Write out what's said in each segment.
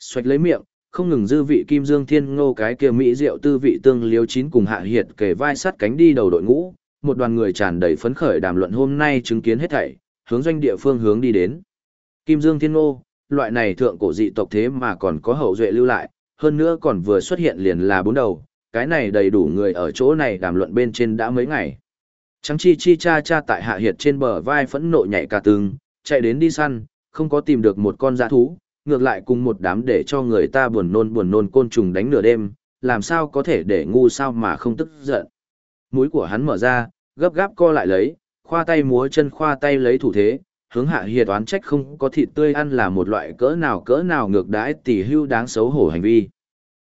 Xoạch lấy miệng, không ngừng dư vị kim dương thiên ngô cái kia mỹ rượu tư vị tương liếu chín cùng hạ hiệt kể vai sắt cánh đi đầu đội ngũ, một đoàn người tràn đầy phấn khởi đàm luận hôm nay chứng kiến hết thảy, hướng doanh địa phương hướng đi đến. Kim dương thiên ngô, loại này thượng cổ dị tộc thế mà còn có hậu duệ lưu lại, hơn nữa còn vừa xuất hiện liền là bốn đầu, cái này đầy đủ người ở chỗ này đàm luận bên trên đã mấy ngày. Trắng chi chi cha cha tại hạ hiệt trên bờ vai phẫn nộ nhảy cả tường, chạy đến đi săn, không có tìm được một con dã thú, ngược lại cùng một đám để cho người ta buồn nôn buồn nôn côn trùng đánh nửa đêm, làm sao có thể để ngu sao mà không tức giận. Mũi của hắn mở ra, gấp gáp co lại lấy, khoa tay múa chân khoa tay lấy thủ thế, hướng hạ hiệt oán trách không có thịt tươi ăn là một loại cỡ nào cỡ nào ngược đãi tỉ hưu đáng xấu hổ hành vi.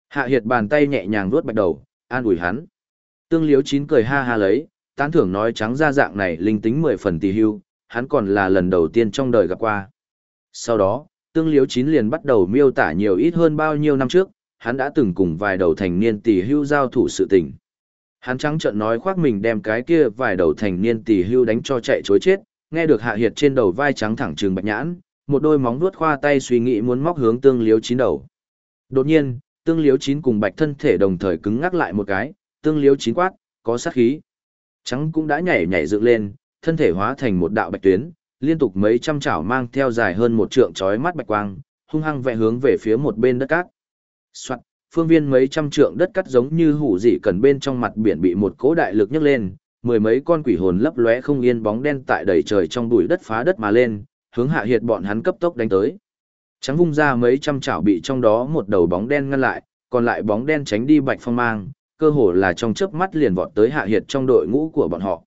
Hạ hiệt bàn tay nhẹ nhàng vuốt bạch đầu, an ủi hắn. Tương liếu chín cười ha ha lấy, tán thưởng nói trắng ra dạng này linh tính mười phần tỉ hưu, hắn còn là lần đầu tiên trong đời gặp qua. Sau đó, tương liếu chín liền bắt đầu miêu tả nhiều ít hơn bao nhiêu năm trước, hắn đã từng cùng vài đầu thành niên tỷ hưu giao thủ sự tình. Hắn trắng trợn nói khoác mình đem cái kia vài đầu thành niên tỷ hưu đánh cho chạy chối chết, nghe được hạ hiệt trên đầu vai trắng thẳng trừng bạch nhãn, một đôi móng vuốt khoa tay suy nghĩ muốn móc hướng tương liếu chín đầu. Đột nhiên, tương liếu chín cùng bạch thân thể đồng thời cứng ngắc lại một cái, tương liếu chín quát, có sát khí. Trắng cũng đã nhảy nhảy dựng lên, thân thể hóa thành một đạo bạch tuyến, liên tục mấy trăm chảo mang theo dài hơn một trượng chói mắt bạch quang, hung hăng vẽ hướng về phía một bên đất cát. Soạn, phương viên mấy trăm trượng đất cát giống như hủ dị cần bên trong mặt biển bị một cỗ đại lực nhấc lên, mười mấy con quỷ hồn lấp lóe không yên bóng đen tại đầy trời trong bụi đất phá đất mà lên, hướng hạ hiệt bọn hắn cấp tốc đánh tới. Trắng vung ra mấy trăm chảo bị trong đó một đầu bóng đen ngăn lại, còn lại bóng đen tránh đi bạch phong mang, cơ hồ là trong chớp mắt liền vọt tới hạ hiệt trong đội ngũ của bọn họ.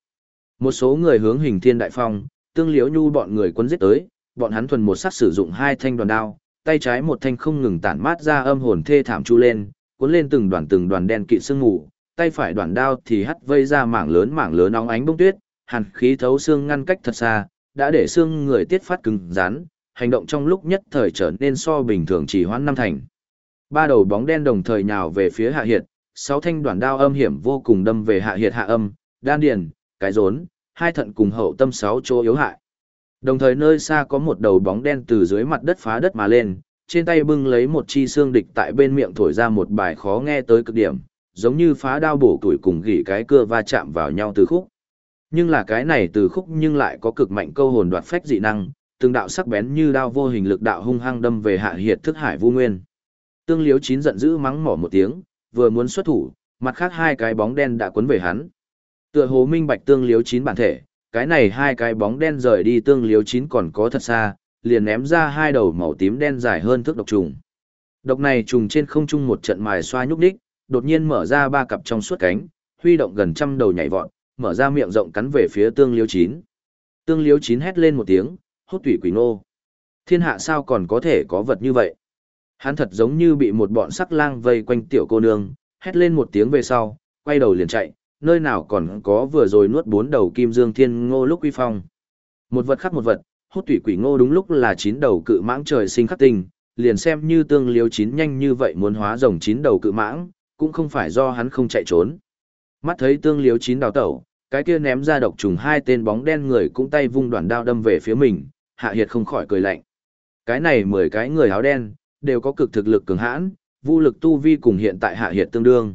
Một số người hướng hình thiên đại phong, tương liếu nhu bọn người quân giết tới, bọn hắn thuần một sát sử dụng hai thanh đoàn đao, tay trái một thanh không ngừng tản mát ra âm hồn thê thảm chu lên, cuốn lên từng đoàn từng đoàn đen kịt sương mù, tay phải đoàn đao thì hắt vây ra mảng lớn mảng lớn nóng ánh bông tuyết, hàn khí thấu xương ngăn cách thật xa, đã để xương người tiết phát cứng rắn, hành động trong lúc nhất thời trở nên so bình thường chỉ hoãn năm thành. Ba đầu bóng đen đồng thời nhào về phía hạ hiệt, sáu thanh đoàn đao âm hiểm vô cùng đâm về hạ hiệt hạ âm, đan điền, cái rốn, hai thận cùng hậu tâm sáu chỗ yếu hại. Đồng thời nơi xa có một đầu bóng đen từ dưới mặt đất phá đất mà lên, trên tay bưng lấy một chi xương địch tại bên miệng thổi ra một bài khó nghe tới cực điểm, giống như phá đao bổ tuổi cùng gỉ cái cưa va chạm vào nhau từ khúc. Nhưng là cái này từ khúc nhưng lại có cực mạnh câu hồn đoạt phách dị năng, từng đạo sắc bén như đao vô hình lực đạo hung hăng đâm về hạ hiệt thức hải vu nguyên. Tương Liếu Chín giận dữ mắng mỏ một tiếng, vừa muốn xuất thủ, mặt khác hai cái bóng đen đã cuốn về hắn. Tựa hồ minh bạch tương liếu chín bản thể, cái này hai cái bóng đen rời đi tương liếu chín còn có thật xa, liền ném ra hai đầu màu tím đen dài hơn thước độc trùng. Độc này trùng trên không trung một trận mài xoa nhúc đích, đột nhiên mở ra ba cặp trong suốt cánh, huy động gần trăm đầu nhảy vọt, mở ra miệng rộng cắn về phía tương liếu chín. Tương liếu chín hét lên một tiếng, hốt tủy quỷ nô. Thiên hạ sao còn có thể có vật như vậy? Hắn thật giống như bị một bọn sắc lang vây quanh tiểu cô nương, hét lên một tiếng về sau, quay đầu liền chạy, nơi nào còn có vừa rồi nuốt bốn đầu kim dương thiên ngô lúc uy phong. Một vật khác một vật, hút tủy quỷ ngô đúng lúc là chín đầu cự mãng trời sinh khắc tinh, liền xem như tương liếu chín nhanh như vậy muốn hóa rồng chín đầu cự mãng, cũng không phải do hắn không chạy trốn. Mắt thấy tương liếu chín đào tẩu, cái kia ném ra độc trùng hai tên bóng đen người cũng tay vung đoạn đao đâm về phía mình, hạ hiệt không khỏi cười lạnh. Cái này mười cái người áo đen, đều có cực thực lực cường hãn, vũ lực tu vi cùng hiện tại hạ hiệt tương đương.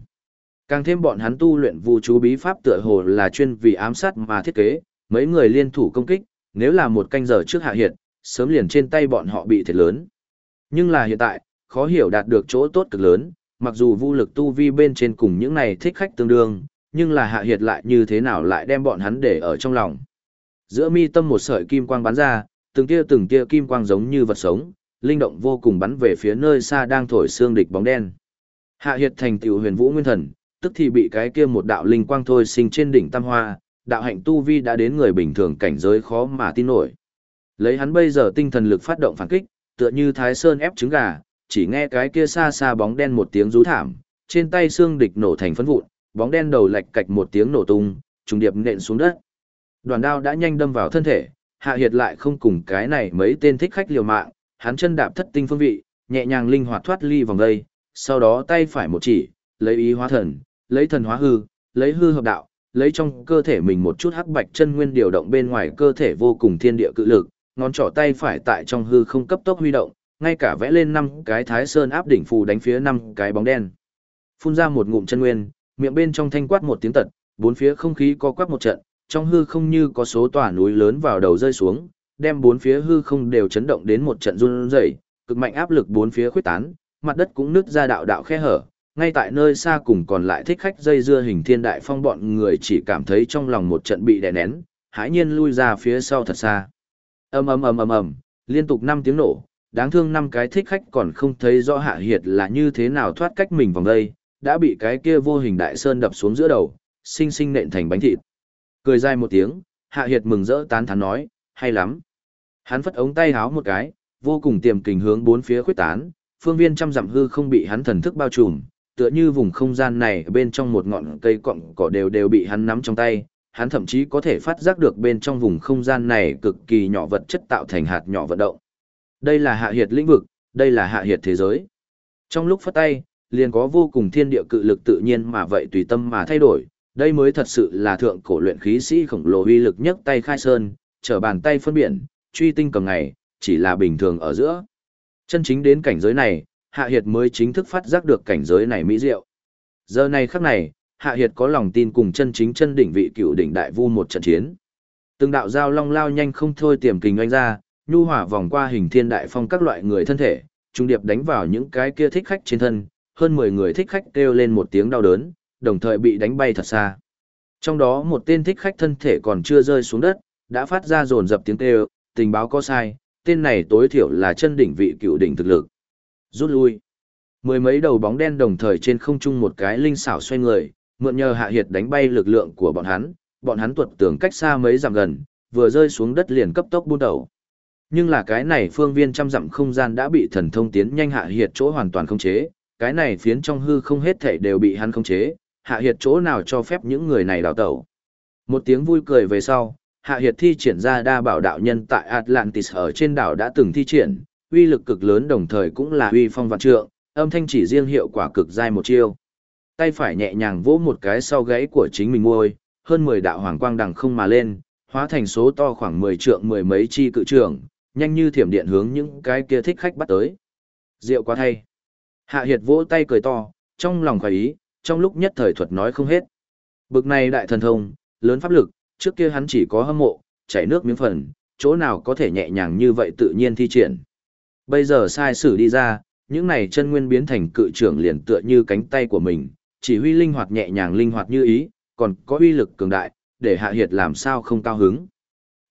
Càng thêm bọn hắn tu luyện vũ chú bí pháp tựa hồ là chuyên vì ám sát mà thiết kế, mấy người liên thủ công kích, nếu là một canh giờ trước hạ hiện, sớm liền trên tay bọn họ bị thiệt lớn. Nhưng là hiện tại, khó hiểu đạt được chỗ tốt cực lớn, mặc dù vũ lực tu vi bên trên cùng những này thích khách tương đương, nhưng là hạ hiệt lại như thế nào lại đem bọn hắn để ở trong lòng. Giữa mi tâm một sợi kim quang bắn ra, từng tia từng tia kim quang giống như vật sống, linh động vô cùng bắn về phía nơi xa đang thổi xương địch bóng đen. Hạ hiệt thành tiểu huyền vũ nguyên thần, tức thì bị cái kia một đạo linh quang thôi sinh trên đỉnh tam hoa, đạo hạnh tu vi đã đến người bình thường cảnh giới khó mà tin nổi. Lấy hắn bây giờ tinh thần lực phát động phản kích, tựa như thái sơn ép trứng gà, chỉ nghe cái kia xa xa bóng đen một tiếng rú thảm, trên tay xương địch nổ thành phấn vụn, bóng đen đầu lệch cạch một tiếng nổ tung, trùng điệp nện xuống đất. Đoàn đao đã nhanh đâm vào thân thể, hạ hiệt lại không cùng cái này mấy tên thích khách liều mạng, hắn chân đạp thất tinh phương vị, nhẹ nhàng linh hoạt thoát ly vòng đây, sau đó tay phải một chỉ, lấy ý hóa thần, lấy thần hóa hư, lấy hư hợp đạo, lấy trong cơ thể mình một chút hắc bạch chân nguyên điều động bên ngoài cơ thể vô cùng thiên địa cự lực, ngón trỏ tay phải tại trong hư không cấp tốc huy động, ngay cả vẽ lên năm cái thái sơn áp đỉnh phù đánh phía năm cái bóng đen. Phun ra một ngụm chân nguyên, miệng bên trong thanh quát một tiếng tật, bốn phía không khí co quắp một trận, trong hư không như có số tòa núi lớn vào đầu rơi xuống, đem bốn phía hư không đều chấn động đến một trận run rẩy, cực mạnh áp lực bốn phía khuếch tán, mặt đất cũng nứt ra đạo đạo khe hở, ngay tại nơi xa cùng còn lại thích khách dây dưa hình thiên đại phong bọn người chỉ cảm thấy trong lòng một trận bị đè nén, hãi nhiên lui ra phía sau thật xa. Ầm ầm ầm ầm ầm, liên tục năm tiếng nổ, đáng thương năm cái thích khách còn không thấy rõ hạ hiệt là như thế nào thoát cách mình vòng đây, đã bị cái kia vô hình đại sơn đập xuống giữa đầu, sinh sinh nện thành bánh thịt. Cười dài một tiếng, hạ hiệt mừng rỡ tán thán nói, hay lắm. Hắn phất ống tay háo một cái, vô cùng tiềm kình hướng bốn phía khuyết tán, phương viên trăm dặm hư không bị hắn thần thức bao trùm, tựa như vùng không gian này bên trong một ngọn cây cọng cỏ đều đều bị hắn nắm trong tay, hắn thậm chí có thể phát giác được bên trong vùng không gian này cực kỳ nhỏ vật chất tạo thành hạt nhỏ vận động. Đây là hạ hiệt lĩnh vực, đây là hạ hiệt thế giới. Trong lúc phát tay, liền có vô cùng thiên địa cự lực tự nhiên mà vậy tùy tâm mà thay đổi, đây mới thật sự là thượng cổ luyện khí sĩ khổng lồ uy lực nhất tay khai sơn, trở bàn tay phân biển, truy tinh cầm ngày, chỉ là bình thường ở giữa. Chân chính đến cảnh giới này, Hạ Hiệt mới chính thức phát giác được cảnh giới này mỹ diệu. Giờ này khắc này, Hạ Hiệt có lòng tin cùng chân chính chân đỉnh vị cựu đỉnh đại vu một trận chiến. Từng đạo giao long lao nhanh không thôi tiềm kình oanh ra, nhu hỏa vòng qua hình thiên đại phong các loại người thân thể, trung điệp đánh vào những cái kia thích khách trên thân, hơn 10 người thích khách kêu lên một tiếng đau đớn, đồng thời bị đánh bay thật xa. Trong đó một tên thích khách thân thể còn chưa rơi xuống đất, đã phát ra rồn dập tiếng kêu, tình báo có sai, tên này tối thiểu là chân đỉnh vị cựu đỉnh thực lực. Rút lui. Mười mấy đầu bóng đen đồng thời trên không trung một cái linh xảo xoay người, mượn nhờ hạ hiệt đánh bay lực lượng của bọn hắn, bọn hắn tuột tường cách xa mấy dặm gần, vừa rơi xuống đất liền cấp tốc buôn đầu. Nhưng là cái này phương viên trăm dặm không gian đã bị thần thông tiến nhanh hạ hiệt chỗ hoàn toàn không chế, cái này phiến trong hư không hết thể đều bị hắn không chế, hạ hiệt chỗ nào cho phép những người này đào tẩu. Một tiếng vui cười về sau, hạ hiệt thi triển ra đa bảo đạo nhân tại Atlantis ở trên đảo đã từng thi triển, uy lực cực lớn đồng thời cũng là uy phong vạn trượng, âm thanh chỉ riêng hiệu quả cực dai một chiêu. Tay phải nhẹ nhàng vỗ một cái sau gáy của chính mình môi, hơn 10 đạo hoàng quang đằng không mà lên, hóa thành số to khoảng 10 trượng mười mấy chi cự trưởng, nhanh như thiểm điện hướng những cái kia thích khách bắt tới. Diệu quá thay. Hạ Hiệt vỗ tay cười to, trong lòng khoái ý, trong lúc nhất thời thuật nói không hết. Bực này đại thần thông, lớn pháp lực, trước kia hắn chỉ có hâm mộ, chảy nước miếng phần, chỗ nào có thể nhẹ nhàng như vậy tự nhiên thi triển. Bây giờ sai sử đi ra, những này chân nguyên biến thành cự trưởng liền tựa như cánh tay của mình, chỉ huy linh hoạt nhẹ nhàng linh hoạt như ý, còn có uy lực cường đại, để Hạ Hiệt làm sao không cao hứng.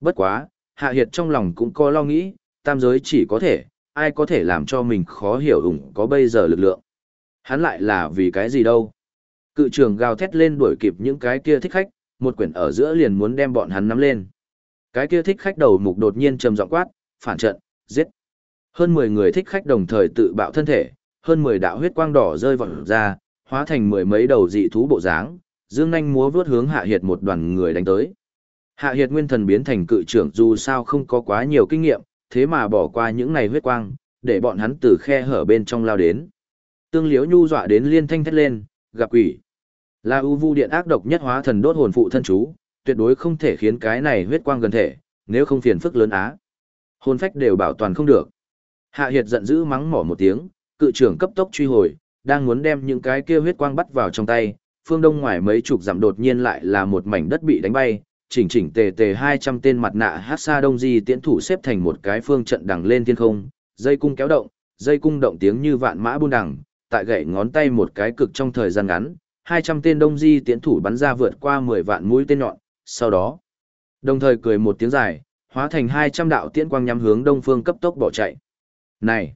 Bất quá, Hạ Hiệt trong lòng cũng có lo nghĩ, tam giới chỉ có thể, ai có thể làm cho mình khó hiểu ủng có bây giờ lực lượng. Hắn lại là vì cái gì đâu. Cự trường gào thét lên đuổi kịp những cái kia thích khách, một quyển ở giữa liền muốn đem bọn hắn nắm lên. Cái kia thích khách đầu mục đột nhiên trầm giọng quát, phản trận, giết. Hơn 10 người thích khách đồng thời tự bạo thân thể, hơn 10 đạo huyết quang đỏ rơi vọt ra, hóa thành mười mấy đầu dị thú bộ dáng, dương nhanh múa vướt hướng Hạ Hiệt một đoàn người đánh tới. Hạ Hiệt nguyên thần biến thành cự trưởng dù sao không có quá nhiều kinh nghiệm, thế mà bỏ qua những này huyết quang, để bọn hắn từ khe hở bên trong lao đến. Tương Liễu Nhu dọa đến liên thanh thét lên, gặp quỷ. Là ưu vu điện ác độc nhất hóa thần đốt hồn phụ thân chú, tuyệt đối không thể khiến cái này huyết quang gần thể, nếu không phiền phức lớn á. Hồn phách đều bảo toàn không được. Hạ Hiệt giận dữ mắng mỏ một tiếng, cự trưởng cấp tốc truy hồi, đang muốn đem những cái kia huyết quang bắt vào trong tay, phương đông ngoài mấy chục dặm đột nhiên lại là một mảnh đất bị đánh bay, chỉnh chỉnh tề tề 200 tên mặt nạ hát xa đông di tiễn thủ xếp thành một cái phương trận đằng lên thiên không, dây cung kéo động, dây cung động tiếng như vạn mã buôn đằng, tại gậy ngón tay một cái cực trong thời gian ngắn, 200 tên đông di tiễn thủ bắn ra vượt qua 10 vạn mũi tên nhọn, sau đó, đồng thời cười một tiếng dài, hóa thành 200 đạo tiễn quang nhắm hướng đông phương cấp tốc bỏ chạy. Này!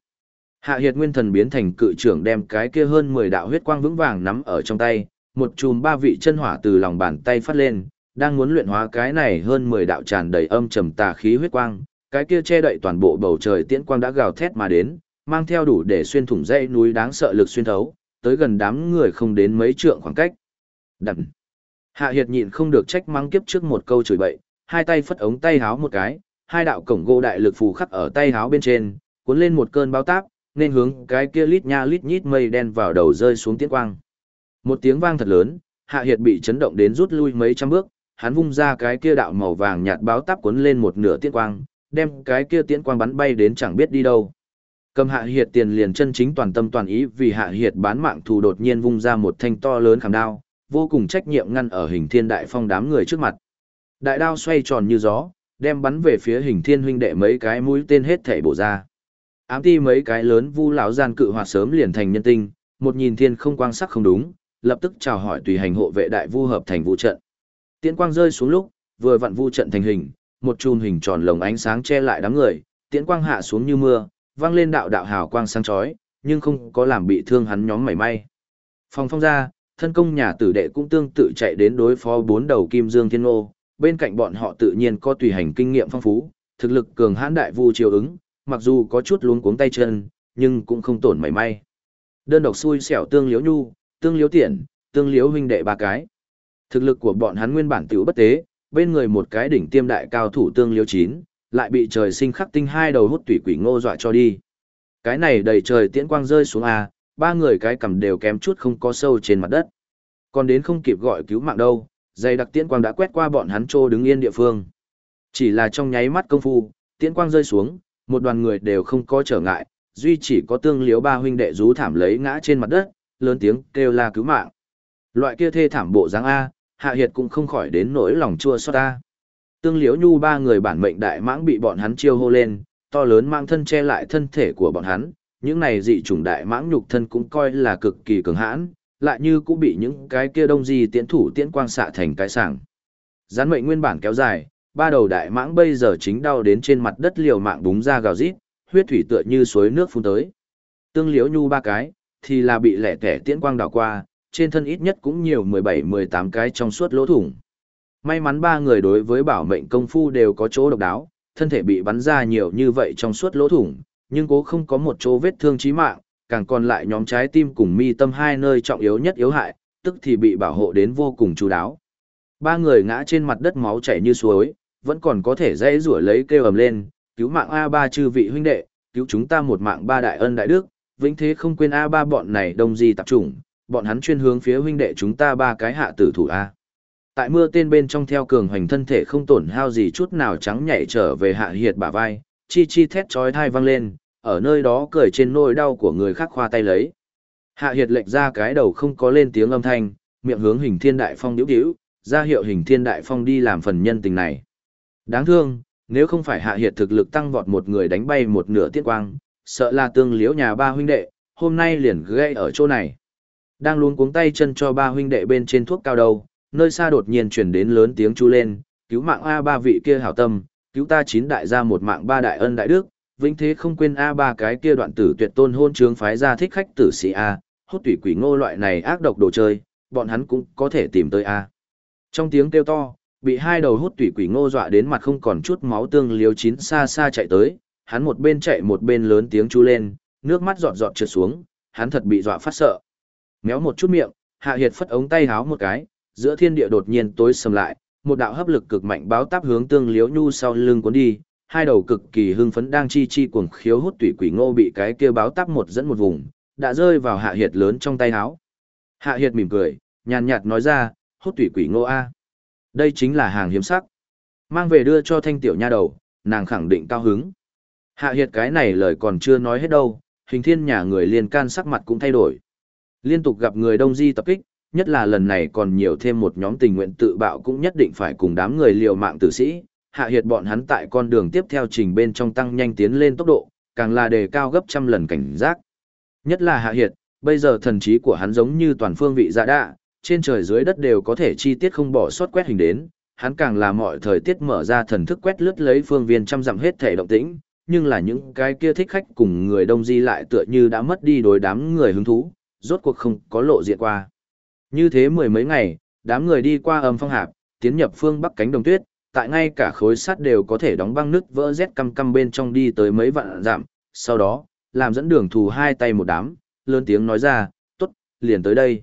Hạ Hiệt Nguyên Thần biến thành cự trưởng đem cái kia hơn 10 đạo huyết quang vững vàng nắm ở trong tay, một chùm ba vị chân hỏa từ lòng bàn tay phát lên, đang muốn luyện hóa cái này hơn 10 đạo tràn đầy âm trầm tà khí huyết quang, cái kia che đậy toàn bộ bầu trời tiễn quang đã gào thét mà đến, mang theo đủ để xuyên thủng dãy núi đáng sợ lực xuyên thấu, tới gần đám người không đến mấy trượng khoảng cách. Đặng. Hạ Hiệt nhịn không được trách mắng kiếp trước một câu chửi bậy, hai tay phất ống tay háo một cái, hai đạo cổng gỗ đại lực phù khắc ở tay háo bên trên, cuốn lên một cơn bao táp, nên hướng cái kia lít nha lít nhít mây đen vào đầu rơi xuống tiễn quang. Một tiếng vang thật lớn, Hạ Hiệt bị chấn động đến rút lui mấy trăm bước, hắn vung ra cái kia đạo màu vàng nhạt báo táp cuốn lên một nửa tiễn quang, đem cái kia tiễn quang bắn bay đến chẳng biết đi đâu. Cầm hạ hiệt tiền liền chân chính toàn tâm toàn ý vì hạ hiệt bán mạng thù đột nhiên vung ra một thanh to lớn khảm đao, vô cùng trách nhiệm ngăn ở hình thiên đại phong đám người trước mặt. Đại đao xoay tròn như gió, đem bắn về phía hình thiên huynh đệ mấy cái mũi tên hết thảy bổ ra. Ám ti mấy cái lớn vu lão gian cự hoạt sớm liền thành nhân tinh, một nhìn thiên không quang sắc không đúng, lập tức chào hỏi tùy hành hộ vệ đại vu hợp thành vu trận. Tiễn quang rơi xuống lúc, vừa vặn vu trận thành hình, một chùm hình tròn lồng ánh sáng che lại đám người, tiễn quang hạ xuống như mưa, vang lên đạo đạo hào quang sáng chói, nhưng không có làm bị thương hắn nhóm mảy may. Phong phong ra, thân công nhà tử đệ cũng tương tự chạy đến đối phó bốn đầu kim dương thiên ô, bên cạnh bọn họ tự nhiên có tùy hành kinh nghiệm phong phú, thực lực cường hãn đại vu chiều ứng, mặc dù có chút luống cuống tay chân, nhưng cũng không tổn mảy may. Đơn độc xui xẻo tương liếu nhu, tương liếu tiện, tương liếu huynh đệ ba cái. Thực lực của bọn hắn nguyên bản tiểu bất tế, bên người một cái đỉnh tiêm đại cao thủ tương liếu chín, lại bị trời sinh khắc tinh hai đầu hút tủy quỷ ngô dọa cho đi. Cái này đầy trời tiễn quang rơi xuống à, ba người cái cầm đều kém chút không có sâu trên mặt đất. Còn đến không kịp gọi cứu mạng đâu, dây đặc tiễn quang đã quét qua bọn hắn trô đứng yên địa phương. Chỉ là trong nháy mắt công phu, tiễn quang rơi xuống, một đoàn người đều không có trở ngại, duy chỉ có tương liếu ba huynh đệ rú thảm lấy ngã trên mặt đất, lớn tiếng kêu la cứu mạng. Loại kia thê thảm bộ dáng A, hạ hiệt cũng không khỏi đến nỗi lòng chua xót ta. Tương liếu nhu ba người bản mệnh đại mãng bị bọn hắn chiêu hô lên, to lớn mang thân che lại thân thể của bọn hắn, những này dị chủng đại mãng nhục thân cũng coi là cực kỳ cường hãn, lại như cũng bị những cái kia đông di tiễn thủ tiễn quang xạ thành cái sảng. Gián mệnh nguyên bản kéo dài, ba đầu đại mãng bây giờ chính đau đến trên mặt đất liều mạng búng ra gào rít, huyết thủy tựa như suối nước phun tới. Tương liễu nhu ba cái, thì là bị lẻ tẻ tiễn quang đảo qua, trên thân ít nhất cũng nhiều 17-18 cái trong suốt lỗ thủng. May mắn ba người đối với bảo mệnh công phu đều có chỗ độc đáo, thân thể bị bắn ra nhiều như vậy trong suốt lỗ thủng, nhưng cố không có một chỗ vết thương chí mạng, càng còn lại nhóm trái tim cùng mi tâm hai nơi trọng yếu nhất yếu hại, tức thì bị bảo hộ đến vô cùng chú đáo. Ba người ngã trên mặt đất máu chảy như suối, vẫn còn có thể dây rủa lấy kêu ầm lên, cứu mạng A3 chư vị huynh đệ, cứu chúng ta một mạng ba đại ân đại đức, vĩnh thế không quên A3 bọn này đồng gì tập trung, bọn hắn chuyên hướng phía huynh đệ chúng ta ba cái hạ tử thủ A. Tại mưa tên bên trong theo cường hoành thân thể không tổn hao gì chút nào trắng nhảy trở về hạ hiệt bả vai, chi chi thét chói thai vang lên, ở nơi đó cười trên nỗi đau của người khác khoa tay lấy. Hạ hiệt lệnh ra cái đầu không có lên tiếng âm thanh, miệng hướng hình thiên đại phong điếu điếu, ra hiệu hình thiên đại phong đi làm phần nhân tình này. Đáng thương, nếu không phải hạ hiệt thực lực tăng vọt một người đánh bay một nửa tiết quang, sợ là tương liễu nhà ba huynh đệ, hôm nay liền gây ở chỗ này. Đang luôn cuống tay chân cho ba huynh đệ bên trên thuốc cao đầu, nơi xa đột nhiên chuyển đến lớn tiếng chu lên, cứu mạng A ba vị kia hảo tâm, cứu ta chín đại gia một mạng ba đại ân đại đức, vĩnh thế không quên A ba cái kia đoạn tử tuyệt tôn hôn trướng phái ra thích khách tử sĩ A, hút tủy quỷ ngô loại này ác độc đồ chơi, bọn hắn cũng có thể tìm tới A. Trong tiếng kêu to, bị hai đầu hút tủy quỷ ngô dọa đến mặt không còn chút máu tương liếu chín xa xa chạy tới, hắn một bên chạy một bên lớn tiếng chú lên, nước mắt giọt giọt trượt xuống, hắn thật bị dọa phát sợ. Méo một chút miệng, Hạ Hiệt phất ống tay háo một cái, giữa thiên địa đột nhiên tối sầm lại, một đạo hấp lực cực mạnh báo táp hướng tương liếu nhu sau lưng cuốn đi, hai đầu cực kỳ hưng phấn đang chi chi cuồng khiếu hút tủy quỷ ngô bị cái kia báo táp một dẫn một vùng, đã rơi vào Hạ Hiệt lớn trong tay háo. Hạ Hiệt mỉm cười, nhàn nhạt nói ra, hút tủy quỷ ngô a. Đây chính là hàng hiếm sắc. Mang về đưa cho thanh tiểu nha đầu, nàng khẳng định cao hứng. Hạ hiệt cái này lời còn chưa nói hết đâu, hình thiên nhà người liên can sắc mặt cũng thay đổi. Liên tục gặp người đông di tập kích, nhất là lần này còn nhiều thêm một nhóm tình nguyện tự bạo cũng nhất định phải cùng đám người liều mạng tử sĩ. Hạ hiệt bọn hắn tại con đường tiếp theo trình bên trong tăng nhanh tiến lên tốc độ, càng là đề cao gấp trăm lần cảnh giác. Nhất là hạ hiệt, bây giờ thần trí của hắn giống như toàn phương vị dạ đạ, trên trời dưới đất đều có thể chi tiết không bỏ sót quét hình đến, hắn càng là mọi thời tiết mở ra thần thức quét lướt lấy phương viên trăm dặm hết thể động tĩnh, nhưng là những cái kia thích khách cùng người đông di lại tựa như đã mất đi đối đám người hứng thú, rốt cuộc không có lộ diện qua. Như thế mười mấy ngày, đám người đi qua âm phong hạp, tiến nhập phương bắc cánh đồng tuyết, tại ngay cả khối sắt đều có thể đóng băng nứt vỡ rét căm căm bên trong đi tới mấy vạn dặm, sau đó, làm dẫn đường thù hai tay một đám, lớn tiếng nói ra, tốt, liền tới đây.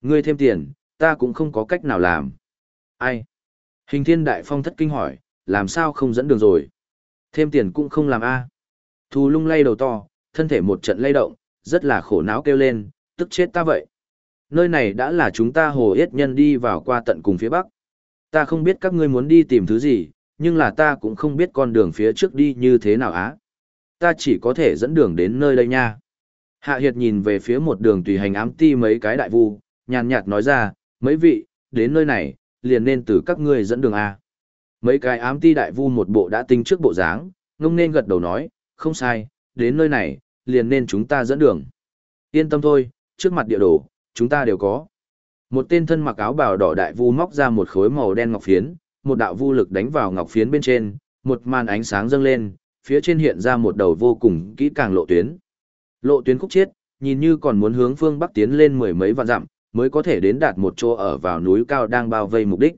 Ngươi thêm tiền, ta cũng không có cách nào làm. Ai? Hình thiên đại phong thất kinh hỏi, làm sao không dẫn đường rồi? Thêm tiền cũng không làm a. Thù lung lay đầu to, thân thể một trận lay động, rất là khổ não kêu lên, tức chết ta vậy. Nơi này đã là chúng ta hồ yết nhân đi vào qua tận cùng phía bắc. Ta không biết các ngươi muốn đi tìm thứ gì, nhưng là ta cũng không biết con đường phía trước đi như thế nào á. Ta chỉ có thể dẫn đường đến nơi đây nha. Hạ Hiệt nhìn về phía một đường tùy hành ám ti mấy cái đại vu, nhàn nhạt nói ra, mấy vị, đến nơi này, liền nên từ các ngươi dẫn đường A. Mấy cái ám ti đại vu một bộ đã tính trước bộ dáng, ngông nên gật đầu nói, không sai, đến nơi này, liền nên chúng ta dẫn đường. Yên tâm thôi, trước mặt địa đồ, chúng ta đều có. Một tên thân mặc áo bào đỏ đại vu móc ra một khối màu đen ngọc phiến, một đạo vu lực đánh vào ngọc phiến bên trên, một màn ánh sáng dâng lên, phía trên hiện ra một đầu vô cùng kỹ càng lộ tuyến. Lộ tuyến khúc chiết, nhìn như còn muốn hướng phương bắc tiến lên mười mấy vạn dặm, mới có thể đến đạt một chỗ ở vào núi cao đang bao vây mục đích.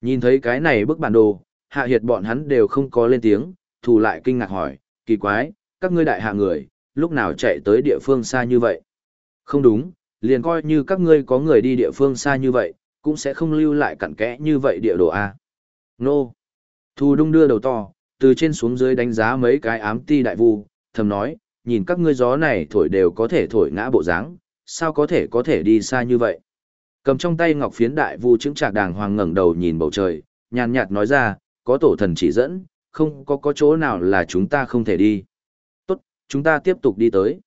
Nhìn thấy cái này bức bản đồ, hạ hiệt bọn hắn đều không có lên tiếng, thù lại kinh ngạc hỏi, kỳ quái, các ngươi đại hạ người, lúc nào chạy tới địa phương xa như vậy? Không đúng, liền coi như các ngươi có người đi địa phương xa như vậy, cũng sẽ không lưu lại cặn kẽ như vậy địa đồ A. Nô! Thù đung đưa đầu to, từ trên xuống dưới đánh giá mấy cái ám ti đại vu, thầm nói, nhìn các ngươi gió này thổi đều có thể thổi ngã bộ dáng, sao có thể có thể đi xa như vậy. Cầm trong tay ngọc phiến đại vu chứng trạc đàng hoàng ngẩng đầu nhìn bầu trời, nhàn nhạt nói ra, có tổ thần chỉ dẫn, không có có chỗ nào là chúng ta không thể đi. Tốt, chúng ta tiếp tục đi tới.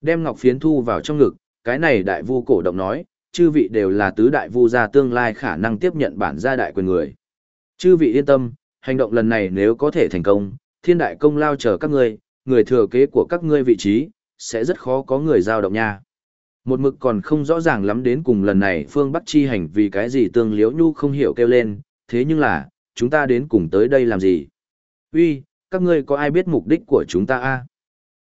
Đem ngọc phiến thu vào trong ngực, cái này đại vu cổ động nói, chư vị đều là tứ đại vu gia tương lai khả năng tiếp nhận bản gia đại quyền người. Chư vị yên tâm, hành động lần này nếu có thể thành công, thiên đại công lao chờ các ngươi, người thừa kế của các ngươi vị trí, sẽ rất khó có người giao động nha. Một mực còn không rõ ràng lắm đến cùng lần này phương Bắc chi hành vì cái gì tương liễu nhu không hiểu kêu lên, thế nhưng là, chúng ta đến cùng tới đây làm gì? Uy, các ngươi có ai biết mục đích của chúng ta a?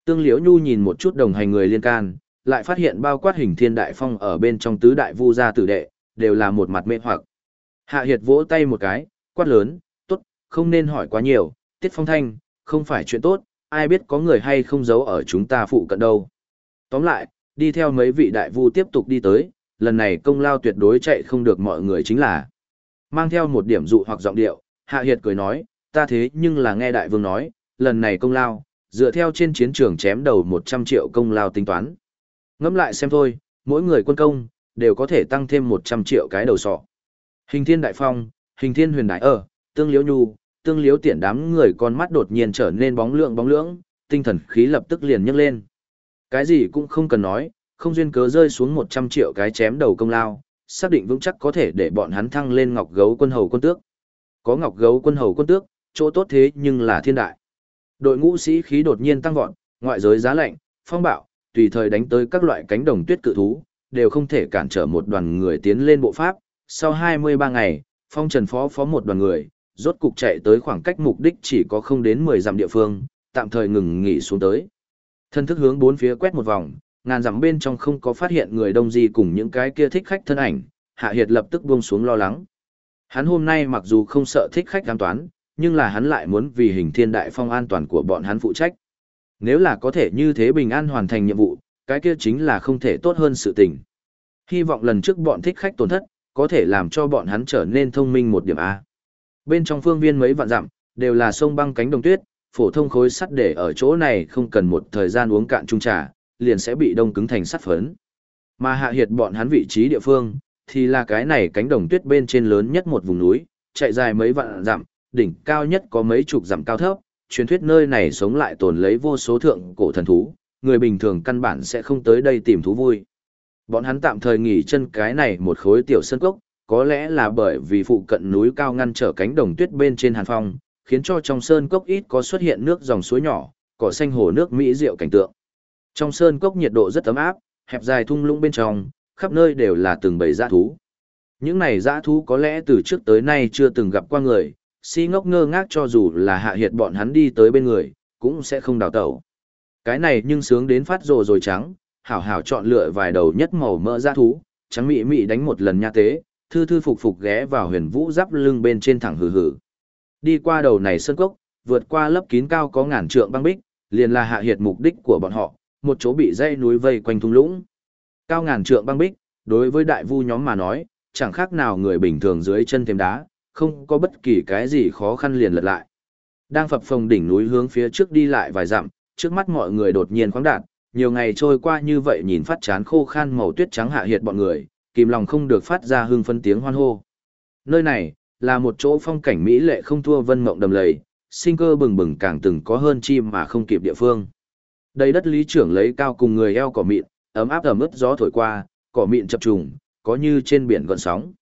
Tương liễu nhu nhìn một chút đồng hành người liên can, lại phát hiện bao quát hình thiên đại phong ở bên trong tứ đại vu gia tử đệ, đều là một mặt mê hoặc. Hạ Hiệt vỗ tay một cái, quát lớn, tốt, không nên hỏi quá nhiều, tiết phong thanh, không phải chuyện tốt, ai biết có người hay không giấu ở chúng ta phụ cận đâu. Tóm lại, đi theo mấy vị đại vu tiếp tục đi tới, lần này công lao tuyệt đối chạy không được mọi người chính là. Mang theo một điểm dụ hoặc giọng điệu, Hạ Hiệt cười nói, ta thế nhưng là nghe đại vương nói, lần này công lao, dựa theo trên chiến trường chém đầu 100 triệu công lao tính toán. Ngẫm lại xem thôi, mỗi người quân công, đều có thể tăng thêm 100 triệu cái đầu sọ. Hình thiên đại phong, hình thiên huyền đại ở, tương liễu nhu, tương liễu tiện đám người con mắt đột nhiên trở nên bóng lượng bóng lưỡng, tinh thần khí lập tức liền nhấc lên. Cái gì cũng không cần nói, không duyên cớ rơi xuống 100 triệu cái chém đầu công lao, xác định vững chắc có thể để bọn hắn thăng lên ngọc gấu quân hầu quân tước. Có ngọc gấu quân hầu quân tước, chỗ tốt thế nhưng là thiên đại. Đội ngũ sĩ khí đột nhiên tăng vọt, ngoại giới giá lạnh, phong bạo, tùy thời đánh tới các loại cánh đồng tuyết cự thú, đều không thể cản trở một đoàn người tiến lên bộ pháp. Sau 23 ngày, phong trần phó phó một đoàn người, rốt cục chạy tới khoảng cách mục đích chỉ có không đến 10 dặm địa phương, tạm thời ngừng nghỉ xuống tới. Thân thức hướng bốn phía quét một vòng, ngàn dặm bên trong không có phát hiện người đông gì cùng những cái kia thích khách thân ảnh, Hạ Hiệt lập tức buông xuống lo lắng. Hắn hôm nay mặc dù không sợ thích khách an toán, nhưng là hắn lại muốn vì hình thiên đại phong an toàn của bọn hắn phụ trách. Nếu là có thể như thế bình an hoàn thành nhiệm vụ, cái kia chính là không thể tốt hơn sự tình. Hy vọng lần trước bọn thích khách tổn thất, có thể làm cho bọn hắn trở nên thông minh một điểm A. Bên trong phương viên mấy vạn dặm, đều là sông băng cánh đồng tuyết, phổ thông khối sắt để ở chỗ này không cần một thời gian uống cạn chung trà, liền sẽ bị đông cứng thành sắt phấn. Mà hạ hiệt bọn hắn vị trí địa phương, thì là cái này cánh đồng tuyết bên trên lớn nhất một vùng núi, chạy dài mấy vạn dặm, đỉnh cao nhất có mấy chục dặm cao thấp, truyền thuyết nơi này sống lại tồn lấy vô số thượng cổ thần thú, người bình thường căn bản sẽ không tới đây tìm thú vui. Bọn hắn tạm thời nghỉ chân cái này một khối tiểu sân cốc, có lẽ là bởi vì phụ cận núi cao ngăn trở cánh đồng tuyết bên trên hàn phong, khiến cho trong sơn cốc ít có xuất hiện nước dòng suối nhỏ, cỏ xanh hồ nước mỹ diệu cảnh tượng. Trong sơn cốc nhiệt độ rất ấm áp, hẹp dài thung lũng bên trong, khắp nơi đều là từng bầy dã thú. Những này dã thú có lẽ từ trước tới nay chưa từng gặp qua người, si ngốc ngơ ngác cho dù là hạ hiệt bọn hắn đi tới bên người, cũng sẽ không đào tẩu. Cái này nhưng sướng đến phát rồ rồi trắng, hảo hảo chọn lựa vài đầu nhất màu mỡ dã thú, trắng mị mị đánh một lần nha tế, thư thư phục phục ghé vào huyền vũ giáp lưng bên trên thẳng hừ hừ. Đi qua đầu này sơn cốc, vượt qua lớp kín cao có ngàn trượng băng bích, liền là hạ hiệt mục đích của bọn họ, một chỗ bị dây núi vây quanh thung lũng. Cao ngàn trượng băng bích, đối với đại vu nhóm mà nói, chẳng khác nào người bình thường dưới chân thêm đá, không có bất kỳ cái gì khó khăn liền lật lại. Đang phập phồng đỉnh núi hướng phía trước đi lại vài dặm, trước mắt mọi người đột nhiên khoáng đạt, nhiều ngày trôi qua như vậy nhìn phát chán khô khan màu tuyết trắng hạ hiệt bọn người, kìm lòng không được phát ra hưng phân tiếng hoan hô. Nơi này, là một chỗ phong cảnh mỹ lệ không thua vân mộng đầm lầy, sinh cơ bừng bừng càng từng có hơn chim mà không kịp địa phương. Đây đất lý trưởng lấy cao cùng người eo cỏ mịn, ấm áp ẩm ướt gió thổi qua, cỏ mịn chập trùng, có như trên biển gợn sóng.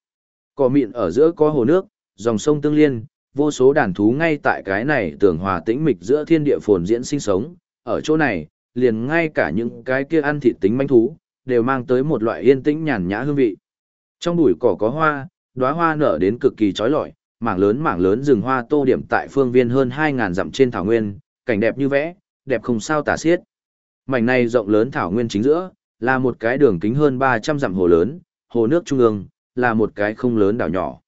Cỏ mịn ở giữa có hồ nước, dòng sông tương liên, vô số đàn thú ngay tại cái này tưởng hòa tĩnh mịch giữa thiên địa phồn diễn sinh sống, ở chỗ này, liền ngay cả những cái kia ăn thịt tính manh thú, đều mang tới một loại yên tĩnh nhàn nhã hương vị. Trong bụi cỏ có hoa, đóa hoa nở đến cực kỳ trói lọi, mảng lớn mảng lớn rừng hoa tô điểm tại phương viên hơn 2000 dặm trên thảo nguyên, cảnh đẹp như vẽ, đẹp không sao tả xiết. Mảnh này rộng lớn thảo nguyên chính giữa, là một cái đường kính hơn 300 dặm hồ lớn, hồ nước trung ương, là một cái không lớn đảo nhỏ.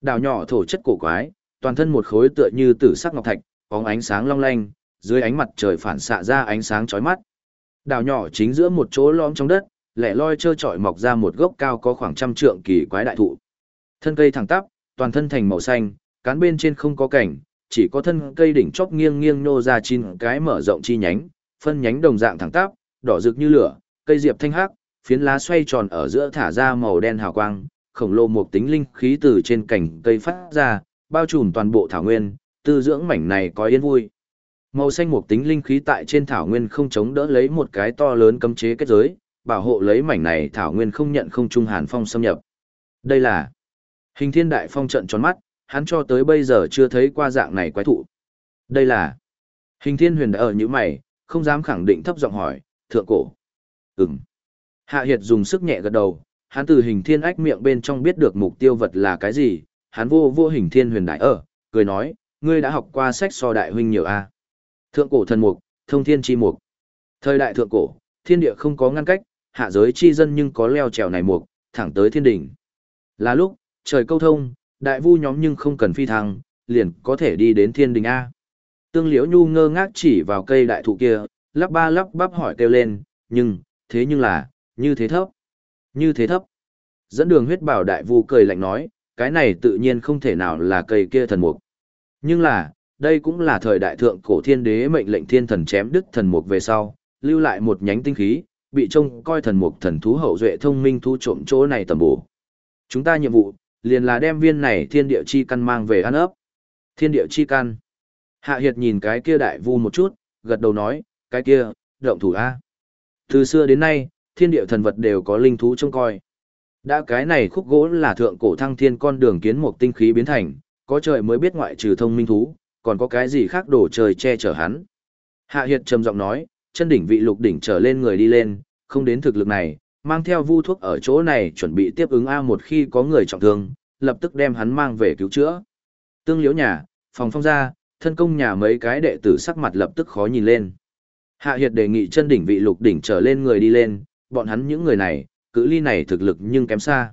Đảo nhỏ thổ chất cổ quái, toàn thân một khối tựa như tử sắc ngọc thạch, bóng ánh sáng long lanh, dưới ánh mặt trời phản xạ ra ánh sáng chói mắt. Đảo nhỏ chính giữa một chỗ lõm trong đất, lẻ loi trơ trọi mọc ra một gốc cao có khoảng trăm trượng kỳ quái đại thụ. Thân cây thẳng tắp, toàn thân thành màu xanh, cán bên trên không có cảnh, chỉ có thân cây đỉnh chóp nghiêng nghiêng nô ra chín cái mở rộng chi nhánh, phân nhánh đồng dạng thẳng tắp, đỏ rực như lửa, cây diệp thanh hắc, phiến lá xoay tròn ở giữa thả ra màu đen hào quang, khổng lồ một tính linh khí từ trên cành cây phát ra, bao trùm toàn bộ thảo nguyên, tư dưỡng mảnh này có yên vui. Màu xanh một tính linh khí tại trên thảo nguyên không chống đỡ lấy một cái to lớn cấm chế kết giới, bảo hộ lấy mảnh này thảo nguyên không nhận không trung hàn phong xâm nhập. Đây là Hình Thiên Đại Phong trận tròn mắt, hắn cho tới bây giờ chưa thấy qua dạng này quái thụ. Đây là Hình Thiên Huyền đã ở như mày, không dám khẳng định thấp giọng hỏi, thượng cổ. Ừm. Hạ Hiệt dùng sức nhẹ gật đầu, hắn từ hình thiên ách miệng bên trong biết được mục tiêu vật là cái gì, hắn vô vô hình thiên huyền đại ở, cười nói, ngươi đã học qua sách so đại huynh nhiều a. Thượng cổ thần mục, thông thiên chi mục. Thời đại thượng cổ, thiên địa không có ngăn cách, hạ giới chi dân nhưng có leo trèo này mục, thẳng tới thiên đỉnh. Là lúc, trời câu thông, đại vu nhóm nhưng không cần phi thăng, liền có thể đi đến thiên đình A. Tương liễu nhu ngơ ngác chỉ vào cây đại thụ kia, lắp ba lắp bắp hỏi kêu lên, nhưng, thế nhưng là, như thế thấp. Như thế thấp. Dẫn đường huyết bảo đại vu cười lạnh nói, cái này tự nhiên không thể nào là cây kia thần mục. Nhưng là, đây cũng là thời đại thượng cổ thiên đế mệnh lệnh thiên thần chém đứt thần mục về sau, lưu lại một nhánh tinh khí, bị trông coi thần mục thần thú hậu duệ thông minh thu trộm chỗ này tầm bổ. Chúng ta nhiệm vụ, liền là đem viên này thiên địa chi căn mang về ăn ấp. Thiên địa chi căn. Hạ Hiệt nhìn cái kia đại vu một chút, gật đầu nói, cái kia, động thủ A. Từ xưa đến nay, thiên địa thần vật đều có linh thú trông coi. Đã cái này khúc gỗ là thượng cổ thăng thiên con đường kiến một tinh khí biến thành, có trời mới biết ngoại trừ thông minh thú, còn có cái gì khác đổ trời che chở hắn. Hạ Hiệt trầm giọng nói, chân đỉnh vị lục đỉnh trở lên người đi lên, không đến thực lực này, mang theo vu thuốc ở chỗ này chuẩn bị tiếp ứng A một khi có người trọng thương, lập tức đem hắn mang về cứu chữa. Tương liễu nhà, phòng phong ra, thân công nhà mấy cái đệ tử sắc mặt lập tức khó nhìn lên. Hạ Hiệt đề nghị chân đỉnh vị lục đỉnh trở lên người đi lên, bọn hắn những người này, cự ly này thực lực nhưng kém xa.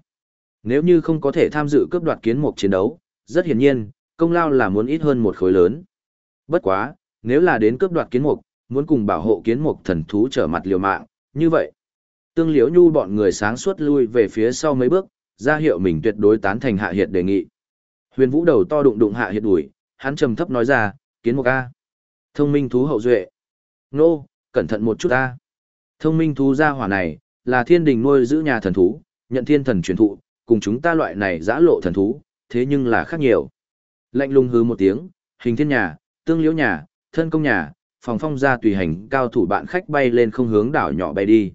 Nếu như không có thể tham dự cướp đoạt kiến mục chiến đấu, rất hiển nhiên, công lao là muốn ít hơn một khối lớn. Bất quá, nếu là đến cướp đoạt kiến mục, muốn cùng bảo hộ kiến mục thần thú trở mặt liều mạng, như vậy. Tương liễu nhu bọn người sáng suốt lui về phía sau mấy bước, ra hiệu mình tuyệt đối tán thành hạ hiệt đề nghị. Huyền vũ đầu to đụng đụng hạ hiệt đuổi, hắn trầm thấp nói ra, kiến mục A. Thông minh thú hậu duệ. Nô, cẩn thận một chút A. Thông minh thú gia hỏa này, là thiên đình nuôi giữ nhà thần thú, nhận thiên thần truyền thụ, cùng chúng ta loại này giã lộ thần thú, thế nhưng là khác nhiều. Lạnh lùng hứ một tiếng, hình thiên nhà, tương liễu nhà, thân công nhà, phòng phong ra tùy hành cao thủ bạn khách bay lên không hướng đảo nhỏ bay đi.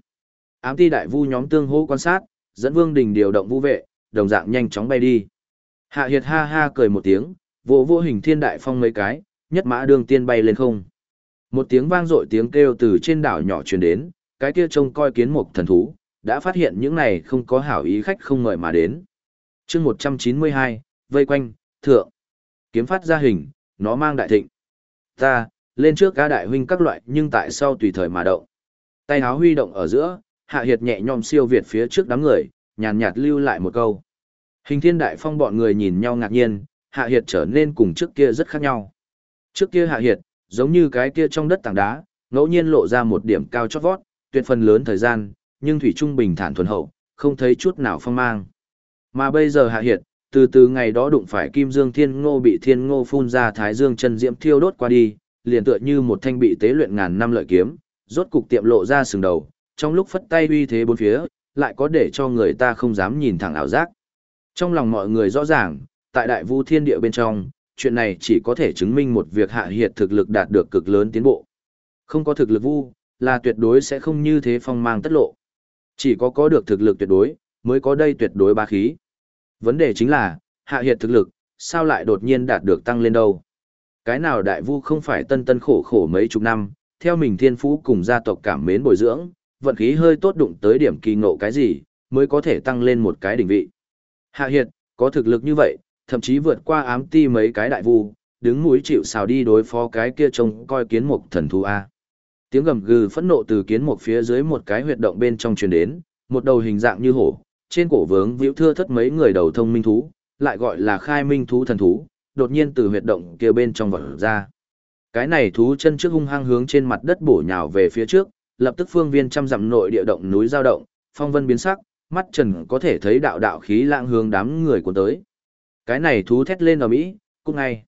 Ám ti đại vu nhóm tương hô quan sát, dẫn vương đình điều động vũ vệ, đồng dạng nhanh chóng bay đi. Hạ hiệt ha ha cười một tiếng, vỗ vô hình thiên đại phong mấy cái, nhất mã đường tiên bay lên không. Một tiếng vang dội tiếng kêu từ trên đảo nhỏ truyền đến, cái kia trông coi kiến mục thần thú, đã phát hiện những này không có hảo ý khách không mời mà đến. chương 192, vây quanh, thượng, kiếm phát ra hình, nó mang đại thịnh. Ta, lên trước ca đại huynh các loại nhưng tại sau tùy thời mà động. Tay háo huy động ở giữa, hạ hiệt nhẹ nhõm siêu việt phía trước đám người, nhàn nhạt lưu lại một câu. Hình thiên đại phong bọn người nhìn nhau ngạc nhiên, hạ hiệt trở nên cùng trước kia rất khác nhau. Trước kia hạ hiệt, giống như cái kia trong đất tảng đá, ngẫu nhiên lộ ra một điểm cao chót vót, tuyệt phần lớn thời gian, nhưng thủy trung bình thản thuần hậu, không thấy chút nào phong mang. Mà bây giờ hạ hiệt, từ từ ngày đó đụng phải Kim Dương Thiên Ngô bị Thiên Ngô phun ra Thái Dương chân diễm thiêu đốt qua đi, liền tựa như một thanh bị tế luyện ngàn năm lợi kiếm, rốt cục tiệm lộ ra sừng đầu, trong lúc phất tay uy thế bốn phía, lại có để cho người ta không dám nhìn thẳng ảo giác. Trong lòng mọi người rõ ràng, tại đại vu thiên địa bên trong, chuyện này chỉ có thể chứng minh một việc hạ hiệt thực lực đạt được cực lớn tiến bộ. Không có thực lực vu, là tuyệt đối sẽ không như thế phong mang tất lộ. Chỉ có có được thực lực tuyệt đối, mới có đây tuyệt đối bá khí. Vấn đề chính là, hạ hiệt thực lực, sao lại đột nhiên đạt được tăng lên đâu? Cái nào đại vu không phải tân tân khổ khổ mấy chục năm, theo mình thiên phú cùng gia tộc cảm mến bồi dưỡng, vận khí hơi tốt đụng tới điểm kỳ ngộ cái gì, mới có thể tăng lên một cái đỉnh vị. Hạ hiệt, có thực lực như vậy, thậm chí vượt qua ám ti mấy cái đại vu, đứng mũi chịu xào đi đối phó cái kia trông coi kiến mục thần thú A. Tiếng gầm gừ phẫn nộ từ kiến mục phía dưới một cái huyệt động bên trong truyền đến, một đầu hình dạng như hổ, trên cổ vướng víu thưa thất mấy người đầu thông minh thú, lại gọi là khai minh thú thần thú, đột nhiên từ huyệt động kia bên trong vọt ra. Cái này thú chân trước hung hăng hướng trên mặt đất bổ nhào về phía trước, lập tức phương viên trăm dặm nội địa động núi giao động, phong vân biến sắc, mắt trần có thể thấy đạo đạo khí lãng hướng đám người cuốn tới. Cái này thú thét lên ở mỹ, cút ngay.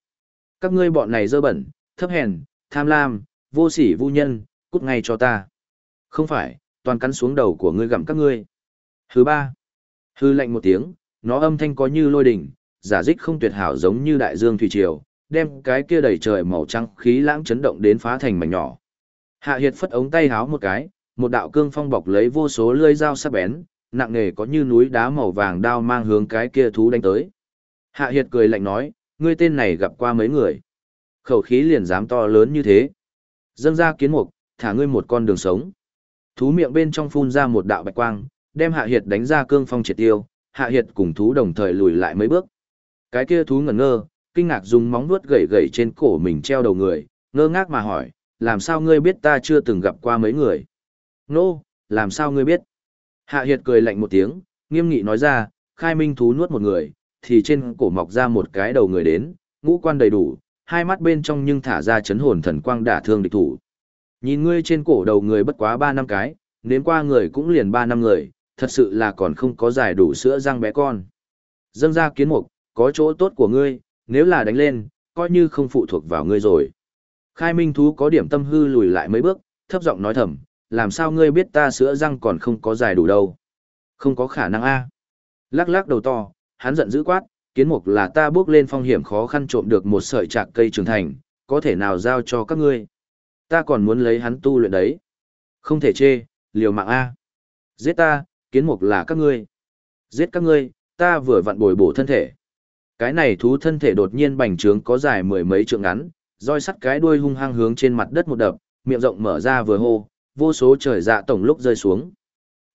Các ngươi bọn này dơ bẩn, thấp hèn, tham lam, vô sỉ vu nhân, cút ngay cho ta. Không phải, toàn cắn xuống đầu của ngươi gặm các ngươi. Thứ ba. Hư lạnh một tiếng, nó âm thanh có như lôi đỉnh, giả dích không tuyệt hảo giống như đại dương thủy triều, đem cái kia đầy trời màu trắng khí lãng chấn động đến phá thành mảnh nhỏ. Hạ Hiệt phất ống tay háo một cái, một đạo cương phong bọc lấy vô số lưỡi dao sắc bén, nặng nề có như núi đá màu vàng đao mang hướng cái kia thú đánh tới. Hạ Hiệt cười lạnh nói, ngươi tên này gặp qua mấy người. Khẩu khí liền dám to lớn như thế. Dâng ra kiến mục, thả ngươi một con đường sống. Thú miệng bên trong phun ra một đạo bạch quang, đem Hạ Hiệt đánh ra cương phong triệt tiêu, Hạ Hiệt cùng thú đồng thời lùi lại mấy bước. Cái kia thú ngẩn ngơ, kinh ngạc dùng móng vuốt gậy gậy trên cổ mình treo đầu người, ngơ ngác mà hỏi, làm sao ngươi biết ta chưa từng gặp qua mấy người? Nô, no, làm sao ngươi biết? Hạ Hiệt cười lạnh một tiếng, nghiêm nghị nói ra, khai minh thú nuốt một người, thì trên cổ mọc ra một cái đầu người đến, ngũ quan đầy đủ, hai mắt bên trong nhưng thả ra chấn hồn thần quang đả thương địch thủ. Nhìn ngươi trên cổ đầu người bất quá ba năm cái, nếm qua người cũng liền ba năm người, thật sự là còn không có giải đủ sữa răng bé con. Dâng ra kiến mục, có chỗ tốt của ngươi, nếu là đánh lên, coi như không phụ thuộc vào ngươi rồi. Khai minh thú có điểm tâm hư lùi lại mấy bước, thấp giọng nói thầm, làm sao ngươi biết ta sữa răng còn không có dài đủ đâu. Không có khả năng a. Lắc lắc đầu to, hắn giận dữ quát, kiến mục là ta bước lên phong hiểm khó khăn trộm được một sợi trạc cây trưởng thành, có thể nào giao cho các ngươi. Ta còn muốn lấy hắn tu luyện đấy. Không thể chê, liều mạng a. Giết ta, kiến mục là các ngươi. Giết các ngươi, ta vừa vặn bồi bổ thân thể. Cái này thú thân thể đột nhiên bành trướng có dài mười mấy trượng ngắn, roi sắt cái đuôi hung hăng hướng trên mặt đất một đập, miệng rộng mở ra vừa hô, vô số trời dạ tổng lúc rơi xuống.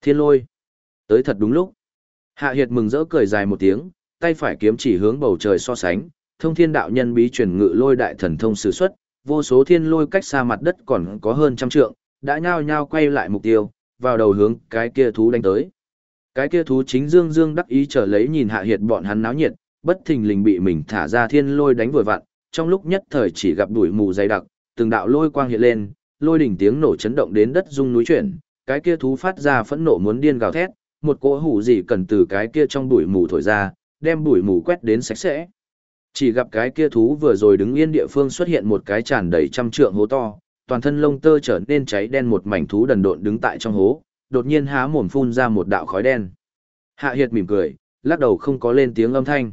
Thiên lôi. Tới thật đúng lúc. Hạ Hiệt mừng rỡ cười dài một tiếng, tay phải kiếm chỉ hướng bầu trời so sánh, thông thiên đạo nhân bí truyền ngự lôi đại thần thông sử xuất, vô số thiên lôi cách xa mặt đất còn có hơn trăm trượng, đã nhao nhao quay lại mục tiêu, vào đầu hướng cái kia thú đánh tới. Cái kia thú chính dương dương đắc ý trở lấy nhìn Hạ Hiệt bọn hắn náo nhiệt, bất thình lình bị mình thả ra thiên lôi đánh vừa vặn, trong lúc nhất thời chỉ gặp đuổi mù dày đặc, từng đạo lôi quang hiện lên, lôi đỉnh tiếng nổ chấn động đến đất rung núi chuyển, cái kia thú phát ra phẫn nộ muốn điên gào thét, một cỗ hủ gì cần từ cái kia trong bụi mù thổi ra, đem bụi mù quét đến sạch sẽ. Chỉ gặp cái kia thú vừa rồi đứng yên địa phương xuất hiện một cái tràn đầy trăm trượng hố to, toàn thân lông tơ trở nên cháy đen một mảnh thú đần độn đứng tại trong hố, đột nhiên há mồm phun ra một đạo khói đen. Hạ Hiệt mỉm cười, lắc đầu không có lên tiếng âm thanh.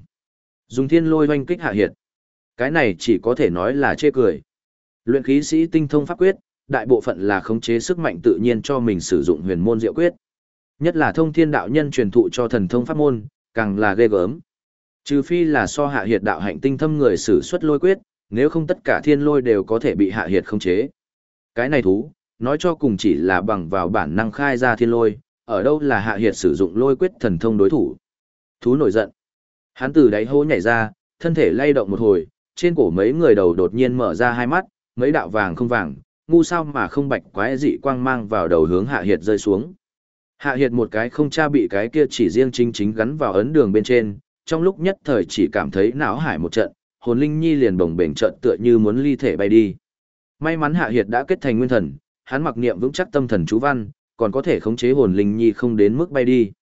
Dùng thiên lôi hoanh kích Hạ Hiệt. Cái này chỉ có thể nói là chê cười. Luyện khí sĩ tinh thông pháp quyết, đại bộ phận là khống chế sức mạnh tự nhiên cho mình sử dụng huyền môn diệu quyết. Nhất là thông thiên đạo nhân truyền thụ cho thần thông pháp môn, càng là ghê gớm. Trừ phi là so hạ hiệt đạo hạnh tinh thâm người sử xuất lôi quyết, nếu không tất cả thiên lôi đều có thể bị hạ hiệt khống chế. Cái này thú, nói cho cùng chỉ là bằng vào bản năng khai ra thiên lôi, ở đâu là hạ hiệt sử dụng lôi quyết thần thông đối thủ. Thú nổi giận. Hắn từ đáy hố nhảy ra, thân thể lay động một hồi, trên cổ mấy người đầu đột nhiên mở ra hai mắt, mấy đạo vàng không vàng, ngu sao mà không bạch quái dị quang mang vào đầu hướng hạ hiệt rơi xuống. Hạ hiệt một cái không cha bị cái kia chỉ riêng chính chính gắn vào ấn đường bên trên, trong lúc nhất thời chỉ cảm thấy não hải một trận, hồn linh nhi liền bồng bềnh trận tựa như muốn ly thể bay đi. May mắn hạ hiệt đã kết thành nguyên thần, hắn mặc niệm vững chắc tâm thần chú văn, còn có thể khống chế hồn linh nhi không đến mức bay đi.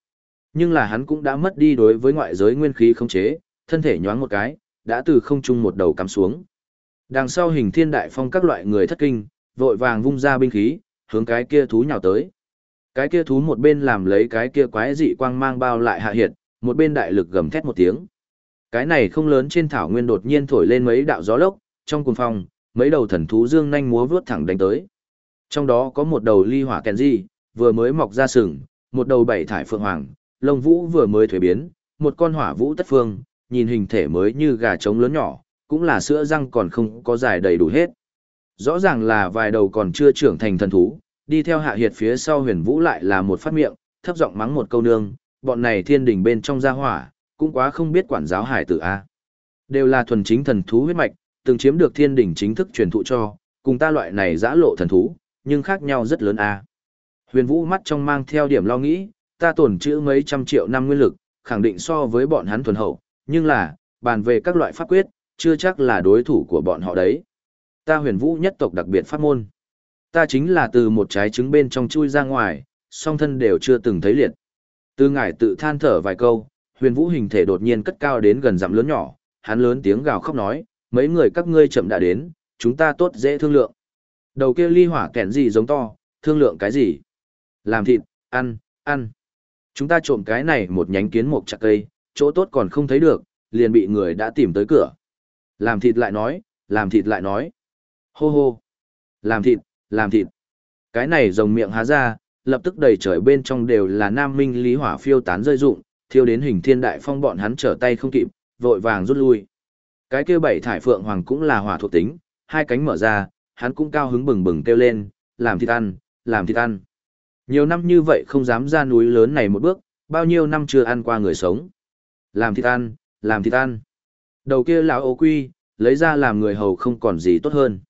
Nhưng là hắn cũng đã mất đi đối với ngoại giới nguyên khí khống chế, thân thể nhoáng một cái, đã từ không trung một đầu cắm xuống. Đằng sau hình thiên đại phong các loại người thất kinh, vội vàng vung ra binh khí, hướng cái kia thú nhào tới. Cái kia thú một bên làm lấy cái kia quái dị quang mang bao lại hạ hiệt, một bên đại lực gầm thét một tiếng. Cái này không lớn trên thảo nguyên đột nhiên thổi lên mấy đạo gió lốc, trong cuồng phong, mấy đầu thần thú dương nhanh múa vướt thẳng đánh tới. Trong đó có một đầu ly hỏa kèn di, vừa mới mọc ra sừng, một đầu bảy thải phượng hoàng, lông vũ vừa mới thuế biến, một con hỏa vũ tất phương, nhìn hình thể mới như gà trống lớn nhỏ, cũng là sữa răng còn không có dài đầy đủ hết. Rõ ràng là vài đầu còn chưa trưởng thành thần thú, đi theo hạ hiệt phía sau huyền vũ lại là một phát miệng, thấp giọng mắng một câu nương, bọn này thiên đình bên trong gia hỏa, cũng quá không biết quản giáo hải tử A. Đều là thuần chính thần thú huyết mạch, từng chiếm được thiên đình chính thức truyền thụ cho, cùng ta loại này giã lộ thần thú, nhưng khác nhau rất lớn A. Huyền vũ mắt trong mang theo điểm lo nghĩ, ta tổn trữ mấy trăm triệu năm nguyên lực, khẳng định so với bọn hắn thuần hậu, nhưng là, bàn về các loại pháp quyết, chưa chắc là đối thủ của bọn họ đấy. Ta huyền vũ nhất tộc đặc biệt pháp môn. Ta chính là từ một trái trứng bên trong chui ra ngoài, song thân đều chưa từng thấy liệt. Từ ngải tự than thở vài câu, huyền vũ hình thể đột nhiên cất cao đến gần dặm lớn nhỏ, hắn lớn tiếng gào khóc nói, mấy người các ngươi chậm đã đến, chúng ta tốt dễ thương lượng. Đầu kia ly hỏa kẹn gì giống to, thương lượng cái gì? Làm thịt, ăn, ăn. Chúng ta trộm cái này một nhánh kiến mộc chặt cây, chỗ tốt còn không thấy được, liền bị người đã tìm tới cửa. Làm thịt lại nói, làm thịt lại nói. Hô hô. Làm thịt, làm thịt. Cái này rồng miệng há ra, lập tức đầy trời bên trong đều là nam minh lý hỏa phiêu tán rơi rụng, thiêu đến hình thiên đại phong bọn hắn trở tay không kịp, vội vàng rút lui. Cái kia bảy thải phượng hoàng cũng là hỏa thuộc tính, hai cánh mở ra, hắn cũng cao hứng bừng bừng kêu lên, làm thịt ăn, làm thịt ăn. Nhiều năm như vậy không dám ra núi lớn này một bước, bao nhiêu năm chưa ăn qua người sống. Làm thịt ăn, làm thịt ăn. Đầu kia lão ô quy, lấy ra làm người hầu không còn gì tốt hơn.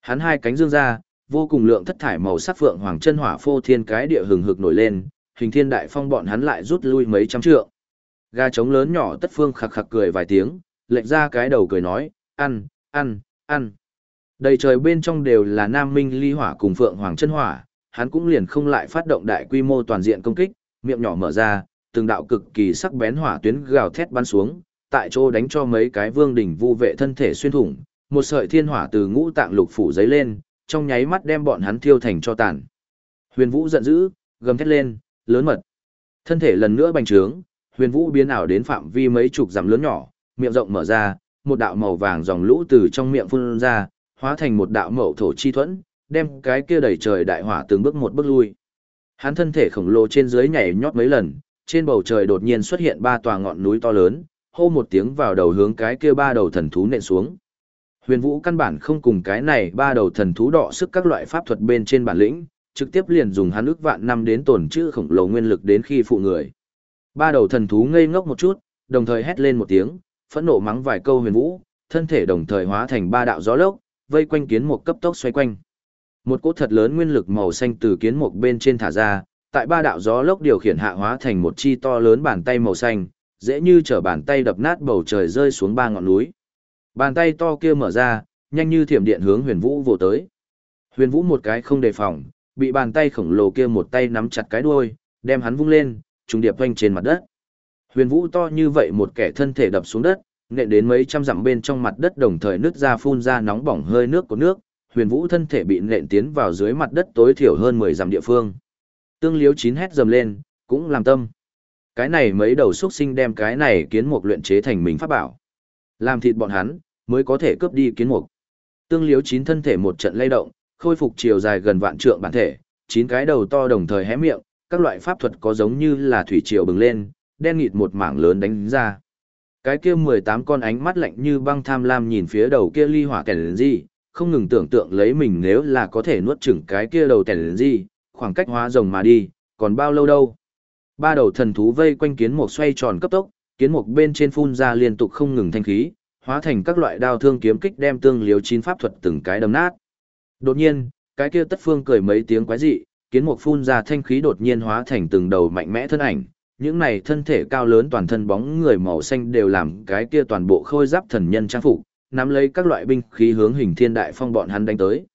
Hắn hai cánh dương ra, vô cùng lượng thất thải màu sắc phượng hoàng chân hỏa phô thiên cái địa hừng hực nổi lên, hình thiên đại phong bọn hắn lại rút lui mấy trăm trượng. Ga trống lớn nhỏ tất phương khặc khặc cười vài tiếng, lệch ra cái đầu cười nói, ăn, ăn, ăn. Đầy trời bên trong đều là nam minh ly hỏa cùng phượng hoàng chân hỏa, hắn cũng liền không lại phát động đại quy mô toàn diện công kích, miệng nhỏ mở ra, từng đạo cực kỳ sắc bén hỏa tuyến gào thét bắn xuống, tại chỗ đánh cho mấy cái vương đỉnh vu vệ thân thể xuyên thủng, một sợi thiên hỏa từ ngũ tạng lục phủ giấy lên, trong nháy mắt đem bọn hắn thiêu thành cho tàn. Huyền Vũ giận dữ, gầm thét lên, lớn mật. Thân thể lần nữa bành trướng, Huyền Vũ biến ảo đến phạm vi mấy chục dặm lớn nhỏ, miệng rộng mở ra, một đạo màu vàng dòng lũ từ trong miệng phun ra, hóa thành một đạo mậu thổ chi thuẫn, đem cái kia đầy trời đại hỏa từng bước một bước lui. Hắn thân thể khổng lồ trên dưới nhảy nhót mấy lần, trên bầu trời đột nhiên xuất hiện ba tòa ngọn núi to lớn, hô một tiếng vào đầu hướng cái kia ba đầu thần thú nện xuống. Huyền Vũ căn bản không cùng cái này ba đầu thần thú đọ sức các loại pháp thuật bên trên bản lĩnh, trực tiếp liền dùng hắn ước vạn năm đến tổn trữ khổng lồ nguyên lực đến khi phụ người. Ba đầu thần thú ngây ngốc một chút, đồng thời hét lên một tiếng, phẫn nộ mắng vài câu Huyền Vũ, thân thể đồng thời hóa thành ba đạo gió lốc, vây quanh kiến một cấp tốc xoay quanh. Một cỗ thật lớn nguyên lực màu xanh từ kiến một bên trên thả ra, tại ba đạo gió lốc điều khiển hạ hóa thành một chi to lớn bàn tay màu xanh, dễ như trở bàn tay đập nát bầu trời rơi xuống ba ngọn núi. Bàn tay to kia mở ra, nhanh như thiểm điện hướng huyền vũ vồ tới. Huyền vũ một cái không đề phòng, bị bàn tay khổng lồ kia một tay nắm chặt cái đuôi, đem hắn vung lên, trùng điệp quanh trên mặt đất. Huyền vũ to như vậy một kẻ thân thể đập xuống đất, nện đến mấy trăm dặm bên trong mặt đất đồng thời nứt ra phun ra nóng bỏng hơi nước của nước, huyền vũ thân thể bị nện tiến vào dưới mặt đất tối thiểu hơn 10 dặm địa phương. Tương liếu chín hét dầm lên, cũng làm tâm. Cái này mấy đầu xuất sinh đem cái này kiến mục luyện chế thành mình pháp bảo. Làm thịt bọn hắn, mới có thể cướp đi kiến mục. Tương liếu chín thân thể một trận lay động, khôi phục chiều dài gần vạn trượng bản thể, chín cái đầu to đồng thời hé miệng, các loại pháp thuật có giống như là thủy triều bừng lên, đen nghịt một mảng lớn đánh ra. Cái kia 18 con ánh mắt lạnh như băng tham lam nhìn phía đầu kia ly hỏa kẻ gì, không ngừng tưởng tượng lấy mình nếu là có thể nuốt chửng cái kia đầu kẻ gì, khoảng cách hóa rồng mà đi, còn bao lâu đâu. Ba đầu thần thú vây quanh kiến mục xoay tròn cấp tốc, kiến mục bên trên phun ra liên tục không ngừng thanh khí, hóa thành các loại đao thương kiếm kích đem tương liếu chín pháp thuật từng cái đâm nát. Đột nhiên, cái kia tất phương cười mấy tiếng quái dị, kiến mục phun ra thanh khí đột nhiên hóa thành từng đầu mạnh mẽ thân ảnh, những này thân thể cao lớn toàn thân bóng người màu xanh đều làm cái kia toàn bộ khôi giáp thần nhân trang phục, nắm lấy các loại binh khí hướng hình thiên đại phong bọn hắn đánh tới.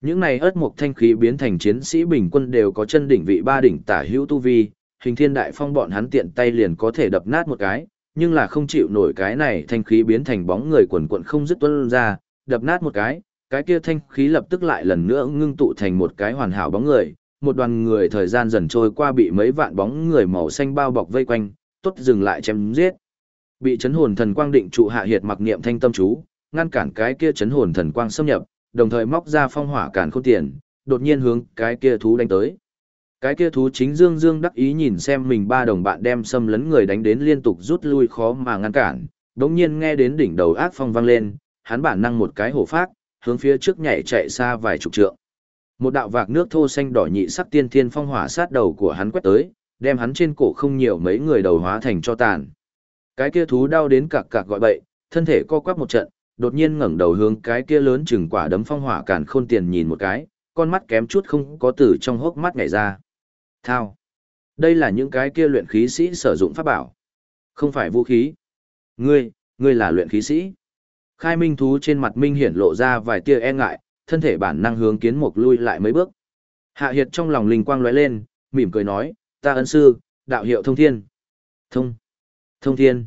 Những này ớt mục thanh khí biến thành chiến sĩ bình quân đều có chân đỉnh vị ba đỉnh tả hữu tu vi, hình thiên đại phong bọn hắn tiện tay liền có thể đập nát một cái, nhưng là không chịu nổi cái này thanh khí biến thành bóng người quần quận không dứt tuân ra, đập nát một cái, cái kia thanh khí lập tức lại lần nữa ngưng tụ thành một cái hoàn hảo bóng người, một đoàn người thời gian dần trôi qua bị mấy vạn bóng người màu xanh bao bọc vây quanh, tốt dừng lại chém giết. Bị chấn hồn thần quang định trụ hạ hiệt mặc niệm thanh tâm chú, ngăn cản cái kia chấn hồn thần quang xâm nhập, đồng thời móc ra phong hỏa cản khôn tiền, đột nhiên hướng cái kia thú đánh tới. Cái kia thú chính dương dương đắc ý nhìn xem mình ba đồng bạn đem xâm lấn người đánh đến liên tục rút lui khó mà ngăn cản, đột nhiên nghe đến đỉnh đầu ác phong vang lên, hắn bản năng một cái hổ phát, hướng phía trước nhảy chạy xa vài chục trượng. Một đạo vạc nước thô xanh đỏ nhị sắc tiên thiên phong hỏa sát đầu của hắn quét tới, đem hắn trên cổ không nhiều mấy người đầu hóa thành cho tàn. Cái kia thú đau đến cạc cạc gọi bậy, thân thể co quắp một trận, đột nhiên ngẩng đầu hướng cái kia lớn chừng quả đấm phong hỏa càn khôn tiền nhìn một cái, con mắt kém chút không có từ trong hốc mắt nhảy ra. Thao. Đây là những cái kia luyện khí sĩ sử dụng pháp bảo. Không phải vũ khí. Ngươi, ngươi là luyện khí sĩ. Khai minh thú trên mặt minh hiển lộ ra vài tia e ngại, thân thể bản năng hướng kiến mục lui lại mấy bước. Hạ Hiệt trong lòng linh quang lóe lên, mỉm cười nói, ta ân sư, đạo hiệu thông thiên. Thông. Thông thiên.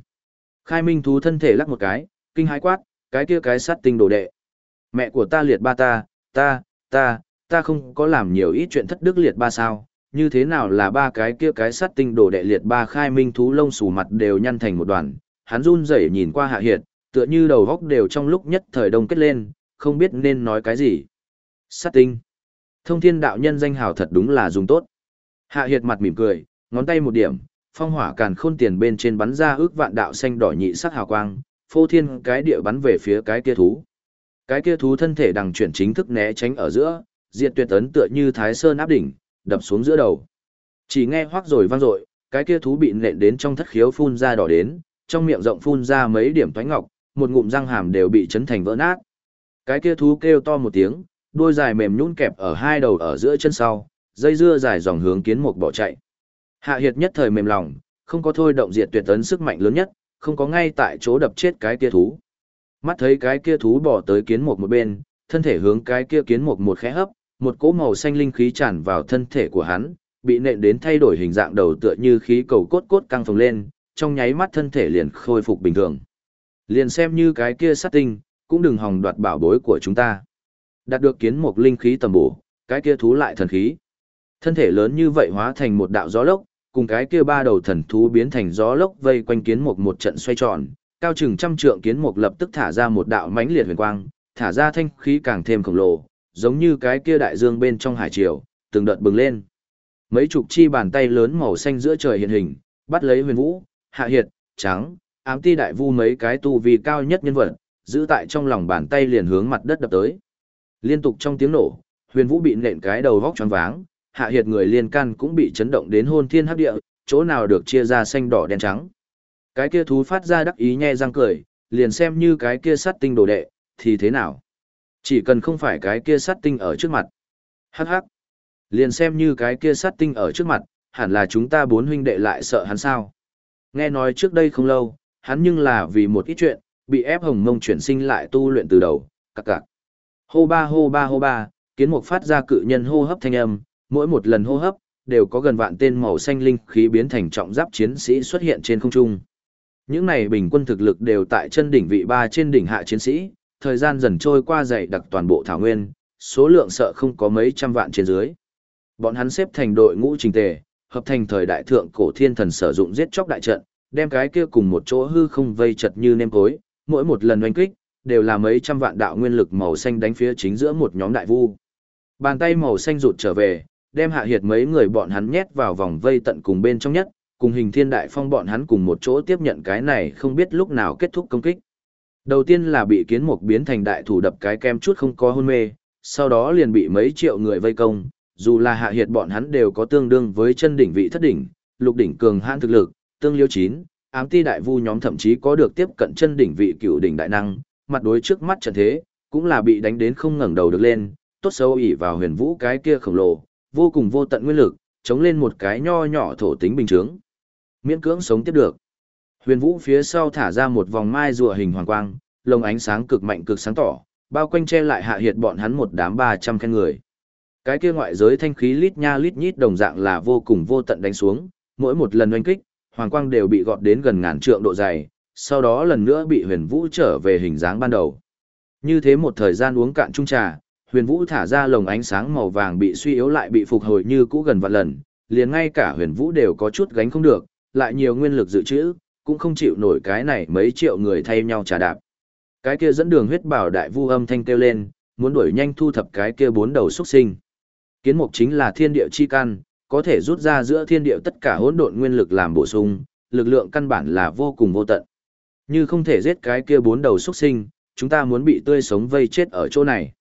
Khai minh thú thân thể lắc một cái, kinh hãi quát, cái kia cái sát tinh đồ đệ. Mẹ của ta liệt ba ta, ta, ta, ta không có làm nhiều ít chuyện thất đức liệt ba sao, như thế nào là ba cái kia cái sát tinh đồ đệ liệt ba khai minh thú lông xù mặt đều nhăn thành một đoàn, hắn run rẩy nhìn qua hạ hiệt, tựa như đầu góc đều trong lúc nhất thời đông kết lên, không biết nên nói cái gì. Sát tinh. Thông thiên đạo nhân danh hào thật đúng là dùng tốt. Hạ hiệt mặt mỉm cười, ngón tay một điểm, phong hỏa càn khôn tiền bên trên bắn ra ước vạn đạo xanh đỏ nhị sắc hào quang, phô thiên cái địa bắn về phía cái kia thú. Cái kia thú thân thể đằng chuyển chính thức né tránh ở giữa, diệt tuyệt ấn tựa như thái sơn áp đỉnh, đập xuống giữa đầu. Chỉ nghe hoác rồi vang dội, cái kia thú bị nện đến trong thất khiếu phun ra đỏ đến, trong miệng rộng phun ra mấy điểm toái ngọc, một ngụm răng hàm đều bị chấn thành vỡ nát. Cái kia thú kêu to một tiếng, đuôi dài mềm nhún kẹp ở hai đầu ở giữa chân sau, dây dưa dài dòng hướng kiến mục bỏ chạy. Hạ Hiệt nhất thời mềm lòng, không có thôi động diệt tuyệt tấn sức mạnh lớn nhất, không có ngay tại chỗ đập chết cái kia thú. Mắt thấy cái kia thú bỏ tới kiến mục một bên, thân thể hướng cái kia kiến mục một khẽ hấp, một cỗ màu xanh linh khí tràn vào thân thể của hắn, bị nện đến thay đổi hình dạng đầu tựa như khí cầu cốt cốt căng phồng lên, trong nháy mắt thân thể liền khôi phục bình thường. Liền xem như cái kia sát tinh, cũng đừng hòng đoạt bảo bối của chúng ta. Đạt được kiến mục linh khí tầm bổ, cái kia thú lại thần khí. Thân thể lớn như vậy hóa thành một đạo gió lốc, cùng cái kia ba đầu thần thú biến thành gió lốc vây quanh kiến mục một trận xoay tròn, cao chừng trăm trượng kiến mục lập tức thả ra một đạo mãnh liệt huyền quang, thả ra thanh khí càng thêm khổng lồ, giống như cái kia đại dương bên trong hải triều, từng đợt bừng lên. Mấy chục chi bàn tay lớn màu xanh giữa trời hiện hình, bắt lấy huyền vũ, hạ hiệt, trắng, ám ti đại vu mấy cái tu vi cao nhất nhân vật, giữ tại trong lòng bàn tay liền hướng mặt đất đập tới. Liên tục trong tiếng nổ, huyền vũ bị nện cái đầu vóc tròn váng, hạ hiệt người liên can cũng bị chấn động đến hôn thiên hấp địa, chỗ nào được chia ra xanh đỏ đen trắng. Cái kia thú phát ra đắc ý nhe răng cười, liền xem như cái kia sát tinh đồ đệ, thì thế nào? Chỉ cần không phải cái kia sát tinh ở trước mặt. Hắc hắc. Liền xem như cái kia sát tinh ở trước mặt, hẳn là chúng ta bốn huynh đệ lại sợ hắn sao. Nghe nói trước đây không lâu, hắn nhưng là vì một ít chuyện, bị ép hồng mông chuyển sinh lại tu luyện từ đầu, cặc cặc. Hô ba hô ba hô ba, kiến mục phát ra cự nhân hô hấp thanh âm, mỗi một lần hô hấp, đều có gần vạn tên màu xanh linh khí biến thành trọng giáp chiến sĩ xuất hiện trên không trung. Những này bình quân thực lực đều tại chân đỉnh vị ba trên đỉnh hạ chiến sĩ, thời gian dần trôi qua dày đặc toàn bộ thảo nguyên, số lượng sợ không có mấy trăm vạn trên dưới. Bọn hắn xếp thành đội ngũ trình tề, hợp thành thời đại thượng cổ thiên thần sử dụng giết chóc đại trận, đem cái kia cùng một chỗ hư không vây chật như nêm cối, mỗi một lần oanh kích, đều là mấy trăm vạn đạo nguyên lực màu xanh đánh phía chính giữa một nhóm đại vu. Bàn tay màu xanh rụt trở về, đem hạ hiệt mấy người bọn hắn nhét vào vòng vây tận cùng bên trong nhất, cùng hình thiên đại phong bọn hắn cùng một chỗ tiếp nhận cái này không biết lúc nào kết thúc công kích. Đầu tiên là bị kiến mục biến thành đại thủ đập cái kem chút không có hôn mê, sau đó liền bị mấy triệu người vây công, dù là hạ hiệt bọn hắn đều có tương đương với chân đỉnh vị thất đỉnh, lục đỉnh cường hãn thực lực, tương liêu chín, ám ti đại vu nhóm thậm chí có được tiếp cận chân đỉnh vị cựu đỉnh đại năng, mặt đối trước mắt trận thế, cũng là bị đánh đến không ngẩng đầu được lên, tốt xấu ỉ vào huyền vũ cái kia khổng lồ, vô cùng vô tận nguyên lực, chống lên một cái nho nhỏ thổ tính bình thường. Miễn cưỡng sống tiếp được. Huyền vũ phía sau thả ra một vòng mai rùa hình hoàng quang, lồng ánh sáng cực mạnh cực sáng tỏ, bao quanh che lại hạ hiệt bọn hắn một đám ba trăm khen người. Cái kia ngoại giới thanh khí lít nha lít nhít đồng dạng là vô cùng vô tận đánh xuống, mỗi một lần oanh kích, hoàng quang đều bị gọt đến gần ngàn trượng độ dày, sau đó lần nữa bị huyền vũ trở về hình dáng ban đầu. Như thế một thời gian uống cạn chung trà, huyền vũ thả ra lồng ánh sáng màu vàng bị suy yếu lại bị phục hồi như cũ gần vạn lần, liền ngay cả huyền vũ đều có chút gánh không được, lại nhiều nguyên lực dự trữ, cũng không chịu nổi cái này mấy triệu người thay nhau trả đạp. Cái kia dẫn đường huyết bảo đại vu âm thanh kêu lên, muốn đuổi nhanh thu thập cái kia bốn đầu xuất sinh. Kiến mục chính là thiên địa chi căn, có thể rút ra giữa thiên địa tất cả hỗn độn nguyên lực làm bổ sung, lực lượng căn bản là vô cùng vô tận. Như không thể giết cái kia bốn đầu xuất sinh, chúng ta muốn bị tươi sống vây chết ở chỗ này.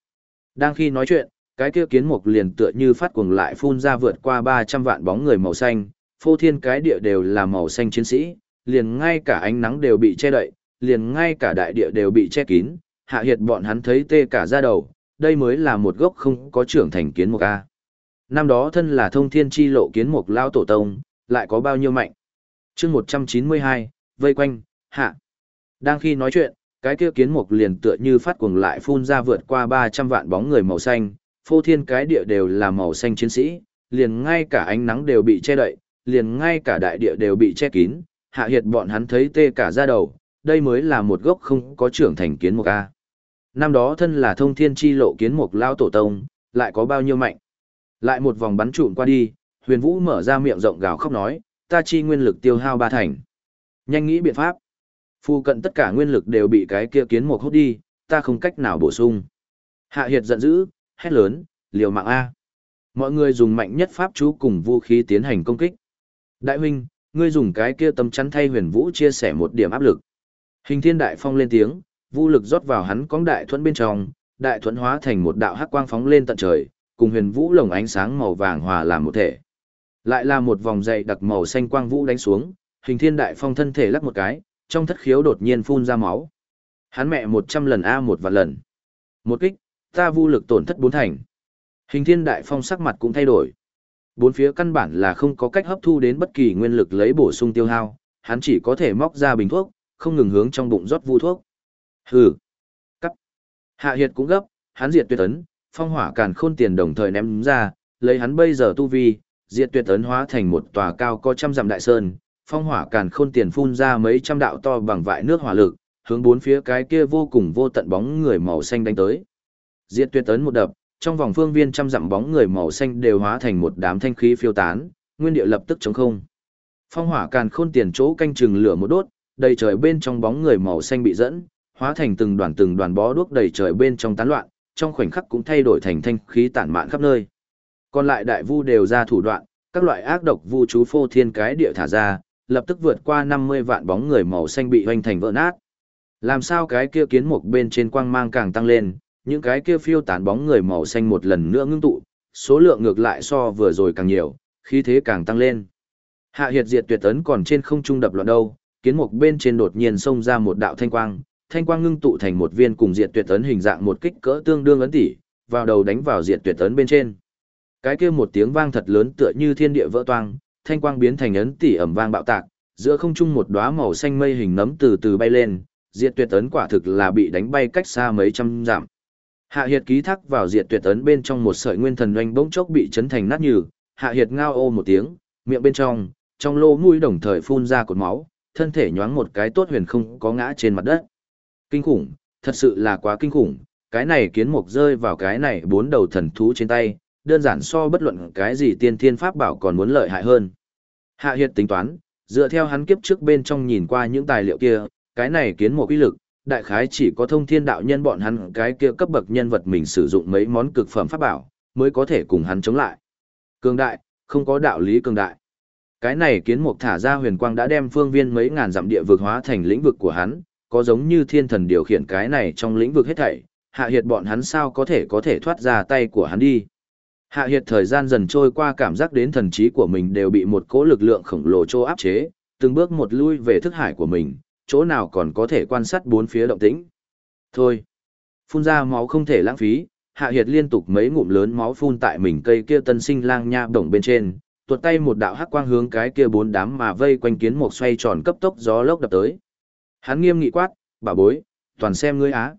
Đang khi nói chuyện, cái kia kiến mục liền tựa như phát cuồng lại phun ra vượt qua 300 vạn bóng người màu xanh, phô thiên cái địa đều là màu xanh chiến sĩ, liền ngay cả ánh nắng đều bị che đậy, liền ngay cả đại địa đều bị che kín, hạ hiệt bọn hắn thấy tê cả da đầu, đây mới là một gốc không có trưởng thành kiến mục A. Năm đó thân là thông thiên chi lộ kiến mục lao tổ tông, lại có bao nhiêu mạnh. chương 192, vây quanh, hạ. Đang khi nói chuyện, cái kia kiến mục liền tựa như phát cuồng lại phun ra vượt qua 300 vạn bóng người màu xanh, phô thiên cái địa đều là màu xanh chiến sĩ, liền ngay cả ánh nắng đều bị che đậy, liền ngay cả đại địa đều bị che kín, hạ hiệt bọn hắn thấy tê cả da đầu, đây mới là một gốc không có trưởng thành kiến mục A. Năm đó thân là thông thiên chi lộ kiến mục lao tổ tông, lại có bao nhiêu mạnh. Lại một vòng bắn trụm qua đi, huyền vũ mở ra miệng rộng gào khóc nói, ta chi nguyên lực tiêu hao ba thành. Nhanh nghĩ biện pháp. Phu cận tất cả nguyên lực đều bị cái kia kiến mục hút đi, ta không cách nào bổ sung. Hạ hiệt giận dữ, hét lớn, liều mạng A. Mọi người dùng mạnh nhất pháp chú cùng vũ khí tiến hành công kích. Đại huynh, ngươi dùng cái kia tấm chắn thay huyền vũ chia sẻ một điểm áp lực. Hình thiên đại phong lên tiếng, vũ lực rót vào hắn cóng đại thuẫn bên trong, đại thuẫn hóa thành một đạo hắc quang phóng lên tận trời, cùng huyền vũ lồng ánh sáng màu vàng hòa làm một thể. Lại là một vòng dày đặc màu xanh quang vũ đánh xuống, hình thiên đại phong thân thể lắc một cái, trong thất khiếu đột nhiên phun ra máu. Hắn mẹ một trăm lần A một vạn lần. Một kích, ta vu lực tổn thất bốn thành. Hình thiên đại phong sắc mặt cũng thay đổi. Bốn phía căn bản là không có cách hấp thu đến bất kỳ nguyên lực lấy bổ sung tiêu hao, hắn chỉ có thể móc ra bình thuốc, không ngừng hướng trong bụng rót vu thuốc. Hừ. Cắt. Hạ Hiệt cũng gấp, hắn diệt tuyệt ấn, phong hỏa càn khôn tiền đồng thời ném ra, lấy hắn bây giờ tu vi, diệt tuyệt ấn hóa thành một tòa cao có trăm dặm đại sơn, phong hỏa càn khôn tiền phun ra mấy trăm đạo to bằng vại nước hỏa lực, hướng bốn phía cái kia vô cùng vô tận bóng người màu xanh đánh tới. Diệt tuyệt ấn một đập, trong vòng phương viên trăm dặm bóng người màu xanh đều hóa thành một đám thanh khí phiêu tán, nguyên địa lập tức trống không. Phong hỏa càn khôn tiền chỗ canh chừng lửa một đốt, đầy trời bên trong bóng người màu xanh bị dẫn, hóa thành từng đoàn từng đoàn bó đuốc đầy trời bên trong tán loạn, trong khoảnh khắc cũng thay đổi thành thanh khí tản mạn khắp nơi. Còn lại đại vu đều ra thủ đoạn, các loại ác độc vu chú phô thiên cái địa thả ra, lập tức vượt qua 50 vạn bóng người màu xanh bị hoành thành vỡ nát. Làm sao cái kia kiến mục bên trên quang mang càng tăng lên, những cái kia phiêu tán bóng người màu xanh một lần nữa ngưng tụ, số lượng ngược lại so vừa rồi càng nhiều, khí thế càng tăng lên. Hạ hiệt diệt tuyệt tấn còn trên không trung đập loạn đâu, kiến mục bên trên đột nhiên xông ra một đạo thanh quang, thanh quang ngưng tụ thành một viên cùng diệt tuyệt tấn hình dạng một kích cỡ tương đương ấn tỷ, vào đầu đánh vào diệt tuyệt tấn bên trên. Cái kia một tiếng vang thật lớn tựa như thiên địa vỡ toang, thanh quang biến thành ấn tỷ ẩm vang bạo tạc, giữa không trung một đóa màu xanh mây hình nấm từ từ bay lên, diệt tuyệt tấn quả thực là bị đánh bay cách xa mấy trăm dặm. Hạ Hiệt ký thác vào diệt tuyệt tấn bên trong một sợi nguyên thần oanh bỗng chốc bị chấn thành nát nhừ, Hạ Hiệt ngao ô một tiếng, miệng bên trong, trong lô mũi đồng thời phun ra cột máu, thân thể nhoáng một cái tốt huyền không có ngã trên mặt đất. Kinh khủng, thật sự là quá kinh khủng, cái này kiến mục rơi vào cái này bốn đầu thần thú trên tay, đơn giản so bất luận cái gì tiên thiên pháp bảo còn muốn lợi hại hơn. Hạ Hiệt tính toán, dựa theo hắn kiếp trước bên trong nhìn qua những tài liệu kia, cái này kiến một uy lực, đại khái chỉ có thông thiên đạo nhân bọn hắn cái kia cấp bậc nhân vật mình sử dụng mấy món cực phẩm pháp bảo, mới có thể cùng hắn chống lại. Cường đại, không có đạo lý cường đại. Cái này kiến mục thả ra huyền quang đã đem phương viên mấy ngàn dặm địa vực hóa thành lĩnh vực của hắn, có giống như thiên thần điều khiển cái này trong lĩnh vực hết thảy, hạ hiệt bọn hắn sao có thể có thể thoát ra tay của hắn đi. Hạ hiệt thời gian dần trôi qua cảm giác đến thần trí của mình đều bị một cỗ lực lượng khổng lồ trô áp chế, từng bước một lui về thức hải của mình, chỗ nào còn có thể quan sát bốn phía động tĩnh. Thôi, phun ra máu không thể lãng phí, hạ hiệt liên tục mấy ngụm lớn máu phun tại mình cây kia tân sinh lang nha bổng bên trên, tuột tay một đạo hắc quang hướng cái kia bốn đám mà vây quanh kiến một xoay tròn cấp tốc gió lốc đập tới. Hắn nghiêm nghị quát, bà bối, toàn xem ngươi á.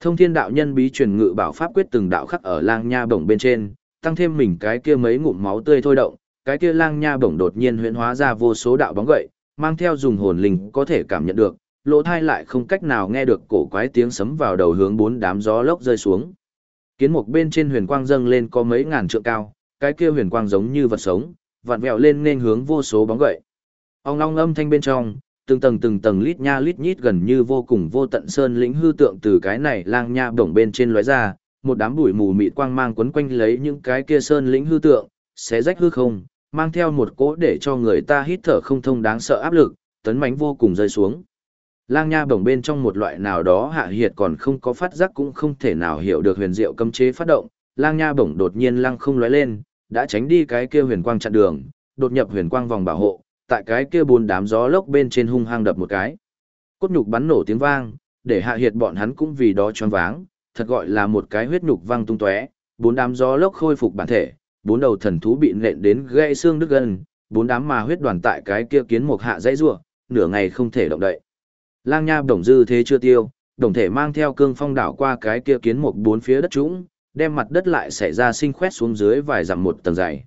Thông thiên đạo nhân bí truyền ngự bảo pháp quyết từng đạo khắc ở lang nha bổng bên trên, tăng thêm mình cái kia mấy ngụm máu tươi thôi động, cái kia lang nha bổng đột nhiên huyễn hóa ra vô số đạo bóng gậy, mang theo dùng hồn linh có thể cảm nhận được, lỗ thai lại không cách nào nghe được cổ quái tiếng sấm vào đầu hướng bốn đám gió lốc rơi xuống. Kiến mục bên trên huyền quang dâng lên có mấy ngàn trượng cao, cái kia huyền quang giống như vật sống, vặn vẹo lên nên hướng vô số bóng gậy. Ông long âm thanh bên trong, từng tầng từng tầng lít nha lít nhít gần như vô cùng vô tận sơn lĩnh hư tượng từ cái này lang nha bổng bên trên lóe ra, một đám bụi mù mịt quang mang quấn quanh lấy những cái kia sơn lĩnh hư tượng, xé rách hư không, mang theo một cỗ để cho người ta hít thở không thông đáng sợ áp lực, tấn mãnh vô cùng rơi xuống. Lang nha bổng bên trong một loại nào đó hạ hiệt còn không có phát giác cũng không thể nào hiểu được huyền diệu cấm chế phát động, lang nha bổng đột nhiên lăng không lóe lên, đã tránh đi cái kia huyền quang chặn đường, đột nhập huyền quang vòng bảo hộ, tại cái kia bốn đám gió lốc bên trên hung hăng đập một cái. Cốt nhục bắn nổ tiếng vang, để hạ hiệt bọn hắn cũng vì đó choáng váng, thật gọi là một cái huyết nhục vang tung tóe, bốn đám gió lốc khôi phục bản thể, bốn đầu thần thú bị nện đến gãy xương đứt gân, bốn đám mà huyết đoàn tại cái kia kiến một hạ dãy rủa, nửa ngày không thể động đậy. Lang Nha đồng dư thế chưa tiêu, đồng thể mang theo cương phong đảo qua cái kia kiến một bốn phía đất trũng, đem mặt đất lại xảy ra sinh khoét xuống dưới vài dặm một tầng dày.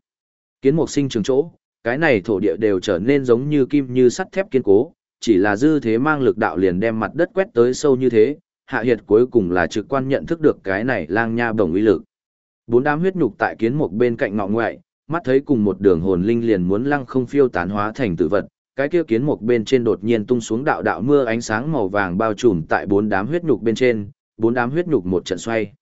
Kiến một sinh trường chỗ, cái này thổ địa đều trở nên giống như kim như sắt thép kiên cố, chỉ là dư thế mang lực đạo liền đem mặt đất quét tới sâu như thế, hạ hiệt cuối cùng là trực quan nhận thức được cái này lang nha bổng uy lực. Bốn đám huyết nhục tại kiến một bên cạnh ngọ ngoại, mắt thấy cùng một đường hồn linh liền muốn lăng không phiêu tán hóa thành tử vật, cái kia kiến một bên trên đột nhiên tung xuống đạo đạo mưa ánh sáng màu vàng bao trùm tại bốn đám huyết nhục bên trên, bốn đám huyết nhục một trận xoay.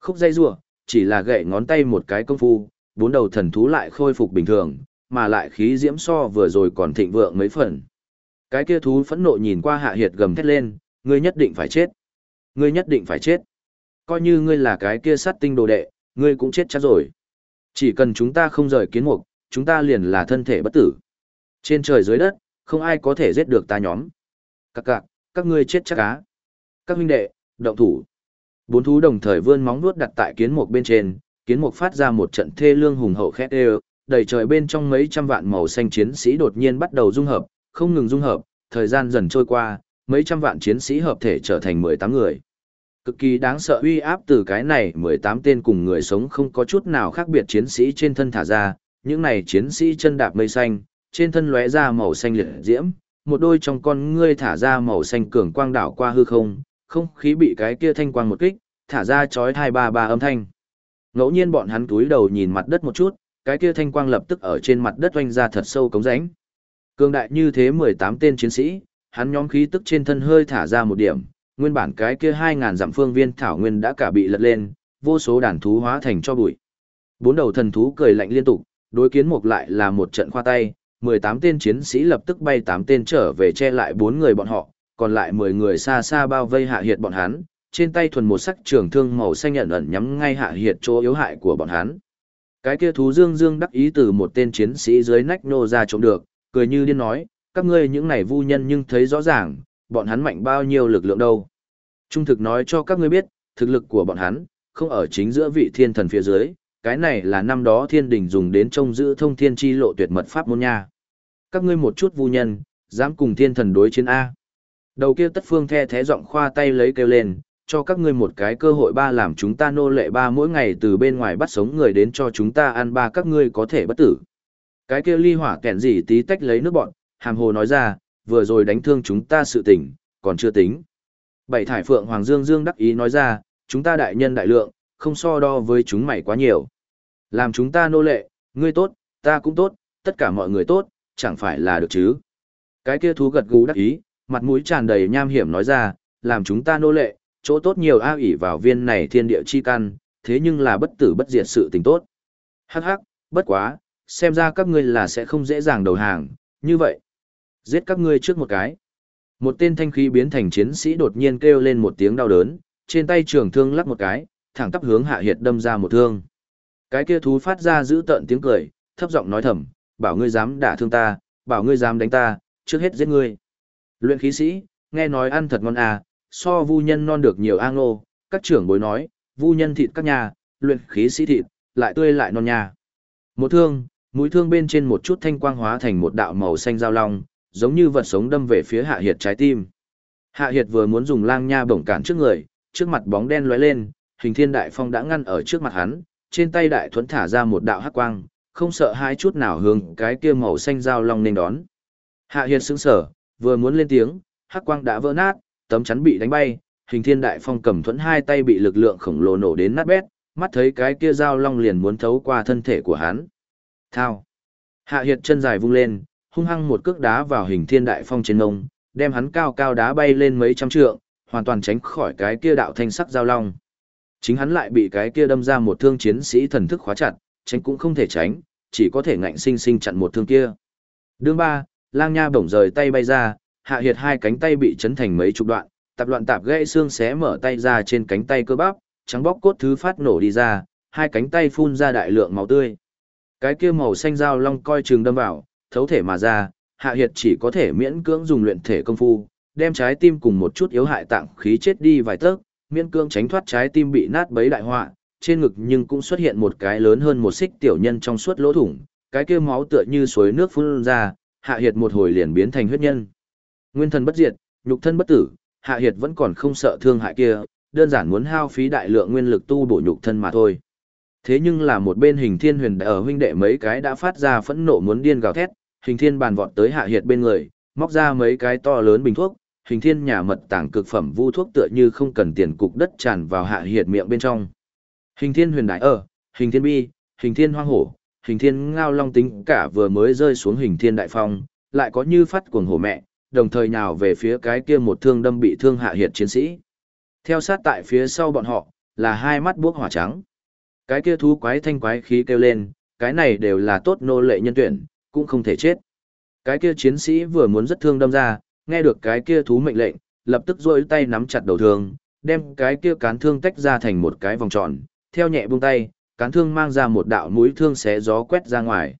Khúc dây rủa, chỉ là gậy ngón tay một cái công phu, bốn đầu thần thú lại khôi phục bình thường, mà lại khí diễm so vừa rồi còn thịnh vượng mấy phần. Cái kia thú phẫn nộ nhìn qua hạ hiệt gầm thét lên, ngươi nhất định phải chết. Ngươi nhất định phải chết. Coi như ngươi là cái kia sát tinh đồ đệ, ngươi cũng chết chắc rồi. Chỉ cần chúng ta không rời kiến mục, chúng ta liền là thân thể bất tử. Trên trời dưới đất, không ai có thể giết được ta nhóm. Các cạc, các ngươi chết chắc á. Các huynh đệ, động thủ. Bốn thú đồng thời vươn móng vuốt đặt tại kiến mục bên trên, kiến mục phát ra một trận thê lương hùng hậu khét đều, đầy trời bên trong mấy trăm vạn màu xanh chiến sĩ đột nhiên bắt đầu dung hợp, không ngừng dung hợp, thời gian dần trôi qua, mấy trăm vạn chiến sĩ hợp thể trở thành 18 người. Cực kỳ đáng sợ uy áp từ cái này 18 tên cùng người sống không có chút nào khác biệt chiến sĩ trên thân thả ra, những này chiến sĩ chân đạp mây xanh, trên thân lóe ra màu xanh liệt diễm, một đôi trong con ngươi thả ra màu xanh cường quang đảo qua hư không, không khí bị cái kia thanh quang một kích, thả ra chói thai ba ba âm thanh. Ngẫu nhiên bọn hắn túi đầu nhìn mặt đất một chút, cái kia thanh quang lập tức ở trên mặt đất oanh ra thật sâu cống rãnh. Cường đại như thế 18 tên chiến sĩ, hắn nhóm khí tức trên thân hơi thả ra một điểm, nguyên bản cái kia 2000 dặm phương viên thảo nguyên đã cả bị lật lên, vô số đàn thú hóa thành cho bụi. Bốn đầu thần thú cười lạnh liên tục, đối kiến mục lại là một trận khoa tay, 18 tên chiến sĩ lập tức bay 8 tên trở về che lại bốn người bọn họ, còn lại 10 người xa xa bao vây hạ hiệt bọn hắn, trên tay thuần một sắc trường thương màu xanh ẩn ẩn nhắm ngay hạ hiệt chỗ yếu hại của bọn hắn. Cái kia thú dương dương đắc ý từ một tên chiến sĩ dưới nách nô ra trộm được, cười như điên nói, các ngươi những này vu nhân nhưng thấy rõ ràng, bọn hắn mạnh bao nhiêu lực lượng đâu. Trung thực nói cho các ngươi biết, thực lực của bọn hắn, không ở chính giữa vị thiên thần phía dưới, cái này là năm đó thiên đình dùng đến trông giữ thông thiên chi lộ tuyệt mật pháp môn nha. Các ngươi một chút vu nhân, dám cùng thiên thần đối chiến A. Đầu kia tất phương the thế giọng khoa tay lấy kêu lên, cho các ngươi một cái cơ hội ba làm chúng ta nô lệ ba mỗi ngày từ bên ngoài bắt sống người đến cho chúng ta ăn ba các ngươi có thể bất tử. Cái kia ly hỏa kẹn gì tí tách lấy nước bọn, hàm hồ nói ra, vừa rồi đánh thương chúng ta sự tỉnh, còn chưa tính. Bảy thải phượng Hoàng Dương Dương đắc ý nói ra, chúng ta đại nhân đại lượng, không so đo với chúng mày quá nhiều. Làm chúng ta nô lệ, ngươi tốt, ta cũng tốt, tất cả mọi người tốt, chẳng phải là được chứ. Cái kia thú gật gù đắc ý, mặt mũi tràn đầy nham hiểm nói ra, làm chúng ta nô lệ, chỗ tốt nhiều a ỷ vào viên này thiên địa chi căn, thế nhưng là bất tử bất diệt sự tình tốt. Hắc hắc, bất quá, xem ra các ngươi là sẽ không dễ dàng đầu hàng, như vậy. Giết các ngươi trước một cái. Một tên thanh khí biến thành chiến sĩ đột nhiên kêu lên một tiếng đau đớn, trên tay trường thương lắc một cái, thẳng tắp hướng hạ hiệt đâm ra một thương. Cái kia thú phát ra giữ tợn tiếng cười, thấp giọng nói thầm, bảo ngươi dám đả thương ta, bảo ngươi dám đánh ta, trước hết giết ngươi. Luyện khí sĩ, nghe nói ăn thật ngon à, so vu nhân non được nhiều an ngô, các trưởng bối nói, vu nhân thịt các nhà, luyện khí sĩ thịt, lại tươi lại non nhà. Một thương, mũi thương bên trên một chút thanh quang hóa thành một đạo màu xanh giao long, giống như vật sống đâm về phía hạ hiệt trái tim. Hạ hiệt vừa muốn dùng lang nha bổng cản trước người, trước mặt bóng đen lóe lên, hình thiên đại phong đã ngăn ở trước mặt hắn, trên tay đại thuẫn thả ra một đạo hắc quang, không sợ hai chút nào hướng cái kia màu xanh dao long nên đón. Hạ hiệt sững sở, vừa muốn lên tiếng, hắc quang đã vỡ nát, tấm chắn bị đánh bay, hình thiên đại phong cầm thuẫn hai tay bị lực lượng khổng lồ nổ đến nát bét, mắt thấy cái kia dao long liền muốn thấu qua thân thể của hắn. Thao. Hạ hiệt chân dài vung lên, hung hăng một cước đá vào hình thiên đại phong trên ngông, đem hắn cao cao đá bay lên mấy trăm trượng, hoàn toàn tránh khỏi cái kia đạo thanh sắc giao long. Chính hắn lại bị cái kia đâm ra một thương chiến sĩ thần thức khóa chặt, tránh cũng không thể tránh, chỉ có thể ngạnh sinh sinh chặn một thương kia. Đương ba, lang nha bổng rời tay bay ra, hạ hiệt hai cánh tay bị chấn thành mấy chục đoạn, tạp loạn tạp gãy xương xé mở tay ra trên cánh tay cơ bắp, trắng bóc cốt thứ phát nổ đi ra, hai cánh tay phun ra đại lượng máu tươi. Cái kia màu xanh dao long coi chừng đâm vào, thấu thể mà ra, hạ hiệt chỉ có thể miễn cưỡng dùng luyện thể công phu, đem trái tim cùng một chút yếu hại tạng khí chết đi vài tấc, miễn cưỡng tránh thoát trái tim bị nát bấy đại họa, trên ngực nhưng cũng xuất hiện một cái lớn hơn một xích tiểu nhân trong suốt lỗ thủng, cái kia máu tựa như suối nước phun ra, hạ hiệt một hồi liền biến thành huyết nhân. Nguyên thần bất diệt, nhục thân bất tử, hạ hiệt vẫn còn không sợ thương hại kia, đơn giản muốn hao phí đại lượng nguyên lực tu bổ nhục thân mà thôi. Thế nhưng là một bên hình thiên huyền ở huynh đệ mấy cái đã phát ra phẫn nộ muốn điên gào thét, hình thiên bàn vọt tới hạ hiệt bên người, móc ra mấy cái to lớn bình thuốc, hình thiên nhà mật tảng cực phẩm vu thuốc tựa như không cần tiền cục đất tràn vào hạ hiệt miệng bên trong. Hình thiên huyền đại ở, hình thiên bi, hình thiên hoang hổ, hình thiên ngao long tính cả vừa mới rơi xuống hình thiên đại phong, lại có như phát cuồng hổ mẹ, đồng thời nhào về phía cái kia một thương đâm bị thương hạ hiệt chiến sĩ. Theo sát tại phía sau bọn họ, là hai mắt buốc hỏa trắng. Cái kia thú quái thanh quái khí kêu lên, cái này đều là tốt nô lệ nhân tuyển, cũng không thể chết. Cái kia chiến sĩ vừa muốn rất thương đâm ra, nghe được cái kia thú mệnh lệnh, lập tức duỗi tay nắm chặt đầu thương, đem cái kia cán thương tách ra thành một cái vòng tròn, theo nhẹ buông tay, cán thương mang ra một đạo mũi thương xé gió quét ra ngoài.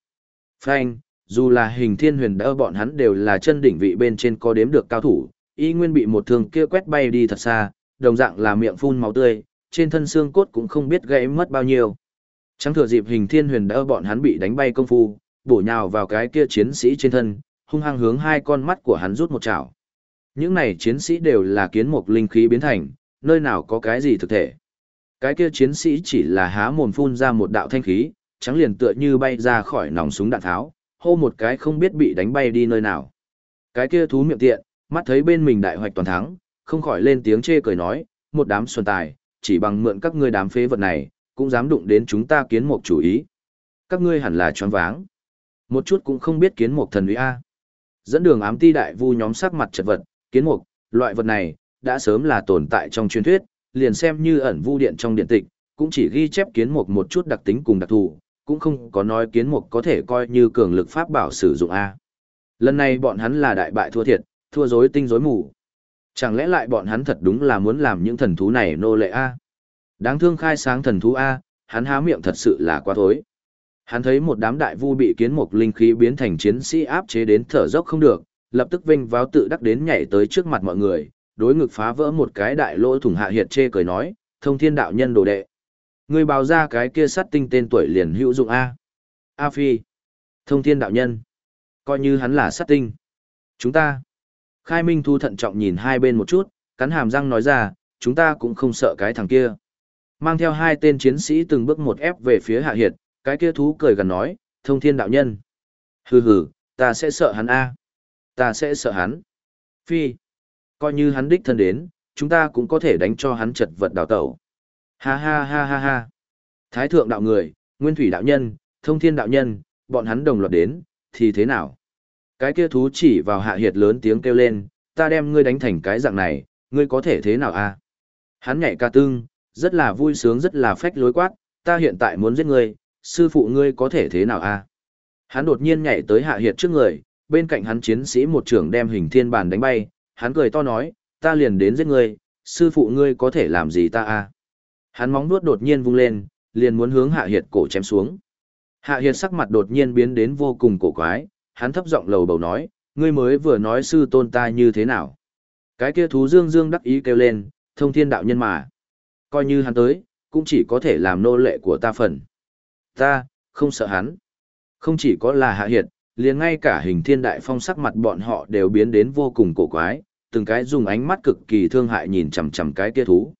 Phanh, dù là hình thiên huyền đỡ bọn hắn đều là chân đỉnh vị bên trên có đếm được cao thủ, y nguyên bị một thương kia quét bay đi thật xa, đồng dạng là miệng phun máu tươi, trên thân xương cốt cũng không biết gãy mất bao nhiêu. Chẳng thừa dịp hình thiên huyền đỡ bọn hắn bị đánh bay công phu, bổ nhào vào cái kia chiến sĩ trên thân, hung hăng hướng hai con mắt của hắn rút một chảo. Những này chiến sĩ đều là kiến mục linh khí biến thành, nơi nào có cái gì thực thể. Cái kia chiến sĩ chỉ là há mồm phun ra một đạo thanh khí, trắng liền tựa như bay ra khỏi nòng súng đạn tháo, hô một cái không biết bị đánh bay đi nơi nào. Cái kia thú miệng tiện, mắt thấy bên mình đại hoạch toàn thắng, không khỏi lên tiếng chê cười nói, một đám xuân tài, chỉ bằng mượn các ngươi đám phế vật này, cũng dám đụng đến chúng ta kiến mục chủ ý. Các ngươi hẳn là choáng váng. Một chút cũng không biết kiến mục thần uy A. Dẫn đường ám ti đại vu nhóm sắc mặt chật vật, kiến mục, loại vật này, đã sớm là tồn tại trong truyền thuyết, liền xem như ẩn vu điện trong điện tịch, cũng chỉ ghi chép kiến mục một chút đặc tính cùng đặc thù, cũng không có nói kiến mục có thể coi như cường lực pháp bảo sử dụng A. Lần này bọn hắn là đại bại thua thiệt, thua rối tinh rối mù. Chẳng lẽ lại bọn hắn thật đúng là muốn làm những thần thú này nô lệ A? Đáng thương khai sáng thần thú A, hắn há miệng thật sự là quá thối. Hắn thấy một đám đại vu bị kiến mục linh khí biến thành chiến sĩ áp chế đến thở dốc không được, lập tức vinh váo tự đắc đến nhảy tới trước mặt mọi người, đối ngực phá vỡ một cái đại lỗ thủng hạ hiệt chê cười nói, thông thiên đạo nhân đồ đệ. Người bào ra cái kia sát tinh tên tuổi liền hữu dụng A. A Phi. Thông thiên đạo nhân. Coi như hắn là sát tinh. Chúng ta. Khai Minh Thu thận trọng nhìn hai bên một chút, cắn hàm răng nói ra, chúng ta cũng không sợ cái thằng kia. Mang theo hai tên chiến sĩ từng bước một ép về phía hạ hiệt, cái kia thú cười gần nói, thông thiên đạo nhân. Hừ hừ, ta sẽ sợ hắn a Ta sẽ sợ hắn. Phi. Coi như hắn đích thân đến, chúng ta cũng có thể đánh cho hắn chật vật đào tẩu. Ha ha ha ha ha. Thái thượng đạo người, nguyên thủy đạo nhân, thông thiên đạo nhân, bọn hắn đồng loạt đến, thì thế nào? Cái kia thú chỉ vào hạ hiệt lớn tiếng kêu lên, ta đem ngươi đánh thành cái dạng này, ngươi có thể thế nào a? Hắn nhảy ca tưng, rất là vui sướng rất là phách lối quát, ta hiện tại muốn giết ngươi, sư phụ ngươi có thể thế nào a? Hắn đột nhiên nhảy tới hạ hiệt trước người, bên cạnh hắn chiến sĩ một trưởng đem hình thiên bàn đánh bay, hắn cười to nói, ta liền đến giết ngươi, sư phụ ngươi có thể làm gì ta a? Hắn móng vuốt đột nhiên vung lên, liền muốn hướng hạ hiệt cổ chém xuống. Hạ hiệt sắc mặt đột nhiên biến đến vô cùng cổ quái, hắn thấp giọng lầu bầu nói, ngươi mới vừa nói sư tôn ta như thế nào. Cái kia thú dương dương đắc ý kêu lên, thông thiên đạo nhân mà. Coi như hắn tới, cũng chỉ có thể làm nô lệ của ta phần. Ta, không sợ hắn. Không chỉ có là hạ hiệt, liền ngay cả hình thiên đại phong sắc mặt bọn họ đều biến đến vô cùng cổ quái, từng cái dùng ánh mắt cực kỳ thương hại nhìn chằm chằm cái kia thú.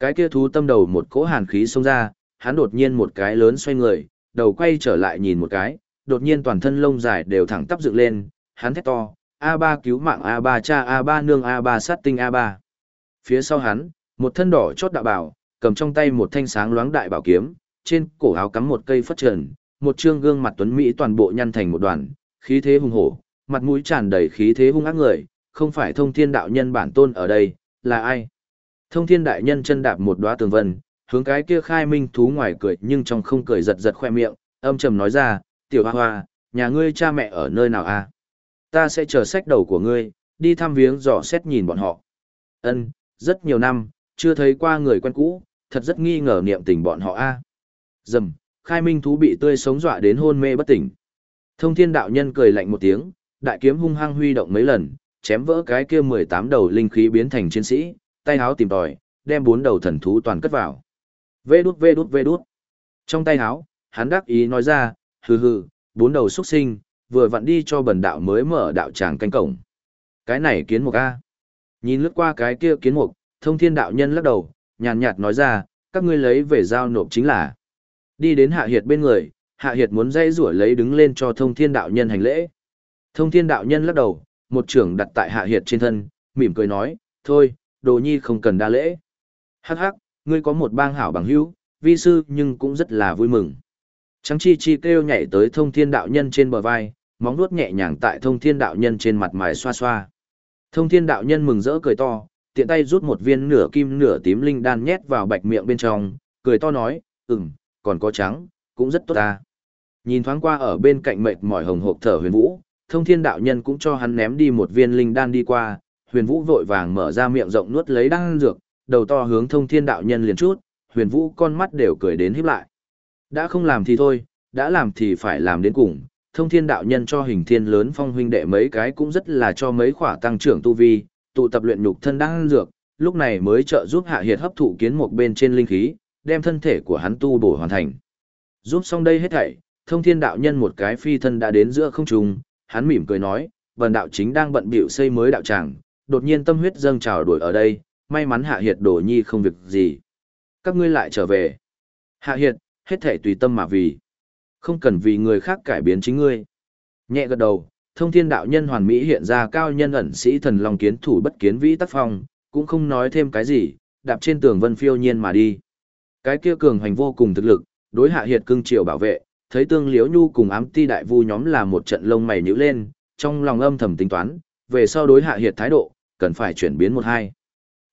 Cái kia thú tâm đầu một cỗ hàn khí xông ra, hắn đột nhiên một cái lớn xoay người, đầu quay trở lại nhìn một cái, đột nhiên toàn thân lông dài đều thẳng tắp dựng lên, hắn thét to, A3 cứu mạng A3 cha A3 nương A3 sát tinh A3. Phía sau hắn, một thân đỏ chót đạo bảo, cầm trong tay một thanh sáng loáng đại bảo kiếm, trên cổ áo cắm một cây phất trần, một trương gương mặt tuấn mỹ toàn bộ nhăn thành một đoàn, khí thế hùng hổ, mặt mũi tràn đầy khí thế hung ác người, không phải thông thiên đạo nhân bản tôn ở đây, là ai? Thông thiên đại nhân chân đạp một đóa tường vân, hướng cái kia khai minh thú ngoài cười nhưng trong không cười giật giật khoe miệng, âm trầm nói ra, tiểu hoa hoa, nhà ngươi cha mẹ ở nơi nào a? Ta sẽ chờ sách đầu của ngươi, đi thăm viếng dò xét nhìn bọn họ. Ân, rất nhiều năm, chưa thấy qua người quen cũ, thật rất nghi ngờ niệm tình bọn họ a. Dầm, khai minh thú bị tươi sống dọa đến hôn mê bất tỉnh. Thông thiên đạo nhân cười lạnh một tiếng, đại kiếm hung hăng huy động mấy lần, chém vỡ cái kia 18 đầu linh khí biến thành chiến sĩ, tay háo tìm tòi, đem bốn đầu thần thú toàn cất vào. Vê đút vê đút vê đút. Trong tay háo, hắn đắc ý nói ra, hừ hừ, bốn đầu xuất sinh, vừa vặn đi cho bần đạo mới mở đạo tràng canh cổng. Cái này kiến mục A. Nhìn lướt qua cái kia kiến mục, thông thiên đạo nhân lắc đầu, nhàn nhạt nói ra, các ngươi lấy về giao nộp chính là. Đi đến hạ hiệt bên người, hạ hiệt muốn dây rủa lấy đứng lên cho thông thiên đạo nhân hành lễ. Thông thiên đạo nhân lắc đầu, một trưởng đặt tại hạ hiệt trên thân, mỉm cười nói, thôi, đồ nhi không cần đa lễ. Hắc hắc, ngươi có một bang hảo bằng hữu, vi sư nhưng cũng rất là vui mừng. Trắng chi chi kêu nhảy tới thông thiên đạo nhân trên bờ vai, móng nuốt nhẹ nhàng tại thông thiên đạo nhân trên mặt mài xoa xoa. Thông thiên đạo nhân mừng rỡ cười to, tiện tay rút một viên nửa kim nửa tím linh đan nhét vào bạch miệng bên trong, cười to nói, ừm, còn có trắng, cũng rất tốt ta. Nhìn thoáng qua ở bên cạnh mệt mỏi hồng hộp thở huyền vũ, thông thiên đạo nhân cũng cho hắn ném đi một viên linh đan đi qua, huyền vũ vội vàng mở ra miệng rộng nuốt lấy đan dược, đầu to hướng thông thiên đạo nhân liền chút, huyền vũ con mắt đều cười đến híp lại. Đã không làm thì thôi, đã làm thì phải làm đến cùng, thông thiên đạo nhân cho hình thiên lớn phong huynh đệ mấy cái cũng rất là cho mấy khỏa tăng trưởng tu vi, tụ tập luyện nhục thân đan dược, lúc này mới trợ giúp hạ hiệt hấp thụ kiến một bên trên linh khí, đem thân thể của hắn tu bổ hoàn thành. Giúp xong đây hết thảy, thông thiên đạo nhân một cái phi thân đã đến giữa không trung, hắn mỉm cười nói, vần đạo chính đang bận bịu xây mới đạo tràng, đột nhiên tâm huyết dâng trào đuổi ở đây, may mắn hạ hiệt đồ nhi không việc gì. Các ngươi lại trở về. Hạ hiệt, hết thể tùy tâm mà vì. Không cần vì người khác cải biến chính ngươi. Nhẹ gật đầu, thông thiên đạo nhân hoàn mỹ hiện ra cao nhân ẩn sĩ thần long kiến thủ bất kiến vĩ tác phong, cũng không nói thêm cái gì, đạp trên tường vân phiêu nhiên mà đi. Cái kia cường hành vô cùng thực lực, đối hạ hiệt cưng triều bảo vệ, thấy tương liễu nhu cùng ám ti đại vu nhóm là một trận lông mày nhữ lên, trong lòng âm thầm tính toán, về sau đối hạ hiệt thái độ, cần phải chuyển biến một hai.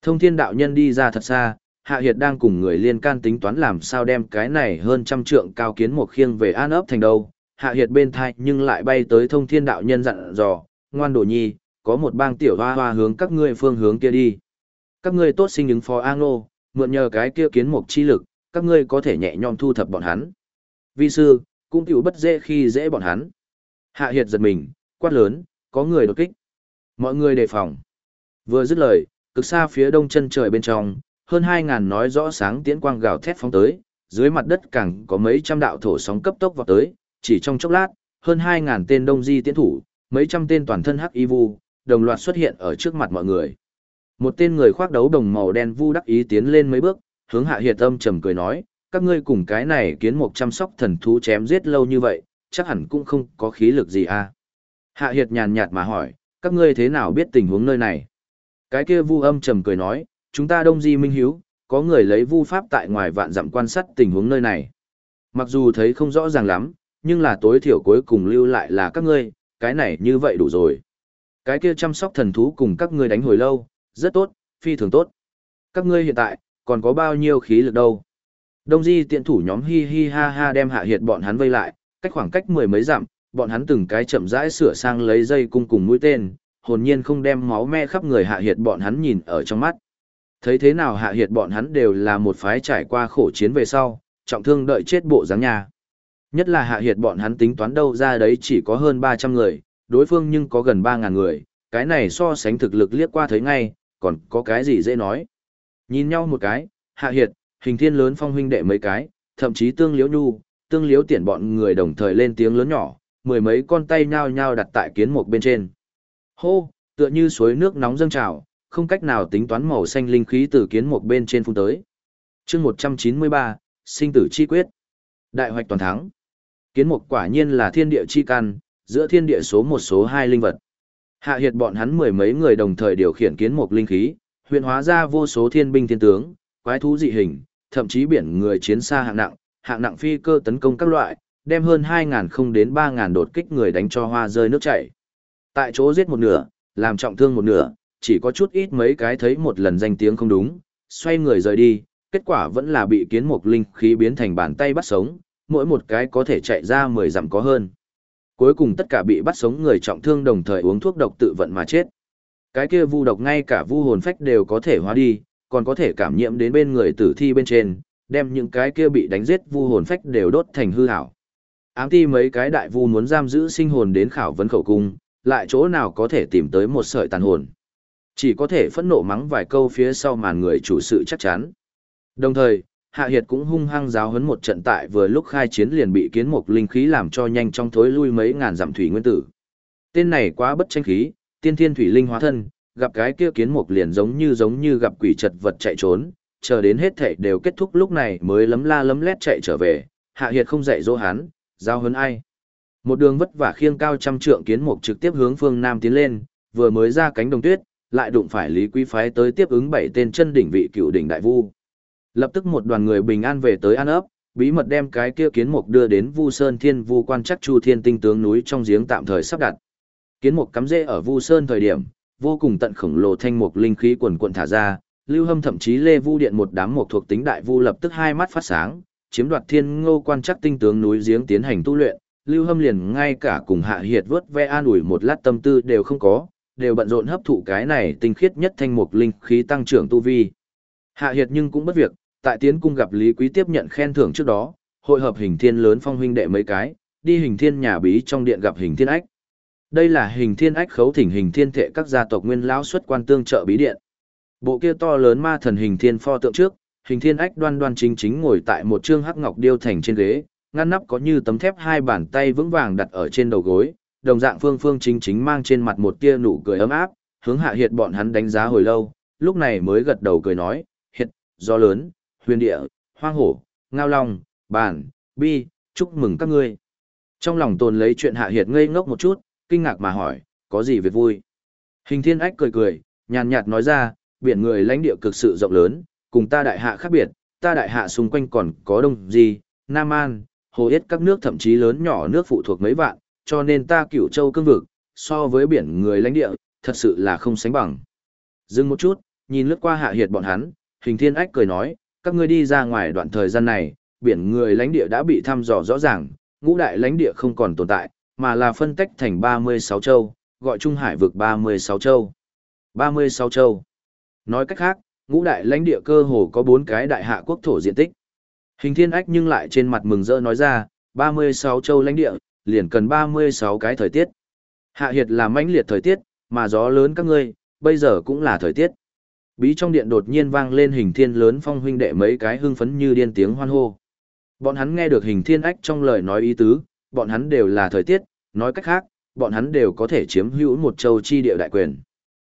Thông thiên đạo nhân đi ra thật xa, hạ hiệt đang cùng người liên can tính toán làm sao đem cái này hơn trăm trượng cao kiến một khiêng về an ấp thành đâu. Hạ hiệt bên thai nhưng lại bay tới thông thiên đạo nhân dặn dò, ngoan đồ nhi, có một bang tiểu hoa hoa hướng các ngươi phương hướng kia đi. Các ngươi tốt sinh ứng phó A Ngô, mượn nhờ cái kia kiến mục chi lực, các ngươi có thể nhẹ nhõm thu thập bọn hắn. Vi sư, cũng tiểu bất dễ khi dễ bọn hắn. Hạ hiệt giật mình, quát lớn, có người đột kích. Mọi người đề phòng. Vừa dứt lời, cực xa phía đông chân trời bên trong, hơn 2000 nói rõ sáng tiễn quang gào thét phóng tới, dưới mặt đất càng có mấy trăm đạo thổ sóng cấp tốc vào tới, chỉ trong chốc lát, hơn 2000 tên đông di tiễn thủ, mấy trăm tên toàn thân hắc y vu, đồng loạt xuất hiện ở trước mặt mọi người. Một tên người khoác đấu đồng màu đen vu đắc ý tiến lên mấy bước, hướng hạ hiệt âm trầm cười nói, các ngươi cùng cái này kiến một chăm sóc thần thú chém giết lâu như vậy, chắc hẳn cũng không có khí lực gì à. Hạ hiệt nhàn nhạt mà hỏi, các ngươi thế nào biết tình huống nơi này? Cái kia vu âm trầm cười nói, chúng ta đông di minh hiếu, có người lấy vu pháp tại ngoài vạn dặm quan sát tình huống nơi này. Mặc dù thấy không rõ ràng lắm, nhưng là tối thiểu cuối cùng lưu lại là các ngươi, cái này như vậy đủ rồi. Cái kia chăm sóc thần thú cùng các ngươi đánh hồi lâu, rất tốt, phi thường tốt. Các ngươi hiện tại, còn có bao nhiêu khí lực đâu. Đông di tiện thủ nhóm hi hi ha ha đem hạ hiệt bọn hắn vây lại, cách khoảng cách mười mấy dặm, bọn hắn từng cái chậm rãi sửa sang lấy dây cung cùng mũi tên, hồn nhiên không đem máu me khắp người hạ hiệt bọn hắn nhìn ở trong mắt. Thấy thế nào hạ hiệt bọn hắn đều là một phái trải qua khổ chiến về sau, trọng thương đợi chết bộ dáng nhà. Nhất là hạ hiệt bọn hắn tính toán đâu ra đấy chỉ có hơn 300 người, đối phương nhưng có gần 3.000 người, cái này so sánh thực lực liếc qua thấy ngay, còn có cái gì dễ nói. Nhìn nhau một cái, hạ hiệt, hình thiên lớn phong huynh đệ mấy cái, thậm chí tương liễu nhu, tương liễu tiện bọn người đồng thời lên tiếng lớn nhỏ, mười mấy con tay nhao nhao đặt tại kiến mục bên trên. Hô, tựa như suối nước nóng dâng trào, không cách nào tính toán màu xanh linh khí từ kiến mục bên trên phun tới. chương 193, sinh tử chi quyết. Đại hoạch toàn thắng. Kiến mục quả nhiên là thiên địa chi căn, giữa thiên địa số một số hai linh vật. Hạ hiệt bọn hắn mười mấy người đồng thời điều khiển kiến mục linh khí, huyện hóa ra vô số thiên binh thiên tướng, quái thú dị hình, thậm chí biển người chiến xa hạng nặng, hạng nặng phi cơ tấn công các loại, đem hơn 2.000 không đến 3.000 đột kích người đánh cho hoa rơi nước chảy. Tại chỗ giết một nửa, làm trọng thương một nửa, chỉ có chút ít mấy cái thấy một lần danh tiếng không đúng, xoay người rời đi, kết quả vẫn là bị kiến mục linh khí biến thành bàn tay bắt sống, mỗi một cái có thể chạy ra 10 dặm có hơn. Cuối cùng tất cả bị bắt sống người trọng thương đồng thời uống thuốc độc tự vận mà chết. Cái kia vu độc ngay cả vu hồn phách đều có thể hóa đi, còn có thể cảm nhiễm đến bên người tử thi bên trên, đem những cái kia bị đánh giết vu hồn phách đều đốt thành hư ảo. Ám ti mấy cái đại vu muốn giam giữ sinh hồn đến khảo vấn khẩu cung, lại chỗ nào có thể tìm tới một sợi tàn hồn. Chỉ có thể phẫn nộ mắng vài câu phía sau màn người chủ sự chắc chắn. Đồng thời, Hạ Hiệt cũng hung hăng giáo huấn một trận tại vừa lúc khai chiến liền bị kiến mục linh khí làm cho nhanh trong thối lui mấy ngàn dặm thủy nguyên tử. Tên này quá bất tranh khí, tiên thiên thủy linh hóa thân, gặp cái kia kiến mục liền giống như giống như gặp quỷ chật vật chạy trốn, chờ đến hết thảy đều kết thúc lúc này mới lấm la lấm lét chạy trở về, Hạ Hiệt không dạy dỗ hắn, giao huấn ai. Một đường vất vả khiêng cao trăm trượng kiến mục trực tiếp hướng phương nam tiến lên, vừa mới ra cánh đồng tuyết, lại đụng phải Lý Quý phái tới tiếp ứng bảy tên chân đỉnh vị cựu đỉnh đại vu. Lập tức một đoàn người bình an về tới An ấp, bí mật đem cái kia kiến mục đưa đến Vu Sơn Thiên Vu quan chắc Chu Thiên Tinh tướng núi trong giếng tạm thời sắp đặt. Kiến mục cắm rễ ở Vu Sơn thời điểm, vô cùng tận khổng lồ thanh mục linh khí quần quần thả ra, Lưu Hâm thậm chí Lê Vu Điện một đám mục thuộc tính đại vu lập tức hai mắt phát sáng, chiếm đoạt Thiên Ngô quan chắc tinh tướng núi giếng tiến hành tu luyện, Lưu Hâm liền ngay cả cùng Hạ Hiệt vớt ve an ủi một lát tâm tư đều không có, đều bận rộn hấp thụ cái này tinh khiết nhất thanh mục linh khí tăng trưởng tu vi. Hạ Hiệt nhưng cũng bất việc, tại tiến cung gặp Lý Quý tiếp nhận khen thưởng trước đó, hội hợp hình thiên lớn phong huynh đệ mấy cái, đi hình thiên nhà bí trong điện gặp hình thiên ách. Đây là hình thiên ách khấu thỉnh hình thiên thệ các gia tộc nguyên lão xuất quan tương trợ bí điện. Bộ kia to lớn ma thần hình thiên pho tượng trước, hình thiên ách đoan đoan chính chính ngồi tại một trương hắc ngọc điêu thành trên ghế, ngăn nắp có như tấm thép hai bàn tay vững vàng đặt ở trên đầu gối, đồng dạng phương phương chính chính mang trên mặt một tia nụ cười ấm áp, hướng hạ hiệt bọn hắn đánh giá hồi lâu, lúc này mới gật đầu cười nói, hiệt, do lớn, huyền địa, hoang hổ, ngao long, bản, bi, chúc mừng các ngươi. Trong lòng tồn lấy chuyện hạ hiệt ngây ngốc một chút, kinh ngạc mà hỏi, có gì việc vui? Hình thiên ách cười cười, nhàn nhạt nói ra, biển người lãnh địa cực sự rộng lớn, cùng ta đại hạ khác biệt, ta đại hạ xung quanh còn có đông gì, Nam An, Hồ Yết các nước thậm chí lớn nhỏ nước phụ thuộc mấy vạn, cho nên ta cửu châu cương vực, so với biển người lãnh địa, thật sự là không sánh bằng. Dừng một chút, nhìn lướt qua hạ hiệt bọn hắn, hình thiên ách cười nói, các ngươi đi ra ngoài đoạn thời gian này, biển người lãnh địa đã bị thăm dò rõ ràng, ngũ đại lãnh địa không còn tồn tại, mà là phân tách thành 36 châu, gọi Trung Hải vực 36 châu. 36 châu. Nói cách khác, ngũ đại lãnh địa cơ hồ có 4 cái đại hạ quốc thổ diện tích. Hình thiên ách nhưng lại trên mặt mừng rỡ nói ra, 36 châu lãnh địa, liền cần 36 cái thời tiết. Hạ hiệt là mãnh liệt thời tiết, mà gió lớn các ngươi, bây giờ cũng là thời tiết. Bí trong điện đột nhiên vang lên hình thiên lớn phong huynh đệ mấy cái hưng phấn như điên tiếng hoan hô. Bọn hắn nghe được hình thiên ách trong lời nói ý tứ, bọn hắn đều là thời tiết, nói cách khác, bọn hắn đều có thể chiếm hữu một châu chi địa đại quyền.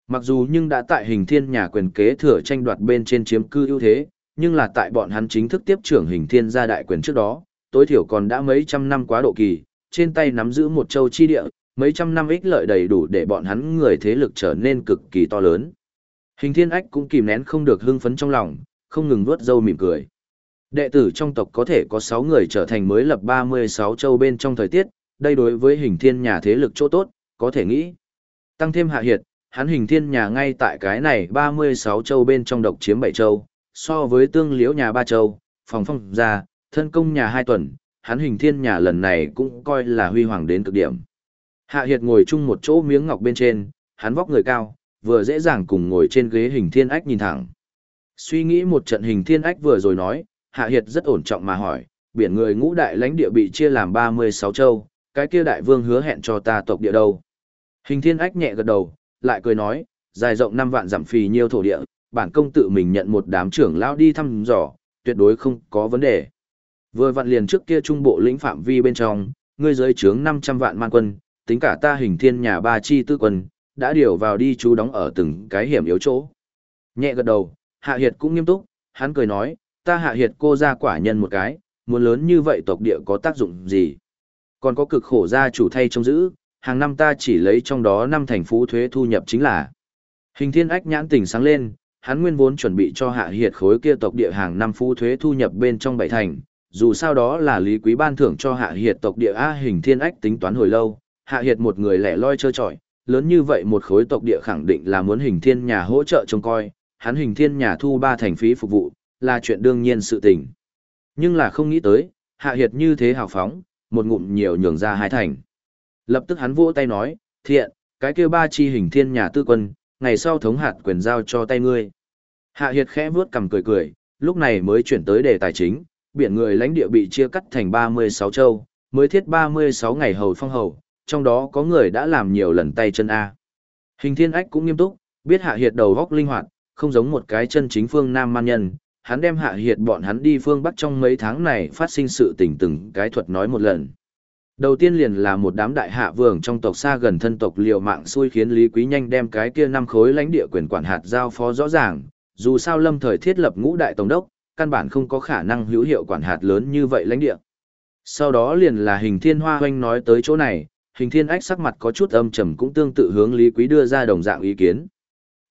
Mặc dù nhưng đã tại hình thiên nhà quyền kế thừa tranh đoạt bên trên chiếm cư ưu thế, nhưng là tại bọn hắn chính thức tiếp trưởng hình thiên gia đại quyền trước đó, tối thiểu còn đã mấy trăm năm quá độ kỳ, trên tay nắm giữ một châu chi địa, mấy trăm năm ích lợi đầy đủ để bọn hắn người thế lực trở nên cực kỳ to lớn. Hình thiên ách cũng kìm nén không được hưng phấn trong lòng, không ngừng nuốt dâu mỉm cười. Đệ tử trong tộc có thể có 6 người trở thành mới lập 36 châu bên trong thời tiết, đây đối với hình thiên nhà thế lực chỗ tốt, có thể nghĩ. Tăng thêm hạ hiệt, hắn hình thiên nhà ngay tại cái này 36 châu bên trong độc chiếm 7 châu, so với tương liễu nhà 3 châu, phòng phong gia, thân công nhà 2 tuần, hắn hình thiên nhà lần này cũng coi là huy hoàng đến cực điểm. Hạ hiệt ngồi chung một chỗ miếng ngọc bên trên, hắn vóc người cao, vừa dễ dàng cùng ngồi trên ghế hình thiên ách nhìn thẳng. Suy nghĩ một trận hình thiên ách vừa rồi nói, Hạ Hiệt rất ổn trọng mà hỏi, biển người ngũ đại lãnh địa bị chia làm 36 châu, cái kia đại vương hứa hẹn cho ta tộc địa đâu. Hình thiên ách nhẹ gật đầu, lại cười nói, dài rộng 5 vạn giảm phì nhiêu thổ địa, bản công tự mình nhận một đám trưởng lão đi thăm dò, tuyệt đối không có vấn đề. Vừa vặn liền trước kia trung bộ lĩnh phạm vi bên trong, ngươi giới trướng 500 vạn man quân, tính cả ta hình thiên nhà ba chi tư quân, đã điều vào đi chú đóng ở từng cái hiểm yếu chỗ. Nhẹ gật đầu, Hạ Hiệt cũng nghiêm túc, hắn cười nói, ta Hạ Hiệt cô ra quả nhân một cái, muốn lớn như vậy tộc địa có tác dụng gì? Còn có cực khổ gia chủ thay trông giữ, hàng năm ta chỉ lấy trong đó năm thành phú thuế thu nhập chính là. Hình thiên ách nhãn tỉnh sáng lên, hắn nguyên vốn chuẩn bị cho Hạ Hiệt khối kia tộc địa hàng năm phú thuế thu nhập bên trong bảy thành, dù sao đó là lý quý ban thưởng cho Hạ Hiệt tộc địa A hình thiên ách tính toán hồi lâu, Hạ Hiệt một người lẻ loi chơi chọi lớn như vậy một khối tộc địa khẳng định là muốn hình thiên nhà hỗ trợ trông coi, hắn hình thiên nhà thu ba thành phí phục vụ, là chuyện đương nhiên sự tình. Nhưng là không nghĩ tới, hạ hiệt như thế hào phóng, một ngụm nhiều nhường ra hai thành. Lập tức hắn vỗ tay nói, thiện, cái kia ba chi hình thiên nhà tư quân, ngày sau thống hạt quyền giao cho tay ngươi. Hạ hiệt khẽ vuốt cầm cười cười, lúc này mới chuyển tới đề tài chính, biển người lãnh địa bị chia cắt thành 36 châu, mới thiết 36 ngày hầu phong hầu, trong đó có người đã làm nhiều lần tay chân A. Hình thiên ách cũng nghiêm túc, biết hạ hiệt đầu góc linh hoạt, không giống một cái chân chính phương nam man nhân, hắn đem hạ hiệt bọn hắn đi phương Bắc trong mấy tháng này phát sinh sự tình từng cái thuật nói một lần. Đầu tiên liền là một đám đại hạ vương trong tộc xa gần thân tộc liều mạng xui khiến Lý Quý nhanh đem cái kia năm khối lãnh địa quyền quản hạt giao phó rõ ràng, dù sao lâm thời thiết lập ngũ đại tổng đốc, căn bản không có khả năng hữu hiệu quản hạt lớn như vậy lãnh địa. Sau đó liền là hình thiên hoa hoanh nói tới chỗ này, hình thiên ách sắc mặt có chút âm trầm cũng tương tự hướng Lý Quý đưa ra đồng dạng ý kiến.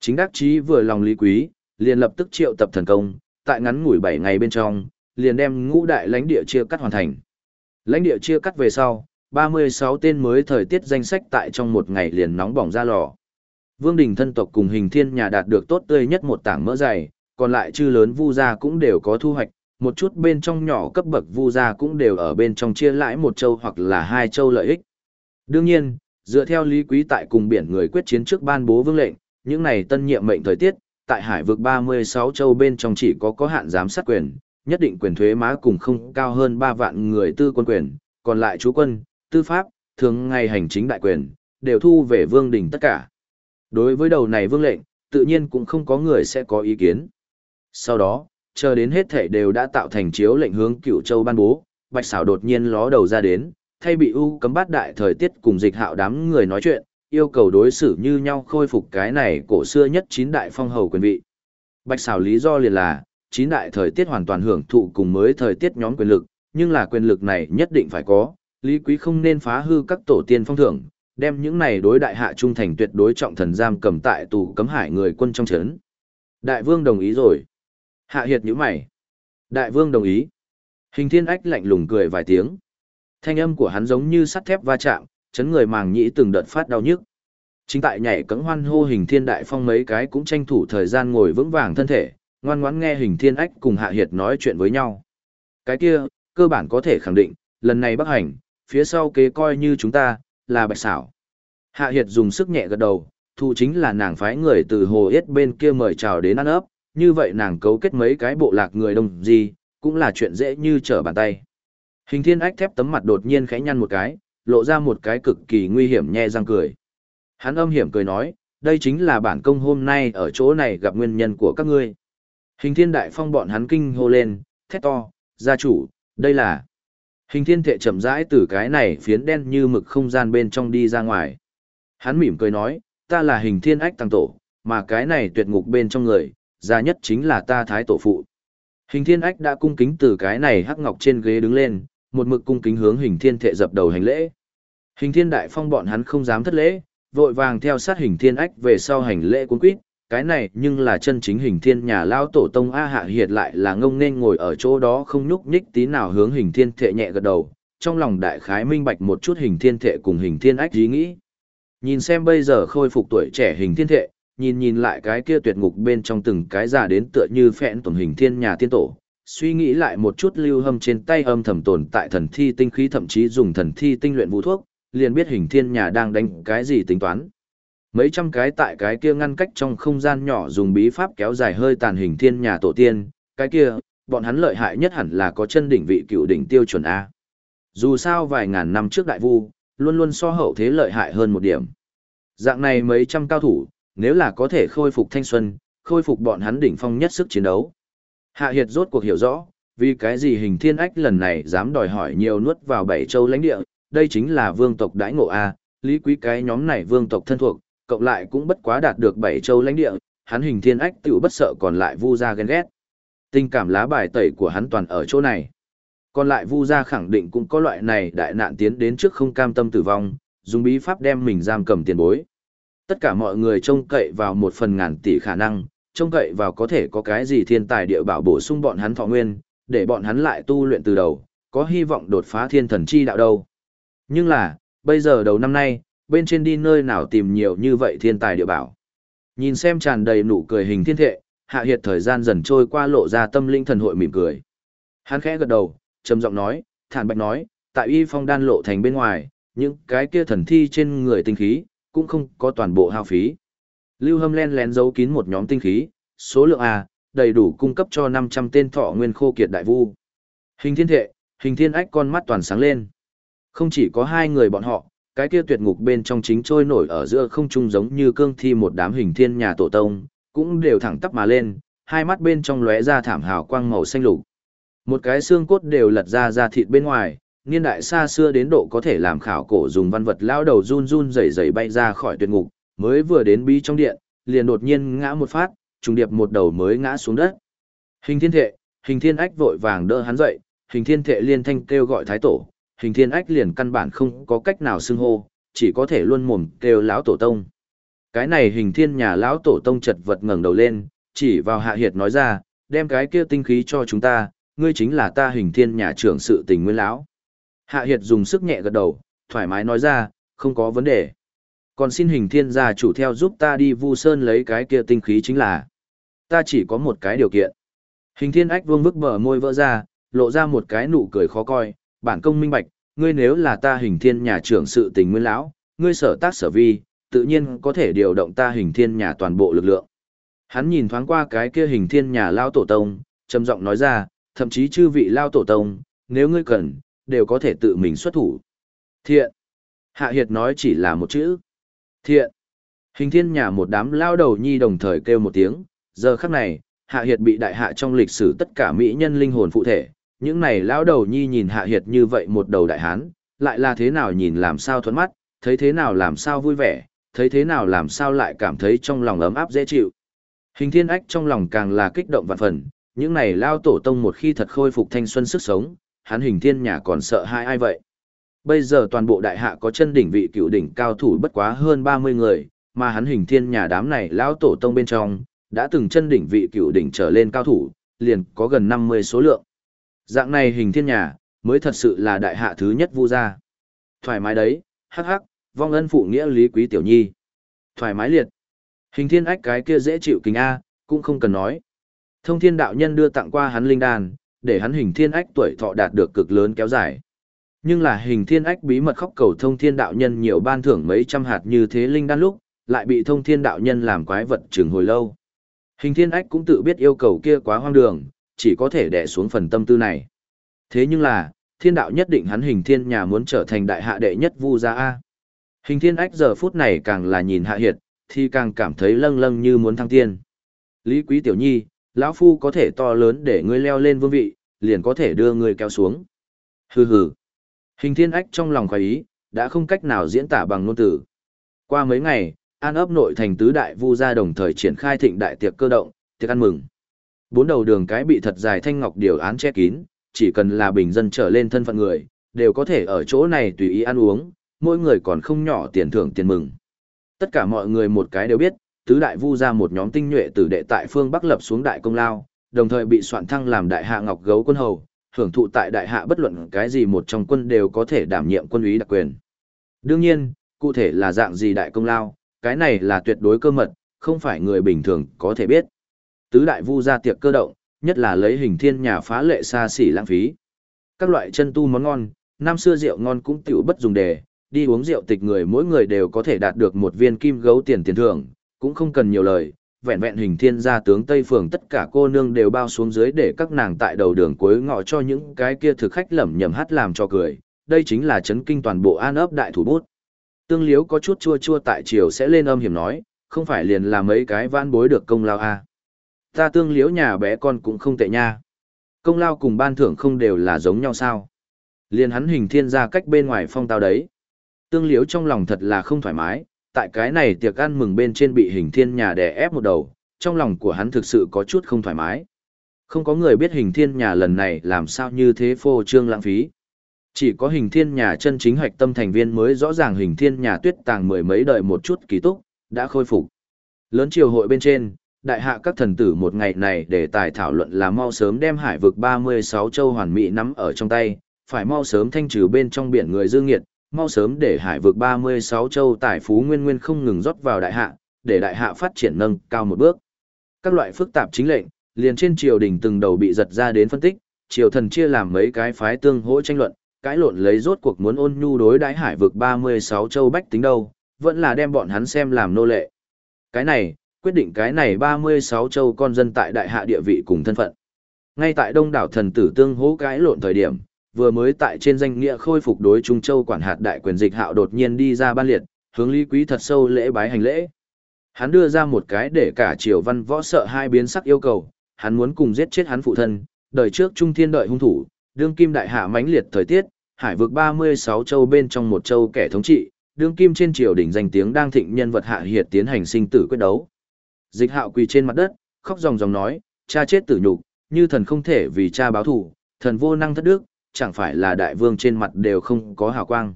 Chính đắc chí vừa lòng Lý Quý, liền lập tức triệu tập thần công, tại ngắn ngủi 7 ngày bên trong, liền đem ngũ đại lãnh địa chia cắt hoàn thành. Lãnh địa chia cắt về sau, 36 tên mới thời tiết danh sách tại trong một ngày liền nóng bỏng ra lò. Vương đình thân tộc cùng hình thiên nhà đạt được tốt tươi nhất một tảng mỡ dày, còn lại chư lớn vu gia cũng đều có thu hoạch, một chút bên trong nhỏ cấp bậc vu gia cũng đều ở bên trong chia lãi một châu hoặc là hai châu lợi ích. Đương nhiên, dựa theo lý quý tại cùng biển người quyết chiến trước ban bố vương lệnh, những này tân nhiệm mệnh thời tiết, tại hải vực 36 châu bên trong chỉ có có hạn giám sát quyền, nhất định quyền thuế má cùng không cao hơn 3 vạn người tư quân quyền, còn lại chú quân, tư pháp, thường ngày hành chính đại quyền, đều thu về vương đình tất cả. Đối với đầu này vương lệnh, tự nhiên cũng không có người sẽ có ý kiến. Sau đó, chờ đến hết thể đều đã tạo thành chiếu lệnh hướng cửu châu ban bố, bạch xảo đột nhiên ló đầu ra đến, thay bị u cấm bát đại thời tiết cùng dịch hạo đám người nói chuyện, yêu cầu đối xử như nhau khôi phục cái này cổ xưa nhất chín đại phong hầu quyền vị. Bạch xảo lý do liền là, chín đại thời tiết hoàn toàn hưởng thụ cùng mới thời tiết nhóm quyền lực, nhưng là quyền lực này nhất định phải có, lý quý không nên phá hư các tổ tiên phong thưởng, đem những này đối đại hạ trung thành tuyệt đối trọng thần giam cầm tại tù cấm hải người quân trong chấn. Đại vương đồng ý rồi. Hạ hiệt nhíu mày. Đại vương đồng ý. Hình thiên ách lạnh lùng cười vài tiếng. Thanh âm của hắn giống như sắt thép va chạm, chấn người màng nhĩ từng đợt phát đau nhức. Chính tại nhảy cẫng hoan hô hình thiên đại phong mấy cái cũng tranh thủ thời gian ngồi vững vàng thân thể, ngoan ngoãn nghe hình thiên ách cùng hạ hiệt nói chuyện với nhau. Cái kia, cơ bản có thể khẳng định, lần này bắc hành, phía sau kế coi như chúng ta, là bạch xảo. Hạ hiệt dùng sức nhẹ gật đầu, thu chính là nàng phái người từ hồ yết bên kia mời chào đến ăn ấp, như vậy nàng cấu kết mấy cái bộ lạc người đông gì, cũng là chuyện dễ như trở bàn tay. Hình thiên ách thép tấm mặt đột nhiên khẽ nhăn một cái, lộ ra một cái cực kỳ nguy hiểm nhe răng cười. Hắn âm hiểm cười nói, đây chính là bản công hôm nay ở chỗ này gặp nguyên nhân của các ngươi. Hình thiên đại phong bọn hắn kinh hô lên, thét to, gia chủ, đây là... Hình thiên thệ chậm rãi từ cái này phiến đen như mực không gian bên trong đi ra ngoài. Hắn mỉm cười nói, ta là hình thiên ách tăng tổ, mà cái này tuyệt ngục bên trong người, già nhất chính là ta thái tổ phụ. Hình thiên ách đã cung kính từ cái này hắc ngọc trên ghế đứng lên, một mực cung kính hướng hình thiên thệ dập đầu hành lễ. Hình thiên đại phong bọn hắn không dám thất lễ, vội vàng theo sát hình thiên ách về sau hành lễ cuốn quýt, cái này nhưng là chân chính hình thiên nhà lao tổ tông A hạ hiệt lại là ngông nên ngồi ở chỗ đó không nhúc nhích tí nào hướng hình thiên thệ nhẹ gật đầu, trong lòng đại khái minh bạch một chút hình thiên thệ cùng hình thiên ách ý nghĩ. Nhìn xem bây giờ khôi phục tuổi trẻ hình thiên thệ, nhìn nhìn lại cái kia tuyệt ngục bên trong từng cái già đến tựa như phẹn tổng hình thiên nhà tiên tổ, suy nghĩ lại một chút lưu hâm trên tay âm thầm tồn tại thần thi tinh khí thậm chí dùng thần thi tinh luyện vũ thuốc, liền biết hình thiên nhà đang đánh cái gì tính toán. Mấy trăm cái tại cái kia ngăn cách trong không gian nhỏ dùng bí pháp kéo dài hơi tàn hình thiên nhà tổ tiên, cái kia, bọn hắn lợi hại nhất hẳn là có chân đỉnh vị cựu đỉnh tiêu chuẩn A. Dù sao vài ngàn năm trước đại vu, luôn luôn so hậu thế lợi hại hơn một điểm. Dạng này mấy trăm cao thủ, nếu là có thể khôi phục thanh xuân, khôi phục bọn hắn đỉnh phong nhất sức chiến đấu. Hạ Hiệt rốt cuộc hiểu rõ, vì cái gì hình thiên ách lần này dám đòi hỏi nhiều nuốt vào bảy châu lãnh địa, đây chính là vương tộc đãi ngộ A, lý quý cái nhóm này vương tộc thân thuộc, cộng lại cũng bất quá đạt được bảy châu lãnh địa, hắn hình thiên ách tựu bất sợ còn lại vu ra ghen ghét. Tình cảm lá bài tẩy của hắn toàn ở chỗ này. Còn lại vu ra khẳng định cũng có loại này đại nạn tiến đến trước không cam tâm tử vong, dùng bí pháp đem mình giam cầm tiền bối. Tất cả mọi người trông cậy vào một phần ngàn tỷ khả năng, trông cậy vào có thể có cái gì thiên tài địa bảo bổ sung bọn hắn thọ nguyên, để bọn hắn lại tu luyện từ đầu, có hy vọng đột phá thiên thần chi đạo đâu. Nhưng là, bây giờ đầu năm nay, bên trên đi nơi nào tìm nhiều như vậy thiên tài địa bảo. Nhìn xem tràn đầy nụ cười hình thiên thệ, hạ hiệt thời gian dần trôi qua lộ ra tâm linh thần hội mỉm cười. Hắn khẽ gật đầu, trầm giọng nói, thản bạch nói, tại y phong đan lộ thành bên ngoài, những cái kia thần thi trên người tinh khí, cũng không có toàn bộ hao phí. Lưu Hâm len lén giấu kín một nhóm tinh khí, số lượng A, đầy đủ cung cấp cho 500 tên thọ nguyên khô kiệt đại vu. Hình thiên thệ, hình thiên ách con mắt toàn sáng lên. Không chỉ có hai người bọn họ, cái kia tuyệt ngục bên trong chính trôi nổi ở giữa không trung giống như cương thi một đám hình thiên nhà tổ tông, cũng đều thẳng tắp mà lên, hai mắt bên trong lóe ra thảm hào quang màu xanh lục. Một cái xương cốt đều lật ra ra thịt bên ngoài, niên đại xa xưa đến độ có thể làm khảo cổ dùng văn vật lao đầu run run rẩy rẩy bay ra khỏi tuyệt ngục, mới vừa đến bí trong điện, liền đột nhiên ngã một phát, trùng điệp một đầu mới ngã xuống đất. Hình thiên thệ, hình thiên ách vội vàng đỡ hắn dậy, hình thiên thệ liên thanh kêu gọi thái tổ, hình thiên ách liền căn bản không có cách nào xưng hô, chỉ có thể luôn mồm kêu lão tổ tông. Cái này hình thiên nhà lão tổ tông chật vật ngẩng đầu lên, chỉ vào hạ hiệt nói ra, đem cái kia tinh khí cho chúng ta, ngươi chính là ta hình thiên nhà trưởng sự tình nguyên lão. Hạ hiệt dùng sức nhẹ gật đầu, thoải mái nói ra, không có vấn đề. Còn xin hình thiên gia chủ theo giúp ta đi vu sơn lấy cái kia tinh khí chính là. Ta chỉ có một cái điều kiện. Hình thiên ách vương vức bờ môi vỡ ra, lộ ra một cái nụ cười khó coi, bản công minh bạch, ngươi nếu là ta hình thiên nhà trưởng sự tình nguyên lão, ngươi sở tác sở vi, tự nhiên có thể điều động ta hình thiên nhà toàn bộ lực lượng. Hắn nhìn thoáng qua cái kia hình thiên nhà lao tổ tông, trầm giọng nói ra, thậm chí chư vị lao tổ tông, nếu ngươi cần, đều có thể tự mình xuất thủ. Thiện. Hạ Hiệt nói chỉ là một chữ. Thiện. Hình thiên nhà một đám lao đầu nhi đồng thời kêu một tiếng, giờ khắc này, Hạ Hiệt bị đại hạ trong lịch sử tất cả mỹ nhân linh hồn phụ thể, những này lão đầu nhi nhìn Hạ Hiệt như vậy một đầu đại hán, lại là thế nào nhìn làm sao thuẫn mắt, thấy thế nào làm sao vui vẻ, thấy thế nào làm sao lại cảm thấy trong lòng ấm áp dễ chịu. Hình thiên ách trong lòng càng là kích động vạn phần, những này lao tổ tông một khi thật khôi phục thanh xuân sức sống, hắn hình thiên nhà còn sợ hai ai vậy. Bây giờ toàn bộ đại hạ có chân đỉnh vị cựu đỉnh cao thủ bất quá hơn 30 người, mà hắn hình thiên nhà đám này lão tổ tông bên trong, đã từng chân đỉnh vị cựu đỉnh trở lên cao thủ, liền có gần 50 số lượng. Dạng này hình thiên nhà, mới thật sự là đại hạ thứ nhất vu gia. Thoải mái đấy, hắc hắc, vong ân phụ nghĩa lý quý tiểu nhi. Thoải mái liệt. Hình thiên ách cái kia dễ chịu kính A, cũng không cần nói. Thông thiên đạo nhân đưa tặng qua hắn linh đan, để hắn hình thiên ách tuổi thọ đạt được cực lớn kéo dài. Nhưng là hình thiên ách bí mật khóc cầu thông thiên đạo nhân nhiều ban thưởng mấy trăm hạt như thế linh đan lúc, lại bị thông thiên đạo nhân làm quái vật trường hồi lâu. Hình thiên ách cũng tự biết yêu cầu kia quá hoang đường, chỉ có thể đè xuống phần tâm tư này. Thế nhưng là, thiên đạo nhất định hắn hình thiên nhà muốn trở thành đại hạ đệ nhất vu gia A. Hình thiên ách giờ phút này càng là nhìn hạ hiệt, thì càng cảm thấy lâng lâng như muốn thăng tiên. Lý quý tiểu nhi, lão phu có thể to lớn để ngươi leo lên vương vị, liền có thể đưa ngươi kéo xuống. Hừ hừ. Hình thiên ách trong lòng khoái ý, đã không cách nào diễn tả bằng ngôn từ. Qua mấy ngày, an ấp nội thành tứ đại vu gia đồng thời triển khai thịnh đại tiệc cơ động, tiệc ăn mừng. Bốn đầu đường cái bị thật dài thanh ngọc điều án che kín, chỉ cần là bình dân trở lên thân phận người, đều có thể ở chỗ này tùy ý ăn uống, mỗi người còn không nhỏ tiền thưởng tiền mừng. Tất cả mọi người một cái đều biết, tứ đại vu ra một nhóm tinh nhuệ tử đệ tại phương Bắc lập xuống đại công lao, đồng thời bị soạn thăng làm đại hạ ngọc gấu quân hầu, hưởng thụ tại đại hạ bất luận cái gì một trong quân đều có thể đảm nhiệm quân úy đặc quyền. Đương nhiên, cụ thể là dạng gì đại công lao, cái này là tuyệt đối cơ mật, không phải người bình thường có thể biết. Tứ đại vu ra tiệc cơ động, nhất là lấy hình thiên nhà phá lệ xa xỉ lãng phí. Các loại chân tu món ngon, năm xưa rượu ngon cũng tiểu bất dùng đề, đi uống rượu tịch người mỗi người đều có thể đạt được một viên kim gấu tiền tiền thưởng, cũng không cần nhiều lời, vẹn vẹn hình thiên gia tướng Tây Phường tất cả cô nương đều bao xuống dưới để các nàng tại đầu đường cuối ngọ cho những cái kia thực khách lẩm nhẩm hát làm cho cười, đây chính là chấn kinh toàn bộ an ấp đại thủ bút. Tương Liếu có chút chua chua tại chiều sẽ lên âm hiểm nói, không phải liền là mấy cái van bối được công lao à. Ta tương Liếu nhà bé con cũng không tệ nha. Công lao cùng ban thưởng không đều là giống nhau sao. Liền hắn hình thiên gia cách bên ngoài phong tao đấy. Tương Liếu trong lòng thật là không thoải mái, tại cái này tiệc ăn mừng bên trên bị hình thiên nhà đè ép một đầu, trong lòng của hắn thực sự có chút không thoải mái. Không có người biết hình thiên nhà lần này làm sao như thế phô trương lãng phí. Chỉ có hình thiên nhà chân chính hoạch tâm thành viên mới rõ ràng hình thiên nhà tuyết tàng mười mấy đời một chút ký túc, đã khôi phục. Lớn triều hội bên trên, đại hạ các thần tử một ngày này để tài thảo luận là mau sớm đem hải vực 36 châu hoàn mỹ nắm ở trong tay, phải mau sớm thanh trừ bên trong biển người dương nghiệt, mau sớm để hải vực 36 châu tài phú nguyên nguyên không ngừng rót vào đại hạ, để đại hạ phát triển nâng cao một bước. Các loại phức tạp chính lệnh, liền trên triều đình từng đầu bị giật ra đến phân tích, triều thần chia làm mấy cái phái tương hỗ tranh luận, cái lộn lấy rốt cuộc muốn ôn nhu đối đãi hải vực 36 châu bách tính đâu, vẫn là đem bọn hắn xem làm nô lệ. Cái này, quyết định cái này 36 châu con dân tại đại hạ địa vị cùng thân phận. Ngay tại đông đảo thần tử tương hỗ cái lộn thời điểm, vừa mới tại trên danh nghĩa khôi phục đối Trung Châu quản hạt đại quyền dịch hạo đột nhiên đi ra ban liệt, hướng Lý Quý thật sâu lễ bái hành lễ. Hắn đưa ra một cái để cả triều văn võ sợ hai biến sắc yêu cầu, hắn muốn cùng giết chết hắn phụ thân, đời trước Trung Thiên đợi hung thủ, đương kim đại hạ mãnh liệt thời tiết, hải vực 36 châu bên trong một châu kẻ thống trị, đương kim trên triều đỉnh danh tiếng đang thịnh nhân vật hạ hiệt tiến hành sinh tử quyết đấu. Dịch hạo quỳ trên mặt đất, khóc ròng ròng nói, cha chết tử nhục, như thần không thể vì cha báo thù, thần vô năng thất đức, chẳng phải là đại vương trên mặt đều không có hào quang.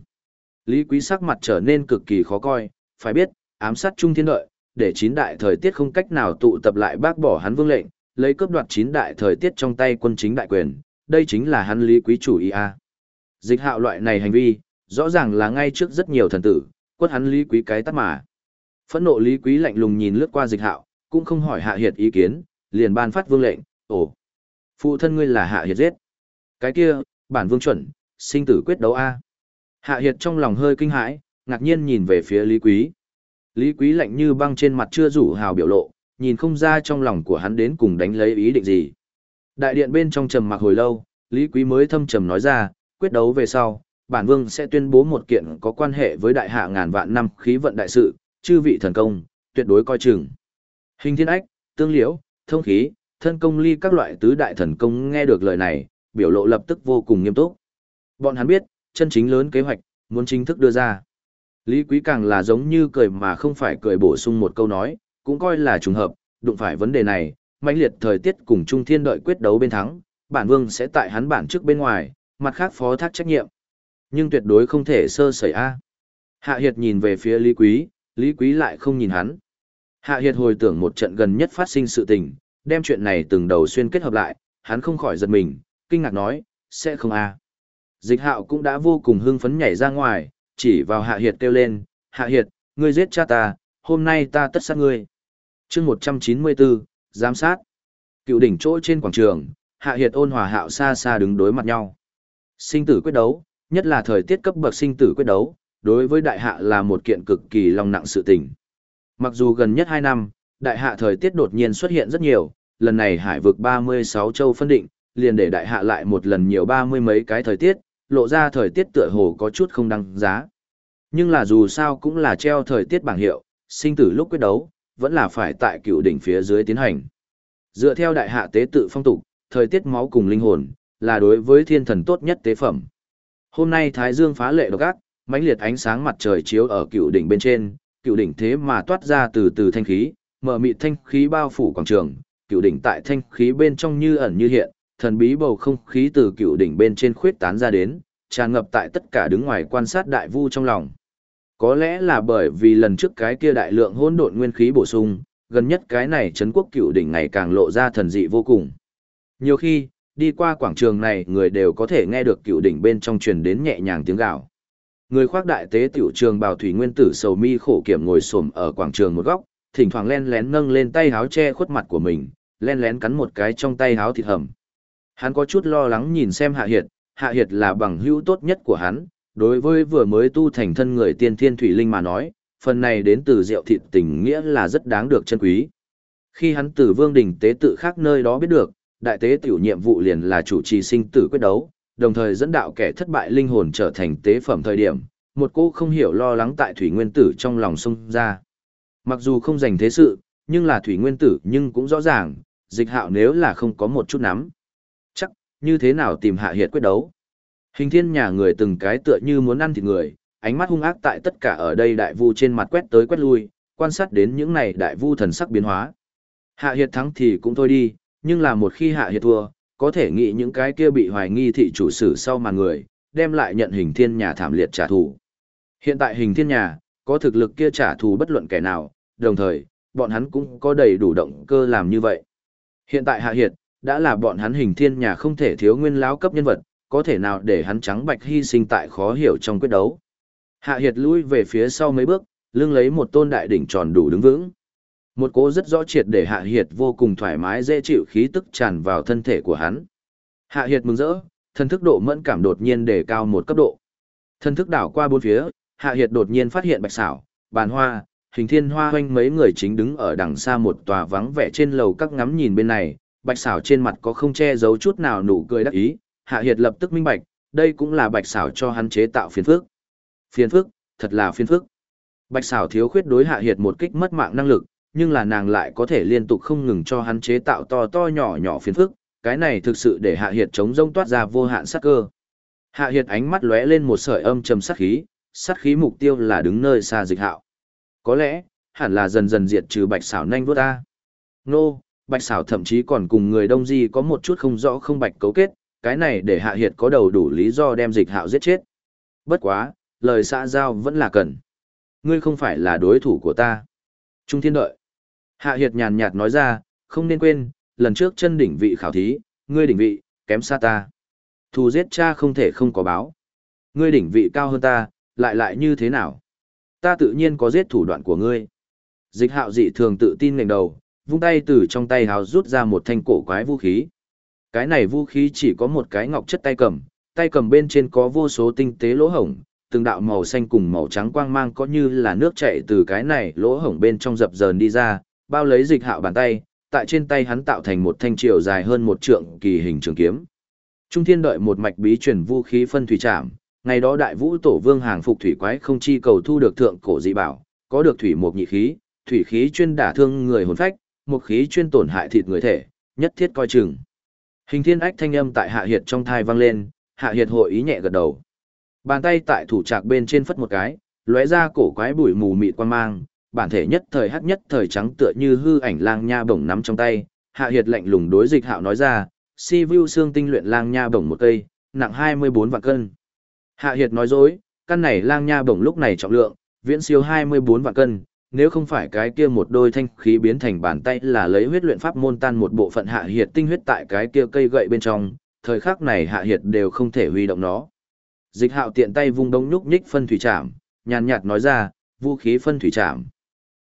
Lý quý sắc mặt trở nên cực kỳ khó coi, phải biết, ám sát trung thiên đợi, để chín đại thời tiết không cách nào tụ tập lại bác bỏ hắn vương lệnh, lấy cướp đoạt chín đại thời tiết trong tay quân chính đại quyền, đây chính là hắn lý quý chủ ý a. Dịch hạo loại này hành vi, rõ ràng là ngay trước rất nhiều thần tử, quất hắn lý quý cái tắt mà. Phẫn nộ lý quý lạnh lùng nhìn lướt qua dịch hạo, cũng không hỏi hạ hiệt ý kiến, liền ban phát vương lệnh, ồ, phụ thân ngươi là hạ hiệt giết. Cái kia, bản vương chuẩn, sinh tử quyết đấu A. Hạ hiệt trong lòng hơi kinh hãi, ngạc nhiên nhìn về phía lý quý. Lý quý lạnh như băng trên mặt chưa rủ hào biểu lộ, nhìn không ra trong lòng của hắn đến cùng đánh lấy ý định gì. Đại điện bên trong trầm mặc hồi lâu, Lý Quý mới thâm trầm nói ra, quyết đấu về sau, bản vương sẽ tuyên bố một kiện có quan hệ với đại hạ ngàn vạn năm khí vận đại sự, chư vị thần công, tuyệt đối coi chừng. Hình thiên ách, tương liễu, thông khí, thân công ly các loại tứ đại thần công nghe được lời này, biểu lộ lập tức vô cùng nghiêm túc. Bọn hắn biết, chân chính lớn kế hoạch, muốn chính thức đưa ra. Lý Quý càng là giống như cười mà không phải cười bổ sung một câu nói, cũng coi là trùng hợp, đụng phải vấn đề này, mãnh liệt thời tiết cùng Trung Thiên đợi quyết đấu bên thắng, bản vương sẽ tại hắn bản trước bên ngoài, mặt khác phó thác trách nhiệm. Nhưng tuyệt đối không thể sơ sẩy a. Hạ Hiệt nhìn về phía Lý Quý, Lý Quý lại không nhìn hắn. Hạ Hiệt hồi tưởng một trận gần nhất phát sinh sự tình, đem chuyện này từng đầu xuyên kết hợp lại, hắn không khỏi giật mình, kinh ngạc nói, sẽ không à? Dịch hạo cũng đã vô cùng hưng phấn nhảy ra ngoài, chỉ vào Hạ Hiệt kêu lên, Hạ Hiệt, ngươi giết cha ta, hôm nay ta tất sát ngươi. Chương một trăm chín mươi bốn giám sát. Cựu đỉnh chỗ trên quảng trường hạ hiệt ôn hòa hạo xa xa đứng đối mặt nhau. Sinh tử quyết đấu nhất là thời tiết cấp bậc sinh tử quyết đấu đối với đại hạ là một kiện cực kỳ lòng nặng sự tình. Mặc dù gần nhất hai năm đại hạ thời tiết đột nhiên xuất hiện rất nhiều lần này hải vực ba mươi sáu châu phân định liền để đại hạ lại một lần nhiều ba mươi mấy cái thời tiết lộ ra thời tiết tựa hồ có chút không đăng giá nhưng là dù sao cũng là treo thời tiết bảng hiệu sinh tử lúc quyết đấu vẫn là phải tại cựu đỉnh phía dưới tiến hành. Dựa theo đại hạ tế tự phong tục, thời tiết máu cùng linh hồn, là đối với thiên thần tốt nhất tế phẩm. Hôm nay Thái Dương phá lệ độc ác, mãnh liệt ánh sáng mặt trời chiếu ở cựu đỉnh bên trên, cựu đỉnh thế mà toát ra từ từ thanh khí, mở mịt thanh khí bao phủ quảng trường, cựu đỉnh tại thanh khí bên trong như ẩn như hiện, thần bí bầu không khí từ cựu đỉnh bên trên khuyết tán ra đến, tràn ngập tại tất cả đứng ngoài quan sát đại vu trong lòng. Có lẽ là bởi vì lần trước cái kia đại lượng hỗn độn nguyên khí bổ sung, gần nhất cái này Trấn quốc cựu đỉnh ngày càng lộ ra thần dị vô cùng. Nhiều khi, đi qua quảng trường này người đều có thể nghe được cựu đỉnh bên trong truyền đến nhẹ nhàng tiếng gào. Người khoác đại tế tiểu trường bào thủy nguyên tử sầu mi khổ kiểm ngồi xổm ở quảng trường một góc, thỉnh thoảng len lén nâng lên tay háo che khuất mặt của mình, len lén cắn một cái trong tay háo thịt hầm. Hắn có chút lo lắng nhìn xem Hạ Hiệt, Hạ Hiệt là bằng hữu tốt nhất của hắn, Đối với vừa mới tu thành thân người tiên thiên thủy linh mà nói, phần này đến từ rượu thịt tình nghĩa là rất đáng được chân quý. Khi hắn từ vương đình tế tự khác nơi đó biết được, đại tế tiểu nhiệm vụ liền là chủ trì sinh tử quyết đấu, đồng thời dẫn đạo kẻ thất bại linh hồn trở thành tế phẩm thời điểm, một cô không hiểu lo lắng tại thủy nguyên tử trong lòng sông ra. Mặc dù không dành thế sự, nhưng là thủy nguyên tử nhưng cũng rõ ràng, dịch hạo nếu là không có một chút nắm. Như thế nào tìm hạ hiệt quyết đấu? Hình thiên nhà người từng cái tựa như muốn ăn thịt người, ánh mắt hung ác tại tất cả ở đây đại vu trên mặt quét tới quét lui, quan sát đến những này đại vu thần sắc biến hóa. Hạ hiệt thắng thì cũng thôi đi, nhưng là một khi hạ hiệt thua, có thể nghĩ những cái kia bị hoài nghi thị chủ sử sau màn người, đem lại nhận hình thiên nhà thảm liệt trả thù. Hiện tại hình thiên nhà, có thực lực kia trả thù bất luận kẻ nào, đồng thời, bọn hắn cũng có đầy đủ động cơ làm như vậy. Hiện tại hạ hiệt, đã là bọn hắn hình thiên nhà không thể thiếu nguyên lão cấp nhân vật, có thể nào để hắn trắng bạch hy sinh tại khó hiểu trong quyết đấu. Hạ Hiệt lui về phía sau mấy bước, lưng lấy một tôn đại đỉnh tròn đủ đứng vững. Một cố rất rõ triệt để Hạ Hiệt vô cùng thoải mái dễ chịu khí tức tràn vào thân thể của hắn. Hạ Hiệt mừng rỡ, thân thức độ mẫn cảm đột nhiên đề cao một cấp độ. Thân thức đảo qua bốn phía, Hạ Hiệt đột nhiên phát hiện Bạch Sảo, Bàn Hoa, Hình Thiên Hoa hoanh mấy người chính đứng ở đằng xa một tòa vắng vẻ trên lầu các ngắm nhìn bên này, Bạch xảo trên mặt có không che giấu chút nào nụ cười đắc ý, Hạ Hiệt lập tức minh bạch, đây cũng là Bạch xảo cho hắn chế tạo phiền phức. Phiền phức, thật là phiền phức. Bạch xảo thiếu khuyết đối Hạ Hiệt một kích mất mạng năng lực, nhưng là nàng lại có thể liên tục không ngừng cho hắn chế tạo to to nhỏ nhỏ phiền phức, cái này thực sự để Hạ Hiệt chống rông toát ra vô hạn sát cơ. Hạ Hiệt ánh mắt lóe lên một sợi âm trầm sát khí, sát khí mục tiêu là đứng nơi xa dịch hạo. Có lẽ, hẳn là dần dần diệt trừ bạch xảo nhanh vô ta. Nô, bạch xảo thậm chí còn cùng người đông di có một chút không rõ không bạch cấu kết, cái này để Hạ Hiệt có đầu đủ lý do đem dịch hạo giết chết. Bất quá, lời xã giao vẫn là cần. Ngươi không phải là đối thủ của ta. Trung thiên đợi. Hạ Hiệt nhàn nhạt nói ra, không nên quên, lần trước chân đỉnh vị khảo thí, ngươi đỉnh vị, kém xa ta. Thù giết cha không thể không có báo. Ngươi đỉnh vị cao hơn ta, lại lại như thế nào? Ta tự nhiên có giết thủ đoạn của ngươi. Dịch hạo dị thường tự tin ngành đầu, vung tay từ trong tay hào rút ra một thanh cổ quái vũ khí. Cái này vũ khí chỉ có một cái ngọc chất tay cầm, tay cầm bên trên có vô số tinh tế lỗ hổng, từng đạo màu xanh cùng màu trắng quang mang có như là nước chảy từ cái này lỗ hổng bên trong dập dờn đi ra, bao lấy dịch hạo bàn tay, tại trên tay hắn tạo thành một thanh triều dài hơn một trượng kỳ hình trường kiếm. Trung thiên đợi một mạch bí truyền vũ khí phân thủy trạm, ngày đó đại vũ tổ vương hàng phục thủy quái không chi cầu thu được thượng cổ dị bảo, có được thủy một nhị khí, thủy khí chuyên đả thương người hồn phách, một khí chuyên tổn hại thịt người thể, nhất thiết coi chừng. Hình thiên ách thanh âm tại hạ hiệt trong thai vang lên, hạ hiệt hội ý nhẹ gật đầu. Bàn tay tại thủ trạc bên trên phất một cái, lóe ra cổ quái bụi mù mịt quan mang, bản thể nhất thời hắc nhất thời trắng tựa như hư ảnh lang nha bổng nắm trong tay, hạ hiệt lạnh lùng đối dịch hạo nói ra, si vu xương tinh luyện lang nha bổng một cây, nặng 24 vạn cân. Hạ hiệt nói dối, căn này lang nha bổng lúc này trọng lượng, viễn siêu 24 vạn cân, nếu không phải cái kia một đôi thanh khí biến thành bàn tay là lấy huyết luyện pháp môn tan một bộ phận hạ hiệt tinh huyết tại cái kia cây gậy bên trong, thời khắc này hạ hiệt đều không thể huy động nó. Dịch hạo tiện tay vung đông nhúc nhích phân thủy trảm, nhàn nhạt nói ra, vũ khí phân thủy trảm.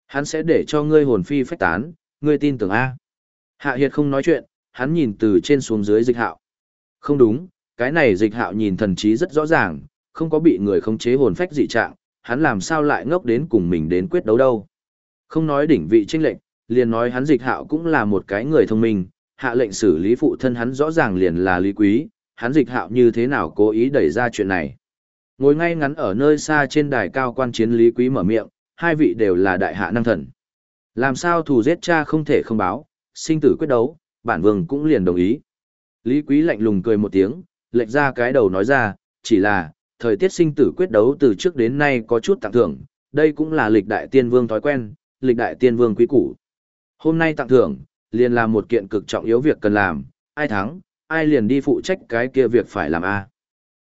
Hắn sẽ để cho ngươi hồn phi phách tán, ngươi tin tưởng A. Hạ hiệt không nói chuyện, hắn nhìn từ trên xuống dưới dịch hạo. Không đúng, cái này dịch hạo nhìn thần trí rất rõ ràng, không có bị người khống chế hồn phách dị trạng, hắn làm sao lại ngốc đến cùng mình đến quyết đấu đâu. Không nói đỉnh vị tranh lệnh, liền nói hắn dịch hạo cũng là một cái người thông minh, hạ lệnh xử lý phụ thân hắn rõ ràng liền là lý quý, hắn dịch hạo như thế nào cố ý đẩy ra chuyện này. Ngồi ngay ngắn ở nơi xa trên đài cao quan chiến lý quý mở miệng, hai vị đều là đại hạ năng thần. Làm sao thù giết cha không thể không báo, sinh tử quyết đấu, bản vương cũng liền đồng ý. Lý quý lạnh lùng cười một tiếng, lệch ra cái đầu nói ra, chỉ là, thời tiết sinh tử quyết đấu từ trước đến nay có chút tặng thưởng, đây cũng là lịch đại tiên vương thói quen, lịch đại tiên vương quý củ. Hôm nay tặng thưởng, liền là một kiện cực trọng yếu việc cần làm, ai thắng, ai liền đi phụ trách cái kia việc phải làm a.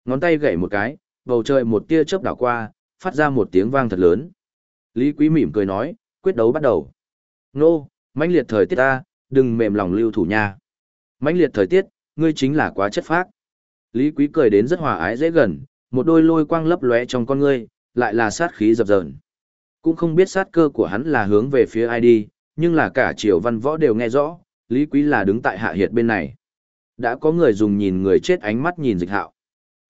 Ngón tay gảy một cái, bầu trời một tia chớp đảo qua, phát ra một tiếng vang thật lớn. Lý Quý mỉm cười nói, quyết đấu bắt đầu. Nô, mãnh liệt thời tiết ta, đừng mềm lòng lưu thủ nha. Mãnh liệt thời tiết, ngươi chính là quá chất phác. Lý Quý cười đến rất hòa ái dễ gần, một đôi lôi quang lấp lóe trong con ngươi, lại là sát khí dập dờn. Cũng không biết sát cơ của hắn là hướng về phía ai đi, nhưng là cả triều văn võ đều nghe rõ, Lý Quý là đứng tại hạ hiệt bên này. Đã có người dùng nhìn người chết ánh mắt nhìn dịch hạo.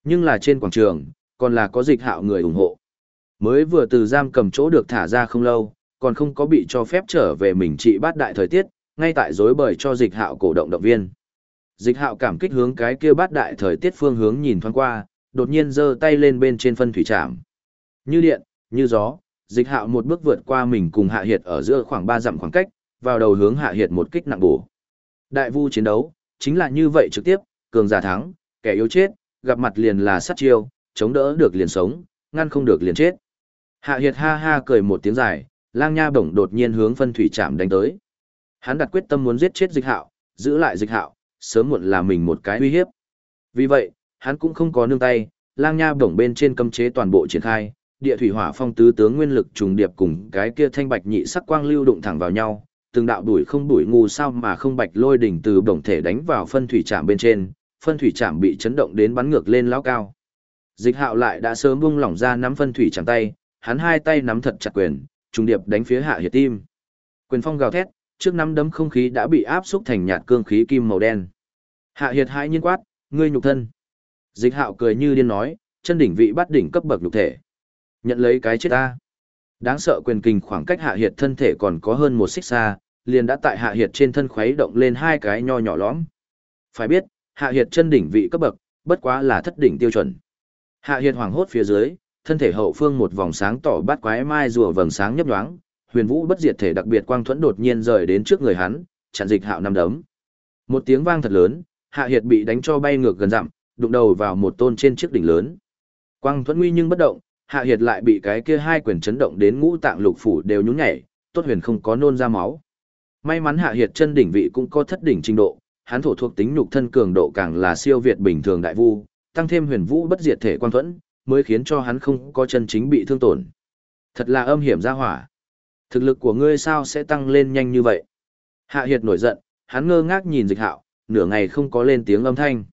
Nhưng là trên quảng trường, còn là có dịch hạo người ủng hộ. Mới vừa từ giam cầm chỗ được thả ra không lâu, còn không có bị cho phép trở về mình trị bát đại thời tiết, ngay tại dối bời cho dịch hạo cổ động động viên. Dịch hạo cảm kích hướng cái kia bát đại thời tiết phương hướng nhìn thoáng qua, đột nhiên giơ tay lên bên trên phân thủy trạm. Như điện, như gió, dịch hạo một bước vượt qua mình cùng hạ hiệt ở giữa khoảng ba dặm khoảng cách, vào đầu hướng hạ hiệt một kích nặng bổ. Đại vu chiến đấu, chính là như vậy trực tiếp, cường giả thắng, kẻ yếu chết, gặp mặt liền là sát chiêu, chống đỡ được liền sống, ngăn không được liền chết. Hạ hiệt ha ha cười một tiếng dài, lang nha bổng đột nhiên hướng phân thủy trạm đánh tới. Hắn đặt quyết tâm muốn giết chết dịch hạo, giữ lại dịch hạo, sớm muộn là mình một cái uy hiếp. Vì vậy, hắn cũng không có nương tay, lang nha bổng bên trên cấm chế toàn bộ triển khai, địa thủy hỏa phong tứ tướng nguyên lực trùng điệp cùng cái kia thanh bạch nhị sắc quang lưu đụng thẳng vào nhau, từng đạo đuổi không đuổi ngu sao mà không bạch lôi đỉnh từ bổng thể đánh vào phân thủy trạm bên trên, phân thủy trạm bị chấn động đến bắn ngược lên lao cao. Dịch hạo lại đã sớm buông lỏng ra nắm phân thủy chạm tay, hắn hai tay nắm thật chặt quyền, trùng điệp đánh phía hạ hiệt tim. Quyền phong gào thét, trước nắm đấm không khí đã bị áp xúc thành nhạt cương khí kim màu đen. Hạ hiệt hai nhiên quát, ngươi nhục thân. Dịch hạo cười như điên nói, chân đỉnh vị bắt đỉnh cấp bậc nhục thể. Nhận lấy cái chết ta. Đáng sợ quyền kình khoảng cách hạ hiệt thân thể còn có hơn một xích xa, liền đã tại hạ hiệt trên thân khuấy động lên hai cái nho nhỏ lõm. Phải biết, hạ hiệt chân đỉnh vị cấp bậc, bất quá là thất đỉnh tiêu chuẩn. Hạ hiệt hoàng hốt phía dưới, thân thể hậu phương một vòng sáng tỏ bát quái mai rùa vầng sáng nhấp nhoáng, huyền vũ bất diệt thể đặc biệt quang thuẫn đột nhiên rời đến trước người hắn, chặn dịch hạo năm đấm. Một tiếng vang thật lớn, hạ hiệt bị đánh cho bay ngược gần dặm, đụng đầu vào một tôn trên chiếc đỉnh lớn. Quang thuẫn nguy nhưng bất động, hạ hiệt lại bị cái kia hai quyền chấn động đến ngũ tạng lục phủ đều nhún nhảy, tốt huyền không có nôn ra máu. May mắn hạ hiệt chân đỉnh vị cũng có thất đỉnh trình độ, hắn thổ thuộc tính nhục thân cường độ càng là siêu việt bình thường đại vu, tăng thêm huyền vũ bất diệt thể Quang thuẫn, mới khiến cho hắn không có chân chính bị thương tổn. Thật là âm hiểm ra hỏa. Thực lực của ngươi sao sẽ tăng lên nhanh như vậy? Hạ Hiệt nổi giận, hắn ngơ ngác nhìn dịch hạo, nửa ngày không có lên tiếng âm thanh.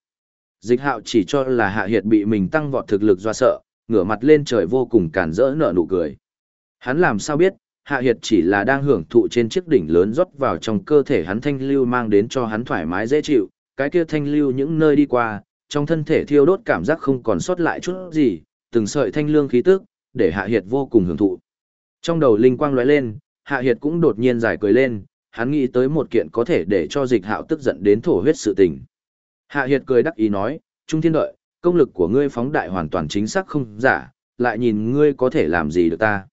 Dịch hạo chỉ cho là Hạ Hiệt bị mình tăng vọt thực lực do sợ, ngửa mặt lên trời vô cùng cản rỡ nở nụ cười. Hắn làm sao biết, Hạ Hiệt chỉ là đang hưởng thụ trên chiếc đỉnh lớn rót vào trong cơ thể hắn thanh lưu mang đến cho hắn thoải mái dễ chịu, cái kia thanh lưu những nơi đi qua, trong thân thể thiêu đốt cảm giác không còn sót lại chút gì, từng sợi thanh lương khí tức, để Hạ Hiệt vô cùng hưởng thụ. Trong đầu linh quang lóe lên, Hạ Hiệt cũng đột nhiên giải cười lên, hắn nghĩ tới một kiện có thể để cho dịch hạo tức giận đến thổ huyết sự tình. Hạ Hiệt cười đắc ý nói, Trung Thiên đợi, công lực của ngươi phóng đại hoàn toàn chính xác không giả, lại nhìn ngươi có thể làm gì được ta.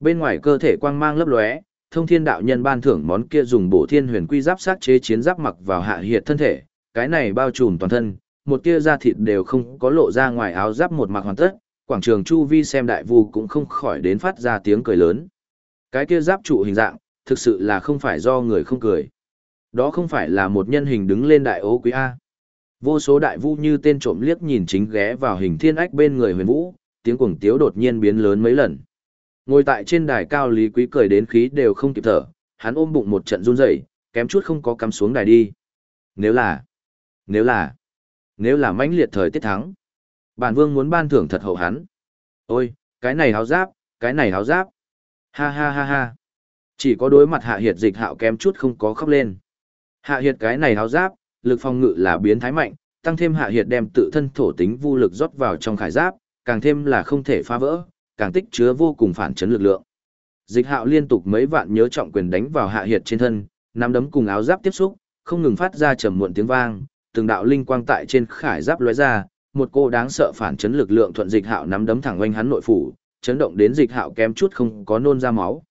Bên ngoài cơ thể quang mang lấp lóe, thông thiên đạo nhân ban thưởng món kia dùng bổ thiên huyền quy giáp sát chế chiến giáp mặc vào hạ hiệt thân thể, cái này bao trùm toàn thân, một tia da thịt đều không có lộ ra ngoài áo giáp một mặc hoàn tất, quảng trường chu vi xem đại vu cũng không khỏi đến phát ra tiếng cười lớn. Cái kia giáp trụ hình dạng, thực sự là không phải do người không cười. Đó không phải là một nhân hình đứng lên đại ố quý A. Vô số đại vu như tên trộm liếc nhìn chính ghé vào hình thiên ách bên người huyền vũ, tiếng cuồng tiếu đột nhiên biến lớn mấy lần. Ngồi tại trên đài cao Lý Quý cười đến khí đều không kịp thở, hắn ôm bụng một trận run rẩy, kém chút không có cắm xuống đài đi. Nếu là, nếu là, nếu là mãnh liệt thời tiết thắng, bản vương muốn ban thưởng thật hậu hắn. Ôi, cái này háo giáp, cái này háo giáp. Ha ha ha ha. Chỉ có đối mặt hạ hiệt dịch hạo kém chút không có khóc lên. Hạ hiệt cái này háo giáp, lực phòng ngự là biến thái mạnh, tăng thêm hạ hiệt đem tự thân thổ tính vô lực rót vào trong khải giáp, càng thêm là không thể phá vỡ, càng tích chứa vô cùng phản chấn lực lượng. Dịch hạo liên tục mấy vạn nhớ trọng quyền đánh vào hạ hiệt trên thân, nắm đấm cùng áo giáp tiếp xúc, không ngừng phát ra trầm muộn tiếng vang, từng đạo linh quang tại trên khải giáp lóe ra, một cô đáng sợ phản chấn lực lượng thuận dịch hạo nắm đấm thẳng quanh hắn nội phủ, chấn động đến dịch hạo kém chút không có nôn ra máu.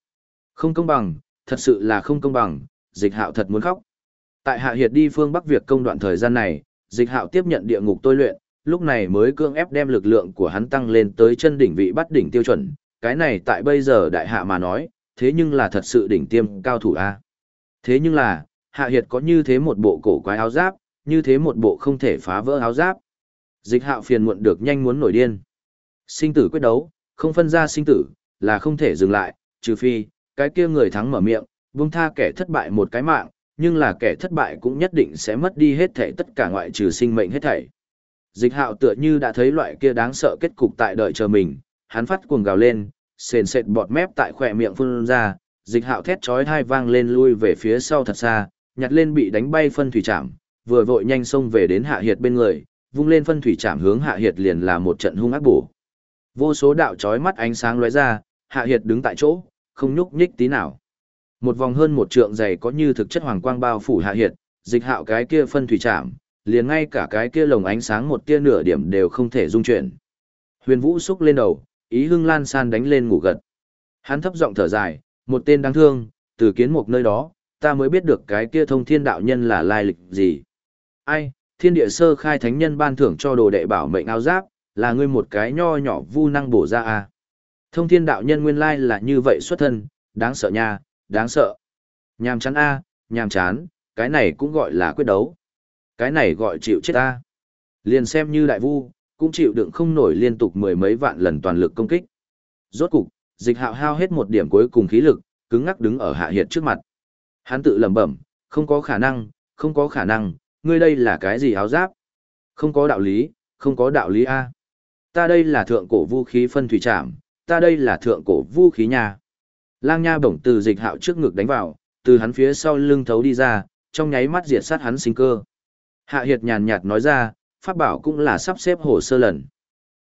Không công bằng, thật sự là không công bằng, dịch hạo thật muốn khóc. Tại hạ hiệt đi phương Bắc việc công đoạn thời gian này, dịch hạo tiếp nhận địa ngục tôi luyện, lúc này mới cương ép đem lực lượng của hắn tăng lên tới chân đỉnh vị bắt đỉnh tiêu chuẩn, cái này tại bây giờ đại hạ mà nói, thế nhưng là thật sự đỉnh tiêm cao thủ a. Thế nhưng là, hạ hiệt có như thế một bộ cổ quái áo giáp, như thế một bộ không thể phá vỡ áo giáp. Dịch hạo phiền muộn được nhanh muốn nổi điên. Sinh tử quyết đấu, không phân ra sinh tử, là không thể dừng lại, trừ phi, cái kia người thắng mở miệng, buông tha kẻ thất bại một cái mạng, nhưng là kẻ thất bại cũng nhất định sẽ mất đi hết thảy tất cả ngoại trừ sinh mệnh hết thảy. Dịch hạo tựa như đã thấy loại kia đáng sợ kết cục tại đợi chờ mình, hắn phát cuồng gào lên, sền sệt bọt mép tại khỏe miệng phun ra, dịch hạo thét chói hai vang lên lui về phía sau thật xa, nhặt lên bị đánh bay phân thủy trảm, vừa vội nhanh xông về đến hạ hiệt bên người, vung lên phân thủy trảm hướng hạ hiệt liền là một trận hung ác bổ. Vô số đạo chói mắt ánh sáng lóe ra, hạ hiệt đứng tại chỗ, không nhúc nhích tí nào. Một vòng hơn một trượng dày có như thực chất hoàng quang bao phủ hạ hiệt, dịch hạo cái kia phân thủy trạm, liền ngay cả cái kia lồng ánh sáng một tia nửa điểm đều không thể dung chuyển. Huyền Vũ xúc lên đầu, ý hưng lan san đánh lên ngủ gật. Hắn thấp giọng thở dài, một tên đáng thương, từ kiến một nơi đó, ta mới biết được cái kia thông thiên đạo nhân là lai lịch gì. Ai, thiên địa sơ khai thánh nhân ban thưởng cho đồ đệ bảo mệnh áo giáp, là ngươi một cái nho nhỏ vu năng bổ ra à. Thông thiên đạo nhân nguyên lai là như vậy xuất thân, đáng sợ nha, đáng sợ. Nhàm chán a, nhàm chán, cái này cũng gọi là quyết đấu. Cái này gọi chịu chết a, Liền xem như đại vu, cũng chịu đựng không nổi liên tục mười mấy vạn lần toàn lực công kích. Rốt cục, dịch hạo hao hết một điểm cuối cùng khí lực, cứng ngắc đứng ở hạ hiệt trước mặt. Hắn tự lẩm bẩm, không có khả năng, không có khả năng, ngươi đây là cái gì áo giáp? Không có đạo lý, không có đạo lý A. Ta đây là thượng cổ vũ khí phân thủy trạm, ta đây là thượng cổ vũ khí nha. Lang nha bổng từ dịch hạo trước ngực đánh vào, từ hắn phía sau lưng thấu đi ra, trong nháy mắt diệt sát hắn sinh cơ. Hạ Hiệt nhàn nhạt nói ra, pháp bảo cũng là sắp xếp hồ sơ lần.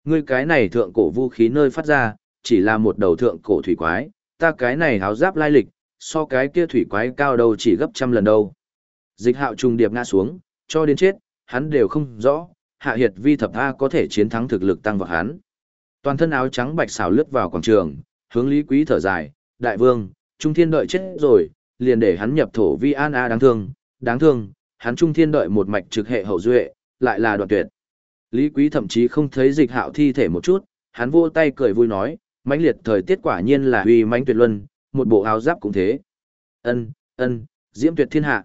Ngươi cái này thượng cổ vũ khí nơi phát ra, chỉ là một đầu thượng cổ thủy quái, ta cái này háo giáp lai lịch, so cái kia thủy quái cao đầu chỉ gấp trăm lần đâu. Dịch hạo trùng điệp ngã xuống, cho đến chết, hắn đều không rõ, hạ hiệt vi thập A có thể chiến thắng thực lực tăng vào hắn. Toàn thân áo trắng bạch xảo lướt vào quảng trường, hướng Lý Quý thở dài, đại vương, Trung Thiên đợi chết rồi, liền để hắn nhập thổ vi an A đáng thương, đáng thương, hắn Trung Thiên đợi một mạch trực hệ hậu duệ, lại là đoạn tuyệt. Lý Quý thậm chí không thấy dịch hạo thi thể một chút, hắn vô tay cười vui nói, mãnh liệt thời tiết quả nhiên là uy mãnh tuyệt luân, một bộ áo giáp cũng thế. Ân, ân, diễm tuyệt thiên hạ.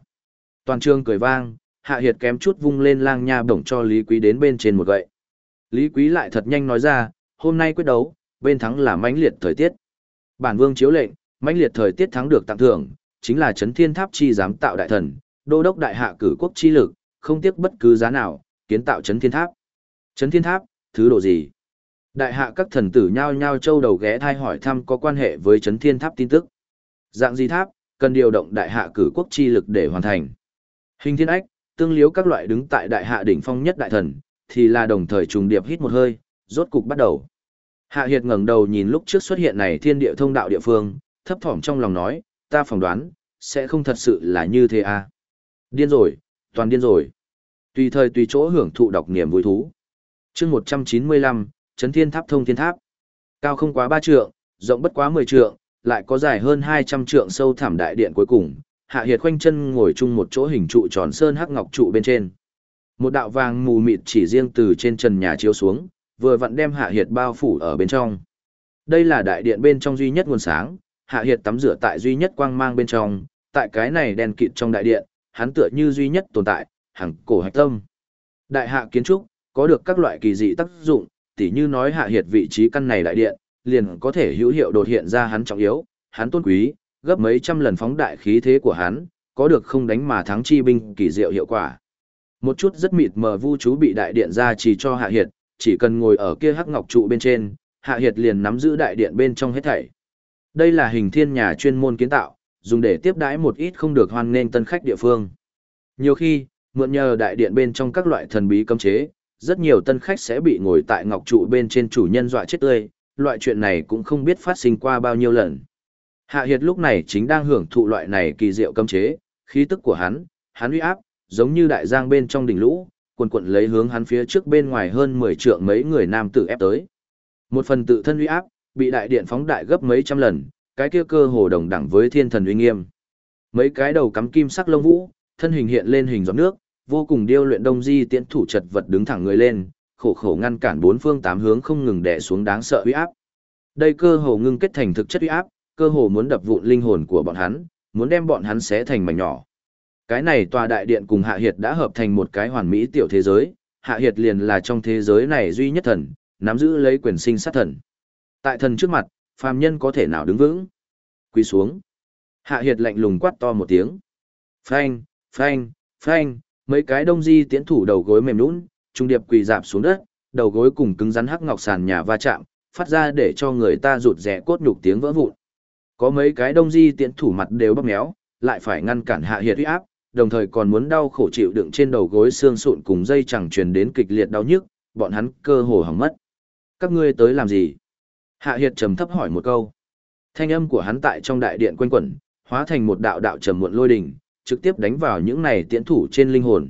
Toàn trường cười vang, hạ hiệt kém chút vung lên lang nha bổng cho Lý Quý đến bên trên một gậy. Lý Quý lại thật nhanh nói ra, hôm nay quyết đấu, bên thắng là mãnh liệt thời tiết. Bản vương chiếu lệnh, mãnh liệt thời tiết thắng được tặng thưởng, chính là chấn thiên tháp chi giám tạo đại thần, đô đốc đại hạ cử quốc chi lực, không tiếc bất cứ giá nào, kiến tạo chấn thiên tháp. Chấn thiên tháp, thứ độ gì? Đại hạ các thần tử nhao nhao châu đầu ghé thai hỏi thăm có quan hệ với chấn thiên tháp tin tức. Dạng gì tháp, cần điều động đại hạ cử quốc chi lực để hoàn thành. Hình thiên ách, tương liếu các loại đứng tại đại hạ đỉnh phong nhất đại thần, thì là đồng thời trùng điệp hít một hơi, rốt cục bắt đầu. Hạ Hiệt ngẩng đầu nhìn lúc trước xuất hiện này thiên địa thông đạo địa phương, thấp thỏm trong lòng nói, ta phỏng đoán, sẽ không thật sự là như thế à. Điên rồi, toàn điên rồi. Tùy thời tùy chỗ hưởng thụ đọc niềm vui thú. chương 195, Trấn Thiên Tháp Thông Thiên Tháp. Cao không quá 3 trượng, rộng bất quá 10 trượng, lại có dài hơn 200 trượng sâu thẳm đại điện cuối cùng. Hạ Hiệt khoanh chân ngồi chung một chỗ hình trụ tròn sơn hắc ngọc trụ bên trên. Một đạo vàng mù mịt chỉ riêng từ trên trần nhà chiếu xuống, vừa vặn đem Hạ Hiệt bao phủ ở bên trong. Đây là đại điện bên trong duy nhất nguồn sáng, Hạ Hiệt tắm rửa tại duy nhất quang mang bên trong, tại cái này đèn kịt trong đại điện, hắn tựa như duy nhất tồn tại, hằng cổ hạch tâm. Đại hạ kiến trúc, có được các loại kỳ dị tác dụng, tỉ như nói hạ hiệt vị trí căn này đại điện, liền có thể hữu hiệu đột hiện ra hắn trọng yếu, hắn tôn quý, gấp mấy trăm lần phóng đại khí thế của hắn, có được không đánh mà thắng chi binh kỳ diệu hiệu quả. Một chút rất mịt mờ vu chú bị đại điện ra chỉ cho hạ hiệt, chỉ cần ngồi ở kia hắc ngọc trụ bên trên, hạ hiệt liền nắm giữ đại điện bên trong hết thảy. Đây là hình thiên nhà chuyên môn kiến tạo, dùng để tiếp đãi một ít không được hoan nghênh tân khách địa phương. Nhiều khi, mượn nhờ đại điện bên trong các loại thần bí cấm chế, rất nhiều tân khách sẽ bị ngồi tại ngọc trụ bên trên chủ nhân dọa chết tươi, loại chuyện này cũng không biết phát sinh qua bao nhiêu lần. Hạ Hiệt lúc này chính đang hưởng thụ loại này kỳ diệu cấm chế, khí tức của hắn, hắn uy áp, giống như đại giang bên trong đỉnh lũ, quần quận lấy hướng hắn phía trước bên ngoài hơn 10 trượng mấy người nam tử ép tới. Một phần tự thân uy áp, bị đại điện phóng đại gấp mấy trăm lần, cái kia cơ hồ đồng đẳng với thiên thần uy nghiêm. Mấy cái đầu cắm kim sắc lông vũ, thân hình hiện lên hình giọt nước, vô cùng điêu luyện đông di tiễn thủ chật vật đứng thẳng người lên, khổ khổ ngăn cản bốn phương tám hướng không ngừng đè xuống đáng sợ uy áp. Đây cơ hồ ngưng kết thành thực chất uy áp, cơ hồ muốn đập vụn linh hồn của bọn hắn, muốn đem bọn hắn xé thành mảnh nhỏ. Cái này tòa đại điện cùng Hạ Hiệt đã hợp thành một cái hoàn mỹ tiểu thế giới, Hạ Hiệt liền là trong thế giới này duy nhất thần, nắm giữ lấy quyền sinh sát thần. Tại thần trước mặt, phàm nhân có thể nào đứng vững? Quỳ xuống. Hạ Hiệt lạnh lùng quát to một tiếng. Phanh, phanh, phanh, mấy cái đông di tiến thủ đầu gối mềm nhũn, trung điệp quỳ dạp xuống đất, đầu gối cùng cứng rắn hắc ngọc sàn nhà va chạm, phát ra để cho người ta rụt rè cốt nhục tiếng vỡ vụn. Có mấy cái đông di tiễn thủ mặt đều bóp méo, lại phải ngăn cản hạ hiệt uy áp, đồng thời còn muốn đau khổ chịu đựng trên đầu gối xương sụn cùng dây chẳng truyền đến kịch liệt đau nhức, bọn hắn cơ hồ hỏng mất. Các ngươi tới làm gì? Hạ Hiệt trầm thấp hỏi một câu. Thanh âm của hắn tại trong đại điện quanh quẩn, hóa thành một đạo đạo trầm muộn lôi đỉnh, trực tiếp đánh vào những này tiễn thủ trên linh hồn.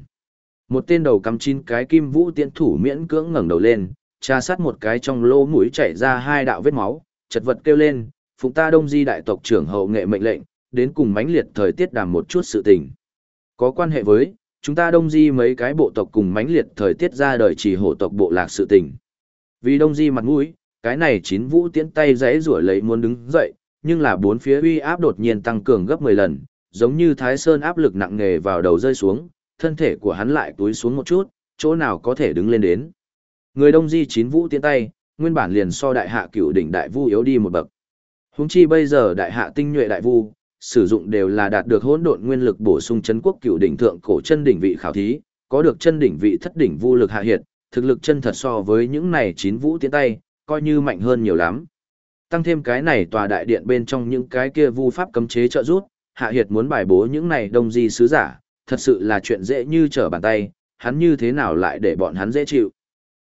Một tên đầu cắm chín cái kim vũ tiễn thủ miễn cưỡng ngẩng đầu lên, tra sát một cái trong lỗ mũi chảy ra hai đạo vết máu, chật vật kêu lên, phụng ta đông di đại tộc trưởng hậu nghệ mệnh lệnh, đến cùng mãnh liệt thời tiết đàm một chút sự tình. Có quan hệ với, chúng ta đông di mấy cái bộ tộc cùng mãnh liệt thời tiết ra đời chỉ hổ tộc bộ lạc sự tình. Vì đông di mặt mũi, cái này chín vũ tiễn tay rẽ rủa lấy muốn đứng dậy, nhưng là bốn phía uy áp đột nhiên tăng cường gấp 10 lần, giống như thái sơn áp lực nặng nề vào đầu rơi xuống, thân thể của hắn lại túi xuống một chút, chỗ nào có thể đứng lên đến. Người đông di chín vũ tiến tay, nguyên bản liền so đại hạ cửu đỉnh đại vu yếu đi một bậc. Húng chi bây giờ đại hạ tinh nhuệ đại vu, sử dụng đều là đạt được hỗn độn nguyên lực bổ sung chân quốc cửu đỉnh thượng cổ chân đỉnh vị khảo thí, có được chân đỉnh vị thất đỉnh vu lực hạ hiệt, thực lực chân thật so với những này chín vũ tiến tay, coi như mạnh hơn nhiều lắm. Tăng thêm cái này tòa đại điện bên trong những cái kia vu pháp cấm chế trợ rút, Hạ Hiệt muốn bài bố những này đông di sứ giả, thật sự là chuyện dễ như trở bàn tay, hắn như thế nào lại để bọn hắn dễ chịu.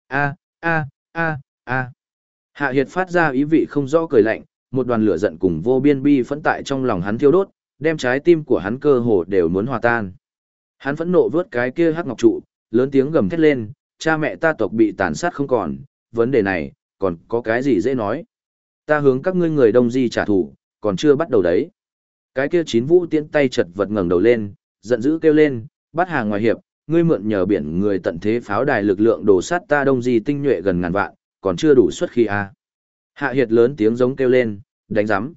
A, a, a, a. Hạ Hiệt phát ra ý vị không rõ cười lạnh, một đoàn lửa giận cùng vô biên bi phẫn tại trong lòng hắn thiêu đốt, đem trái tim của hắn cơ hồ đều muốn hòa tan. Hắn phẫn nộ vớt cái kia hắc ngọc trụ, lớn tiếng gầm thét lên, cha mẹ ta tộc bị tàn sát không còn, vấn đề này, còn có cái gì dễ nói. Ta hướng các ngươi người đông di trả thù, còn chưa bắt đầu đấy. Cái kia chín vũ tiễn tay chật vật ngẩng đầu lên, giận dữ kêu lên, bắt hàng ngoài hiệp, ngươi mượn nhờ biển người tận thế pháo đài lực lượng đổ sát ta đông di tinh nhuệ gần ngàn vạn, còn chưa đủ suất khi a. Hạ Hiệt lớn tiếng giống kêu lên, đánh giám.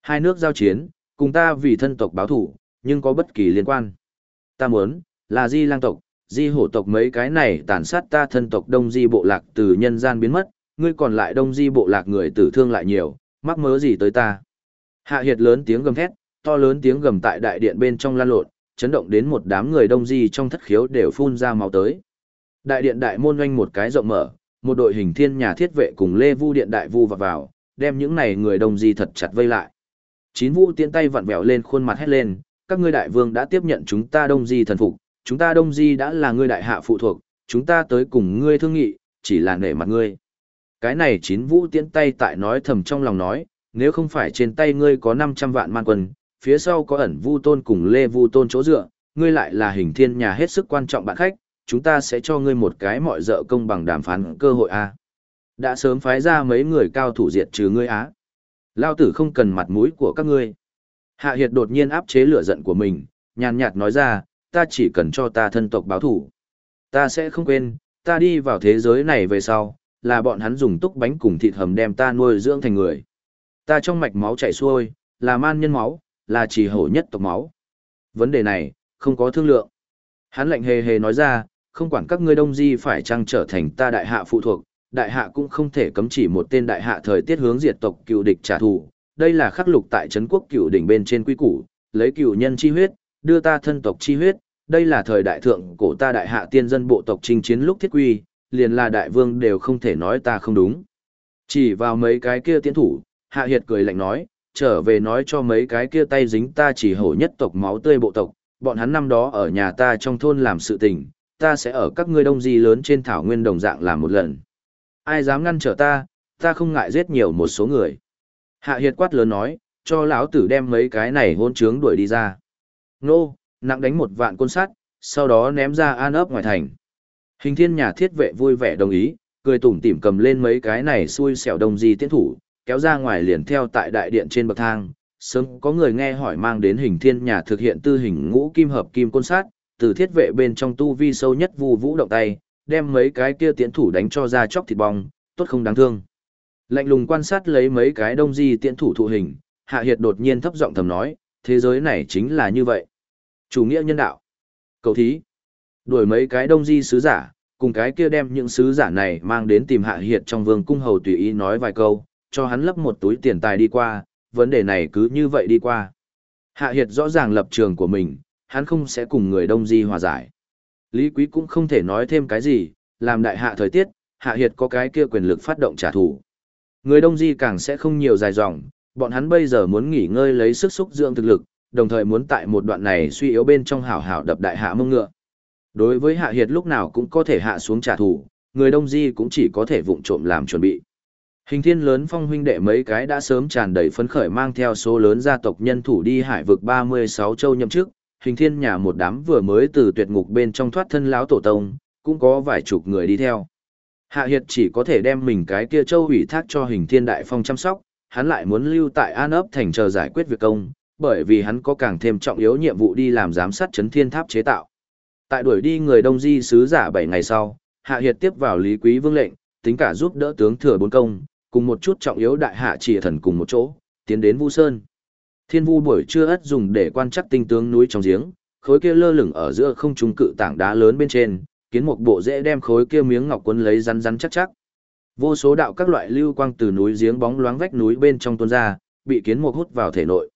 Hai nước giao chiến, cùng ta vì thân tộc báo thủ, nhưng có bất kỳ liên quan. Ta muốn, là di lang tộc, di hổ tộc mấy cái này tàn sát ta thân tộc đông di bộ lạc từ nhân gian biến mất, ngươi còn lại đông di bộ lạc người tử thương lại nhiều, mắc mớ gì tới ta. Hạ Hiệt lớn tiếng gầm thét, to lớn tiếng gầm tại đại điện bên trong lan lộn, chấn động đến một đám người đông di trong thất khiếu đều phun ra máu tới. Đại điện đại môn oanh một cái rộng mở, một đội hình thiên nhà thiết vệ cùng Lê Vu điện đại vu vào vào, đem những này người đông di thật chặt vây lại. Chín vũ tiến tay vặn vẹo lên khuôn mặt hét lên, các ngươi đại vương đã tiếp nhận chúng ta đông di thần phục, chúng ta đông di đã là ngươi đại hạ phụ thuộc, chúng ta tới cùng ngươi thương nghị, chỉ là nể mặt ngươi. Cái này chín vũ tiến tay tại nói thầm trong lòng nói, nếu không phải trên tay ngươi có 500 vạn man quân, phía sau có ẩn vu tôn cùng lê vu tôn chỗ dựa, ngươi lại là hình thiên nhà hết sức quan trọng bạn khách, chúng ta sẽ cho ngươi một cái mọi dợ công bằng đàm phán cơ hội a. Đã sớm phái ra mấy người cao thủ diệt trừ ngươi á. Lao tử không cần mặt mũi của các ngươi. Hạ Hiệt đột nhiên áp chế lửa giận của mình, nhàn nhạt nói ra, ta chỉ cần cho ta thân tộc báo thủ. Ta sẽ không quên, ta đi vào thế giới này về sau, là bọn hắn dùng túc bánh cùng thịt hầm đem ta nuôi dưỡng thành người. Ta trong mạch máu chảy xuôi, là man nhân máu, là chỉ hổ nhất tộc máu. Vấn đề này, không có thương lượng. Hắn lạnh hề hề nói ra, không quản các ngươi đông di phải chăng trở thành ta đại hạ phụ thuộc, đại hạ cũng không thể cấm chỉ một tên đại hạ thời tiết hướng diệt tộc cựu địch trả thù. Đây là khắc lục tại trấn quốc cựu đỉnh bên trên quy củ, lấy cựu nhân chi huyết, đưa ta thân tộc chi huyết, đây là thời đại thượng cổ ta đại hạ tiên dân bộ tộc chinh chiến lúc thiết quy, liền là đại vương đều không thể nói ta không đúng. Chỉ vào mấy cái kia tiến thủ, hạ hiệt cười lạnh nói, trở về nói cho mấy cái kia tay dính ta chỉ hổ nhất tộc máu tươi bộ tộc, bọn hắn năm đó ở nhà ta trong thôn làm sự tình, ta sẽ ở các ngươi đông di lớn trên thảo nguyên đồng dạng làm một lần. Ai dám ngăn trở ta, ta không ngại giết nhiều một số người. Hạ hiệt quát lớn nói, cho lão tử đem mấy cái này hôn trướng đuổi đi ra. Nô, nặng đánh một vạn côn sắt, sau đó ném ra an ấp ngoài thành. Hình thiên nhà thiết vệ vui vẻ đồng ý, cười tủm tỉm cầm lên mấy cái này xui xẻo đông di tiến thủ, kéo ra ngoài liền theo tại đại điện trên bậc thang. Sớm có người nghe hỏi mang đến hình thiên nhà thực hiện tư hình ngũ kim hợp kim côn sát, từ thiết vệ bên trong tu vi sâu nhất vu vũ động tay, đem mấy cái kia tiễn thủ đánh cho ra chóc thịt bong, tốt không đáng thương. Lạnh lùng quan sát lấy mấy cái đông di tiễn thủ thụ hình, Hạ Hiệt đột nhiên thấp giọng thầm nói, thế giới này chính là như vậy. Chủ nghĩa nhân đạo. Cầu thí. Đuổi mấy cái đông di sứ giả, cùng cái kia đem những sứ giả này mang đến tìm Hạ Hiệt trong vương cung hầu tùy ý nói vài câu, cho hắn lấp một túi tiền tài đi qua, vấn đề này cứ như vậy đi qua. Hạ Hiệt rõ ràng lập trường của mình, hắn không sẽ cùng người đông di hòa giải. Lý Quý cũng không thể nói thêm cái gì, làm đại hạ thời tiết, Hạ Hiệt có cái kia quyền lực phát động trả thù. Người đông di càng sẽ không nhiều dài dòng, bọn hắn bây giờ muốn nghỉ ngơi lấy sức xúc dưỡng thực lực, đồng thời muốn tại một đoạn này suy yếu bên trong hảo hảo đập đại hạ mông ngựa. Đối với Hạ Hiệt lúc nào cũng có thể hạ xuống trả thù, người đông di cũng chỉ có thể vụng trộm làm chuẩn bị. Hình thiên lớn phong huynh đệ mấy cái đã sớm tràn đầy phấn khởi mang theo số lớn gia tộc nhân thủ đi hải vực 36 châu nhậm chức, hình thiên nhà một đám vừa mới từ tuyệt ngục bên trong thoát thân lão tổ tông, cũng có vài chục người đi theo. Hạ Hiệt chỉ có thể đem mình cái kia châu ủy thác cho hình thiên đại phong chăm sóc, hắn lại muốn lưu tại An ấp thành chờ giải quyết việc công, bởi vì hắn có càng thêm trọng yếu nhiệm vụ đi làm giám sát chấn thiên tháp chế tạo. Tại đuổi đi người đông di sứ giả 7 ngày sau, Hạ Hiệt tiếp vào Lý Quý Vương lệnh, tính cả giúp đỡ tướng thừa bốn công, cùng một chút trọng yếu đại hạ chỉ thần cùng một chỗ, tiến đến Vu Sơn. Thiên Vu buổi trưa ất dùng để quan chắc tinh tướng núi trong giếng, khối kia lơ lửng ở giữa không trung cự tảng đá lớn bên trên, kiến một bộ dễ đem khối kia miếng ngọc quấn lấy rắn rắn chắc chắc. Vô số đạo các loại lưu quang từ núi giếng bóng loáng vách núi bên trong tuôn ra, bị kiến mục hút vào thể nội.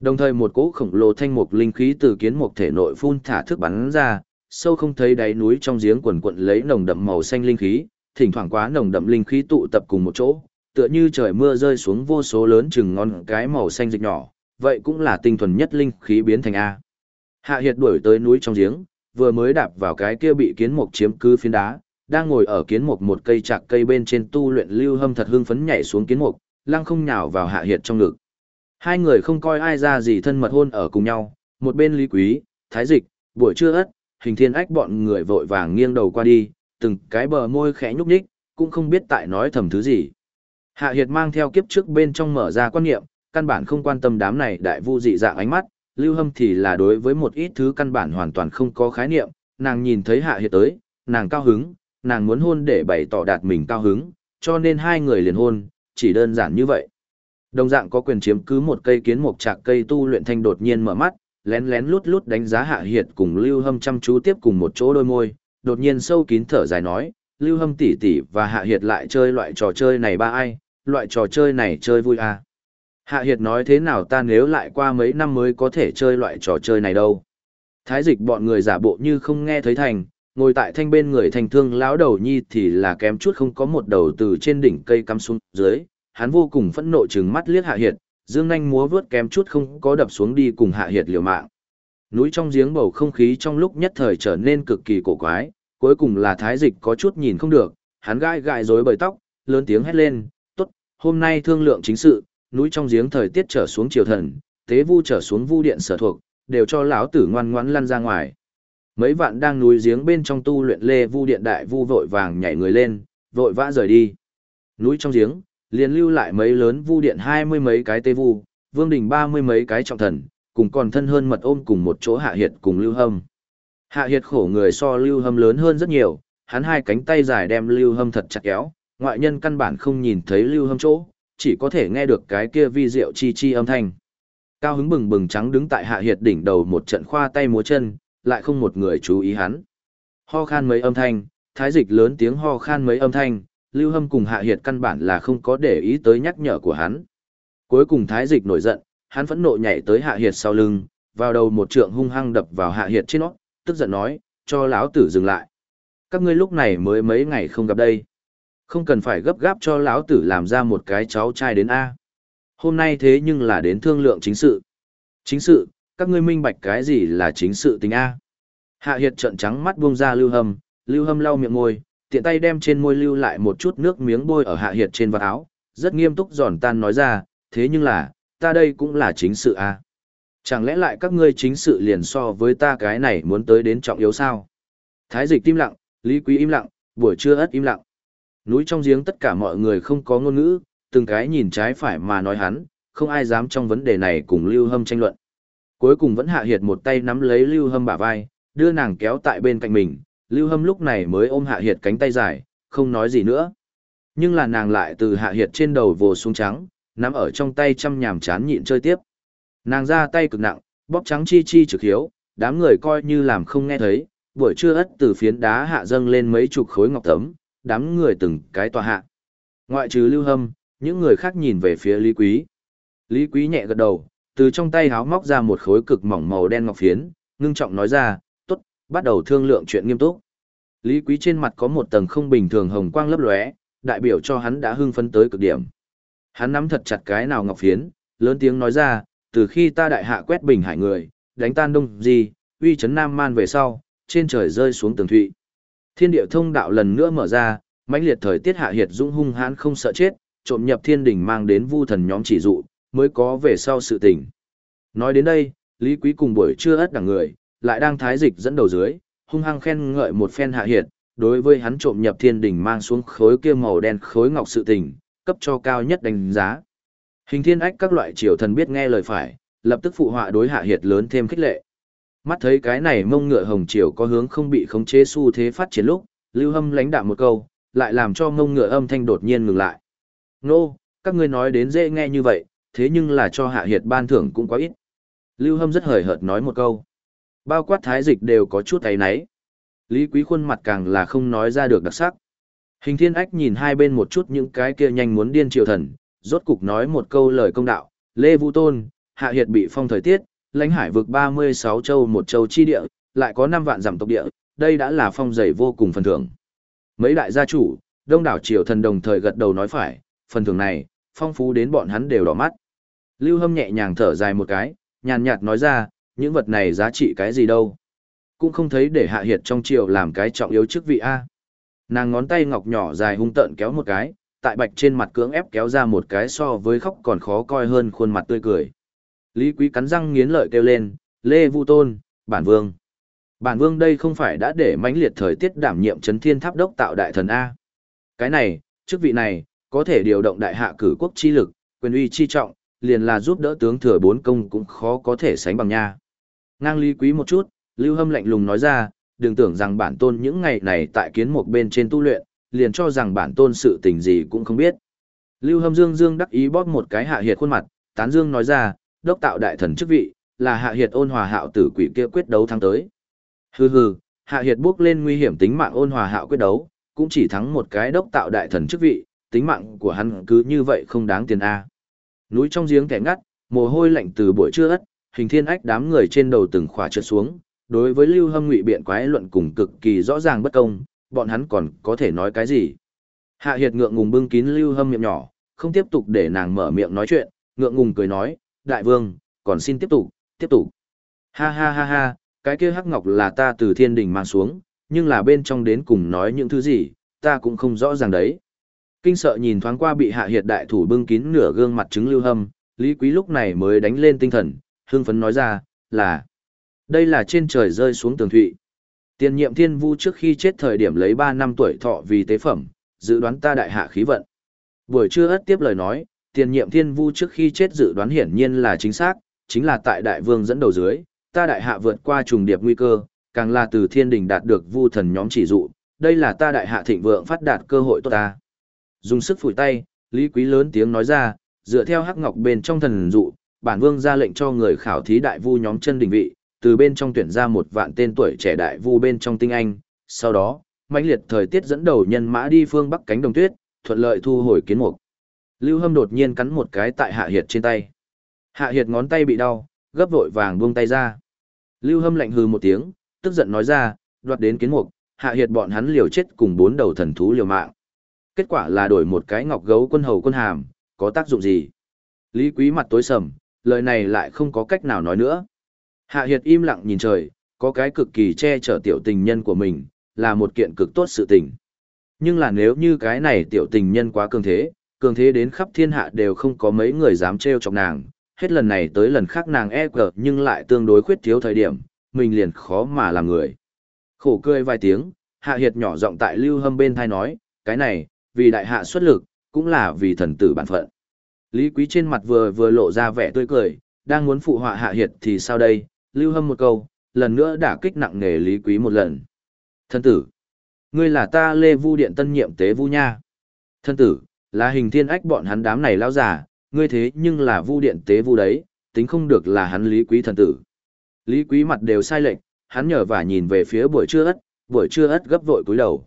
Đồng thời một cỗ khổng lồ thanh mục linh khí từ kiến mục thể nội phun thả thức bắn ra, sâu không thấy đáy núi trong giếng quần quận lấy nồng đậm màu xanh linh khí, thỉnh thoảng quá nồng đậm linh khí tụ tập cùng một chỗ, tựa như trời mưa rơi xuống vô số lớn chừng ngon cái màu xanh dịch nhỏ, vậy cũng là tinh thuần nhất linh khí biến thành A. Hạ Hiệt đuổi tới núi trong giếng, vừa mới đạp vào cái kia bị kiến mục chiếm cứ phiến đá, đang ngồi ở kiến mục một cây chạc cây bên trên tu luyện lưu hâm thật hưng phấn nhảy xuống kiến mục, lăng không nhào vào Hạ Hiệt trong ngực. Hai người không coi ai ra gì thân mật hôn ở cùng nhau, một bên Lý Quý, Thái Dịch, buổi trưa ất, hình thiên ách bọn người vội vàng nghiêng đầu qua đi, từng cái bờ môi khẽ nhúc nhích, cũng không biết tại nói thầm thứ gì. Hạ Hiệt mang theo kiếp trước bên trong mở ra quan niệm, căn bản không quan tâm đám này đại vu dị dạng ánh mắt, Lưu Hâm thì là đối với một ít thứ căn bản hoàn toàn không có khái niệm, nàng nhìn thấy Hạ Hiệt tới, nàng cao hứng, nàng muốn hôn để bày tỏ đạt mình cao hứng, cho nên hai người liền hôn, chỉ đơn giản như vậy. Đồng dạng có quyền chiếm cứ một cây kiến mục trạc cây tu luyện thanh đột nhiên mở mắt, lén lén lút lút đánh giá Hạ Hiệt cùng Lưu Hâm chăm chú tiếp cùng một chỗ đôi môi, đột nhiên sâu kín thở dài nói, Lưu Hâm tỷ tỷ và Hạ Hiệt lại chơi loại trò chơi này ba ai, loại trò chơi này chơi vui à. Hạ Hiệt nói thế nào ta nếu lại qua mấy năm mới có thể chơi loại trò chơi này đâu. Thái dịch bọn người giả bộ như không nghe thấy thành, ngồi tại thanh bên người thành thương lão đầu nhi thì là kém chút không có một đầu từ trên đỉnh cây cắm xuống dưới, hắn vô cùng phẫn nộ trừng mắt liếc Hạ Hiệt, dương nhanh múa vướt kém chút không có đập xuống đi cùng Hạ Hiệt liều mạng. Núi trong giếng bầu không khí trong lúc nhất thời trở nên cực kỳ cổ quái, cuối cùng là thái dịch có chút nhìn không được, hắn gai gai rối bời tóc, lớn tiếng hét lên, tốt, hôm nay thương lượng chính sự, núi trong giếng thời tiết trở xuống triều thần, tế vu trở xuống vu điện sở thuộc, đều cho lão tử ngoan ngoãn lăn ra ngoài. Mấy vạn đang núi giếng bên trong tu luyện lê vu điện đại vu vội vàng nhảy người lên, vội vã rời đi. Núi trong giếng, liền lưu lại mấy lớn vu điện hai mươi mấy cái tế vu, vương đình ba mươi mấy cái trọng thần, cùng còn thân hơn mật ôm cùng một chỗ hạ hiệt cùng lưu hâm. Hạ hiệt khổ người so lưu hâm lớn hơn rất nhiều, hắn hai cánh tay dài đem lưu hâm thật chặt kéo, ngoại nhân căn bản không nhìn thấy lưu hâm chỗ, chỉ có thể nghe được cái kia vi diệu chi chi âm thanh. Cao hứng bừng bừng trắng đứng tại hạ hiệt đỉnh đầu một trận khoa tay múa chân, lại không một người chú ý hắn. Ho khan mấy âm thanh, thái dịch lớn tiếng ho khan mấy âm thanh, lưu hâm cùng hạ hiệt căn bản là không có để ý tới nhắc nhở của hắn. Cuối cùng thái dịch nổi giận, hắn phẫn nộ nhảy tới hạ hiệt sau lưng, vào đầu một trượng hung hăng đập vào hạ hiệt trên nó, tức giận nói, cho lão tử dừng lại. Các ngươi lúc này mới mấy ngày không gặp đây. Không cần phải gấp gáp cho lão tử làm ra một cái cháu trai đến A. Hôm nay thế nhưng là đến thương lượng chính sự. Chính sự, các ngươi minh bạch cái gì là chính sự tình A. Hạ Hiệt trợn trắng mắt buông ra lưu hâm, lưu hâm lau miệng môi, tiện tay đem trên môi lưu lại một chút nước miếng bôi ở Hạ Hiệt trên vạt áo, rất nghiêm túc giòn tan nói ra, thế nhưng là, ta đây cũng là chính sự A. Chẳng lẽ lại các ngươi chính sự liền so với ta cái này muốn tới đến trọng yếu sao? Thái dịch im lặng, Lý Quý im lặng, buổi trưa ất im lặng. Núi trong giếng tất cả mọi người không có ngôn ngữ, từng cái nhìn trái phải mà nói hắn, không ai dám trong vấn đề này cùng Lưu Hâm tranh luận. Cuối cùng vẫn hạ hiệt một tay nắm lấy Lưu Hâm bả vai, đưa nàng kéo tại bên cạnh mình, Lưu Hâm lúc này mới ôm hạ hiệt cánh tay dài, không nói gì nữa. Nhưng là nàng lại từ hạ hiệt trên đầu vồ xuống trắng, nắm ở trong tay chăm nhàm chán nhịn chơi tiếp. Nàng ra tay cực nặng, bóp trắng chi chi trực hiếu, đám người coi như làm không nghe thấy, buổi trưa ất từ phiến đá hạ dâng lên mấy chục khối ngọc tấm, đám người từng cái tòa hạ. Ngoại trừ lưu hâm, những người khác nhìn về phía Lý Quý. Lý Quý nhẹ gật đầu, từ trong tay háo móc ra một khối cực mỏng màu đen ngọc phiến, ngưng trọng nói ra, tốt, bắt đầu thương lượng chuyện nghiêm túc. Lý Quý trên mặt có một tầng không bình thường hồng quang lấp lóe, đại biểu cho hắn đã hưng phấn tới cực điểm. Hắn nắm thật chặt cái nào ngọc phiến, lớn tiếng nói ra, từ khi ta đại hạ quét bình hải người, đánh tan đông gì, uy chấn nam man về sau, trên trời rơi xuống tường thụy. Thiên địa thông đạo lần nữa mở ra, mãnh liệt thời tiết hạ hiệt dũng hung hãn không sợ chết, trộm nhập thiên đỉnh mang đến vu thần nhóm chỉ dụ, mới có về sau sự tình. Nói đến đây, Lý Quý cùng buổi trưa ất đẳng người, lại đang thái dịch dẫn đầu dưới, hung hăng khen ngợi một phen hạ hiệt, đối với hắn trộm nhập thiên đỉnh mang xuống khối kia màu đen khối ngọc sự tình, cấp cho cao nhất đánh giá. Hình thiên ách các loại triều thần biết nghe lời phải, lập tức phụ họa đối hạ hiệt lớn thêm khích lệ. Mắt thấy cái này mông ngựa hồng triều có hướng không bị khống chế xu thế phát triển lúc, lưu hâm lãnh đạm một câu, lại làm cho mông ngựa âm thanh đột nhiên ngừng lại. Nô, các ngươi nói đến dễ nghe như vậy, thế nhưng là cho hạ hiệt ban thưởng cũng quá ít. Lưu hâm rất hời hợt nói một câu. Bao quát thái dịch đều có chút thấy náy. Lý quý khuôn mặt càng là không nói ra được đặc sắc. Hình thiên ách nhìn hai bên một chút những cái kia nhanh muốn điên triều thần, rốt cục nói một câu lời công đạo, Lê Vũ Tôn, hạ hiệt bị phong thời tiết, lãnh hải vực 36 châu một châu chi địa, lại có 5 vạn giảm tộc địa, đây đã là phong dày vô cùng phần thưởng. Mấy đại gia chủ, đông đảo triều thần đồng thời gật đầu nói phải, phần thưởng này, phong phú đến bọn hắn đều đỏ mắt. Lưu Hâm nhẹ nhàng thở dài một cái, nhàn nhạt nói ra, những vật này giá trị cái gì đâu. Cũng không thấy để hạ hiệt trong triều làm cái trọng yếu chức vị A. Nàng ngón tay ngọc nhỏ dài hung tợn kéo một cái, tại bạch trên mặt cưỡng ép kéo ra một cái so với khóc còn khó coi hơn khuôn mặt tươi cười. Lý Quý cắn răng nghiến lợi kêu lên, Lê Vu Tôn, bản vương. Bản vương đây không phải đã để mãnh liệt thời tiết đảm nhiệm chấn thiên tháp đốc tạo đại thần A. Cái này, chức vị này, có thể điều động đại hạ cử quốc chi lực, quyền uy chi trọng, liền là giúp đỡ tướng thừa bốn công cũng khó có thể sánh bằng nha. Ngang Lý Quý một chút, Lưu Hâm lạnh lùng nói ra, đừng tưởng rằng bản tôn những ngày này tại kiến một bên trên tu luyện, liền cho rằng bản tôn sự tình gì cũng không biết. Lưu Hâm Dương Dương đắc ý bóp một cái hạ hiệt khuôn mặt, tán dương nói ra, đốc tạo đại thần chức vị, là hạ hiệt ôn hòa hạo tử quỷ kia quyết đấu thắng tới. Hừ hừ, hạ hiệt bước lên nguy hiểm tính mạng ôn hòa hạo quyết đấu, cũng chỉ thắng một cái đốc tạo đại thần chức vị, tính mạng của hắn cứ như vậy không đáng tiền A. Núi trong giếng kẻ ngắt, mồ hôi lạnh từ buổi trưa ất, hình thiên ách đám người trên đầu từng khỏa trượt xuống, đối với lưu hâm ngụy biện quái luận cùng cực kỳ rõ ràng bất công, bọn hắn còn có thể nói cái gì. Hạ hiệt ngượng ngùng bưng kín lưu hâm miệng nhỏ, không tiếp tục để nàng mở miệng nói chuyện, ngượng ngùng cười nói, đại vương, còn xin tiếp tục, tiếp tục. Ha ha ha ha, cái kia hắc ngọc là ta từ thiên đình mang xuống, nhưng là bên trong đến cùng nói những thứ gì, ta cũng không rõ ràng đấy. Kinh sợ nhìn thoáng qua bị hạ hiệt đại thủ bưng kín nửa gương mặt trứng lưu hâm, Lý Quý lúc này mới đánh lên tinh thần, hương phấn nói ra, là đây là trên trời rơi xuống tường thụy. Tiền nhiệm thiên vu trước khi chết thời điểm lấy 3 năm tuổi thọ vì tế phẩm, dự đoán ta đại hạ khí vận. Buổi trưa ất tiếp lời nói, tiền nhiệm thiên vu trước khi chết dự đoán hiển nhiên là chính xác, chính là tại đại vương dẫn đầu dưới, ta đại hạ vượt qua trùng điệp nguy cơ, càng là từ thiên đình đạt được vu thần nhóm chỉ dụ, đây là ta đại hạ thịnh vượng phát đạt cơ hội tốt ta. Dùng sức phủi tay, Lý Quý lớn tiếng nói ra, dựa theo hắc ngọc bên trong thần dụ, bản vương ra lệnh cho người khảo thí đại vu nhóm chân đình vị, từ bên trong tuyển ra một vạn tên tuổi trẻ đại vu bên trong tinh anh, sau đó, mãnh liệt thời tiết dẫn đầu nhân mã đi phương bắc cánh đồng tuyết, thuận lợi thu hồi kiến mục. Lưu Hâm đột nhiên cắn một cái tại Hạ Hiệt trên tay. Hạ Hiệt ngón tay bị đau, gấp vội vàng buông tay ra. Lưu Hâm lạnh hừ một tiếng, tức giận nói ra, đoạt đến kiến mục, Hạ Hiệt bọn hắn liều chết cùng bốn đầu thần thú liều mạng. Kết quả là đổi một cái ngọc gấu quân hầu quân hàm, có tác dụng gì? Lý Quý mặt tối sầm, lời này lại không có cách nào nói nữa. Hạ Hiệt im lặng nhìn trời, có cái cực kỳ che chở tiểu tình nhân của mình, là một kiện cực tốt sự tình. Nhưng là nếu như cái này tiểu tình nhân quá cường thế, cường thế đến khắp thiên hạ đều không có mấy người dám trêu chọc nàng, hết lần này tới lần khác nàng e cờ nhưng lại tương đối khuyết thiếu thời điểm, mình liền khó mà làm người. Khổ cười vài tiếng, Hạ Hiệt nhỏ giọng tại Lưu Hâm bên thai nói, cái này, vì đại hạ xuất lực, cũng là vì thần tử bản phận. Lý Quý trên mặt vừa vừa lộ ra vẻ tươi cười, đang muốn phụ họa Hạ Hiệt thì sao đây, Lưu Hâm một câu, lần nữa đả kích nặng nề Lý Quý một lần. Thần tử, ngươi là ta Lê Vu Điện tân nhiệm tế Vu nha. thân tử, là hình thiên ách bọn hắn đám này lao giả, ngươi thế nhưng là Vu Điện tế Vu đấy, tính không được là hắn Lý Quý thần tử. Lý Quý mặt đều sai lệch, hắn nhờ và nhìn về phía buổi trưa ất, buổi trưa ất gấp vội cúi đầu.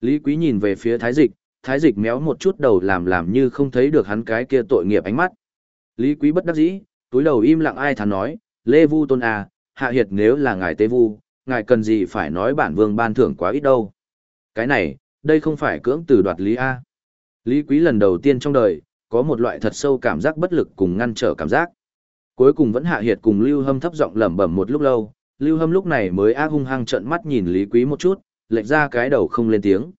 Lý Quý nhìn về phía Thái Dịch, Thái Dịch méo một chút đầu làm làm như không thấy được hắn cái kia tội nghiệp ánh mắt. Lý Quý bất đắc dĩ, túi đầu im lặng ai thắn nói, Lê Vu Tôn à, hạ hiệt nếu là ngài tế vu, ngài cần gì phải nói bản vương ban thưởng quá ít đâu. Cái này, đây không phải cưỡng từ đoạt lý A. Lý Quý lần đầu tiên trong đời, có một loại thật sâu cảm giác bất lực cùng ngăn trở cảm giác. Cuối cùng vẫn hạ hiệt cùng Lưu Hâm thấp giọng lẩm bẩm một lúc lâu, Lưu Hâm lúc này mới ác hung hăng trợn mắt nhìn Lý Quý một chút, lệch ra cái đầu không lên tiếng.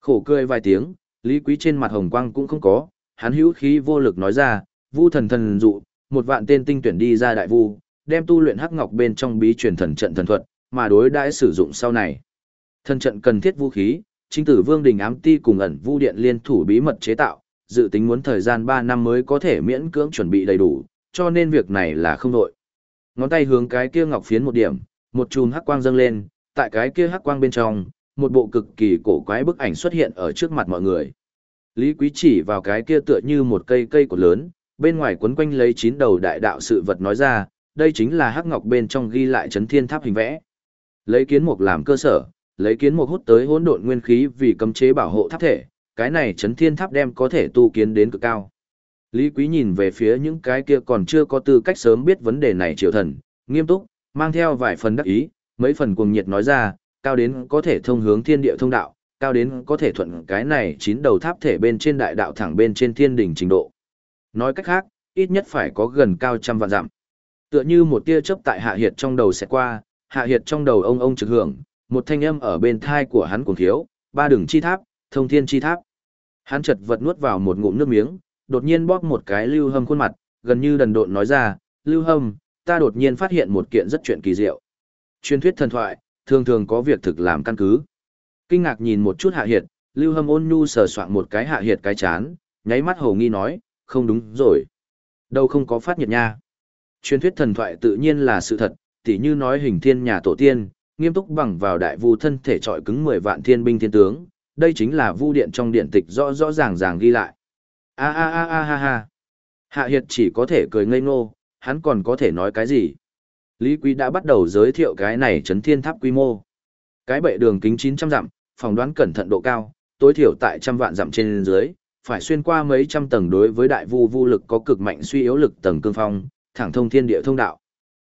Khổ cười vài tiếng, Lý Quý trên mặt hồng quang cũng không có, hắn hữu khí vô lực nói ra, vu thần thần dụ, một vạn tên tinh tuyển đi ra đại vu, đem tu luyện hắc ngọc bên trong bí truyền thần trận thần thuật, mà đối đãi sử dụng sau này. Thần trận cần thiết vũ khí, chính tử Vương Đình ám ti cùng ẩn vu điện liên thủ bí mật chế tạo, dự tính muốn thời gian 3 năm mới có thể miễn cưỡng chuẩn bị đầy đủ, cho nên việc này là không đội. Ngón tay hướng cái kia ngọc phiến một điểm, một chùm hắc quang dâng lên, tại cái kia hắc quang bên trong, một bộ cực kỳ cổ quái bức ảnh xuất hiện ở trước mặt mọi người. Lý Quý chỉ vào cái kia tựa như một cây cây cột lớn, bên ngoài quấn quanh lấy chín đầu đại đạo sự vật nói ra, đây chính là hắc ngọc bên trong ghi lại chấn thiên tháp hình vẽ. Lấy kiến mục làm cơ sở, lấy kiến mục hút tới hỗn độn nguyên khí vì cấm chế bảo hộ tháp thể, cái này chấn thiên tháp đem có thể tu kiến đến cực cao. Lý Quý nhìn về phía những cái kia còn chưa có tư cách sớm biết vấn đề này triều thần, nghiêm túc, mang theo vài phần đắc ý, mấy phần cuồng nhiệt nói ra, cao đến có thể thông hướng thiên địa thông đạo, cao đến có thể thuận cái này chín đầu tháp thể bên trên đại đạo thẳng bên trên thiên đỉnh trình độ. Nói cách khác, ít nhất phải có gần cao trăm vạn dặm. Tựa như một tia chớp tại hạ hiệt trong đầu sẽ qua, hạ hiệt trong đầu ông ông trực hưởng, một thanh âm ở bên thai của hắn cuồng thiếu, ba đường chi tháp, thông thiên chi tháp. Hắn chợt vật nuốt vào một ngụm nước miếng, đột nhiên bóp một cái lưu hâm khuôn mặt, gần như đần độn nói ra, lưu hâm, ta đột nhiên phát hiện một kiện rất chuyện kỳ diệu. Truyền thuyết thần thoại, thường thường có việc thực làm căn cứ. Kinh ngạc nhìn một chút hạ hiệt, lưu hâm ôn nhu sờ soạn một cái hạ hiệt cái chán, nháy mắt hầu nghi nói, không đúng rồi. Đâu không có phát nhiệt nha. Truyền thuyết thần thoại tự nhiên là sự thật, tỉ như nói hình thiên nhà tổ tiên, nghiêm túc bằng vào đại vu thân thể trọi cứng 10 vạn thiên binh thiên tướng, đây chính là vu điện trong điện tịch rõ rõ ràng ràng ghi lại. A a a a ha ha. Hạ Hiệt chỉ có thể cười ngây ngô, hắn còn có thể nói cái gì? Lý Quý đã bắt đầu giới thiệu cái này chấn thiên tháp quy mô. Cái bệ đường kính 900 dặm, phỏng đoán cẩn thận độ cao, tối thiểu tại trăm vạn dặm trên dưới, phải xuyên qua mấy trăm tầng đối với đại vu vu lực có cực mạnh suy yếu lực tầng cương phong, thẳng thông thiên địa thông đạo.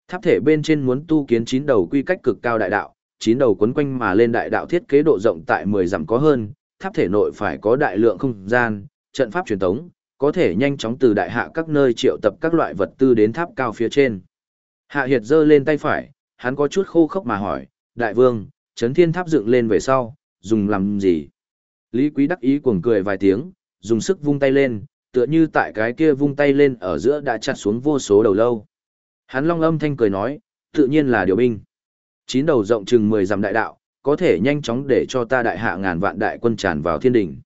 Tháp thể bên trên muốn tu kiến chín đầu quy cách cực cao đại đạo, chín đầu quấn quanh mà lên đại đạo thiết kế độ rộng tại 10 dặm có hơn, tháp thể nội phải có đại lượng không gian, trận pháp truyền tống, có thể nhanh chóng từ đại hạ các nơi triệu tập các loại vật tư đến tháp cao phía trên. Hạ Hiệt giơ lên tay phải, hắn có chút khô khốc mà hỏi, đại vương, chấn thiên tháp dựng lên về sau, dùng làm gì? Lý Quý đắc ý cuồng cười vài tiếng, dùng sức vung tay lên, tựa như tại cái kia vung tay lên ở giữa đã chặt xuống vô số đầu lâu. Hắn long âm thanh cười nói, tự nhiên là điều binh. Chín đầu rộng chừng 10 dặm đại đạo, có thể nhanh chóng để cho ta đại hạ ngàn vạn đại quân tràn vào thiên đỉnh.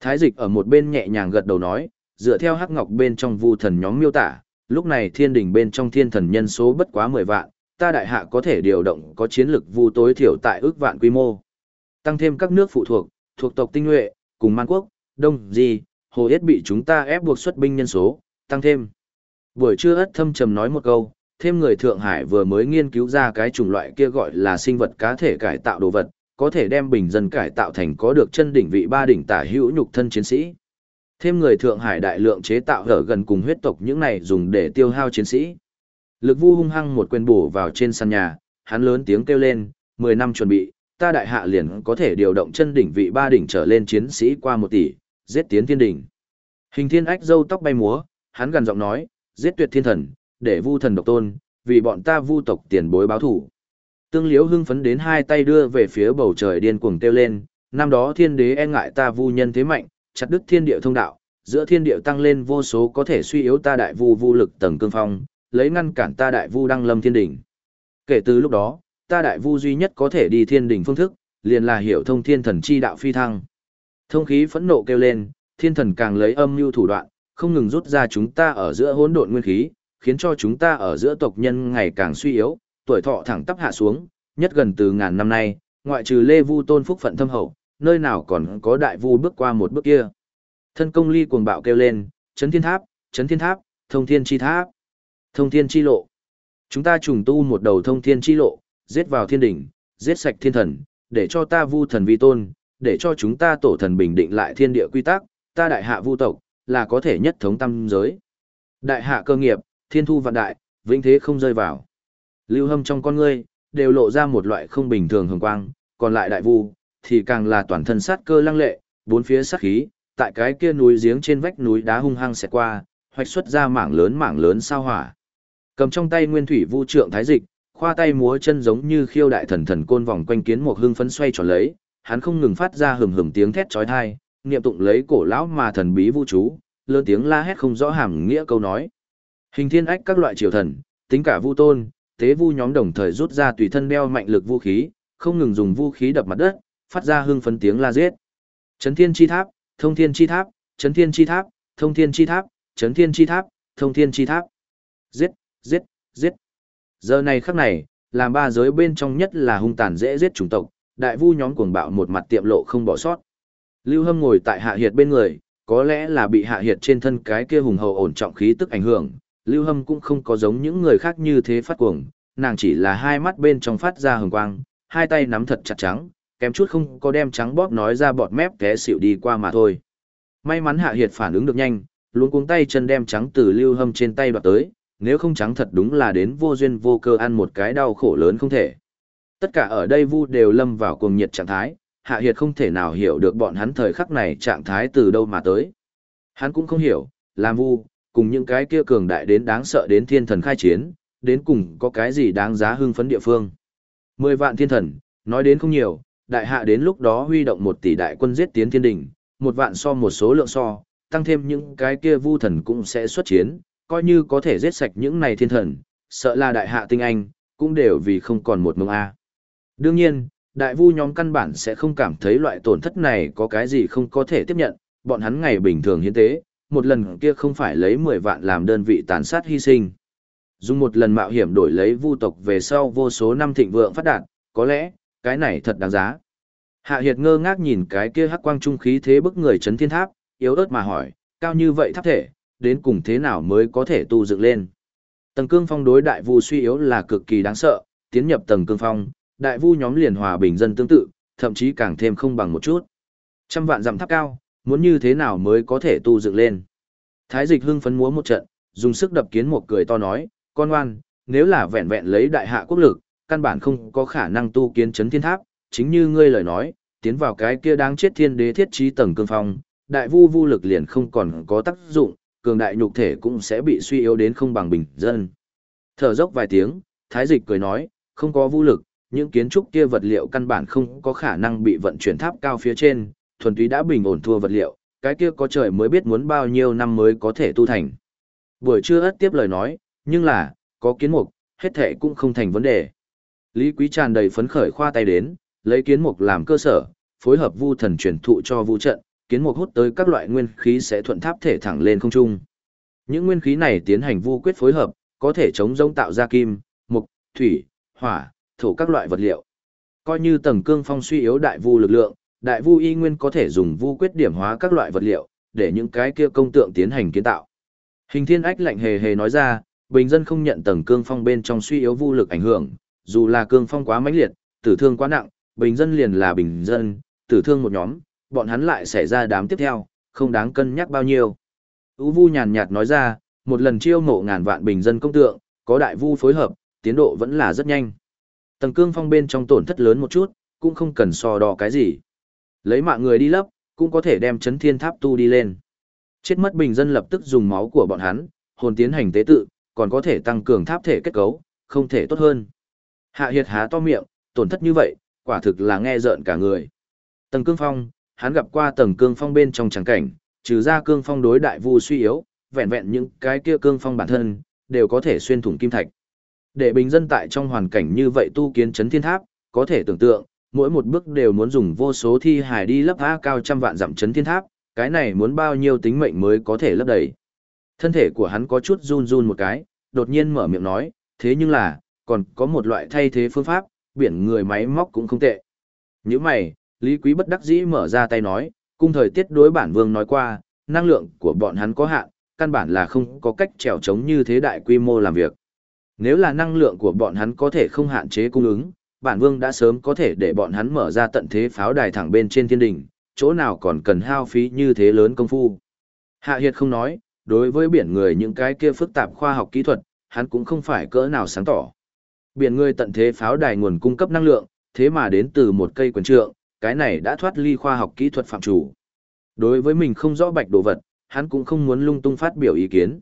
Thái dịch ở một bên nhẹ nhàng gật đầu nói, dựa theo hắc ngọc bên trong vu thần nhóm miêu tả, lúc này thiên đỉnh bên trong thiên thần nhân số bất quá 10 vạn, ta đại hạ có thể điều động có chiến lực vu tối thiểu tại ước vạn quy mô. Tăng thêm các nước phụ thuộc, thuộc tộc tinh nhuệ, cùng man quốc, đông, di, hồ yết bị chúng ta ép buộc xuất binh nhân số, tăng thêm. Buổi trưa ất thâm trầm nói một câu, thêm người Thượng Hải vừa mới nghiên cứu ra cái chủng loại kia gọi là sinh vật cá thể cải tạo đồ vật, có thể đem bình dân cải tạo thành có được chân đỉnh vị ba đỉnh tả hữu nhục thân chiến sĩ. Thêm người Thượng Hải đại lượng chế tạo hở gần cùng huyết tộc những này dùng để tiêu hao chiến sĩ. Lực vu hung hăng một quyền bổ vào trên sàn nhà, hắn lớn tiếng kêu lên, 10 năm chuẩn bị, ta đại hạ liền có thể điều động chân đỉnh vị ba đỉnh trở lên chiến sĩ qua một tỷ, giết tiến thiên đỉnh. Hình thiên ách dâu tóc bay múa, hắn gần giọng nói, giết tuyệt thiên thần, để vu thần độc tôn, vì bọn ta vu tộc tiền bối báo thủ. Tương Liễu hưng phấn đến hai tay đưa về phía bầu trời điên cuồng kêu lên, năm đó thiên đế e ngại ta vu nhân thế mạnh, chặt đứt thiên địa thông đạo, giữa thiên địa tăng lên vô số có thể suy yếu ta đại vu vu lực tầng cương phong, lấy ngăn cản ta đại vu đăng lâm thiên đỉnh. Kể từ lúc đó, ta đại vu duy nhất có thể đi thiên đỉnh phương thức, liền là hiểu thông thiên thần chi đạo phi thăng. Thông khí phẫn nộ kêu lên, thiên thần càng lấy âm mưu thủ đoạn, không ngừng rút ra chúng ta ở giữa hỗn độn nguyên khí, khiến cho chúng ta ở giữa tộc nhân ngày càng suy yếu, tuổi thọ thẳng tắp hạ xuống, nhất gần từ ngàn năm nay, ngoại trừ Lê Vu tôn phúc phận thâm hậu, nơi nào còn có đại vu bước qua một bước kia. Thân công ly cuồng bạo kêu lên, chấn thiên tháp, chấn thiên tháp, thông thiên chi tháp, thông thiên chi lộ. Chúng ta trùng tu một đầu thông thiên chi lộ, giết vào thiên đỉnh, giết sạch thiên thần, để cho ta vu thần vi tôn, để cho chúng ta tổ thần bình định lại thiên địa quy tắc, ta đại hạ vu tộc, là có thể nhất thống tâm giới. Đại hạ cơ nghiệp, thiên thu vạn đại, vĩnh thế không rơi vào. Lưu hâm trong con ngươi, đều lộ ra một loại không bình thường hồng quang, còn lại đại vu, thì càng là toàn thân sát cơ lăng lệ, bốn phía sát khí, tại cái kia núi giếng trên vách núi đá hung hăng xẹt qua, hoạch xuất ra mảng lớn mảng lớn sao hỏa. Cầm trong tay nguyên thủy vu trượng thái dịch, khoa tay múa chân giống như khiêu đại thần thần côn vòng quanh kiến một hương phấn xoay tròn lấy, hắn không ngừng phát ra hừng hừng tiếng thét chói tai, niệm tụng lấy cổ lão mà thần bí vu chú, lớn tiếng la hét không rõ hàm nghĩa câu nói. Hình thiên ách các loại triều thần, tính cả vu tôn, tế vu nhóm đồng thời rút ra tùy thân đeo mạnh lực vũ khí, không ngừng dùng vũ khí đập mặt đất, phát ra hưng phấn tiếng la giết. Chấn thiên chi tháp, thông thiên chi tháp, chấn thiên chi tháp, thông thiên chi tháp, chấn thiên chi tháp, thông thiên chi tháp. Giết, giết, giết. Giờ này khắc này, làm ba giới bên trong nhất là hung tàn dễ giết chủng tộc, đại vu nhóm cuồng bạo một mặt tiệm lộ không bỏ sót. Lưu Hâm ngồi tại Hạ Hiệt bên người, có lẽ là bị Hạ Hiệt trên thân cái kia hùng hậu ổn trọng khí tức ảnh hưởng, Lưu Hâm cũng không có giống những người khác như thế phát cuồng, nàng chỉ là hai mắt bên trong phát ra hừng quang, hai tay nắm thật chặt trắng, kém chút không có đem trắng bóp nói ra bọt mép té xỉu đi qua mà thôi. May mắn Hạ Hiệt phản ứng được nhanh, luôn cuống tay chân đem trắng từ Lưu Hâm trên tay đoạt tới, nếu không trắng thật đúng là đến vô duyên vô cơ ăn một cái đau khổ lớn không thể. Tất cả ở đây vu đều lâm vào cuồng nhiệt trạng thái, Hạ Hiệt không thể nào hiểu được bọn hắn thời khắc này trạng thái từ đâu mà tới. Hắn cũng không hiểu, làm vu, cùng những cái kia cường đại đến đáng sợ đến thiên thần khai chiến, đến cùng có cái gì đáng giá hưng phấn địa phương. Mười vạn thiên thần, nói đến không nhiều, đại hạ đến lúc đó huy động một tỷ đại quân giết tiến thiên đỉnh, một vạn so một số lượng so, tăng thêm những cái kia vu thần cũng sẽ xuất chiến, coi như có thể giết sạch những này thiên thần, sợ là đại hạ tinh anh, cũng đều vì không còn một mông A. Đương nhiên, đại vu nhóm căn bản sẽ không cảm thấy loại tổn thất này có cái gì không có thể tiếp nhận, bọn hắn ngày bình thường hiến tế, một lần kia không phải lấy 10 vạn làm đơn vị tàn sát hy sinh. Dùng một lần mạo hiểm đổi lấy vu tộc về sau vô số năm thịnh vượng phát đạt, có lẽ, cái này thật đáng giá. Hạ Hiệt ngơ ngác nhìn cái kia hắc quang trung khí thế bức người chấn thiên tháp, yếu ớt mà hỏi, cao như vậy tháp thể, đến cùng thế nào mới có thể tu dựng lên. Tầng cương phong đối đại vu suy yếu là cực kỳ đáng sợ, tiến nhập tầng cương phong, đại vu nhóm liền hòa bình dân tương tự, thậm chí càng thêm không bằng một chút. Trăm vạn dặm tháp cao, muốn như thế nào mới có thể tu dựng lên. Thái dịch hưng phấn múa một trận, dùng sức đập kiến một cười to nói, con ngoan, nếu là vẹn vẹn lấy đại hạ quốc lực, căn bản không có khả năng tu kiến chấn thiên tháp, chính như ngươi lời nói, tiến vào cái kia đáng chết thiên đế thiết trí tầng cương phong, đại vu vu lực liền không còn có tác dụng, cường đại nhục thể cũng sẽ bị suy yếu đến không bằng bình dân. Thở dốc vài tiếng, thái dịch cười nói, không có vu lực, những kiến trúc kia vật liệu căn bản không có khả năng bị vận chuyển tháp cao phía trên, thuần túy đã bình ổn thua vật liệu, cái kia có trời mới biết muốn bao nhiêu năm mới có thể tu thành. Buổi trưa ất tiếp lời nói, nhưng là, có kiến mục, hết thể cũng không thành vấn đề. Lý Quý tràn đầy phấn khởi khoa tay đến, lấy kiến mục làm cơ sở, phối hợp vu thần truyền thụ cho vu trận, kiến mục hút tới các loại nguyên khí sẽ thuận tháp thể thẳng lên không trung. Những nguyên khí này tiến hành vu quyết phối hợp, có thể chống rông tạo ra kim, mục, thủy, hỏa, thổ các loại vật liệu. Coi như tầng cương phong suy yếu đại vu lực lượng, đại vu y nguyên có thể dùng vu quyết điểm hóa các loại vật liệu, để những cái kia công tượng tiến hành kiến tạo. Hình thiên ách lạnh hề hề nói ra, bình dân không nhận tầng cương phong bên trong suy yếu vu lực ảnh hưởng, dù là cương phong quá mãnh liệt, tử thương quá nặng, bình dân liền là bình dân, tử thương một nhóm, bọn hắn lại xảy ra đám tiếp theo, không đáng cân nhắc bao nhiêu. Ú vu nhàn nhạt nói ra, một lần chiêu mộ ngàn vạn bình dân công tượng, có đại vu phối hợp, tiến độ vẫn là rất nhanh. Tầng cương phong bên trong tổn thất lớn một chút, cũng không cần so đo cái gì. Lấy mạng người đi lấp, cũng có thể đem chấn thiên tháp tu đi lên. Chết mất bình dân lập tức dùng máu của bọn hắn, hồn tiến hành tế tự, còn có thể tăng cường tháp thể kết cấu, không thể tốt hơn. Hạ Hiệt há to miệng, tổn thất như vậy, quả thực là nghe rợn cả người. Tầng cương phong, hắn gặp qua tầng cương phong bên trong trắng cảnh, trừ ra cương phong đối đại vu suy yếu, vẹn vẹn những cái kia cương phong bản thân, đều có thể xuyên thủng kim thạch. Để bình dân tại trong hoàn cảnh như vậy tu kiến chấn thiên tháp, có thể tưởng tượng, mỗi một bước đều muốn dùng vô số thi hải đi lấp a cao trăm vạn dặm chấn thiên tháp, cái này muốn bao nhiêu tính mệnh mới có thể lấp đầy. Thân thể của hắn có chút run run một cái, đột nhiên mở miệng nói, thế nhưng là, còn có một loại thay thế phương pháp, biển người máy móc cũng không tệ. Như mày, Lý Quý bất đắc dĩ mở ra tay nói, cung thời tiết đối bản vương nói qua, năng lượng của bọn hắn có hạn, căn bản là không có cách trèo trống như thế đại quy mô làm việc. Nếu là năng lượng của bọn hắn có thể không hạn chế cung ứng, bản vương đã sớm có thể để bọn hắn mở ra tận thế pháo đài thẳng bên trên thiên đỉnh, chỗ nào còn cần hao phí như thế lớn công phu. Hạ Hiệt không nói, đối với biển người những cái kia phức tạp khoa học kỹ thuật, hắn cũng không phải cỡ nào sáng tỏ. Biển người tận thế pháo đài nguồn cung cấp năng lượng, thế mà đến từ một cây quần trượng, cái này đã thoát ly khoa học kỹ thuật phạm chủ. Đối với mình không rõ bạch đồ vật, hắn cũng không muốn lung tung phát biểu ý kiến.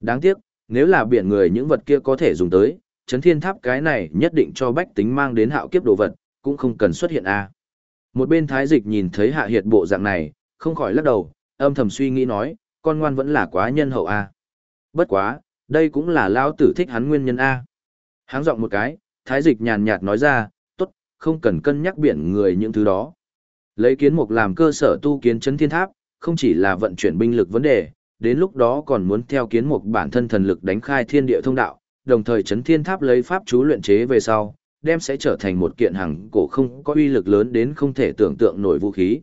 Đáng tiếc, nếu là biển người những vật kia có thể dùng tới, chấn thiên tháp cái này nhất định cho bách tính mang đến hạo kiếp đồ vật, cũng không cần xuất hiện a. Một bên thái dịch nhìn thấy hạ hiệt bộ dạng này, không khỏi lắc đầu, âm thầm suy nghĩ nói, con ngoan vẫn là quá nhân hậu a. Bất quá, đây cũng là Lão tử thích hắn nguyên nhân a. Háng giọng một cái, thái dịch nhàn nhạt nói ra, tốt, không cần cân nhắc biển người những thứ đó. Lấy kiến mục làm cơ sở tu kiến chấn thiên tháp, không chỉ là vận chuyển binh lực vấn đề, đến lúc đó còn muốn theo kiến mục bản thân thần lực đánh khai thiên địa thông đạo, đồng thời chấn thiên tháp lấy pháp chú luyện chế về sau, đem sẽ trở thành một kiện hàng cổ không có uy lực lớn đến không thể tưởng tượng nổi vũ khí.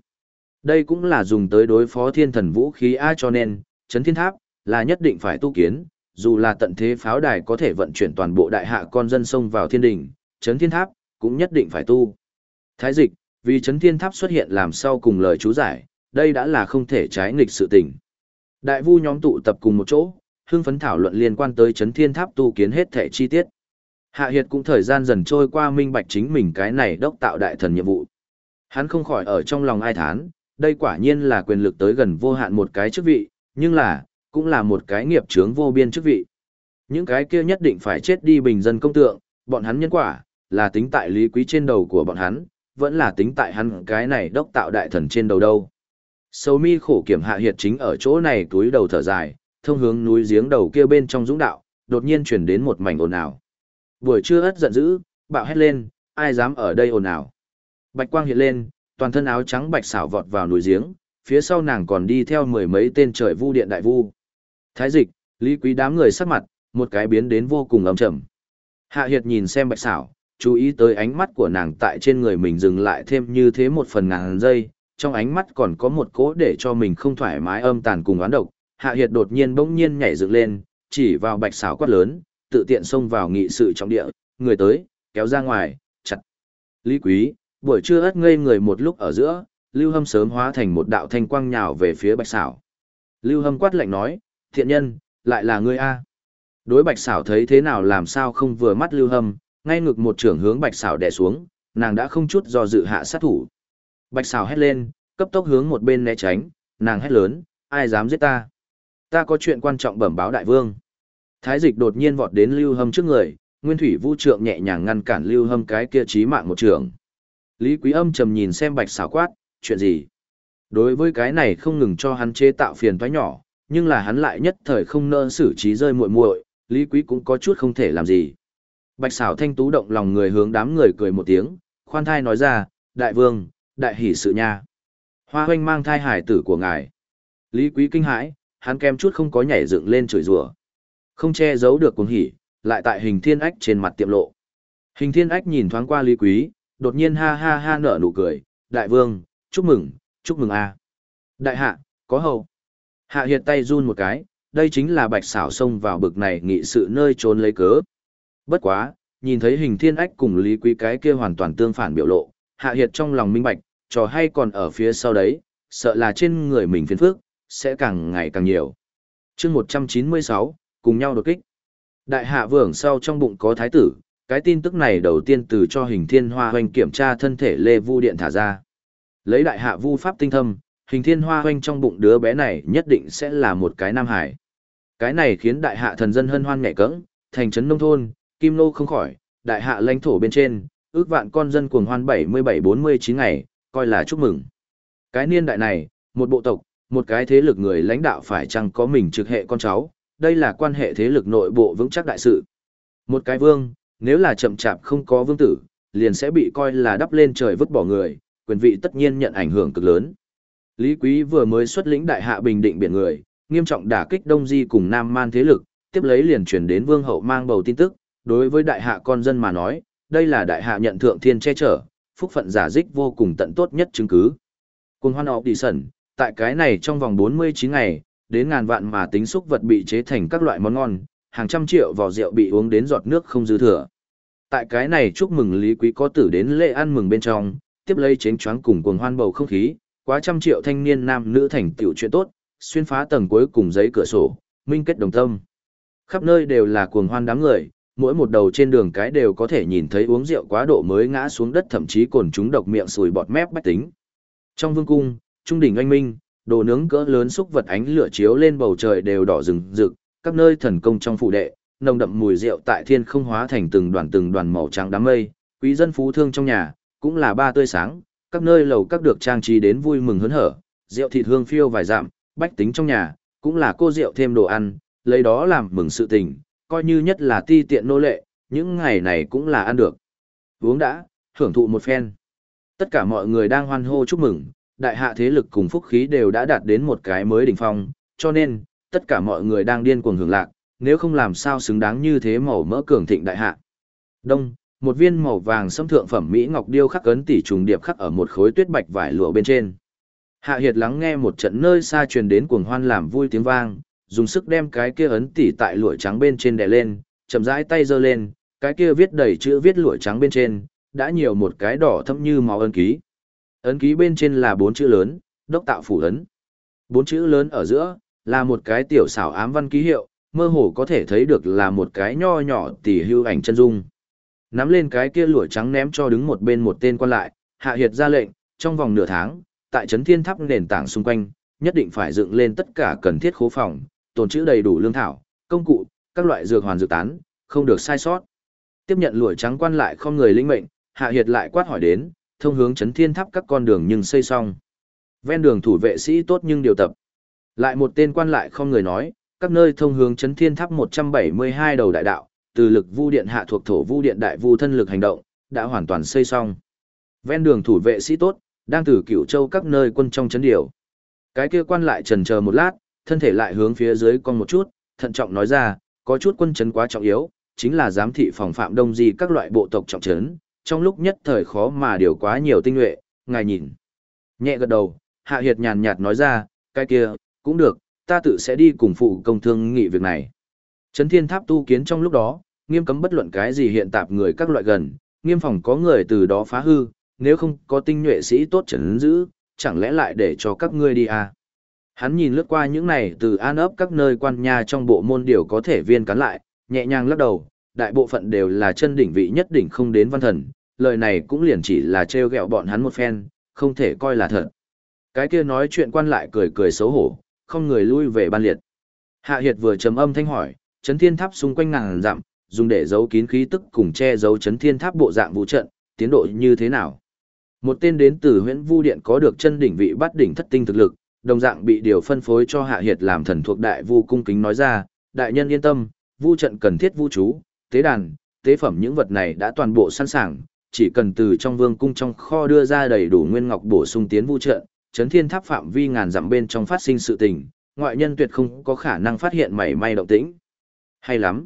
Đây cũng là dùng tới đối phó thiên thần vũ khí A cho nên, chấn thiên tháp, là nhất định phải tu kiến, dù là tận thế pháo đài có thể vận chuyển toàn bộ đại hạ con dân sông vào thiên đình, chấn thiên tháp, cũng nhất định phải tu. Thái dịch, vì chấn thiên tháp xuất hiện làm sau cùng lời chú giải, đây đã là không thể trái nghịch sự tình. Đại vu nhóm tụ tập cùng một chỗ, hương phấn thảo luận liên quan tới chấn thiên tháp tu kiến hết thể chi tiết. Hạ Hiệt cũng thời gian dần trôi qua minh bạch chính mình cái này đốc tạo đại thần nhiệm vụ. Hắn không khỏi ở trong lòng ai thán, đây quả nhiên là quyền lực tới gần vô hạn một cái chức vị, nhưng là, cũng là một cái nghiệp chướng vô biên chức vị. Những cái kia nhất định phải chết đi bình dân công tượng, bọn hắn nhân quả, là tính tại lý quý trên đầu của bọn hắn, vẫn là tính tại hắn cái này đốc tạo đại thần trên đầu đâu. Sầu mi khổ kiểm hạ hiệt chính ở chỗ này túi đầu thở dài, thông hướng núi giếng đầu kia bên trong dũng đạo, đột nhiên chuyển đến một mảnh ồn ào. Buổi trưa ất giận dữ, bạo hét lên, ai dám ở đây ồn ào. Bạch quang hiện lên, toàn thân áo trắng bạch xảo vọt vào núi giếng, phía sau nàng còn đi theo mười mấy tên trời vu điện đại vu. Thái dịch, lý quý đám người sắc mặt, một cái biến đến vô cùng ấm trầm. Hạ Hiệt nhìn xem bạch xảo, chú ý tới ánh mắt của nàng tại trên người mình dừng lại thêm như thế một phần ngàn giây, trong ánh mắt còn có một cố để cho mình không thoải mái âm tàn cùng oán độc. Hạ Hiệt đột nhiên bỗng nhiên nhảy dựng lên, chỉ vào bạch xảo quát lớn, tự tiện xông vào nghị sự trong địa, người tới, kéo ra ngoài, chặt. Lý Quý, buổi trưa ất ngây người một lúc ở giữa, Lưu Hâm sớm hóa thành một đạo thanh quang nhào về phía bạch xảo. Lưu Hâm quát lạnh nói, thiện nhân, lại là ngươi a. Đối bạch xảo thấy thế nào làm sao không vừa mắt Lưu Hâm, ngay ngực một trưởng hướng bạch xảo đè xuống, nàng đã không chút do dự hạ sát thủ. Bạch xảo hét lên, cấp tốc hướng một bên né tránh, nàng hét lớn, ai dám giết ta? Ta có chuyện quan trọng bẩm báo đại vương. Thái dịch đột nhiên vọt đến Lưu Hâm trước người, Nguyên Thủy Vũ Trượng nhẹ nhàng ngăn cản Lưu Hâm cái kia chí mạng một trường. Lý Quý Âm trầm nhìn xem Bạch xảo quát, chuyện gì? Đối với cái này không ngừng cho hắn chế tạo phiền toái nhỏ, nhưng là hắn lại nhất thời không nỡ xử trí rơi muội muội, Lý Quý cũng có chút không thể làm gì. Bạch xảo thanh tú động lòng người hướng đám người cười một tiếng, khoan thai nói ra, đại vương, đại hỷ sự nha. Hoa hoanh mang thai hải tử của ngài. Lý quý kinh hãi, hắn kem chút không có nhảy dựng lên chửi rủa Không che giấu được cuồng hỉ, lại tại hình thiên ách trên mặt tiệm lộ. Hình thiên ách nhìn thoáng qua lý quý, đột nhiên ha ha ha nở nụ cười, đại vương, chúc mừng, chúc mừng a à. Đại hạ, có hậu. Hạ hiệt tay run một cái, đây chính là bạch xảo xông vào bực này nghị sự nơi trốn lấy cớ. Bất quá, nhìn thấy hình thiên ách cùng lý quý cái kia hoàn toàn tương phản biểu lộ, hạ hiệt trong lòng minh bạch, trò hay còn ở phía sau đấy, sợ là trên người mình phiền phước, sẽ càng ngày càng nhiều. chương 196, cùng nhau đột kích. Đại hạ vương sau trong bụng có thái tử, cái tin tức này đầu tiên từ cho hình thiên hoa hoành kiểm tra thân thể lê vu điện thả ra. Lấy đại hạ vu pháp tinh thâm, hình thiên hoa hoành trong bụng đứa bé này nhất định sẽ là một cái nam hải. Cái này khiến đại hạ thần dân hân hoan nhẹ cẫng, thành trấn nông thôn, kim nô không khỏi, đại hạ lãnh thổ bên trên, ước vạn con dân cuồng hoan 77-49 ngày, coi là chúc mừng. Cái niên đại này, một bộ tộc, một cái thế lực người lãnh đạo phải chăng có mình trực hệ con cháu, đây là quan hệ thế lực nội bộ vững chắc đại sự. Một cái vương, nếu là chậm chạp không có vương tử, liền sẽ bị coi là đắp lên trời vứt bỏ người, quyền vị tất nhiên nhận ảnh hưởng cực lớn. Lý Quý vừa mới xuất lĩnh đại hạ bình định biển người, nghiêm trọng đả kích Đông Di cùng Nam Man thế lực, tiếp lấy liền truyền đến vương hậu mang bầu tin tức, đối với đại hạ con dân mà nói, đây là đại hạ nhận thượng thiên che chở, phúc phận giả dích vô cùng tận tốt nhất chứng cứ. Cùng hoan ọc đi sẩn, tại cái này trong vòng 49 ngày, đến ngàn vạn mà tính xúc vật bị chế thành các loại món ngon, hàng trăm triệu vỏ rượu bị uống đến giọt nước không dư thừa. Tại cái này chúc mừng Lý Quý có tử đến lễ ăn mừng bên trong, tiếp lấy chén choáng cùng cuồng hoan bầu không khí, quá trăm triệu thanh niên nam nữ thành tiểu chuyện tốt, xuyên phá tầng cuối cùng giấy cửa sổ, minh kết đồng tâm. Khắp nơi đều là cuồng hoan đám người, mỗi một đầu trên đường cái đều có thể nhìn thấy uống rượu quá độ mới ngã xuống đất thậm chí còn chúng độc miệng sùi bọt mép bách tính. Trong vương cung, trung đỉnh anh minh, đồ nướng cỡ lớn xúc vật ánh lửa chiếu lên bầu trời đều đỏ rừng rực, các nơi thần công trong phủ đệ, nồng đậm mùi rượu tại thiên không hóa thành từng đoàn từng đoàn màu trắng đám mây, quý dân phú thương trong nhà, cũng là ba tươi sáng, các nơi lầu các được trang trí đến vui mừng hớn hở, rượu thịt hương phiêu vài dặm, bách tính trong nhà, cũng là cô rượu thêm đồ ăn, lấy đó làm mừng sự tình, coi như nhất là ti tiện nô lệ, những ngày này cũng là ăn được. Uống đã, hưởng thụ một phen. Tất cả mọi người đang hoan hô chúc mừng, đại hạ thế lực cùng phúc khí đều đã đạt đến một cái mới đỉnh phong, cho nên, tất cả mọi người đang điên cuồng hưởng lạc, nếu không làm sao xứng đáng như thế màu mỡ cường thịnh đại hạ. Đông, một viên màu vàng xâm thượng phẩm Mỹ Ngọc Điêu khắc ấn tỷ trùng điệp khắc ở một khối tuyết bạch vải lụa bên trên. Hạ Hiệt lắng nghe một trận nơi xa truyền đến cuồng hoan làm vui tiếng vang, dùng sức đem cái kia ấn tỉ tại lụa trắng bên trên đè lên, chậm rãi tay giơ lên, cái kia viết đầy chữ viết lụa trắng bên trên, đã nhiều một cái đỏ thẫm như máu ân ký. Ấn ký bên trên là bốn chữ lớn, đốc tạo phủ ấn. Bốn chữ lớn ở giữa, là một cái tiểu xảo ám văn ký hiệu, mơ hồ có thể thấy được là một cái nho nhỏ tỉ hưu ảnh chân dung. Nắm lên cái kia lụa trắng ném cho đứng một bên một tên quan lại, hạ hiệt ra lệnh, trong vòng nửa tháng, tại trấn thiên tháp nền tảng xung quanh, nhất định phải dựng lên tất cả cần thiết khố phòng, tồn trữ đầy đủ lương thảo, công cụ, các loại dược hoàn dược tán, không được sai sót. Tiếp nhận lụa trắng quan lại không người linh mệnh, hạ hiệt lại quát hỏi đến, thông hướng chấn thiên tháp các con đường nhưng xây xong. Ven đường thủ vệ sĩ tốt nhưng điều tập. Lại một tên quan lại không người nói, các nơi thông hướng chấn thiên tháp 172 đầu đại đạo, từ lực vu điện hạ thuộc thổ vu điện đại vu thân lực hành động, đã hoàn toàn xây xong. Ven đường thủ vệ sĩ tốt, đang từ cửu châu các nơi quân trong chấn điều. Cái kia quan lại trần chờ một lát, thân thể lại hướng phía dưới con một chút, thận trọng nói ra, có chút quân chấn quá trọng yếu, chính là giám thị phòng phạm đông di các loại bộ tộc trọng chấn, trong lúc nhất thời khó mà điều quá nhiều tinh nhuệ, ngài nhìn. Nhẹ gật đầu, Hạ Hiệt nhàn nhạt nói ra, cái kia, cũng được, ta tự sẽ đi cùng phụ công thương nghị việc này. Trấn thiên tháp tu kiến trong lúc đó, nghiêm cấm bất luận cái gì hiện tạp người các loại gần, nghiêm phòng có người từ đó phá hư, nếu không có tinh nhuệ sĩ tốt trấn giữ, chẳng lẽ lại để cho các ngươi đi à? Hắn nhìn lướt qua những này từ an ấp các nơi quan nha trong bộ môn điều có thể viên cắn lại, nhẹ nhàng lắc đầu, đại bộ phận đều là chân đỉnh vị nhất đỉnh không đến văn thần, lời này cũng liền chỉ là trêu ghẹo bọn hắn một phen, không thể coi là thật. Cái kia nói chuyện quan lại cười cười xấu hổ, không người lui về ban liệt. Hạ Hiệt vừa trầm âm thanh hỏi, chấn thiên tháp xung quanh ngàn dặm, dùng để giấu kín khí tức cùng che giấu chấn thiên tháp bộ dạng vũ trận, tiến độ như thế nào? Một tên đến từ huyện Vu Điện có được chân đỉnh vị bắt đỉnh thất tinh thực lực, đồng dạng bị điều phân phối cho Hạ Hiệt làm thần thuộc đại vu cung kính nói ra, đại nhân yên tâm, vu trận cần thiết vu chú, tế đàn, tế phẩm những vật này đã toàn bộ sẵn sàng, chỉ cần từ trong vương cung trong kho đưa ra đầy đủ nguyên ngọc bổ sung tiến vu trận, chấn thiên tháp phạm vi ngàn dặm bên trong phát sinh sự tình, ngoại nhân tuyệt không có khả năng phát hiện mảy may động tĩnh. Hay lắm.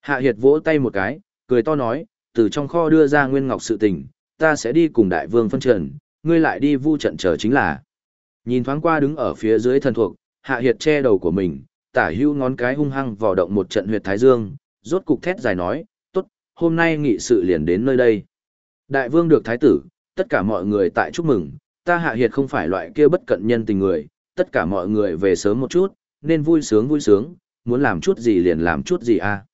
Hạ Hiệt vỗ tay một cái, cười to nói, từ trong kho đưa ra nguyên ngọc sự tình, ta sẽ đi cùng đại vương phân trần, ngươi lại đi vu trận chờ chính là. Nhìn thoáng qua đứng ở phía dưới thần thuộc, Hạ Hiệt che đầu của mình, tả hưu ngón cái hung hăng vò động một trận huyệt thái dương, rốt cục thét dài nói, tốt, hôm nay nghị sự liền đến nơi đây. Đại vương được thái tử, tất cả mọi người tại chúc mừng, ta hạ hiệt không phải loại kia bất cận nhân tình người, tất cả mọi người về sớm một chút, nên vui sướng vui sướng, muốn làm chút gì liền làm chút gì a.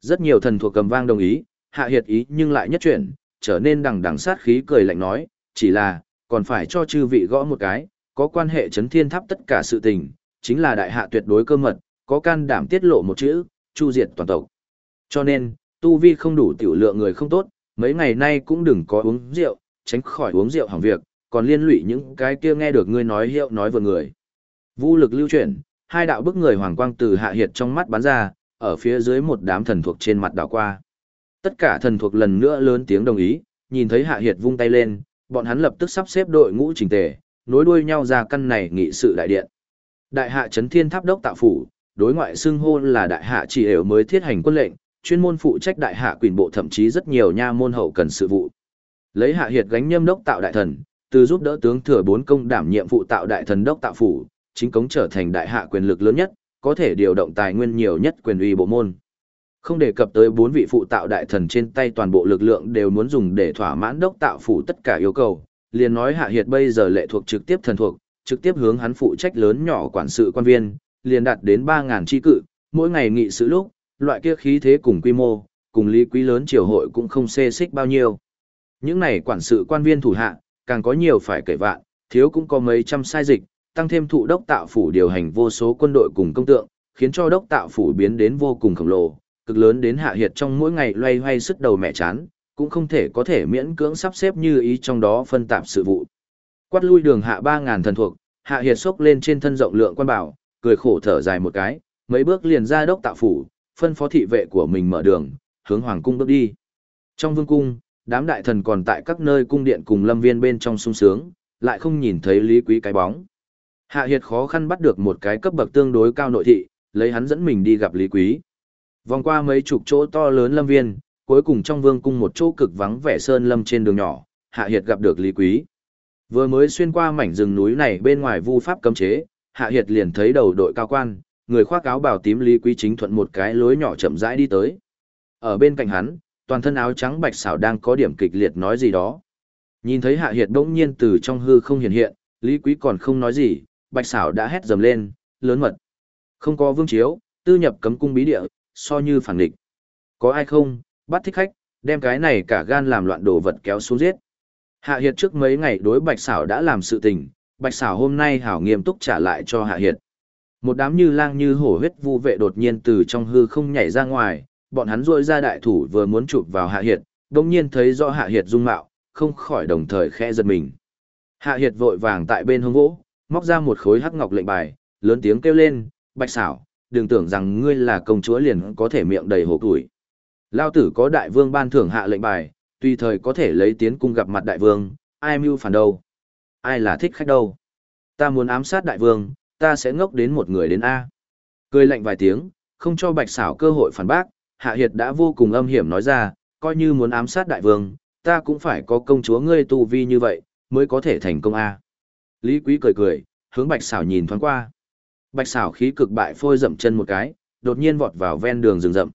Rất nhiều thần thuộc cầm vang đồng ý, hạ hiệt ý nhưng lại nhất chuyển, trở nên đằng đằng sát khí cười lạnh nói, chỉ là, còn phải cho chư vị gõ một cái, có quan hệ chấn thiên tháp tất cả sự tình, chính là đại hạ tuyệt đối cơ mật, có can đảm tiết lộ một chữ, chu diệt toàn tộc. Cho nên, tu vi không đủ tiểu lượng người không tốt, mấy ngày nay cũng đừng có uống rượu, tránh khỏi uống rượu hỏng việc, còn liên lụy những cái kia nghe được ngươi nói hiệu nói vừa người. Vũ lực lưu chuyển, hai đạo bức người hoàng quang từ hạ hiệt trong mắt bắn ra, ở phía dưới một đám thần thuộc trên mặt đảo qua. Tất cả thần thuộc lần nữa lớn tiếng đồng ý, nhìn thấy hạ hiệt vung tay lên, bọn hắn lập tức sắp xếp đội ngũ chỉnh tề, nối đuôi nhau ra căn này nghị sự đại điện. Đại hạ chấn thiên tháp đốc tạo phủ, đối ngoại xưng hô là đại hạ chỉ đều mới thiết hành quân lệnh, chuyên môn phụ trách đại hạ quyền bộ thậm chí rất nhiều nha môn hậu cần sự vụ. Lấy hạ hiệt gánh nhâm đốc tạo đại thần, từ giúp đỡ tướng thừa bốn công đảm nhiệm vụ tạo đại thần đốc tạo phủ, chính cống trở thành đại hạ quyền lực lớn nhất, có thể điều động tài nguyên nhiều nhất quyền uy bộ môn. Không đề cập tới bốn vị phụ tạo đại thần trên tay toàn bộ lực lượng đều muốn dùng để thỏa mãn đốc tạo phủ tất cả yêu cầu, liền nói hạ hiệt bây giờ lệ thuộc trực tiếp thần thuộc, trực tiếp hướng hắn phụ trách lớn nhỏ quản sự quan viên, liền đạt đến 3000 chi cự, mỗi ngày nghị sự lúc, loại kia khí thế cùng quy mô, cùng lý quý lớn triều hội cũng không xê xích bao nhiêu. Những này quản sự quan viên thủ hạ, càng có nhiều phải kể vạn, thiếu cũng có mấy trăm sai dịch, tăng thêm thụ đốc tạo phủ điều hành vô số quân đội cùng công tượng, khiến cho đốc tạo phủ biến đến vô cùng khổng lồ, cực lớn đến hạ hiệt trong mỗi ngày loay hoay sức đầu mẹ chán, cũng không thể có thể miễn cưỡng sắp xếp như ý trong đó phân tạp sự vụ. Quát lui đường hạ 3000 thần thuộc, hạ hiệt xốc lên trên thân rộng lượng quan bảo, cười khổ thở dài một cái, mấy bước liền ra đốc tạo phủ, phân phó thị vệ của mình mở đường, hướng hoàng cung bước đi. Trong vương cung, đám đại thần còn tại các nơi cung điện cùng lâm viên bên trong sung sướng, lại không nhìn thấy Lý Quý cái bóng. Hạ Hiệt khó khăn bắt được một cái cấp bậc tương đối cao nội thị, lấy hắn dẫn mình đi gặp Lý Quý. Vòng qua mấy chục chỗ to lớn lâm viên, cuối cùng trong vương cung một chỗ cực vắng vẻ sơn lâm trên đường nhỏ, Hạ Hiệt gặp được Lý Quý. Vừa mới xuyên qua mảnh rừng núi này bên ngoài vu pháp cấm chế, Hạ Hiệt liền thấy đầu đội cao quan, người khoác áo bào tím Lý Quý chính thuận một cái lối nhỏ chậm rãi đi tới. Ở bên cạnh hắn, toàn thân áo trắng bạch xảo đang có điểm kịch liệt nói gì đó. Nhìn thấy Hạ Hiệt bỗng nhiên từ trong hư không hiện hiện, Lý Quý còn không nói gì, bạch xảo đã hét dầm lên, lớn mật. Không có vương chiếu, tư nhập cấm cung bí địa, so như phản địch. Có ai không, bắt thích khách, Đem cái này cả gan làm loạn đồ vật kéo xuống giết. Hạ Hiệt trước mấy ngày đối Bạch Xảo đã làm sự tình, Bạch Xảo hôm nay hảo nghiêm túc trả lại cho Hạ Hiệt. Một đám như lang như hổ huyết vu vệ đột nhiên từ trong hư không nhảy ra ngoài, bọn hắn rôi ra đại thủ vừa muốn chụp vào Hạ Hiệt, đồng nhiên thấy rõ Hạ Hiệt dung mạo, không khỏi đồng thời khẽ giật mình. Hạ Hiệt vội vàng tại bên hông gỗ, móc ra một khối hắc ngọc lệnh bài, lớn tiếng kêu lên, Bạch Xảo, đừng tưởng rằng ngươi là công chúa liền có thể miệng đầy hổ tuổi. Lao tử có đại vương ban thưởng hạ lệnh bài, tùy thời có thể lấy tiến cung gặp mặt đại vương, ai mưu phản đâu. Ai là thích khách đâu. Ta muốn ám sát đại vương, ta sẽ ngốc đến một người đến A. Cười lạnh vài tiếng, không cho bạch xảo cơ hội phản bác, hạ hiệt đã vô cùng âm hiểm nói ra, coi như muốn ám sát đại vương, ta cũng phải có công chúa ngươi tu vi như vậy, mới có thể thành công A. Lý quý cười cười, hướng bạch xảo nhìn thoáng qua. Bạch xảo khí cực bại phôi dậm chân một cái, đột nhiên vọt vào ven đường rừng rậm.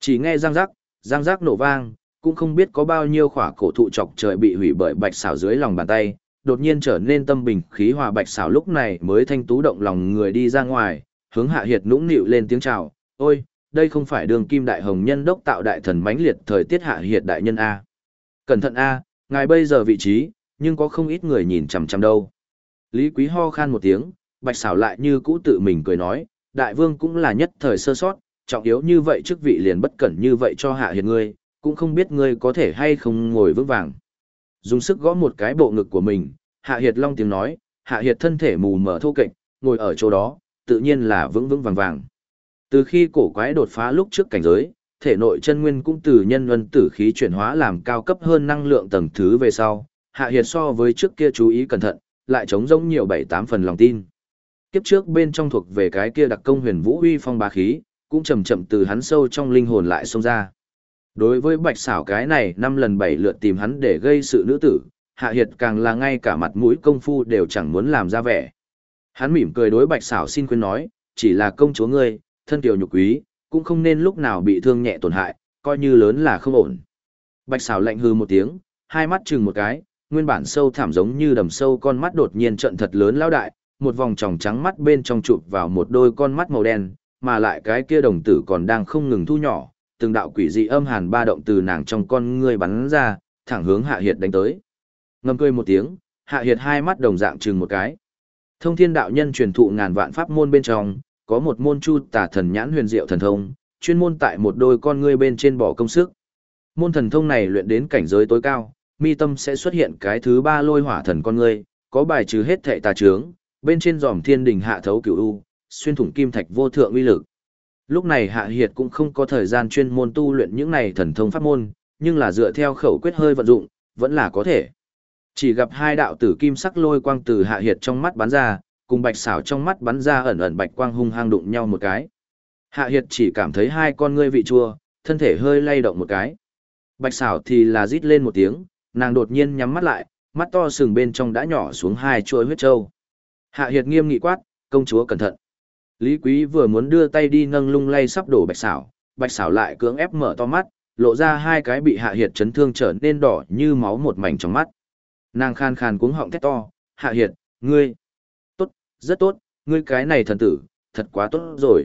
Chỉ nghe răng rắc, răng rắc nổ vang, cũng không biết có bao nhiêu khỏa cổ thụ chọc trời bị hủy bởi bạch xảo dưới lòng bàn tay, đột nhiên trở nên tâm bình khí hòa bạch xảo lúc này mới thanh tú động lòng người đi ra ngoài, hướng hạ hiệt nũng nịu lên tiếng chào, ôi, đây không phải đường kim đại hồng nhân đốc tạo đại thần mãnh liệt thời tiết hạ hiệt đại nhân A. Cẩn thận A, ngài bây giờ vị trí, nhưng có không ít người nhìn chằm chằm đâu. Lý quý ho khan một tiếng, bạch xảo lại như cũ tự mình cười nói, đại vương cũng là nhất thời sơ sót, trọng yếu như vậy chức vị liền bất cẩn như vậy cho hạ hiệt ngươi, cũng không biết ngươi có thể hay không ngồi vững vàng. Dùng sức gõ một cái bộ ngực của mình, hạ hiệt long tiếng nói, hạ hiệt thân thể mù mờ thô kệch, ngồi ở chỗ đó, tự nhiên là vững vững vàng vàng. Từ khi cổ quái đột phá lúc trước cảnh giới, thể nội chân nguyên cũng từ nhân luân tử khí chuyển hóa làm cao cấp hơn năng lượng tầng thứ về sau, hạ hiệt so với trước kia chú ý cẩn thận, lại chống rỗng nhiều bảy tám phần lòng tin. Kiếp trước bên trong thuộc về cái kia đặc công huyền vũ uy phong bá khí, cũng chậm chậm từ hắn sâu trong linh hồn lại xông ra. Đối với bạch xảo cái này năm lần bảy lượt tìm hắn để gây sự nữ tử, hạ hiệt càng là ngay cả mặt mũi công phu đều chẳng muốn làm ra vẻ. Hắn mỉm cười đối bạch xảo xin khuyên nói, chỉ là công chúa ngươi, thân tiểu nhục quý, cũng không nên lúc nào bị thương nhẹ tổn hại, coi như lớn là không ổn. Bạch xảo lạnh hư một tiếng, hai mắt chừng một cái, nguyên bản sâu thảm giống như đầm sâu con mắt đột nhiên trận thật lớn lao đại, một vòng tròng trắng mắt bên trong chụp vào một đôi con mắt màu đen, mà lại cái kia đồng tử còn đang không ngừng thu nhỏ, từng đạo quỷ dị âm hàn ba động từ nàng trong con ngươi bắn ra, thẳng hướng Hạ Hiệt đánh tới. Ngâm cười một tiếng, Hạ Hiệt hai mắt đồng dạng chừng một cái. Thông Thiên đạo nhân truyền thụ ngàn vạn pháp môn bên trong, có một môn chu tả thần nhãn huyền diệu thần thông, chuyên môn tại một đôi con ngươi bên trên bỏ công sức. Môn thần thông này luyện đến cảnh giới tối cao, mi tâm sẽ xuất hiện cái thứ ba lôi hỏa thần con ngươi, có bài trừ hết thệ tà chướng, bên trên giòm thiên đình hạ thấu cửu u, xuyên thủng kim thạch vô thượng uy lực. Lúc này Hạ Hiệt cũng không có thời gian chuyên môn tu luyện những này thần thông pháp môn, nhưng là dựa theo khẩu quyết hơi vận dụng, vẫn là có thể. Chỉ gặp hai đạo tử kim sắc lôi quang từ Hạ Hiệt trong mắt bắn ra, cùng bạch xảo trong mắt bắn ra ẩn ẩn bạch quang hung hăng đụng nhau một cái. Hạ Hiệt chỉ cảm thấy hai con ngươi vị chua, thân thể hơi lay động một cái. Bạch xảo thì là rít lên một tiếng, nàng đột nhiên nhắm mắt lại, mắt to sừng bên trong đã nhỏ xuống hai chuôi huyết trâu. Hạ Hiệt nghiêm nghị quát, công chúa cẩn thận. Lý Quý vừa muốn đưa tay đi nâng lung lay sắp đổ bạch xảo, bạch xảo lại cưỡng ép mở to mắt, lộ ra hai cái bị hạ hiệt chấn thương trở nên đỏ như máu một mảnh trong mắt. Nàng khan khan cuống họng thét to, hạ hiệt, ngươi, tốt, rất tốt, ngươi cái này thần tử, thật quá tốt rồi.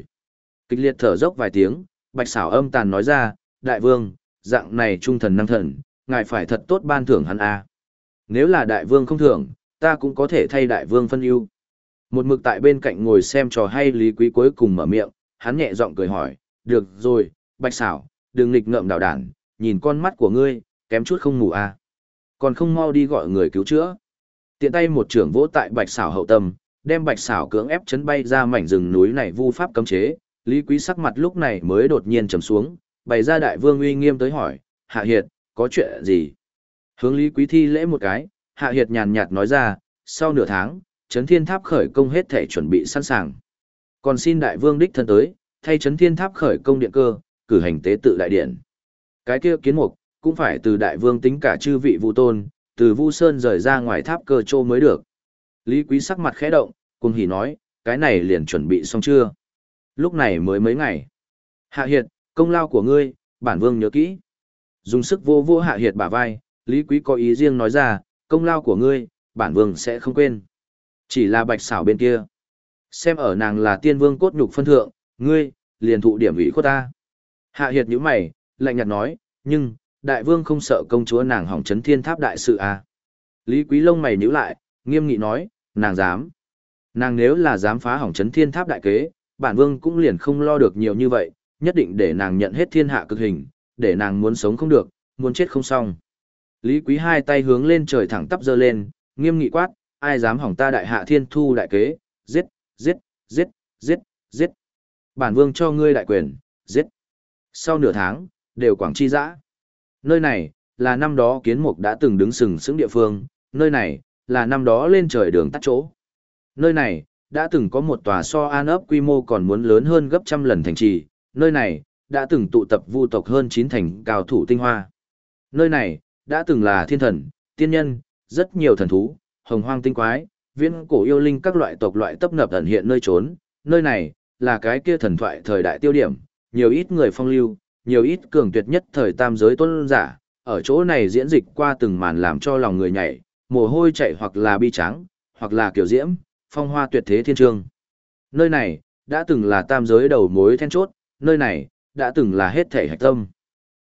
Kịch liệt thở dốc vài tiếng, bạch xảo âm tàn nói ra, đại vương, dạng này trung thần năng thần, ngài phải thật tốt ban thưởng hắn a. Nếu là đại vương không thưởng, ta cũng có thể thay đại vương phân ưu. Một mực tại bên cạnh ngồi xem trò hay Lý Quý cuối cùng mở miệng, hắn nhẹ giọng cười hỏi, được rồi, bạch xảo, đừng nghịch ngợm đảo đản, nhìn con mắt của ngươi, kém chút không ngủ à. Còn không mau đi gọi người cứu chữa. Tiện tay một trưởng vỗ tại bạch xảo hậu tâm, đem bạch xảo cưỡng ép chấn bay ra mảnh rừng núi này vu pháp cấm chế, Lý Quý sắc mặt lúc này mới đột nhiên trầm xuống, bày ra đại vương uy nghiêm tới hỏi, Hạ Hiệt, có chuyện gì? Hướng Lý Quý thi lễ một cái, Hạ Hiệt nhàn nhạt nói ra, sau nửa tháng, chấn thiên tháp khởi công hết thể chuẩn bị sẵn sàng. Còn xin đại vương đích thân tới, thay chấn thiên tháp khởi công điện cơ, cử hành tế tự đại điện. Cái kia kiến mục, cũng phải từ đại vương tính cả chư vị vu tôn, từ vu sơn rời ra ngoài tháp cơ trô mới được. Lý quý sắc mặt khẽ động, cùng hỉ nói, cái này liền chuẩn bị xong chưa? Lúc này mới mấy ngày. Hạ hiệt, công lao của ngươi, bản vương nhớ kỹ. Dùng sức vô vô hạ hiệt bả vai, Lý quý có ý riêng nói ra, công lao của ngươi, bản vương sẽ không quên. Chỉ là bạch xảo bên kia. Xem ở nàng là tiên vương cốt nhục phân thượng, ngươi, liền thụ điểm ủy khuất ta. Hạ hiệt như mày, lạnh nhạt nói, nhưng, Đại vương không sợ công chúa nàng hỏng chấn thiên tháp đại sự à. Lý Quý Lông mày nhíu lại, nghiêm nghị nói, nàng dám. Nàng nếu là dám phá hỏng chấn thiên tháp đại kế, bản vương cũng liền không lo được nhiều như vậy, nhất định để nàng nhận hết thiên hạ cực hình, để nàng muốn sống không được, muốn chết không xong. Lý Quý hai tay hướng lên trời thẳng tắp giơ lên, nghiêm nghị quát, ai dám hỏng ta đại hạ thiên thu đại kế, giết, giết, giết, giết, giết. Bản vương cho ngươi đại quyền, giết. Sau nửa tháng, đều quảng chi dã. Nơi này, là năm đó kiến mục đã từng đứng sừng sững địa phương, nơi này, là năm đó lên trời đường tắt chỗ. Nơi này, đã từng có một tòa so an ấp quy mô còn muốn lớn hơn gấp trăm lần thành trì, nơi này, đã từng tụ tập vu tộc hơn chín thành cao thủ tinh hoa. Nơi này, đã từng là thiên thần, tiên nhân, rất nhiều thần thú, hồng hoang tinh quái, viễn cổ yêu linh các loại tộc loại tấp nập ẩn hiện nơi trốn, nơi này, là cái kia thần thoại thời đại tiêu điểm, nhiều ít người phong lưu, nhiều ít cường tuyệt nhất thời tam giới tôn giả, ở chỗ này diễn dịch qua từng màn làm cho lòng người nhảy, mồ hôi chạy hoặc là bi trắng, hoặc là kiểu diễm, phong hoa tuyệt thế thiên trường. Nơi này, đã từng là tam giới đầu mối then chốt, nơi này, đã từng là hết thể hạch tâm.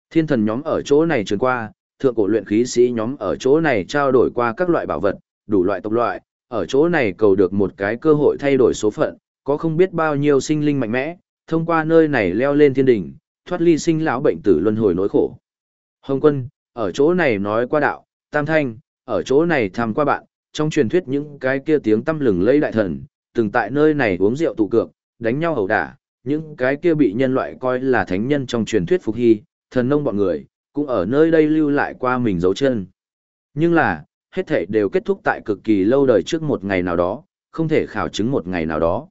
Thiên thần nhóm ở chỗ này trường qua, thượng cổ luyện khí sĩ nhóm ở chỗ này trao đổi qua các loại bảo vật, đủ loại tộc loại, ở chỗ này cầu được một cái cơ hội thay đổi số phận, có không biết bao nhiêu sinh linh mạnh mẽ, thông qua nơi này leo lên thiên đỉnh, thoát ly sinh lão bệnh tử luân hồi nỗi khổ. Hồng quân, ở chỗ này nói qua đạo, tam thanh, ở chỗ này tham qua bạn, trong truyền thuyết những cái kia tiếng tâm lừng lẫy đại thần, từng tại nơi này uống rượu tụ cược, đánh nhau ẩu đả, những cái kia bị nhân loại coi là thánh nhân trong truyền thuyết phục hy, thần nông bọn người, cũng ở nơi đây lưu lại qua mình dấu chân. Nhưng là, hết thể đều kết thúc tại cực kỳ lâu đời trước một ngày nào đó, không thể khảo chứng một ngày nào đó.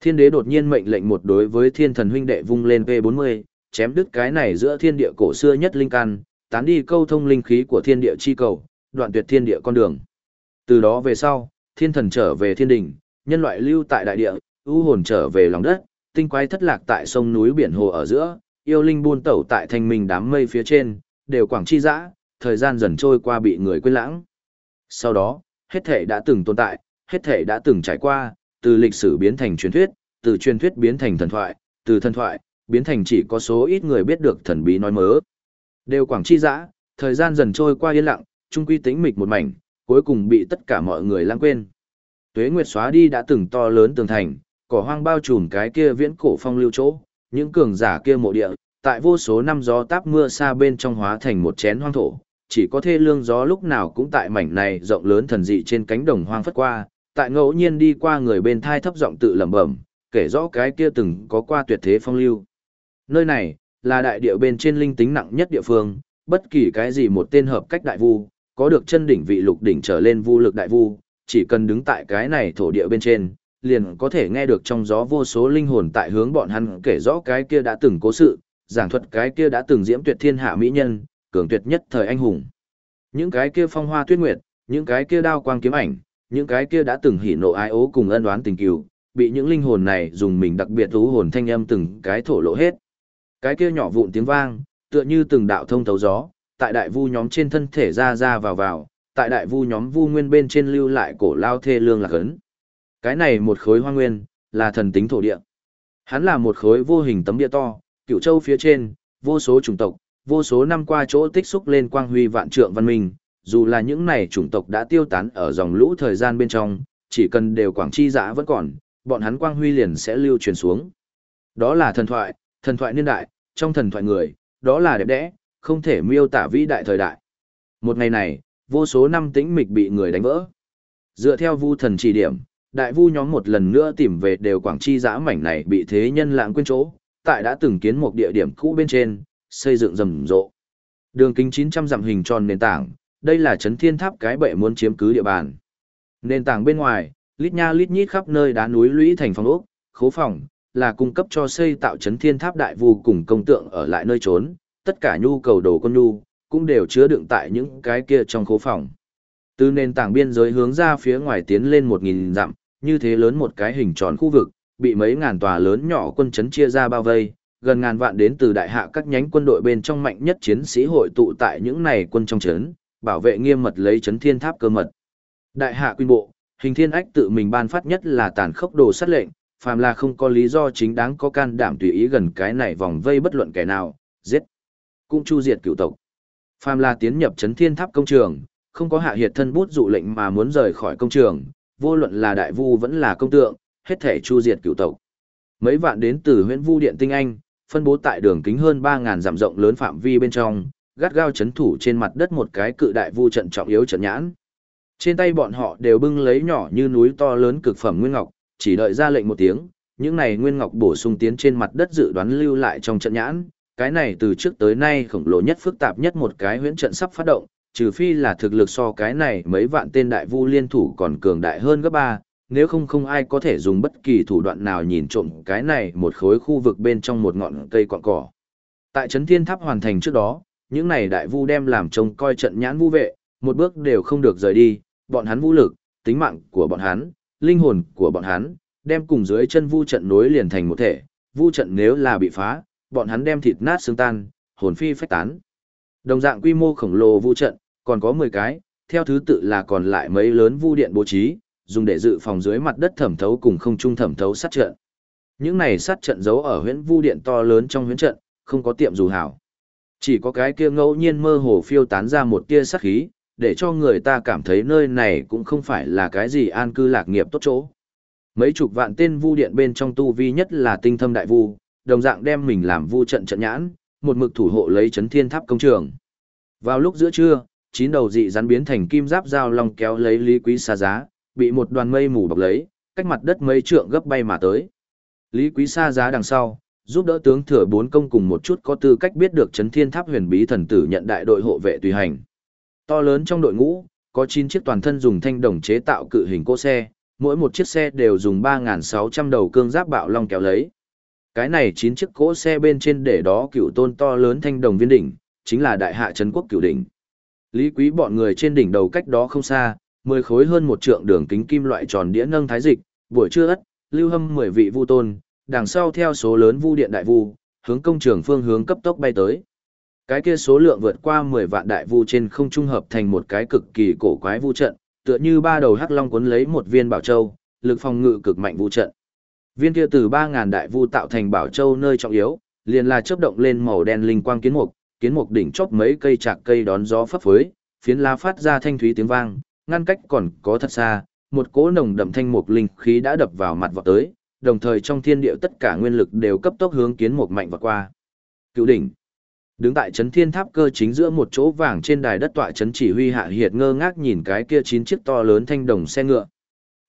Thiên đế đột nhiên mệnh lệnh một đối với thiên thần huynh đệ vung lên V40, chém đứt cái này giữa thiên địa cổ xưa nhất linh căn, tán đi câu thông linh khí của thiên địa chi cầu, đoạn tuyệt thiên địa con đường. Từ đó về sau, thiên thần trở về thiên đình, nhân loại lưu tại đại địa, ưu hồn trở về lòng đất, tinh quái thất lạc tại sông núi biển hồ ở giữa, yêu linh buôn tẩu tại thanh minh đám mây phía trên, đều quảng chi dã, thời gian dần trôi qua bị người quên lãng. Sau đó, hết thể đã từng tồn tại, hết thể đã từng trải qua, từ lịch sử biến thành truyền thuyết, từ truyền thuyết biến thành thần thoại, từ thần thoại, biến thành chỉ có số ít người biết được thần bí nói mớ. Đều quảng chi dã, thời gian dần trôi qua yên lặng, trung quy tĩnh mịch một mảnh, cuối cùng bị tất cả mọi người lãng quên. Tuế Nguyệt xóa đi đã từng to lớn tường thành, cỏ hoang bao trùm cái kia viễn cổ phong lưu chỗ, những cường giả kia mộ địa, tại vô số năm gió táp mưa xa bên trong hóa thành một chén hoang thổ, chỉ có thê lương gió lúc nào cũng tại mảnh này rộng lớn thần dị trên cánh đồng hoang phất qua, tại ngẫu nhiên đi qua người bên thai thấp giọng tự lẩm bẩm, kể rõ cái kia từng có qua tuyệt thế phong lưu. Nơi này, là đại địa bên trên linh tính nặng nhất địa phương, bất kỳ cái gì một tên hợp cách đại vu, có được chân đỉnh vị lục đỉnh trở lên vu lực đại vu, chỉ cần đứng tại cái này thổ địa bên trên, liền có thể nghe được trong gió vô số linh hồn tại hướng bọn hắn kể rõ cái kia đã từng cố sự, giảng thuật cái kia đã từng diễm tuyệt thiên hạ mỹ nhân, cường tuyệt nhất thời anh hùng. Những cái kia phong hoa tuyết nguyệt, những cái kia đao quang kiếm ảnh, những cái kia đã từng hỉ nộ ai ố cùng ân oán tình kiều, bị những linh hồn này dùng mình đặc biệt thú hồn thanh âm từng cái thổ lộ hết. Cái kia nhỏ vụn tiếng vang, tựa như từng đạo thông thấu gió, tại đại vu nhóm trên thân thể ra ra vào vào, tại đại vu nhóm vu nguyên bên trên lưu lại cổ lao thê lương lạc ấn. Cái này một khối hoa nguyên, là thần tính thổ địa. Hắn là một khối vô hình tấm địa to, cựu châu phía trên, vô số chủng tộc, vô số năm qua chỗ tích xúc lên quang huy vạn trượng văn minh, dù là những này chủng tộc đã tiêu tán ở dòng lũ thời gian bên trong, chỉ cần đều quảng chi dã vẫn còn, bọn hắn quang huy liền sẽ lưu truyền xuống. Đó là thần thoại, thần thoại niên đại, trong thần thoại người, đó là đẹp đẽ, không thể miêu tả vĩ đại thời đại. Một ngày này, vô số năm tĩnh mịch bị người đánh vỡ. Dựa theo vu thần chỉ điểm, đại vu nhóm một lần nữa tìm về đều quảng chi dã mảnh này bị thế nhân lãng quên chỗ, tại đã từng kiến một địa điểm cũ bên trên, xây dựng rầm rộ. Đường kính 900 dặm hình tròn nền tảng, đây là chấn thiên tháp cái bệ muốn chiếm cứ địa bàn. Nền tảng bên ngoài, lít nha lít nhít khắp nơi đá núi lũy thành phòng ốc, khố phòng, là cung cấp cho xây tạo chấn thiên tháp đại vù cùng công tượng ở lại nơi trốn, tất cả nhu cầu đồ con nhu, cũng đều chứa đựng tại những cái kia trong khố phòng. Từ nền tảng biên giới hướng ra phía ngoài tiến lên 1.000 dặm, như thế lớn một cái hình tròn khu vực, bị mấy ngàn tòa lớn nhỏ quân chấn chia ra bao vây, gần ngàn vạn đến từ đại hạ các nhánh quân đội bên trong mạnh nhất chiến sĩ hội tụ tại những này quân trong chấn, bảo vệ nghiêm mật lấy chấn thiên tháp cơ mật. Đại hạ quy bộ, hình thiên ách tự mình ban phát nhất là tàn khốc đồ sát lệnh, phàm là không có lý do chính đáng có can đảm tùy ý gần cái này vòng vây bất luận kẻ nào, giết. Cũng chu diệt cựu tộc. Phàm là tiến nhập chấn thiên tháp công trường, không có hạ hiệt thân bút dụ lệnh mà muốn rời khỏi công trường, vô luận là đại vu vẫn là công tượng, hết thể chu diệt cựu tộc. Mấy vạn đến từ huyện vu điện tinh anh, phân bố tại đường kính hơn 3.000 dặm rộng lớn phạm vi bên trong, gắt gao chấn thủ trên mặt đất một cái cự đại vu trận trọng yếu trận nhãn. Trên tay bọn họ đều bưng lấy nhỏ như núi to lớn cực phẩm nguyên ngọc, chỉ đợi ra lệnh một tiếng, những này nguyên ngọc bổ sung tiến trên mặt đất dự đoán lưu lại trong trận nhãn, cái này từ trước tới nay khổng lồ nhất phức tạp nhất một cái huyễn trận sắp phát động, trừ phi là thực lực so cái này mấy vạn tên đại vu liên thủ còn cường đại hơn gấp ba, nếu không không ai có thể dùng bất kỳ thủ đoạn nào nhìn trộm cái này một khối khu vực bên trong một ngọn cây quạng cỏ. Tại trấn thiên tháp hoàn thành trước đó, những này đại vu đem làm trông coi trận nhãn vu vệ, một bước đều không được rời đi, bọn hắn vũ lực, tính mạng của bọn hắn, linh hồn của bọn hắn, đem cùng dưới chân vu trận nối liền thành một thể, vu trận nếu là bị phá, bọn hắn đem thịt nát xương tan, hồn phi phách tán. Đồng dạng quy mô khổng lồ vu trận, còn có 10 cái, theo thứ tự là còn lại mấy lớn vu điện bố trí, dùng để dự phòng dưới mặt đất thẩm thấu cùng không trung thẩm thấu sát trận. Những này sát trận giấu ở huyễn vu điện to lớn trong huyễn trận, không có tiệm dù hảo. Chỉ có cái kia ngẫu nhiên mơ hồ phiêu tán ra một tia sát khí, để cho người ta cảm thấy nơi này cũng không phải là cái gì an cư lạc nghiệp tốt chỗ. Mấy chục vạn tên vu điện bên trong tu vi nhất là tinh thâm đại vu, đồng dạng đem mình làm vu trận trận nhãn, một mực thủ hộ lấy chấn thiên tháp công trường. Vào lúc giữa trưa, chín đầu dị rắn biến thành kim giáp dao long kéo lấy Lý Quý xa giá, bị một đoàn mây mù bọc lấy, cách mặt đất mấy trượng gấp bay mà tới. Lý Quý xa giá đằng sau, giúp đỡ tướng thừa bốn công cùng một chút có tư cách biết được chấn thiên tháp huyền bí thần tử nhận đại đội hộ vệ tùy hành. To lớn trong đội ngũ, có 9 chiếc toàn thân dùng thanh đồng chế tạo cự hình cỗ xe, mỗi một chiếc xe đều dùng 3.600 đầu cương giáp bạo long kéo lấy. Cái này 9 chiếc cỗ xe bên trên để đó cựu tôn to lớn thanh đồng viên đỉnh, chính là đại hạ trấn quốc cựu đỉnh. Lý quý bọn người trên đỉnh đầu cách đó không xa, 10 khối hơn một trượng đường kính kim loại tròn đĩa nâng thái dịch, buổi trưa ất, lưu hâm 10 vị vu tôn, đằng sau theo số lớn vu điện đại vu, hướng công trường phương hướng cấp tốc bay tới. Cái kia số lượng vượt qua 10 vạn đại vu trên không trung hợp thành một cái cực kỳ cổ quái vu trận, tựa như ba đầu hắc long cuốn lấy một viên bảo châu, lực phòng ngự cực mạnh vu trận. Viên kia từ 3000 đại vu tạo thành bảo châu nơi trọng yếu, liền là chớp động lên màu đen linh quang kiến mục, kiến mục đỉnh chóp mấy cây chạc cây đón gió phấp phới, phiến lá phát ra thanh thúy tiếng vang, ngăn cách còn có thật xa, một cỗ nồng đậm thanh mục linh khí đã đập vào mặt vọt tới, đồng thời trong thiên địa tất cả nguyên lực đều cấp tốc hướng kiến mục mạnh vọt qua. Cựu đỉnh Đứng tại chấn thiên tháp cơ chính giữa một chỗ vàng trên đài đất tọa chấn chỉ huy hạ hiệt ngơ ngác nhìn cái kia chín chiếc to lớn thanh đồng xe ngựa.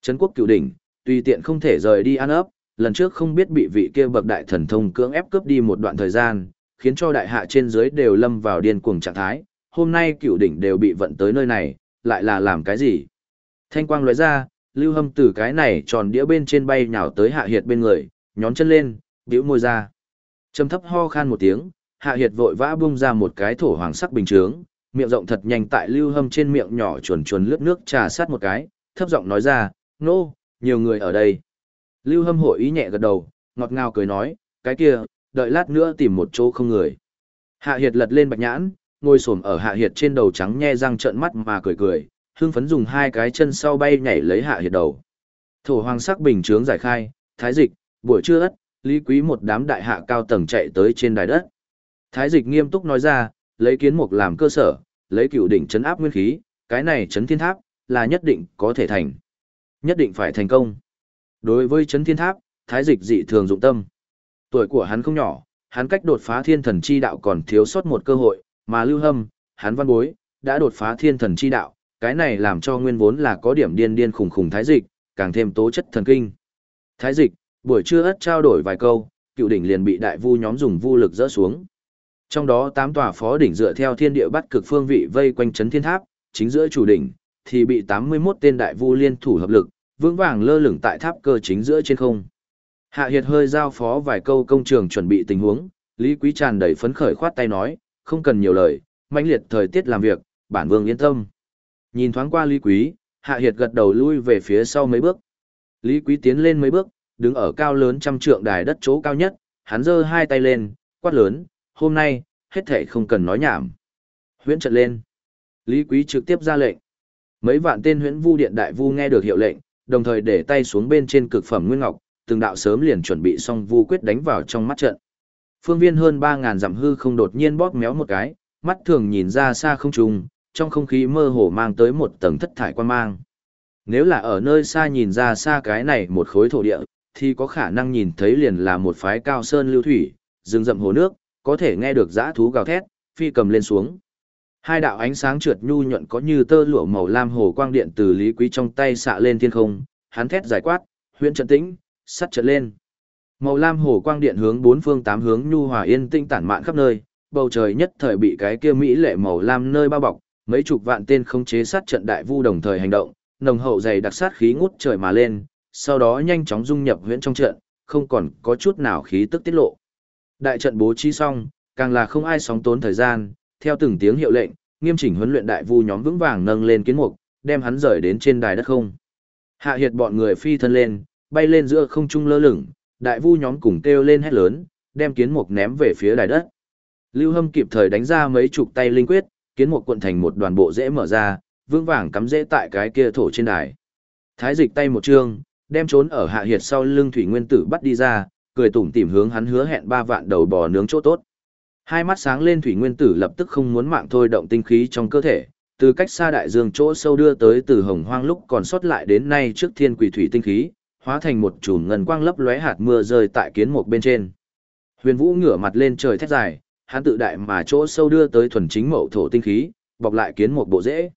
Trấn quốc cựu đỉnh, tùy tiện không thể rời đi ăn ấp, lần trước không biết bị vị kia bậc đại thần thông cưỡng ép cướp đi một đoạn thời gian, khiến cho đại hạ trên dưới đều lâm vào điên cuồng trạng thái. Hôm nay cựu đỉnh đều bị vận tới nơi này, lại là làm cái gì? Thanh quang lóe ra, lưu hâm từ cái này tròn đĩa bên trên bay nhào tới hạ hiệt bên người, nhón chân lên, bĩu môi ra. Trầm thấp ho khan một tiếng, hạ hiệt vội vã bung ra một cái thổ hoàng sắc bình chướng, miệng rộng thật nhanh tại lưu hâm trên miệng nhỏ chuồn chuồn lướt nước trà sát một cái, thấp giọng nói ra, nô, no, nhiều người ở đây. Lưu hâm hội ý nhẹ gật đầu, ngọt ngào cười nói, cái kia, đợi lát nữa tìm một chỗ không người. Hạ hiệt lật lên bạch nhãn, ngồi xổm ở hạ hiệt trên đầu trắng nhe răng trợn mắt mà cười cười, hưng phấn dùng hai cái chân sau bay nhảy lấy hạ hiệt đầu. Thổ hoàng sắc bình chướng giải khai, thái dịch, buổi trưa ất, lý quý một đám đại hạ cao tầng chạy tới trên đài đất. Thái dịch nghiêm túc nói ra, lấy kiến mục làm cơ sở, lấy cựu đỉnh chấn áp nguyên khí, cái này chấn thiên tháp, là nhất định có thể thành. Nhất định phải thành công. Đối với chấn thiên tháp, thái dịch dị thường dụng tâm. Tuổi của hắn không nhỏ, hắn cách đột phá thiên thần chi đạo còn thiếu sót một cơ hội, mà lưu hâm, hắn văn bối, đã đột phá thiên thần chi đạo, cái này làm cho nguyên vốn là có điểm điên điên khủng khủng thái dịch, càng thêm tố chất thần kinh. Thái dịch, buổi trưa ất trao đổi vài câu, cựu đỉnh liền bị đại vu nhóm dùng vu lực dỡ xuống. Trong đó tám tòa phó đỉnh dựa theo thiên địa bắt cực phương vị vây quanh chấn thiên tháp, chính giữa chủ đỉnh thì bị 81 tên đại vu liên thủ hợp lực, vững vàng lơ lửng tại tháp cơ chính giữa trên không. Hạ Hiệt hơi giao phó vài câu công trường chuẩn bị tình huống, Lý Quý tràn đầy phấn khởi khoát tay nói, không cần nhiều lời, mãnh liệt thời tiết làm việc, bản vương yên tâm. Nhìn thoáng qua Lý Quý, Hạ Hiệt gật đầu lui về phía sau mấy bước. Lý Quý tiến lên mấy bước, đứng ở cao lớn trăm trượng đài đất chỗ cao nhất, hắn giơ hai tay lên, quát lớn, hôm nay, hết thể không cần nói nhảm. Huyễn trận lên. Lý Quý trực tiếp ra lệnh. Mấy vạn tên huyễn vu điện đại vu nghe được hiệu lệnh, đồng thời để tay xuống bên trên cực phẩm nguyên ngọc, từng đạo sớm liền chuẩn bị xong vu quyết đánh vào trong mắt trận. Phương viên hơn 3000 dặm hư không đột nhiên bóp méo một cái, mắt thường nhìn ra xa không trùng, trong không khí mơ hồ mang tới một tầng thất thải quan mang. Nếu là ở nơi xa nhìn ra xa cái này một khối thổ địa, thì có khả năng nhìn thấy liền là một phái cao sơn lưu thủy, rừng rậm hồ nước, có thể nghe được dã thú gào thét, phi cầm lên xuống. Hai đạo ánh sáng trượt nhu nhuận có như tơ lụa màu lam hồ quang điện từ Lý Quý trong tay xạ lên thiên không, hắn thét giải quát, huyện trận tĩnh, sắt trận lên. Màu lam hồ quang điện hướng bốn phương tám hướng nhu hòa yên tĩnh tản mạn khắp nơi, bầu trời nhất thời bị cái kia mỹ lệ màu lam nơi bao bọc, mấy chục vạn tên không chế sát trận đại vu đồng thời hành động, nồng hậu dày đặc sát khí ngút trời mà lên, sau đó nhanh chóng dung nhập huyễn trong trận, không còn có chút nào khí tức tiết lộ. Đại trận bố trí xong, càng là không ai sóng tốn thời gian, theo từng tiếng hiệu lệnh, nghiêm chỉnh huấn luyện đại vu nhóm vững vàng nâng lên kiến mục, đem hắn rời đến trên đài đất không. Hạ hiệt bọn người phi thân lên, bay lên giữa không trung lơ lửng, đại vu nhóm cùng kêu lên hét lớn, đem kiến mục ném về phía đài đất. Lưu Hâm kịp thời đánh ra mấy chục tay linh quyết, kiến mục cuộn thành một đoàn bộ dễ mở ra, vững vàng cắm dễ tại cái kia thổ trên đài. Thái dịch tay một trương, đem trốn ở hạ hiệt sau lưng thủy nguyên tử bắt đi ra, cười tủm tỉm hướng hắn hứa hẹn ba vạn đầu bò nướng chỗ tốt. Hai mắt sáng lên thủy nguyên tử lập tức không muốn mạng thôi động tinh khí trong cơ thể, từ cách xa đại dương chỗ sâu đưa tới từ hồng hoang lúc còn sót lại đến nay trước thiên quỷ thủy tinh khí, hóa thành một chùm ngân quang lấp lóe hạt mưa rơi tại kiến mục bên trên. Huyền Vũ ngửa mặt lên trời thét dài, hắn tự đại mà chỗ sâu đưa tới thuần chính mậu thổ tinh khí, bọc lại kiến mục bộ dễ.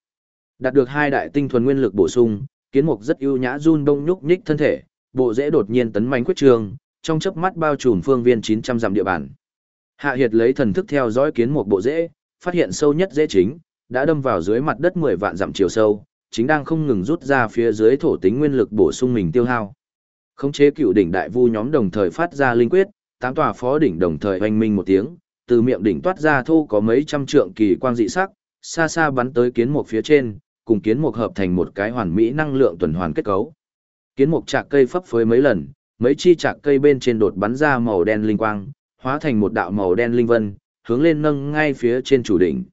Đạt được hai đại tinh thuần nguyên lực bổ sung, kiến mục rất ưu nhã run đông nhúc nhích thân thể, bộ dễ đột nhiên tấn mãnh quyết trường, trong chớp mắt bao trùm phương viên 900 dặm địa bàn. Hạ Hiệt lấy thần thức theo dõi kiến mục bộ dễ, phát hiện sâu nhất dễ chính, đã đâm vào dưới mặt đất 10 vạn dặm chiều sâu, chính đang không ngừng rút ra phía dưới thổ tính nguyên lực bổ sung mình tiêu hao. Khống chế cựu đỉnh đại vu nhóm đồng thời phát ra linh quyết, tám tòa phó đỉnh đồng thời hoành minh một tiếng, từ miệng đỉnh toát ra thô có mấy trăm trượng kỳ quang dị sắc, xa xa bắn tới kiến mục phía trên, cùng kiến mục hợp thành một cái hoàn mỹ năng lượng tuần hoàn kết cấu. Kiến mục chạc cây phấp phới mấy lần, mấy chi chạc cây bên trên đột bắn ra màu đen linh quang, hóa thành một đạo màu đen linh vân, hướng lên nâng ngay phía trên chủ đỉnh.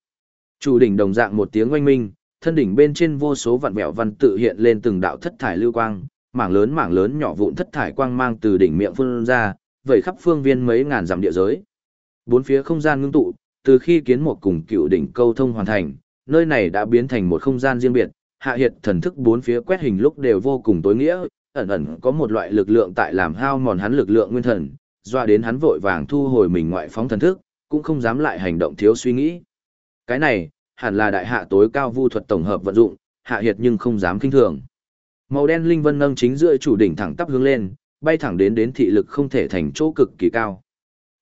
Chủ đỉnh đồng dạng một tiếng oanh minh, thân đỉnh bên trên vô số vạn vẹo văn tự hiện lên từng đạo thất thải lưu quang, mảng lớn mảng lớn nhỏ vụn thất thải quang mang từ đỉnh miệng phun ra, vẩy khắp phương viên mấy ngàn dặm địa giới. Bốn phía không gian ngưng tụ, từ khi kiến một cùng cựu đỉnh câu thông hoàn thành, nơi này đã biến thành một không gian riêng biệt, hạ hiệt thần thức bốn phía quét hình lúc đều vô cùng tối nghĩa, ẩn ẩn có một loại lực lượng tại làm hao mòn hắn lực lượng nguyên thần, doa đến hắn vội vàng thu hồi mình ngoại phóng thần thức, cũng không dám lại hành động thiếu suy nghĩ. Cái này, hẳn là đại hạ tối cao vu thuật tổng hợp vận dụng, hạ hiệt nhưng không dám kinh thường. Màu đen linh vân nâng chính giữa chủ đỉnh thẳng tắp hướng lên, bay thẳng đến đến thị lực không thể thành chỗ cực kỳ cao.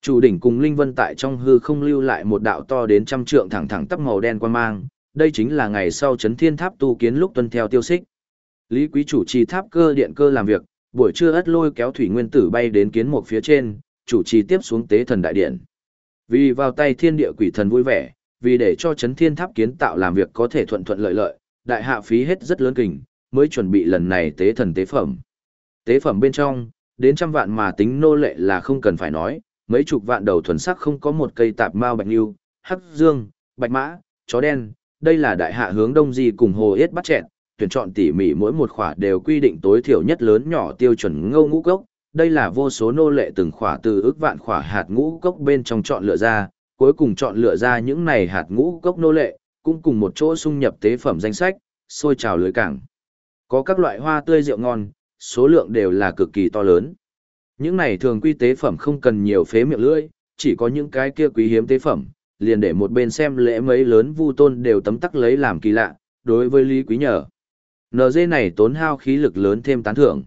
Chủ đỉnh cùng linh vân tại trong hư không lưu lại một đạo to đến trăm trượng thẳng thẳng tắp màu đen quan mang, đây chính là ngày sau chấn thiên tháp tu kiến lúc tuân theo tiêu xích. Lý quý chủ trì tháp cơ điện cơ làm việc, buổi trưa ất lôi kéo thủy nguyên tử bay đến kiến một phía trên, chủ trì tiếp xuống tế thần đại điện. Vì vào tay thiên địa quỷ thần vui vẻ, vì để cho chấn thiên tháp kiến tạo làm việc có thể thuận thuận lợi lợi, đại hạ phí hết rất lớn kình, mới chuẩn bị lần này tế thần tế phẩm. Tế phẩm bên trong, đến trăm vạn mà tính nô lệ là không cần phải nói, mấy chục vạn đầu thuần sắc không có một cây tạp mao bạch lưu, hắc dương, bạch mã, chó đen, đây là đại hạ hướng đông di cùng hồ yết bắt chẹn, tuyển chọn tỉ mỉ mỗi một khỏa đều quy định tối thiểu nhất lớn nhỏ tiêu chuẩn ngâu ngũ cốc, đây là vô số nô lệ từng khỏa từ ước vạn khỏa hạt ngũ cốc bên trong chọn lựa ra, cuối cùng chọn lựa ra những này hạt ngũ cốc nô lệ, cũng cùng một chỗ xung nhập tế phẩm danh sách, xôi trào lưới cảng. Có các loại hoa tươi rượu ngon, số lượng đều là cực kỳ to lớn. Những này thường quy tế phẩm không cần nhiều phế miệng lưỡi, chỉ có những cái kia quý hiếm tế phẩm, liền để một bên xem lễ mấy lớn vu tôn đều tấm tắc lấy làm kỳ lạ, đối với Lý Quý nhờ. NG này tốn hao khí lực lớn thêm tán thưởng.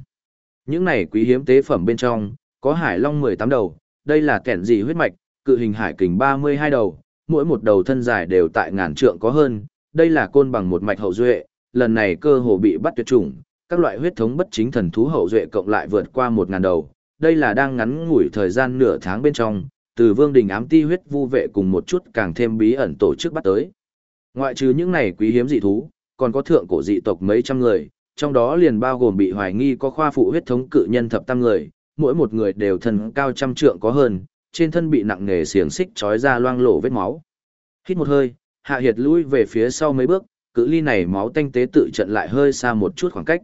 Những này quý hiếm tế phẩm bên trong, có hải long 18 đầu, đây là kẻn gì huyết mạch, cự hình hải kình 32 đầu, mỗi một đầu thân dài đều tại ngàn trượng có hơn, đây là côn bằng một mạch hậu duệ, lần này cơ hồ bị bắt tuyệt chủng, các loại huyết thống bất chính thần thú hậu duệ cộng lại vượt qua 1000 đầu, đây là đang ngắn ngủi thời gian nửa tháng bên trong, từ Vương Đình ám ti huyết vu vệ cùng một chút càng thêm bí ẩn tổ chức bắt tới. Ngoại trừ những này quý hiếm dị thú, còn có thượng cổ dị tộc mấy trăm người, trong đó liền bao gồm bị hoài nghi có khoa phụ huyết thống cự nhân thập tam người, mỗi một người đều thần cao trăm trượng có hơn, trên thân bị nặng nghề xiềng xích trói ra loang lổ vết máu. Hít một hơi, Hạ Hiệt lui về phía sau mấy bước, cự ly này máu tanh tế tự trận lại hơi xa một chút khoảng cách.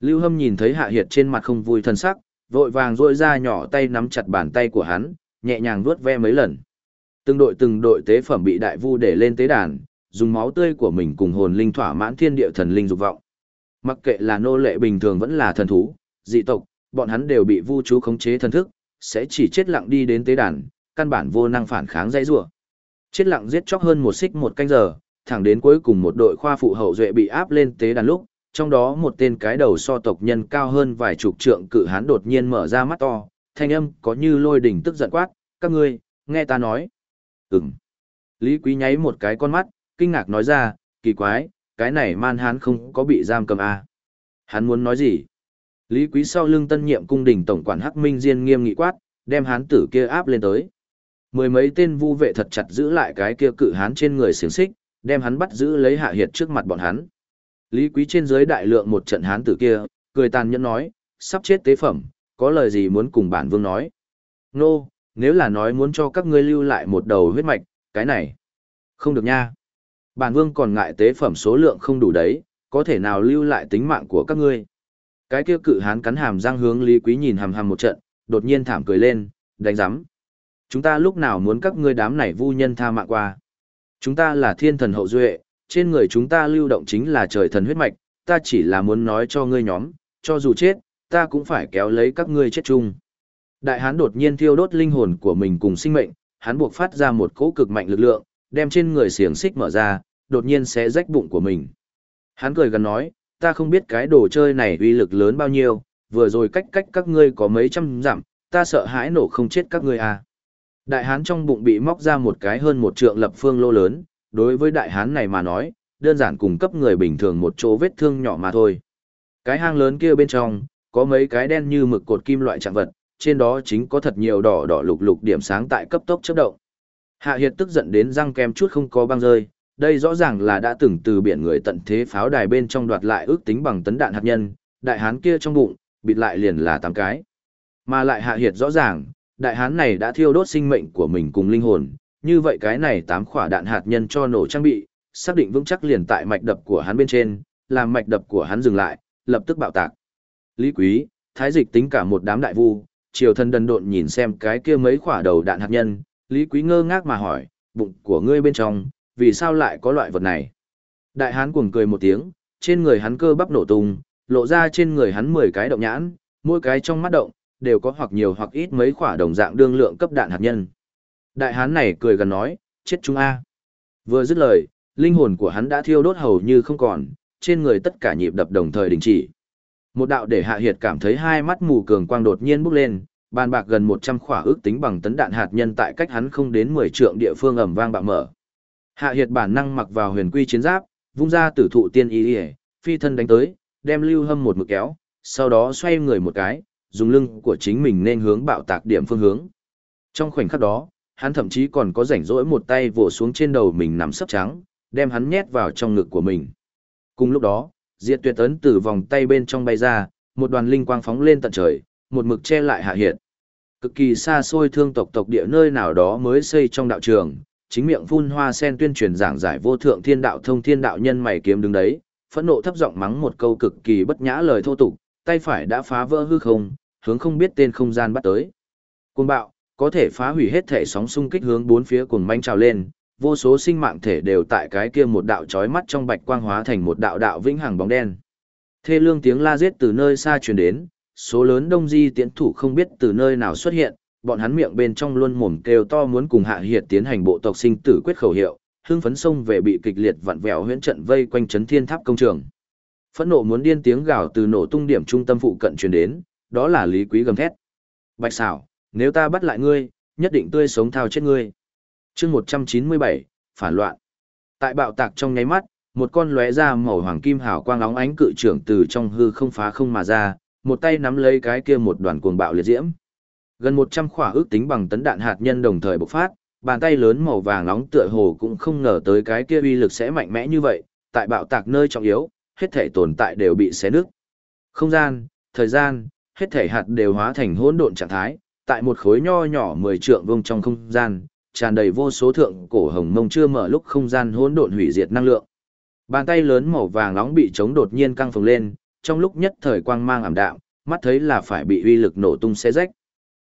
Lưu Hâm nhìn thấy Hạ Hiệt trên mặt không vui thân sắc, vội vàng rôi ra nhỏ tay nắm chặt bàn tay của hắn, nhẹ nhàng vuốt ve mấy lần. Từng đội từng đội tế phẩm bị đại vu để lên tế đàn, dùng máu tươi của mình cùng hồn linh thỏa mãn thiên địa thần linh dục vọng. Mặc kệ là nô lệ bình thường vẫn là thần thú, dị tộc, bọn hắn đều bị vu chú khống chế thần thức, sẽ chỉ chết lặng đi đến tế đàn, căn bản vô năng phản kháng dây rủa. Chết lặng giết chóc hơn một xích một canh giờ, thẳng đến cuối cùng một đội khoa phụ hậu duệ bị áp lên tế đàn lúc, trong đó một tên cái đầu so tộc nhân cao hơn vài chục trượng cự hán đột nhiên mở ra mắt to, thanh âm có như lôi đỉnh tức giận quát, các ngươi, nghe ta nói. Ừm. Lý Quý nháy một cái con mắt, kinh ngạc nói ra, kỳ quái, cái này man hán không có bị giam cầm à. Hắn muốn nói gì? Lý Quý sau lưng tân nhiệm cung đình tổng quản Hắc Minh Diên nghiêm nghị quát, đem hán tử kia áp lên tới. Mười mấy tên vu vệ thật chặt giữ lại cái kia cự hán trên người xiềng xích, đem hắn bắt giữ lấy hạ hiệt trước mặt bọn hắn. Lý Quý trên dưới đại lượng một trận hán tử kia, cười tàn nhẫn nói, sắp chết tế phẩm, có lời gì muốn cùng bản vương nói. Nô, nếu là nói muốn cho các ngươi lưu lại một đầu huyết mạch, cái này, không được nha. Bản vương còn ngại tế phẩm số lượng không đủ đấy, có thể nào lưu lại tính mạng của các ngươi. Cái kia cự hán cắn hàm răng hướng Lý Quý nhìn hàm hàm một trận, đột nhiên thảm cười lên, đánh rắm. Chúng ta lúc nào muốn các ngươi đám này vu nhân tha mạng qua. Chúng ta là thiên thần hậu duệ, trên người chúng ta lưu động chính là trời thần huyết mạch, ta chỉ là muốn nói cho ngươi nhóm, cho dù chết, ta cũng phải kéo lấy các ngươi chết chung. Đại hán đột nhiên thiêu đốt linh hồn của mình cùng sinh mệnh, hắn buộc phát ra một cỗ cực mạnh lực lượng, đem trên người xiềng xích mở ra, đột nhiên sẽ rách bụng của mình. Hắn cười gần nói, ta không biết cái đồ chơi này uy lực lớn bao nhiêu, vừa rồi cách cách các ngươi có mấy trăm dặm, ta sợ hãi nổ không chết các ngươi à. Đại hán trong bụng bị móc ra một cái hơn một trượng lập phương lô lớn, đối với đại hán này mà nói, đơn giản cung cấp người bình thường một chỗ vết thương nhỏ mà thôi. Cái hang lớn kia bên trong, có mấy cái đen như mực cột kim loại trạng vật, trên đó chính có thật nhiều đỏ đỏ lục lục điểm sáng tại cấp tốc chớp động. Hạ Hiệt tức giận đến răng kem chút không có băng rơi, đây rõ ràng là đã từng từ biển người tận thế pháo đài bên trong đoạt lại ước tính bằng tấn đạn hạt nhân, đại hán kia trong bụng, bịt lại liền là tám cái. Mà lại Hạ Hiệt rõ ràng, đại hán này đã thiêu đốt sinh mệnh của mình cùng linh hồn, như vậy cái này tám quả đạn hạt nhân cho nổ trang bị, xác định vững chắc liền tại mạch đập của hắn bên trên, làm mạch đập của hắn dừng lại, lập tức bạo tạc. Lý Quý, thái dịch tính cả một đám đại vu, triều thân đần độn nhìn xem cái kia mấy quả đầu đạn hạt nhân, Lý Quý ngơ ngác mà hỏi, bụng của ngươi bên trong, vì sao lại có loại vật này? Đại hán cuồng cười một tiếng, trên người hắn cơ bắp nổ tung, lộ ra trên người hắn 10 cái động nhãn, mỗi cái trong mắt động, đều có hoặc nhiều hoặc ít mấy quả đồng dạng đương lượng cấp đạn hạt nhân. Đại hán này cười gần nói, chết chúng a. Vừa dứt lời, linh hồn của hắn đã thiêu đốt hầu như không còn, trên người tất cả nhịp đập đồng thời đình chỉ. Một đạo để Hạ Hiệt cảm thấy hai mắt mù cường quang đột nhiên bốc lên, bàn bạc gần 100 khỏa ước tính bằng tấn đạn hạt nhân tại cách hắn không đến 10 trượng địa phương ầm vang bạo mở. Hạ Hiệt bản năng mặc vào huyền quy chiến giáp, vung ra tử thụ tiên y, phi thân đánh tới, đem Lưu Hâm một mực kéo, sau đó xoay người một cái, dùng lưng của chính mình nên hướng bạo tạc điểm phương hướng. Trong khoảnh khắc đó, hắn thậm chí còn có rảnh rỗi một tay vỗ xuống trên đầu mình nằm sấp trắng, đem hắn nhét vào trong ngực của mình. Cùng lúc đó, Diệt Tuyệt ấn từ vòng tay bên trong bay ra, một đoàn linh quang phóng lên tận trời, một mực che lại Hạ Hiệt. Cực kỳ xa xôi thương tộc tộc địa nơi nào đó mới xây trong đạo trường, chính miệng phun hoa sen tuyên truyền giảng giải vô thượng thiên đạo thông thiên đạo nhân mày kiếm đứng đấy, phẫn nộ thấp giọng mắng một câu cực kỳ bất nhã lời thô tục, tay phải đã phá vỡ hư không, hướng không biết tên không gian bắt tới. Cuồng bạo, có thể phá hủy hết thể sóng xung kích hướng bốn phía cuồng manh trào lên, vô số sinh mạng thể đều tại cái kia một đạo chói mắt trong bạch quang hóa thành một đạo đạo vĩnh hằng bóng đen. Thê lương tiếng la giết từ nơi xa truyền đến, số lớn đông di tiễn thủ không biết từ nơi nào xuất hiện, bọn hắn miệng bên trong luôn mồm kêu to muốn cùng hạ hiệt tiến hành bộ tộc sinh tử quyết khẩu hiệu, hưng phấn sông về bị kịch liệt vặn vẹo huyễn trận vây quanh chấn thiên tháp công trường. Phẫn nộ muốn điên tiếng gào từ nổ tung điểm trung tâm phụ cận truyền đến, đó là Lý Quý gầm thét. Bạch xảo, nếu ta bắt lại ngươi, nhất định tươi sống thao chết ngươi. chương 197, phản loạn. Tại bạo tạc trong nháy mắt, một con lóe ra màu hoàng kim hào quang óng ánh cự trưởng từ trong hư không phá không mà ra, một tay nắm lấy cái kia một đoàn cuồng bạo liệt diễm. Gần 100 khỏa ước tính bằng tấn đạn hạt nhân đồng thời bộc phát, bàn tay lớn màu vàng nóng tựa hồ cũng không ngờ tới cái kia uy lực sẽ mạnh mẽ như vậy, tại bạo tạc nơi trọng yếu, hết thể tồn tại đều bị xé nứt. Không gian, thời gian, hết thể hạt đều hóa thành hỗn độn trạng thái, tại một khối nho nhỏ mười trượng vuông trong không gian, tràn đầy vô số thượng cổ hồng mông chưa mở lúc không gian hỗn độn hủy diệt năng lượng. Bàn tay lớn màu vàng nóng bị chống đột nhiên căng phồng lên, trong lúc nhất thời quang mang ảm đạm, mắt thấy là phải bị uy lực nổ tung xé rách.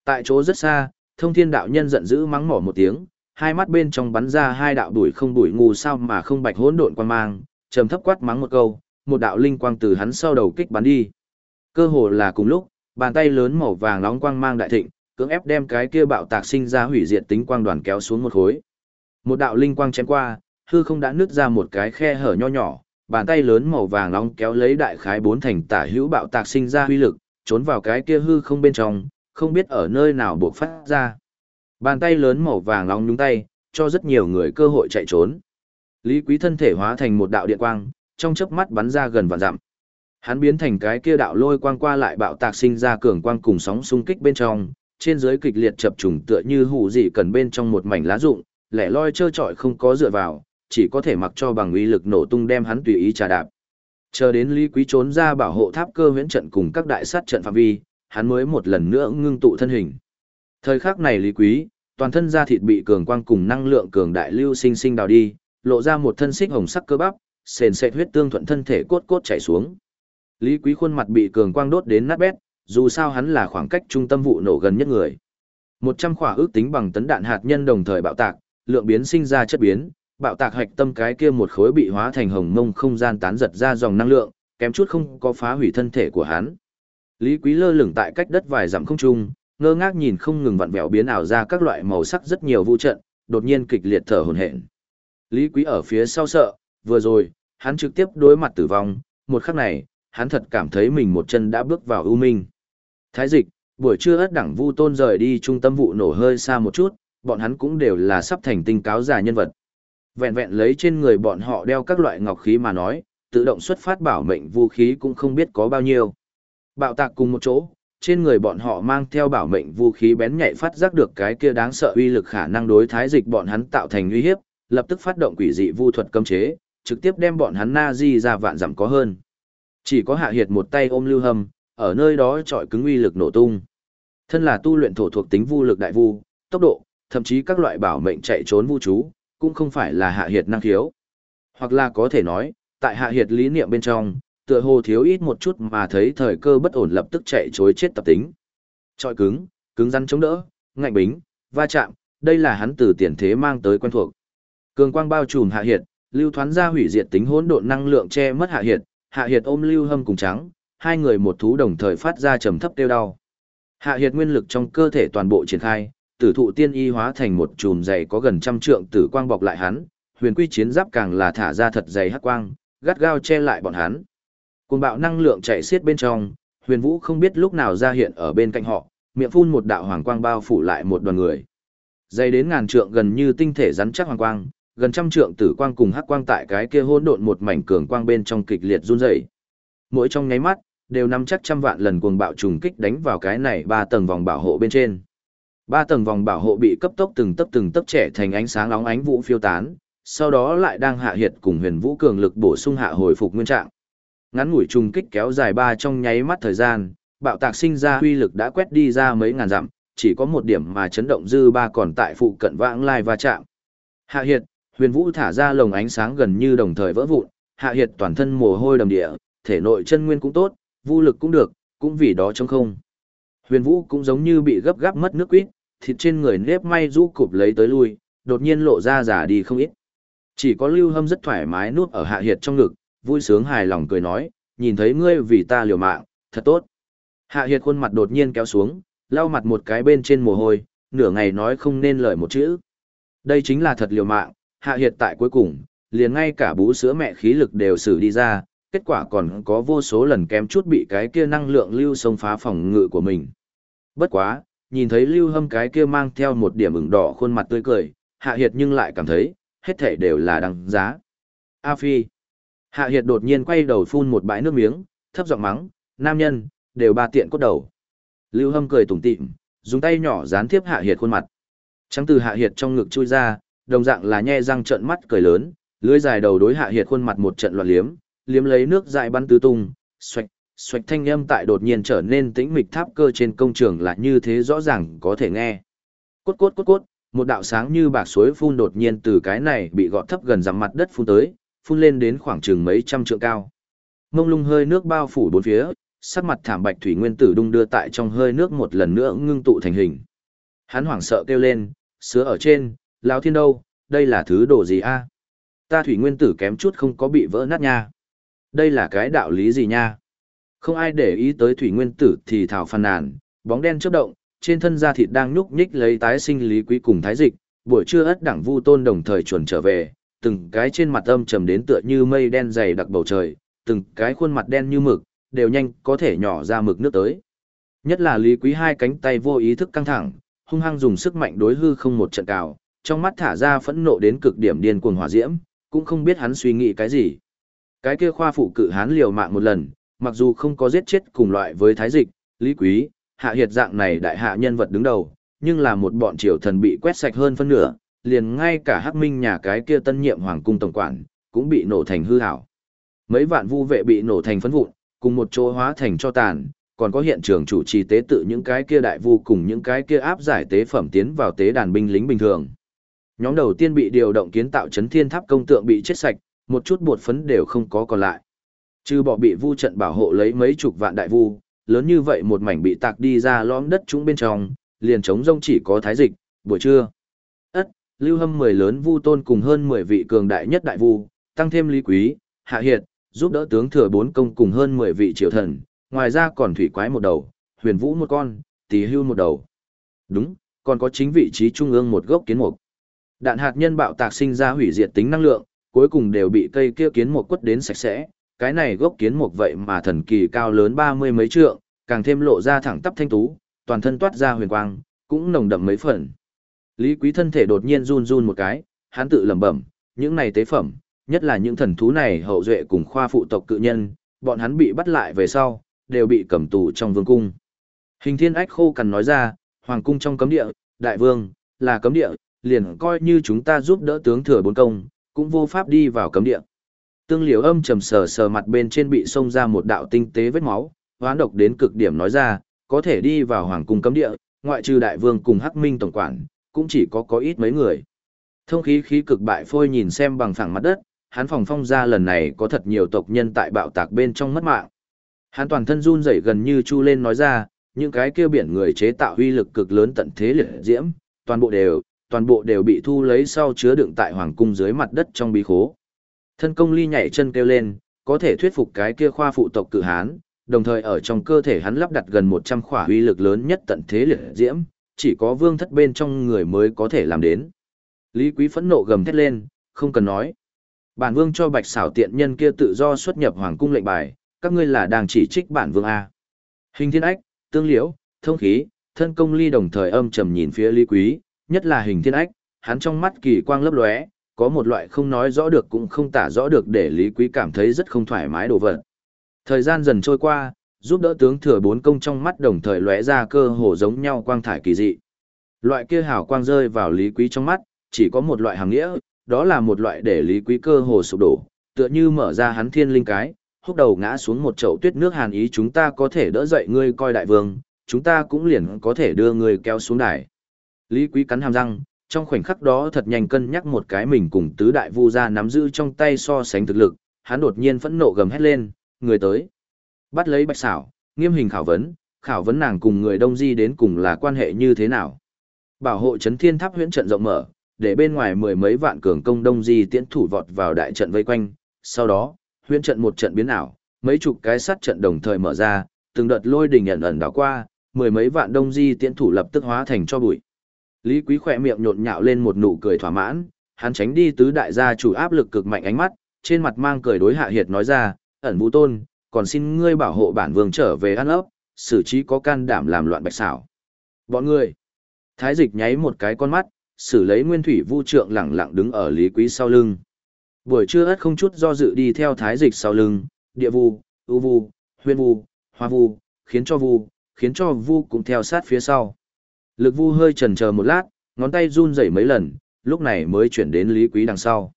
Tại chỗ rất xa, thông thiên đạo nhân giận dữ mắng mỏ một tiếng, hai mắt bên trong bắn ra hai đạo đuổi không đuổi ngu sao mà không bạch hỗn độn quan mang, trầm thấp quát mắng một câu, một đạo linh quang từ hắn sau đầu kích bắn đi. Cơ hồ là cùng lúc, bàn tay lớn màu vàng nóng quang mang đại thịnh, cưỡng ép đem cái kia bạo tạc sinh ra hủy diệt tính quang đoàn kéo xuống một khối. Một đạo linh quang chém qua, hư không đã nứt ra một cái khe hở nho nhỏ, bàn tay lớn màu vàng nóng kéo lấy đại khái bốn thành tả hữu bạo tạc sinh ra huy lực, trốn vào cái kia hư không bên trong, không biết ở nơi nào buộc phát ra. Bàn tay lớn màu vàng nóng nhúng tay, cho rất nhiều người cơ hội chạy trốn. Lý Quý thân thể hóa thành một đạo điện quang, trong chớp mắt bắn ra gần vạn dặm. Hắn biến thành cái kia đạo lôi quang qua lại bạo tạc sinh ra cường quang cùng sóng xung kích bên trong, trên dưới kịch liệt chập trùng tựa như hủ dị cần bên trong một mảnh lá rụng, lẻ loi trơ trọi không có dựa vào, chỉ có thể mặc cho bằng uy lực nổ tung đem hắn tùy ý trà đạp. Chờ đến Lý Quý trốn ra bảo hộ tháp cơ huyễn trận cùng các đại sát trận phạm vi, hắn mới một lần nữa ngưng tụ thân hình. Thời khắc này Lý Quý, toàn thân da thịt bị cường quang cùng năng lượng cường đại lưu sinh sinh đào đi, lộ ra một thân xích hồng sắc cơ bắp, sền sệt huyết tương thuận thân thể cốt cốt chảy xuống. Lý Quý khuôn mặt bị cường quang đốt đến nát bét, dù sao hắn là khoảng cách trung tâm vụ nổ gần nhất người. Một trăm ước tính bằng tấn đạn hạt nhân đồng thời bạo tạc, lượng biến sinh ra chất biến, bạo tạc hạch tâm cái kia một khối bị hóa thành hồng mông không gian tán giật ra dòng năng lượng, kém chút không có phá hủy thân thể của hắn. Lý Quý lơ lửng tại cách đất vài dặm không trung, ngơ ngác nhìn không ngừng vặn vẹo biến ảo ra các loại màu sắc rất nhiều vũ trận, đột nhiên kịch liệt thở hổn hển. Lý Quý ở phía sau sợ, vừa rồi, hắn trực tiếp đối mặt tử vong, một khắc này, hắn thật cảm thấy mình một chân đã bước vào ưu minh. Thái dịch, buổi trưa ất đẳng vu tôn rời đi trung tâm vụ nổ hơi xa một chút, bọn hắn cũng đều là sắp thành tinh cáo già nhân vật. Vẹn vẹn lấy trên người bọn họ đeo các loại ngọc khí mà nói, tự động xuất phát bảo mệnh vũ khí cũng không biết có bao nhiêu. Bạo tạc cùng một chỗ, trên người bọn họ mang theo bảo mệnh vũ khí bén nhạy phát giác được cái kia đáng sợ uy lực khả năng đối thái dịch bọn hắn tạo thành uy hiếp, lập tức phát động quỷ dị vu thuật cấm chế, trực tiếp đem bọn hắn na di ra vạn dặm có hơn. Chỉ có hạ hiệt một tay ôm lưu hầm, ở nơi đó trọi cứng uy lực nổ tung. Thân là tu luyện thổ thuộc tính vu lực đại vu, tốc độ, thậm chí các loại bảo mệnh chạy trốn vu chú, cũng không phải là hạ hiệt năng khiếu. Hoặc là có thể nói, tại hạ hiệt lý niệm bên trong, tựa hồ thiếu ít một chút mà thấy thời cơ bất ổn lập tức chạy chối chết tập tính. Trọi cứng, cứng rắn chống đỡ, ngạnh bính, va chạm, đây là hắn từ tiền thế mang tới quen thuộc. Cường quang bao trùm hạ hiệt, lưu thoán ra hủy diệt tính hỗn độn năng lượng che mất hạ hiệt, hạ hiệt ôm lưu hâm cùng trắng, hai người một thú đồng thời phát ra trầm thấp tiêu đau. Hạ hiệt nguyên lực trong cơ thể toàn bộ triển khai, tử thụ tiên y hóa thành một chùm dày có gần trăm trượng tử quang bọc lại hắn, huyền quy chiến giáp càng là thả ra thật dày hắc quang, gắt gao che lại bọn hắn. Cùng bạo năng lượng chạy xiết bên trong, huyền vũ không biết lúc nào ra hiện ở bên cạnh họ, miệng phun một đạo hoàng quang bao phủ lại một đoàn người. Dày đến ngàn trượng gần như tinh thể rắn chắc hoàng quang, gần trăm trượng tử quang cùng hắc quang tại cái kia hỗn độn một mảnh cường quang bên trong kịch liệt run rẩy. Mỗi trong nháy mắt, đều nắm chắc trăm vạn lần cuồng bạo trùng kích đánh vào cái này ba tầng vòng bảo hộ bên trên. Ba tầng vòng bảo hộ bị cấp tốc từng tấp từng tấp trẻ thành ánh sáng óng ánh vũ phiêu tán, sau đó lại đang hạ hiệt cùng huyền vũ cường lực bổ sung hạ hồi phục nguyên trạng. Ngắn ngủi trùng kích kéo dài ba trong nháy mắt thời gian, bạo tạc sinh ra huy lực đã quét đi ra mấy ngàn dặm, chỉ có một điểm mà chấn động dư ba còn tại phụ cận vãng lai va chạm. Hạ hiệt, huyền vũ thả ra lồng ánh sáng gần như đồng thời vỡ vụn, hạ hiệt toàn thân mồ hôi đầm địa, thể nội chân nguyên cũng tốt, vô lực cũng được, cũng vì đó trống không. Huyền Vũ cũng giống như bị gấp gáp mất nước quýt, thịt trên người nếp may rũ cụp lấy tới lui, đột nhiên lộ ra giả đi không ít. Chỉ có Lưu Hâm rất thoải mái nuốt ở Hạ Hiệt trong ngực, vui sướng hài lòng cười nói, nhìn thấy ngươi vì ta liều mạng, thật tốt. Hạ Hiệt khuôn mặt đột nhiên kéo xuống, lau mặt một cái bên trên mồ hôi, nửa ngày nói không nên lời một chữ. Đây chính là thật liều mạng, Hạ Hiệt tại cuối cùng, liền ngay cả bú sữa mẹ khí lực đều xử đi ra, kết quả còn có vô số lần kém chút bị cái kia năng lượng lưu xông phá phòng ngự của mình. Bất quá, nhìn thấy lưu hâm cái kia mang theo một điểm ửng đỏ khuôn mặt tươi cười, hạ hiệt nhưng lại cảm thấy, hết thể đều là đăng giá. A Phi. Hạ hiệt đột nhiên quay đầu phun một bãi nước miếng, thấp giọng mắng, nam nhân, đều ba tiện cốt đầu. Lưu hâm cười tủm tỉm, dùng tay nhỏ dán tiếp hạ hiệt khuôn mặt. Trắng từ hạ hiệt trong ngực chui ra, đồng dạng là nhe răng trợn mắt cười lớn, lưới dài đầu đối hạ hiệt khuôn mặt một trận loạn liếm, liếm lấy nước dại bắn tứ tung, xoạch, xoạch thanh âm tại đột nhiên trở nên tĩnh mịch tháp cơ trên công trường là như thế rõ ràng có thể nghe. Cốt cốt cốt cốt, một đạo sáng như bạc suối phun đột nhiên từ cái này bị gọt thấp gần rằm mặt đất phun tới, phun lên đến khoảng chừng mấy trăm trượng cao. Mông lung hơi nước bao phủ bốn phía, sắc mặt thảm bạch thủy nguyên tử đung đưa tại trong hơi nước một lần nữa ngưng tụ thành hình. Hắn hoảng sợ kêu lên, sứa ở trên, Lão thiên đâu, đây là thứ đồ gì a? Ta thủy nguyên tử kém chút không có bị vỡ nát nha. Đây là cái đạo lý gì nha? Không ai để ý tới thủy nguyên tử thì thảo phàn nàn, bóng đen chớp động, trên thân da thịt đang nhúc nhích lấy tái sinh lý quý cùng thái dịch, buổi trưa ất đẳng vu tôn đồng thời chuẩn trở về, từng cái trên mặt âm trầm đến tựa như mây đen dày đặc bầu trời, từng cái khuôn mặt đen như mực, đều nhanh có thể nhỏ ra mực nước tới. Nhất là Lý Quý hai cánh tay vô ý thức căng thẳng, hung hăng dùng sức mạnh đối hư không một trận cào, trong mắt thả ra phẫn nộ đến cực điểm điên cuồng hỏa diễm, cũng không biết hắn suy nghĩ cái gì. Cái kia khoa phụ cự hán liều mạng một lần, mặc dù không có giết chết cùng loại với thái dịch, Lý Quý, hạ hiệt dạng này đại hạ nhân vật đứng đầu, nhưng là một bọn triều thần bị quét sạch hơn phân nửa, liền ngay cả hắc minh nhà cái kia tân nhiệm hoàng cung tổng quản, cũng bị nổ thành hư hảo. Mấy vạn vu vệ bị nổ thành phấn vụn, cùng một chỗ hóa thành cho tàn, còn có hiện trường chủ trì tế tự những cái kia đại vu cùng những cái kia áp giải tế phẩm tiến vào tế đàn binh lính bình thường. Nhóm đầu tiên bị điều động kiến tạo chấn thiên tháp công tượng bị chết sạch, một chút bột phấn đều không có còn lại. Trừ bỏ bị vu trận bảo hộ lấy mấy chục vạn đại vu, lớn như vậy một mảnh bị tạc đi ra lõm đất chúng bên trong, liền trống rông chỉ có thái dịch, buổi trưa. Lưu hâm mười lớn vu tôn cùng hơn 10 vị cường đại nhất đại vu, tăng thêm lý quý, hạ hiệt, giúp đỡ tướng thừa bốn công cùng hơn 10 vị triều thần, ngoài ra còn thủy quái một đầu, huyền vũ một con, tỷ hưu một đầu. Đúng, còn có chính vị trí trung ương một gốc kiến mục. Đạn hạt nhân bạo tạc sinh ra hủy diệt tính năng lượng, cuối cùng đều bị cây kia kiến mục quất đến sạch sẽ. Cái này gốc kiến mục vậy mà thần kỳ cao lớn ba mươi mấy trượng, càng thêm lộ ra thẳng tắp thanh tú, toàn thân toát ra huyền quang, cũng nồng đậm mấy phần. Lý Quý thân thể đột nhiên run run một cái, hắn tự lẩm bẩm, những này tế phẩm, nhất là những thần thú này hậu duệ cùng khoa phụ tộc cự nhân, bọn hắn bị bắt lại về sau, đều bị cầm tù trong vương cung. Hình thiên ách khô cằn nói ra, hoàng cung trong cấm địa, đại vương, là cấm địa, liền coi như chúng ta giúp đỡ tướng thừa bốn công, cũng vô pháp đi vào cấm địa. Tương Liễu âm trầm sờ sờ mặt bên trên bị xông ra một đạo tinh tế vết máu, hoán độc đến cực điểm nói ra, có thể đi vào hoàng cung cấm địa, ngoại trừ đại vương cùng hắc minh tổng quản, cũng chỉ có có ít mấy người. Thông khí khí cực bại phôi nhìn xem bằng phẳng mặt đất, hắn phòng phong ra lần này có thật nhiều tộc nhân tại bạo tạc bên trong mất mạng. Hắn toàn thân run rẩy gần như chu lên nói ra, những cái kia biển người chế tạo uy lực cực lớn tận thế liệt diễm, toàn bộ đều, toàn bộ đều bị thu lấy sau chứa đựng tại hoàng cung dưới mặt đất trong bí khố. Thân công ly nhảy chân kêu lên, có thể thuyết phục cái kia khoa phụ tộc cử hán, đồng thời ở trong cơ thể hắn lắp đặt gần 100 khỏa uy lực lớn nhất tận thế liệt diễm, chỉ có vương thất bên trong người mới có thể làm đến. Lý Quý phẫn nộ gầm thét lên, không cần nói. Bản vương cho bạch xảo tiện nhân kia tự do xuất nhập hoàng cung lệnh bài, các ngươi là đang chỉ trích bản vương A. Hình thiên ách, tương liễu, thông khí, thân công ly đồng thời âm trầm nhìn phía Lý Quý, nhất là hình thiên ách, hắn trong mắt kỳ quang lấp lóe, có một loại không nói rõ được cũng không tả rõ được để Lý Quý cảm thấy rất không thoải mái đồ vật. Thời gian dần trôi qua, giúp đỡ tướng thừa bốn công trong mắt đồng thời lóe ra cơ hồ giống nhau quang thải kỳ dị. Loại kia hào quang rơi vào Lý Quý trong mắt, chỉ có một loại hàng nghĩa, đó là một loại để Lý Quý cơ hồ sụp đổ, tựa như mở ra hắn thiên linh cái, húc đầu ngã xuống một chậu tuyết nước hàn ý chúng ta có thể đỡ dậy ngươi coi đại vương, chúng ta cũng liền có thể đưa ngươi kéo xuống đài. Lý Quý cắn hàm răng, trong khoảnh khắc đó thật nhanh cân nhắc một cái mình cùng tứ đại vu gia nắm giữ trong tay so sánh thực lực, hắn đột nhiên phẫn nộ gầm hét lên, người tới. Bắt lấy bạch xảo, nghiêm hình khảo vấn, khảo vấn nàng cùng người đông di đến cùng là quan hệ như thế nào. Bảo hộ chấn thiên tháp huyễn trận rộng mở, để bên ngoài mười mấy vạn cường công đông di tiễn thủ vọt vào đại trận vây quanh, sau đó, huyễn trận một trận biến ảo, mấy chục cái sắt trận đồng thời mở ra, từng đợt lôi đình ẩn ẩn đảo qua, mười mấy vạn đông di tiễn thủ lập tức hóa thành cho bụi. Lý Quý khỏe miệng nhộn nhạo lên một nụ cười thỏa mãn, hắn tránh đi tứ đại gia chủ áp lực cực mạnh ánh mắt, trên mặt mang cười đối hạ hiệt nói ra, ẩn vũ tôn, còn xin ngươi bảo hộ bản vương trở về ăn ấp, xử trí có can đảm làm loạn bạch xảo. Bọn ngươi, thái dịch nháy một cái con mắt, xử lấy nguyên thủy vu trượng lẳng lặng đứng ở Lý Quý sau lưng. Buổi trưa ất không chút do dự đi theo thái dịch sau lưng, địa vu, ưu vu, huyên vu, hoa vu, khiến cho vu, khiến cho vu cũng theo sát phía sau. Lực vu hơi chần chờ một lát, ngón tay run rẩy mấy lần, lúc này mới chuyển đến Lý Quý đằng sau.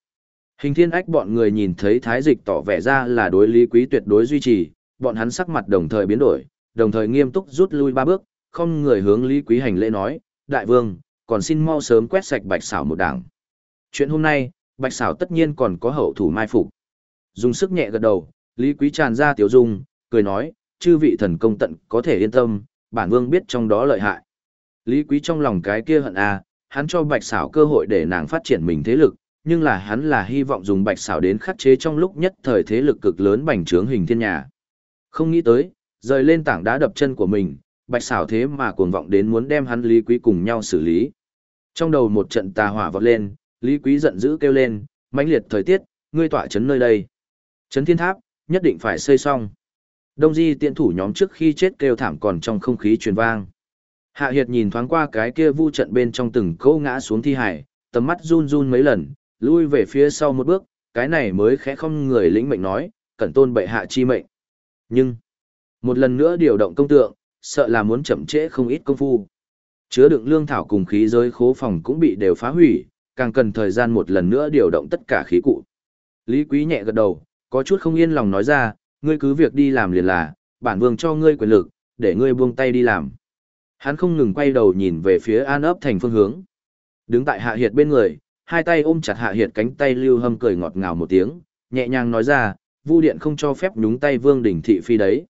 Hình thiên ách bọn người nhìn thấy thái dịch tỏ vẻ ra là đối Lý Quý tuyệt đối duy trì, bọn hắn sắc mặt đồng thời biến đổi, đồng thời nghiêm túc rút lui ba bước, không người hướng Lý Quý hành lễ nói, đại vương, còn xin mau sớm quét sạch bạch xảo một đảng. Chuyện hôm nay, bạch xảo tất nhiên còn có hậu thủ mai phục. Dùng sức nhẹ gật đầu, Lý Quý tràn ra tiểu dung, cười nói, chư vị thần công tận có thể yên tâm, bản vương biết trong đó lợi hại. Lý Quý trong lòng cái kia hận à, hắn cho bạch xảo cơ hội để nàng phát triển mình thế lực, nhưng là hắn là hy vọng dùng bạch xảo đến khắc chế trong lúc nhất thời thế lực cực lớn bành trướng hình thiên nhà. Không nghĩ tới, rời lên tảng đá đập chân của mình, bạch xảo thế mà cuồng vọng đến muốn đem hắn Lý Quý cùng nhau xử lý. Trong đầu một trận tà hỏa vọt lên, Lý Quý giận dữ kêu lên, mãnh liệt thời tiết, ngươi tỏa chấn nơi đây. Chấn thiên tháp, nhất định phải xây xong. Đông Di tiện thủ nhóm trước khi chết kêu thảm còn trong không khí truyền vang. Hạ Hiệt nhìn thoáng qua cái kia vu trận bên trong từng câu ngã xuống thi hải, tầm mắt run run mấy lần, lui về phía sau một bước, cái này mới khẽ không người lĩnh mệnh nói, cẩn tôn bệ hạ chi mệnh. Nhưng, một lần nữa điều động công tượng, sợ là muốn chậm trễ không ít công phu. Chứa đựng lương thảo cùng khí giới khố phòng cũng bị đều phá hủy, càng cần thời gian một lần nữa điều động tất cả khí cụ. Lý Quý nhẹ gật đầu, có chút không yên lòng nói ra, ngươi cứ việc đi làm liền là, bản vương cho ngươi quyền lực, để ngươi buông tay đi làm. Hắn không ngừng quay đầu nhìn về phía An ấp thành phương hướng. Đứng tại Hạ Hiệt bên người, hai tay ôm chặt Hạ Hiệt cánh tay Lưu Hâm cười ngọt ngào một tiếng, nhẹ nhàng nói ra, Vu điện không cho phép nhúng tay Vương đỉnh thị phi đấy.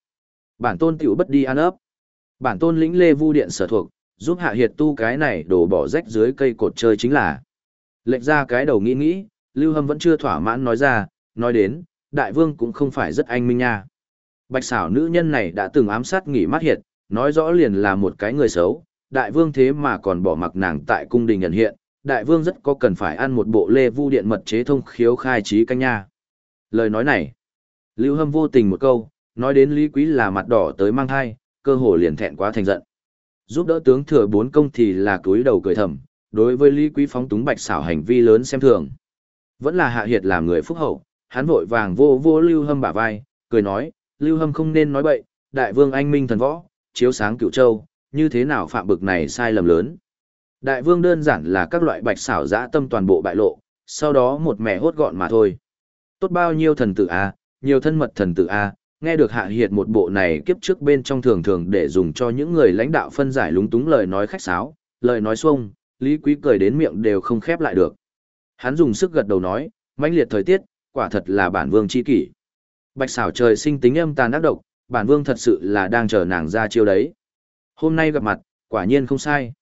Bản tôn tiểu bất đi An ấp. Bản tôn lĩnh lê Vu điện sở thuộc, giúp Hạ Hiệt tu cái này đổ bỏ rách dưới cây cột chơi chính là. Lệch ra cái đầu nghĩ nghĩ, Lưu Hâm vẫn chưa thỏa mãn nói ra, nói đến, đại vương cũng không phải rất anh minh nha. Bạch xảo nữ nhân này đã từng ám sát nghỉ mát hiệt, nói rõ liền là một cái người xấu, đại vương thế mà còn bỏ mặc nàng tại cung đình nhận hiện, đại vương rất có cần phải ăn một bộ lê vu điện mật chế thông khiếu khai trí canh nha. Lời nói này, Lưu Hâm vô tình một câu, nói đến Lý Quý là mặt đỏ tới mang thai, cơ hồ liền thẹn quá thành giận. Giúp đỡ tướng thừa bốn công thì là túi đầu cười thầm, đối với Lý Quý phóng túng bạch xảo hành vi lớn xem thường. Vẫn là hạ hiệt làm người phúc hậu, hắn vội vàng vô vô Lưu Hâm bả vai, cười nói, Lưu Hâm không nên nói bậy, đại vương anh minh thần võ, chiếu sáng cựu châu, như thế nào phạm bực này sai lầm lớn. Đại vương đơn giản là các loại bạch xảo dã tâm toàn bộ bại lộ, sau đó một mẻ hốt gọn mà thôi. Tốt bao nhiêu thần tử A, nhiều thân mật thần tử A, nghe được hạ hiệt một bộ này kiếp trước bên trong thường thường để dùng cho những người lãnh đạo phân giải lúng túng lời nói khách sáo, lời nói xuông, Lý Quý cười đến miệng đều không khép lại được. Hắn dùng sức gật đầu nói, mãnh liệt thời tiết, quả thật là bản vương chi kỷ. Bạch xảo trời sinh tính âm tàn ác độc, bản vương thật sự là đang chờ nàng ra chiêu đấy. Hôm nay gặp mặt, quả nhiên không sai.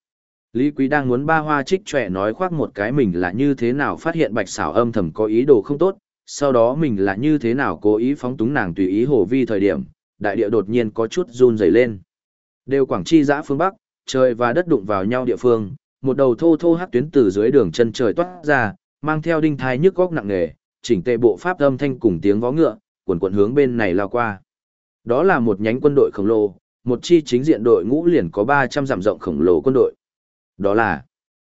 Lý Quý đang muốn ba hoa trích trẻ nói khoác một cái mình là như thế nào phát hiện bạch xảo âm thầm có ý đồ không tốt, sau đó mình là như thế nào cố ý phóng túng nàng tùy ý hồ vi thời điểm, đại địa đột nhiên có chút run rẩy lên. Đều quảng chi giã phương Bắc, trời và đất đụng vào nhau địa phương, một đầu thô thô hắc tuyến từ dưới đường chân trời toát ra, mang theo đinh thai nhức góc nặng nề, chỉnh tề bộ pháp âm thanh cùng tiếng vó ngựa, quần quần hướng bên này lao qua. Đó là một nhánh quân đội khổng lồ, một chi chính diện đội ngũ liền có 300 dặm rộng khổng lồ quân đội. Đó là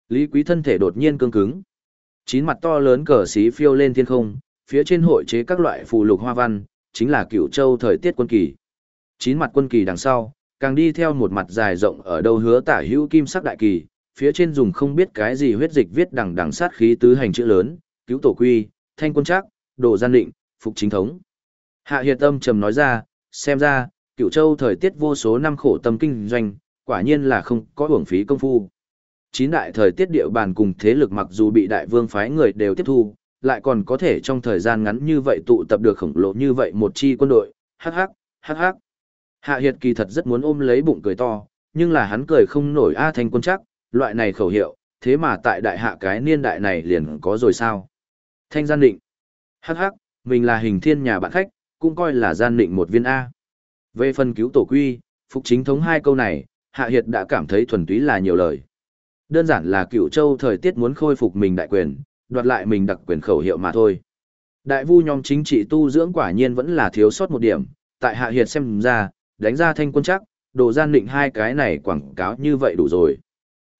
Lý Quý thân thể đột nhiên cương cứng. Chín mặt to lớn cờ xí phiêu lên thiên không, phía trên hội chế các loại phù lục hoa văn, chính là cựu châu thời tiết quân kỳ. Chín mặt quân kỳ đằng sau, càng đi theo một mặt dài rộng ở đâu hứa tả hữu kim sắc đại kỳ, phía trên dùng không biết cái gì huyết dịch viết đằng đằng sát khí tứ hành chữ lớn, cứu tổ quy, thanh quân trác, đồ gian định, phục chính thống. Hạ Hiệt Tâm trầm nói ra, xem ra, cựu châu thời tiết vô số năm khổ tâm kinh doanh, quả nhiên là không có hưởng phí công phu. Chín đại thời tiết địa bàn cùng thế lực mặc dù bị đại vương phái người đều tiếp thu, lại còn có thể trong thời gian ngắn như vậy tụ tập được khổng lồ như vậy một chi quân đội, hắc hắc, hắc hắc. Hạ Hiệt kỳ thật rất muốn ôm lấy bụng cười to, nhưng là hắn cười không nổi A thanh quân chắc, loại này khẩu hiệu, thế mà tại đại hạ cái niên đại này liền có rồi sao. Thanh gian định. Hắc hắc, mình là hình thiên nhà bạn khách, cũng coi là gian định một viên A. Về phần cứu tổ quy, phục chính thống hai câu này, Hạ Hiệt đã cảm thấy thuần túy là nhiều lời. Đơn giản là cựu châu thời tiết muốn khôi phục mình đại quyền, đoạt lại mình đặc quyền khẩu hiệu mà thôi. Đại vu nhóm chính trị tu dưỡng quả nhiên vẫn là thiếu sót một điểm, tại Hạ Hiệt xem ra, đánh ra thanh quân chắc, đồ gian định hai cái này quảng cáo như vậy đủ rồi.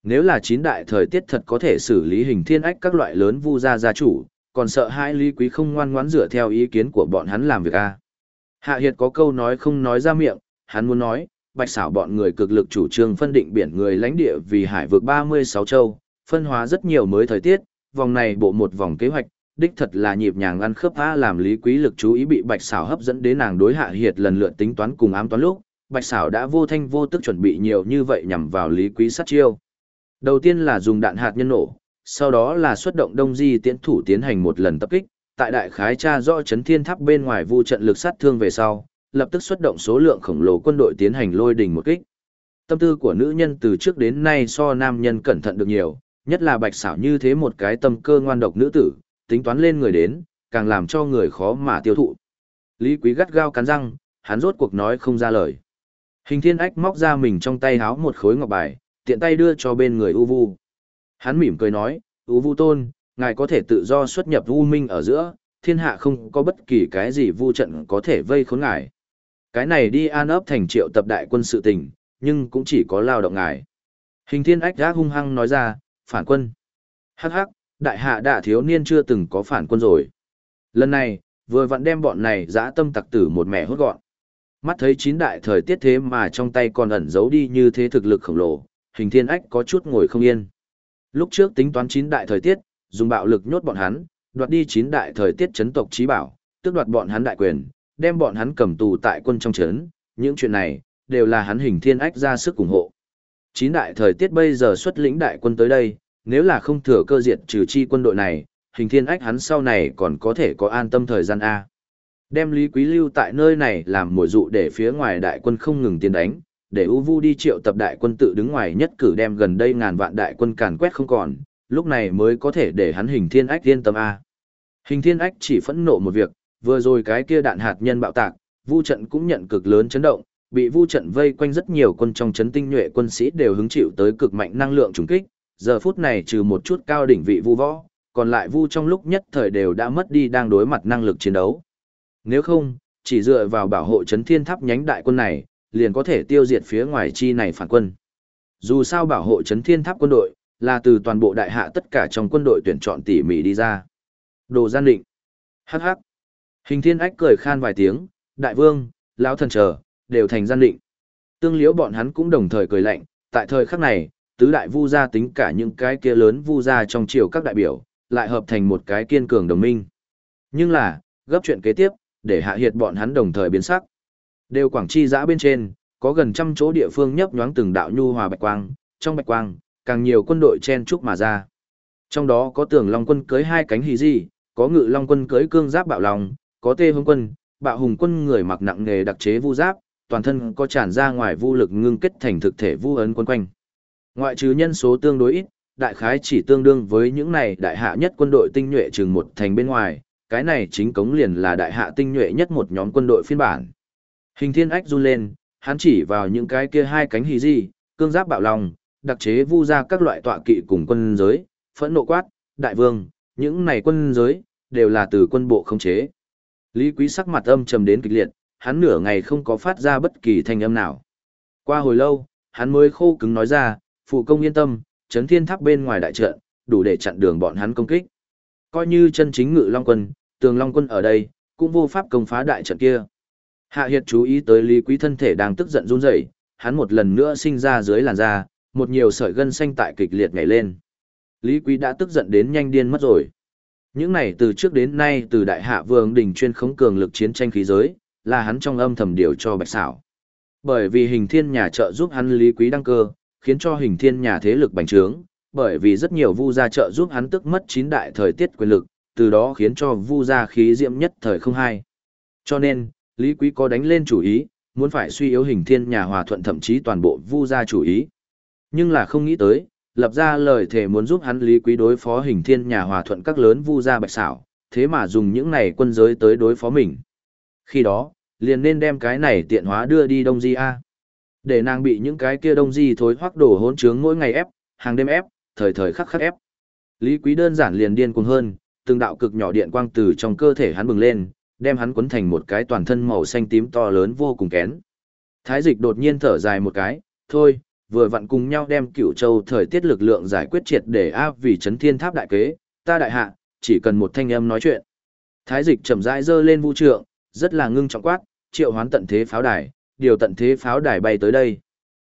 Nếu là chín đại thời tiết thật có thể xử lý hình thiên ách các loại lớn vu gia gia chủ, còn sợ hai lý quý không ngoan ngoãn dựa theo ý kiến của bọn hắn làm việc a à. Hạ Hiệt có câu nói không nói ra miệng, hắn muốn nói, bạch xảo bọn người cực lực chủ trương phân định biển người lãnh địa vì hải vực 36 châu, phân hóa rất nhiều mới thời tiết, vòng này bộ một vòng kế hoạch, đích thật là nhịp nhàng ăn khớp phá làm lý quý lực chú ý bị bạch xảo hấp dẫn đến nàng đối hạ hiệt lần lượt tính toán cùng ám toán lúc, bạch xảo đã vô thanh vô tức chuẩn bị nhiều như vậy nhằm vào lý quý sát chiêu. Đầu tiên là dùng đạn hạt nhân nổ, sau đó là xuất động đông di tiễn thủ tiến hành một lần tập kích, tại đại khái tra rõ chấn thiên tháp bên ngoài vu trận lực sát thương về sau, lập tức xuất động số lượng khổng lồ quân đội tiến hành lôi đình một kích. Tâm tư của nữ nhân từ trước đến nay so nam nhân cẩn thận được nhiều, Nhất là bạch xảo như thế một cái tâm cơ ngoan độc nữ tử, tính toán lên người đến, càng làm cho người khó mà tiêu thụ. Lý Quý gắt gao cắn răng, hắn rốt cuộc nói không ra lời. Hình thiên ách móc ra mình trong tay háo một khối ngọc bài, tiện tay đưa cho bên người U Vu. Hắn mỉm cười nói, U Vu Tôn, ngài có thể tự do xuất nhập U Minh ở giữa, thiên hạ không có bất kỳ cái gì vu trận có thể vây khốn ngài. Cái này đi an ấp thành triệu tập đại quân sự tình, nhưng cũng chỉ có lao động ngài. Hình thiên ách đã hung hăng nói ra, phản quân. Hắc hắc, đại hạ đạ thiếu niên chưa từng có phản quân rồi. Lần này, vừa vặn đem bọn này dã tâm tặc tử một mẹ hốt gọn. Mắt thấy chín đại thời tiết thế mà trong tay còn ẩn giấu đi như thế thực lực khổng lồ, hình thiên ách có chút ngồi không yên. Lúc trước tính toán chín đại thời tiết, dùng bạo lực nhốt bọn hắn, đoạt đi chín đại thời tiết chấn tộc trí bảo, tước đoạt bọn hắn đại quyền, đem bọn hắn cầm tù tại quân trong chấn, những chuyện này, đều là hắn hình thiên ách ra sức ủng hộ. Chín đại thời tiết bây giờ xuất lĩnh đại quân tới đây, nếu là không thừa cơ diệt trừ chi quân đội này, hình thiên ách hắn sau này còn có thể có an tâm thời gian A. Đem Lý Quý lưu tại nơi này làm mồi dụ để phía ngoài đại quân không ngừng tiến đánh, để U Vu đi triệu tập đại quân tự đứng ngoài nhất cử đem gần đây ngàn vạn đại quân càn quét không còn, lúc này mới có thể để hắn hình thiên ách yên tâm A. Hình thiên ách chỉ phẫn nộ một việc, vừa rồi cái kia đạn hạt nhân bạo tạc, vu trận cũng nhận cực lớn chấn động, bị vu trận vây quanh rất nhiều quân trong chấn tinh nhuệ quân sĩ đều hứng chịu tới cực mạnh năng lượng trùng kích, giờ phút này trừ một chút cao đỉnh vị vu võ, còn lại vu trong lúc nhất thời đều đã mất đi đang đối mặt năng lực chiến đấu. Nếu không, chỉ dựa vào bảo hộ chấn thiên tháp nhánh đại quân này, liền có thể tiêu diệt phía ngoài chi này phản quân. Dù sao bảo hộ chấn thiên tháp quân đội, là từ toàn bộ đại hạ tất cả trong quân đội tuyển chọn tỉ mỉ đi ra. Đồ gian định. Hắc hắc. Hình thiên ách cười khan vài tiếng, đại vương, lão thần chờ, đều thành gian định. Tương liễu bọn hắn cũng đồng thời cười lạnh, tại thời khắc này, tứ đại vu gia tính cả những cái kia lớn vu gia trong triều các đại biểu, lại hợp thành một cái kiên cường đồng minh. Nhưng là, gấp chuyện kế tiếp, để hạ hiệt bọn hắn đồng thời biến sắc. Đều quảng chi giã bên trên, có gần trăm chỗ địa phương nhấp nhoáng từng đạo nhu hòa bạch quang, trong bạch quang, càng nhiều quân đội chen trúc mà ra. Trong đó có tường long quân cưới hai cánh hí gì, có ngự long quân cưới cương giáp bạo lòng, có tê hung quân, bạo hùng quân người mặc nặng nghề đặc chế vu giáp, toàn thân có tràn ra ngoài vu lực ngưng kết thành thực thể vu ấn quân quanh. Ngoại trừ nhân số tương đối ít, đại khái chỉ tương đương với những này đại hạ nhất quân đội tinh nhuệ chừng một thành bên ngoài, cái này chính cống liền là đại hạ tinh nhuệ nhất một nhóm quân đội phiên bản. Hình thiên ách run lên, hắn chỉ vào những cái kia hai cánh hì di, cương giáp bạo lòng, đặc chế vu ra các loại tọa kỵ cùng quân giới, phẫn nộ quát, đại vương, những này quân giới, đều là từ quân bộ không chế. Lý quý sắc mặt âm trầm đến kịch liệt, hắn nửa ngày không có phát ra bất kỳ thanh âm nào. Qua hồi lâu, hắn mới khô cứng nói ra, phụ công yên tâm, chấn thiên tháp bên ngoài đại trận, đủ để chặn đường bọn hắn công kích. Coi như chân chính ngự long quân, tường long quân ở đây, cũng vô pháp công phá đại trận kia. Hạ Hiệt chú ý tới Lý Quý thân thể đang tức giận run rẩy, hắn một lần nữa sinh ra dưới làn da, một nhiều sợi gân xanh tại kịch liệt nhảy lên. Lý Quý đã tức giận đến nhanh điên mất rồi. Những này từ trước đến nay từ đại hạ vương đỉnh chuyên khống cường lực chiến tranh khí giới, là hắn trong âm thầm điều cho bạch xảo. Bởi vì hình thiên nhà trợ giúp hắn Lý Quý đăng cơ, khiến cho hình thiên nhà thế lực bành trướng, bởi vì rất nhiều vu gia trợ giúp hắn tức mất chín đại thời tiết quyền lực, từ đó khiến cho vu gia khí diệm nhất thời không hai. Cho nên, Lý Quý có đánh lên chủ ý, muốn phải suy yếu hình thiên nhà hòa thuận thậm chí toàn bộ vu gia chủ ý. Nhưng là không nghĩ tới, lập ra lời thề muốn giúp hắn Lý Quý đối phó hình thiên nhà hòa thuận các lớn vu gia bạch xảo, thế mà dùng những này quân giới tới đối phó mình. Khi đó, liền nên đem cái này tiện hóa đưa đi Đông Di A. Để nàng bị những cái kia Đông Di thối hoắc đổ hỗn trướng mỗi ngày ép, hàng đêm ép, thời thời khắc khắc ép. Lý Quý đơn giản liền điên cuồng hơn, từng đạo cực nhỏ điện quang từ trong cơ thể hắn bừng lên, đem hắn cuốn thành một cái toàn thân màu xanh tím to lớn vô cùng kén. Thái dịch đột nhiên thở dài một cái, thôi, vừa vặn cùng nhau đem cửu châu thời tiết lực lượng giải quyết triệt để áp vì chấn thiên tháp đại kế, ta đại hạ, chỉ cần một thanh âm nói chuyện. Thái dịch chậm rãi giơ lên vũ trượng, rất là ngưng trọng quát, triệu hoán tận thế pháo đài, điều tận thế pháo đài bay tới đây.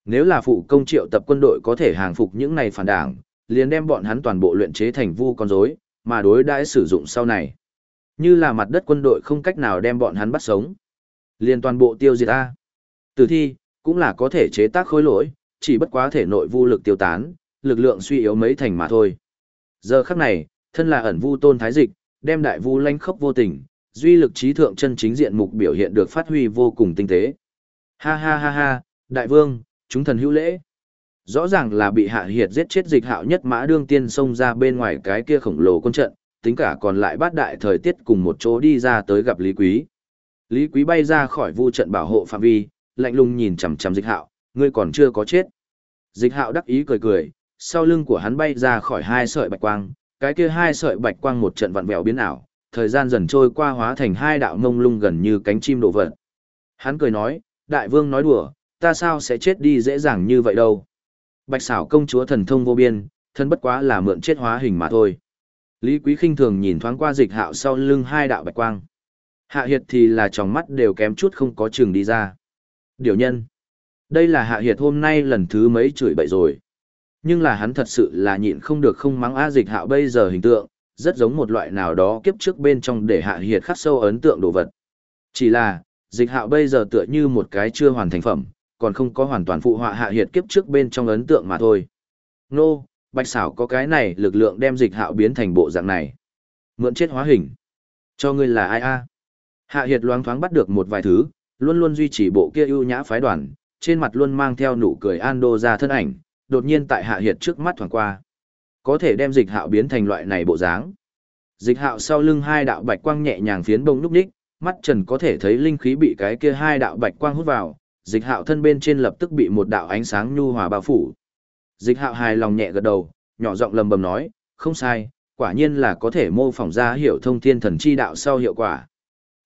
Nếu là phụ công triệu tập quân đội có thể hàng phục những này phản đảng, liền đem bọn hắn toàn bộ luyện chế thành vu con rối, mà đối đãi sử dụng sau này. Như là mặt đất quân đội không cách nào đem bọn hắn bắt sống. Liền toàn bộ tiêu diệt A. Tử thi, cũng là có thể chế tác khối lỗi, chỉ bất quá thể nội vu lực tiêu tán, lực lượng suy yếu mấy thành mà thôi. Giờ khắc này, thân là ẩn vu tôn thái dịch, đem đại vu lanh khốc vô tình, duy lực trí thượng chân chính diện mục biểu hiện được phát huy vô cùng tinh tế. Ha ha ha ha, đại vương, chúng thần hữu lễ. Rõ ràng là bị hạ hiệt giết chết dịch hạo nhất mã đương tiên xông ra bên ngoài cái kia khổng lồ quân trận, tính cả còn lại bát đại thời tiết cùng một chỗ đi ra tới gặp Lý Quý. Lý Quý bay ra khỏi vu trận bảo hộ phạm vi, lạnh lùng nhìn chằm chằm dịch hạo, ngươi còn chưa có chết. Dịch hạo đắc ý cười cười, sau lưng của hắn bay ra khỏi hai sợi bạch quang, cái kia hai sợi bạch quang một trận vặn vẹo biến ảo, thời gian dần trôi qua hóa thành hai đạo ngông lung gần như cánh chim độ vật. Hắn cười nói, đại vương nói đùa, ta sao sẽ chết đi dễ dàng như vậy đâu. Bạch xảo công chúa thần thông vô biên, thân bất quá là mượn chết hóa hình mà thôi. Lý Quý khinh thường nhìn thoáng qua dịch hạo sau lưng hai đạo bạch quang. Hạ Hiệt thì là tròng mắt đều kém chút không có chừng đi ra. Điều nhân. Đây là Hạ Hiệt hôm nay lần thứ mấy chửi bậy rồi. Nhưng là hắn thật sự là nhịn không được không mắng A dịch hạo bây giờ hình tượng, rất giống một loại nào đó kiếp trước bên trong để Hạ Hiệt khắc sâu ấn tượng đồ vật. Chỉ là, dịch hạo bây giờ tựa như một cái chưa hoàn thành phẩm, còn không có hoàn toàn phụ họa Hạ Hiệt kiếp trước bên trong ấn tượng mà thôi. Nô, bạch xảo có cái này lực lượng đem dịch hạo biến thành bộ dạng này. Mượn chết hóa hình. Cho ngươi là ai a? Hạ Hiệt loáng thoáng bắt được một vài thứ, luôn luôn duy trì bộ kia ưu nhã phái đoàn, trên mặt luôn mang theo nụ cười an đô ra thân ảnh, đột nhiên tại Hạ Hiệt trước mắt thoáng qua. Có thể đem dịch hạo biến thành loại này bộ dáng. Dịch hạo sau lưng hai đạo bạch quang nhẹ nhàng phiến bông núp đích, mắt trần có thể thấy linh khí bị cái kia hai đạo bạch quang hút vào, dịch hạo thân bên trên lập tức bị một đạo ánh sáng nhu hòa bao phủ. Dịch hạo hài lòng nhẹ gật đầu, nhỏ giọng lầm bầm nói, không sai, quả nhiên là có thể mô phỏng ra hiểu thông thiên thần chi đạo sau hiệu quả.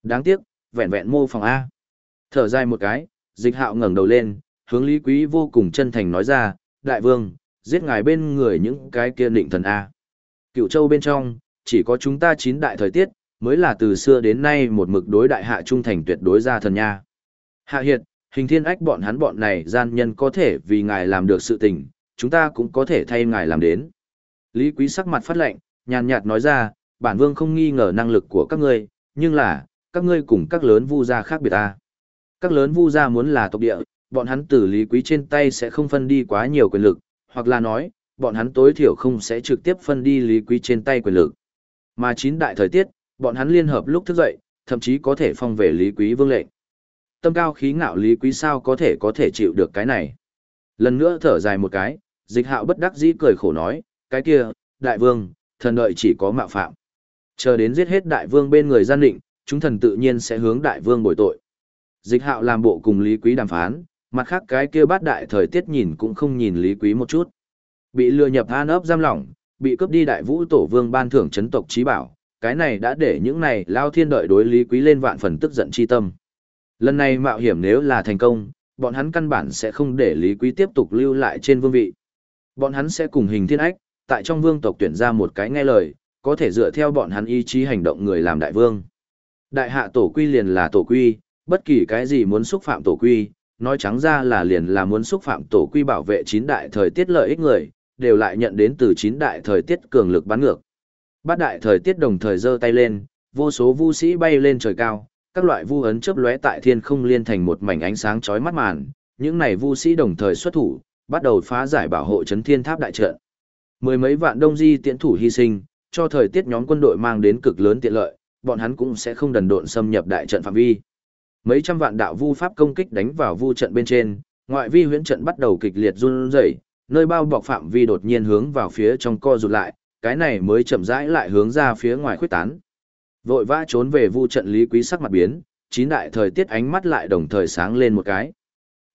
Đáng tiếc, vẹn vẹn mô phỏng A. Thở dài một cái, dịch hạo ngẩng đầu lên, hướng Lý Quý vô cùng chân thành nói ra, đại vương, giết ngài bên người những cái kia định thần A. Cựu châu bên trong, chỉ có chúng ta chín đại thời tiết, mới là từ xưa đến nay một mực đối đại hạ trung thành tuyệt đối ra thần nha. Hạ hiệt, hình thiên ách bọn hắn bọn này gian nhân có thể vì ngài làm được sự tình, chúng ta cũng có thể thay ngài làm đến. Lý Quý sắc mặt phát lệnh, nhàn nhạt nói ra, bản vương không nghi ngờ năng lực của các ngươi, nhưng là, các ngươi cùng các lớn vu gia khác biệt ta. Các lớn vu gia muốn là tộc địa, bọn hắn tử Lý Quý trên tay sẽ không phân đi quá nhiều quyền lực, hoặc là nói, bọn hắn tối thiểu không sẽ trực tiếp phân đi Lý Quý trên tay quyền lực. Mà chín đại thời tiết, bọn hắn liên hợp lúc thức dậy, thậm chí có thể phong về Lý Quý vương lệnh. Tâm cao khí ngạo Lý Quý sao có thể có thể chịu được cái này. Lần nữa thở dài một cái, dịch hạo bất đắc dĩ cười khổ nói, cái kia, đại vương, thần đợi chỉ có mạo phạm. Chờ đến giết hết đại vương bên người gian định, chúng thần tự nhiên sẽ hướng đại vương bồi tội. Dịch hạo làm bộ cùng Lý Quý đàm phán, mặt khác cái kia bát đại thời tiết nhìn cũng không nhìn Lý Quý một chút. Bị lừa nhập an ấp giam lỏng, bị cướp đi đại vũ tổ vương ban thưởng chấn tộc trí bảo, cái này đã để những này lao thiên đợi đối Lý Quý lên vạn phần tức giận chi tâm. Lần này mạo hiểm nếu là thành công, bọn hắn căn bản sẽ không để Lý Quý tiếp tục lưu lại trên vương vị. Bọn hắn sẽ cùng hình thiên ách, tại trong vương tộc tuyển ra một cái nghe lời, có thể dựa theo bọn hắn ý chí hành động người làm đại vương. Đại hạ tổ quy liền là tổ quy, bất kỳ cái gì muốn xúc phạm tổ quy, nói trắng ra là liền là muốn xúc phạm tổ quy bảo vệ chín đại thời tiết lợi ích người, đều lại nhận đến từ chín đại thời tiết cường lực bắn ngược. Bát đại thời tiết đồng thời giơ tay lên, vô số vu sĩ bay lên trời cao, các loại vu ấn chớp lóe tại thiên không liên thành một mảnh ánh sáng chói mắt màn, những này vu sĩ đồng thời xuất thủ, bắt đầu phá giải bảo hộ chấn thiên tháp đại trận. Mười mấy vạn đông di tiễn thủ hy sinh, cho thời tiết nhóm quân đội mang đến cực lớn tiện lợi, bọn hắn cũng sẽ không đần độn xâm nhập đại trận phạm vi. Mấy trăm vạn đạo vu pháp công kích đánh vào vu trận bên trên, ngoại vi huyễn trận bắt đầu kịch liệt run rẩy, nơi bao bọc phạm vi đột nhiên hướng vào phía trong co rụt lại, cái này mới chậm rãi lại hướng ra phía ngoài khuếch tán. Vội vã trốn về vu trận lý quý sắc mặt biến, chín đại thời tiết ánh mắt lại đồng thời sáng lên một cái.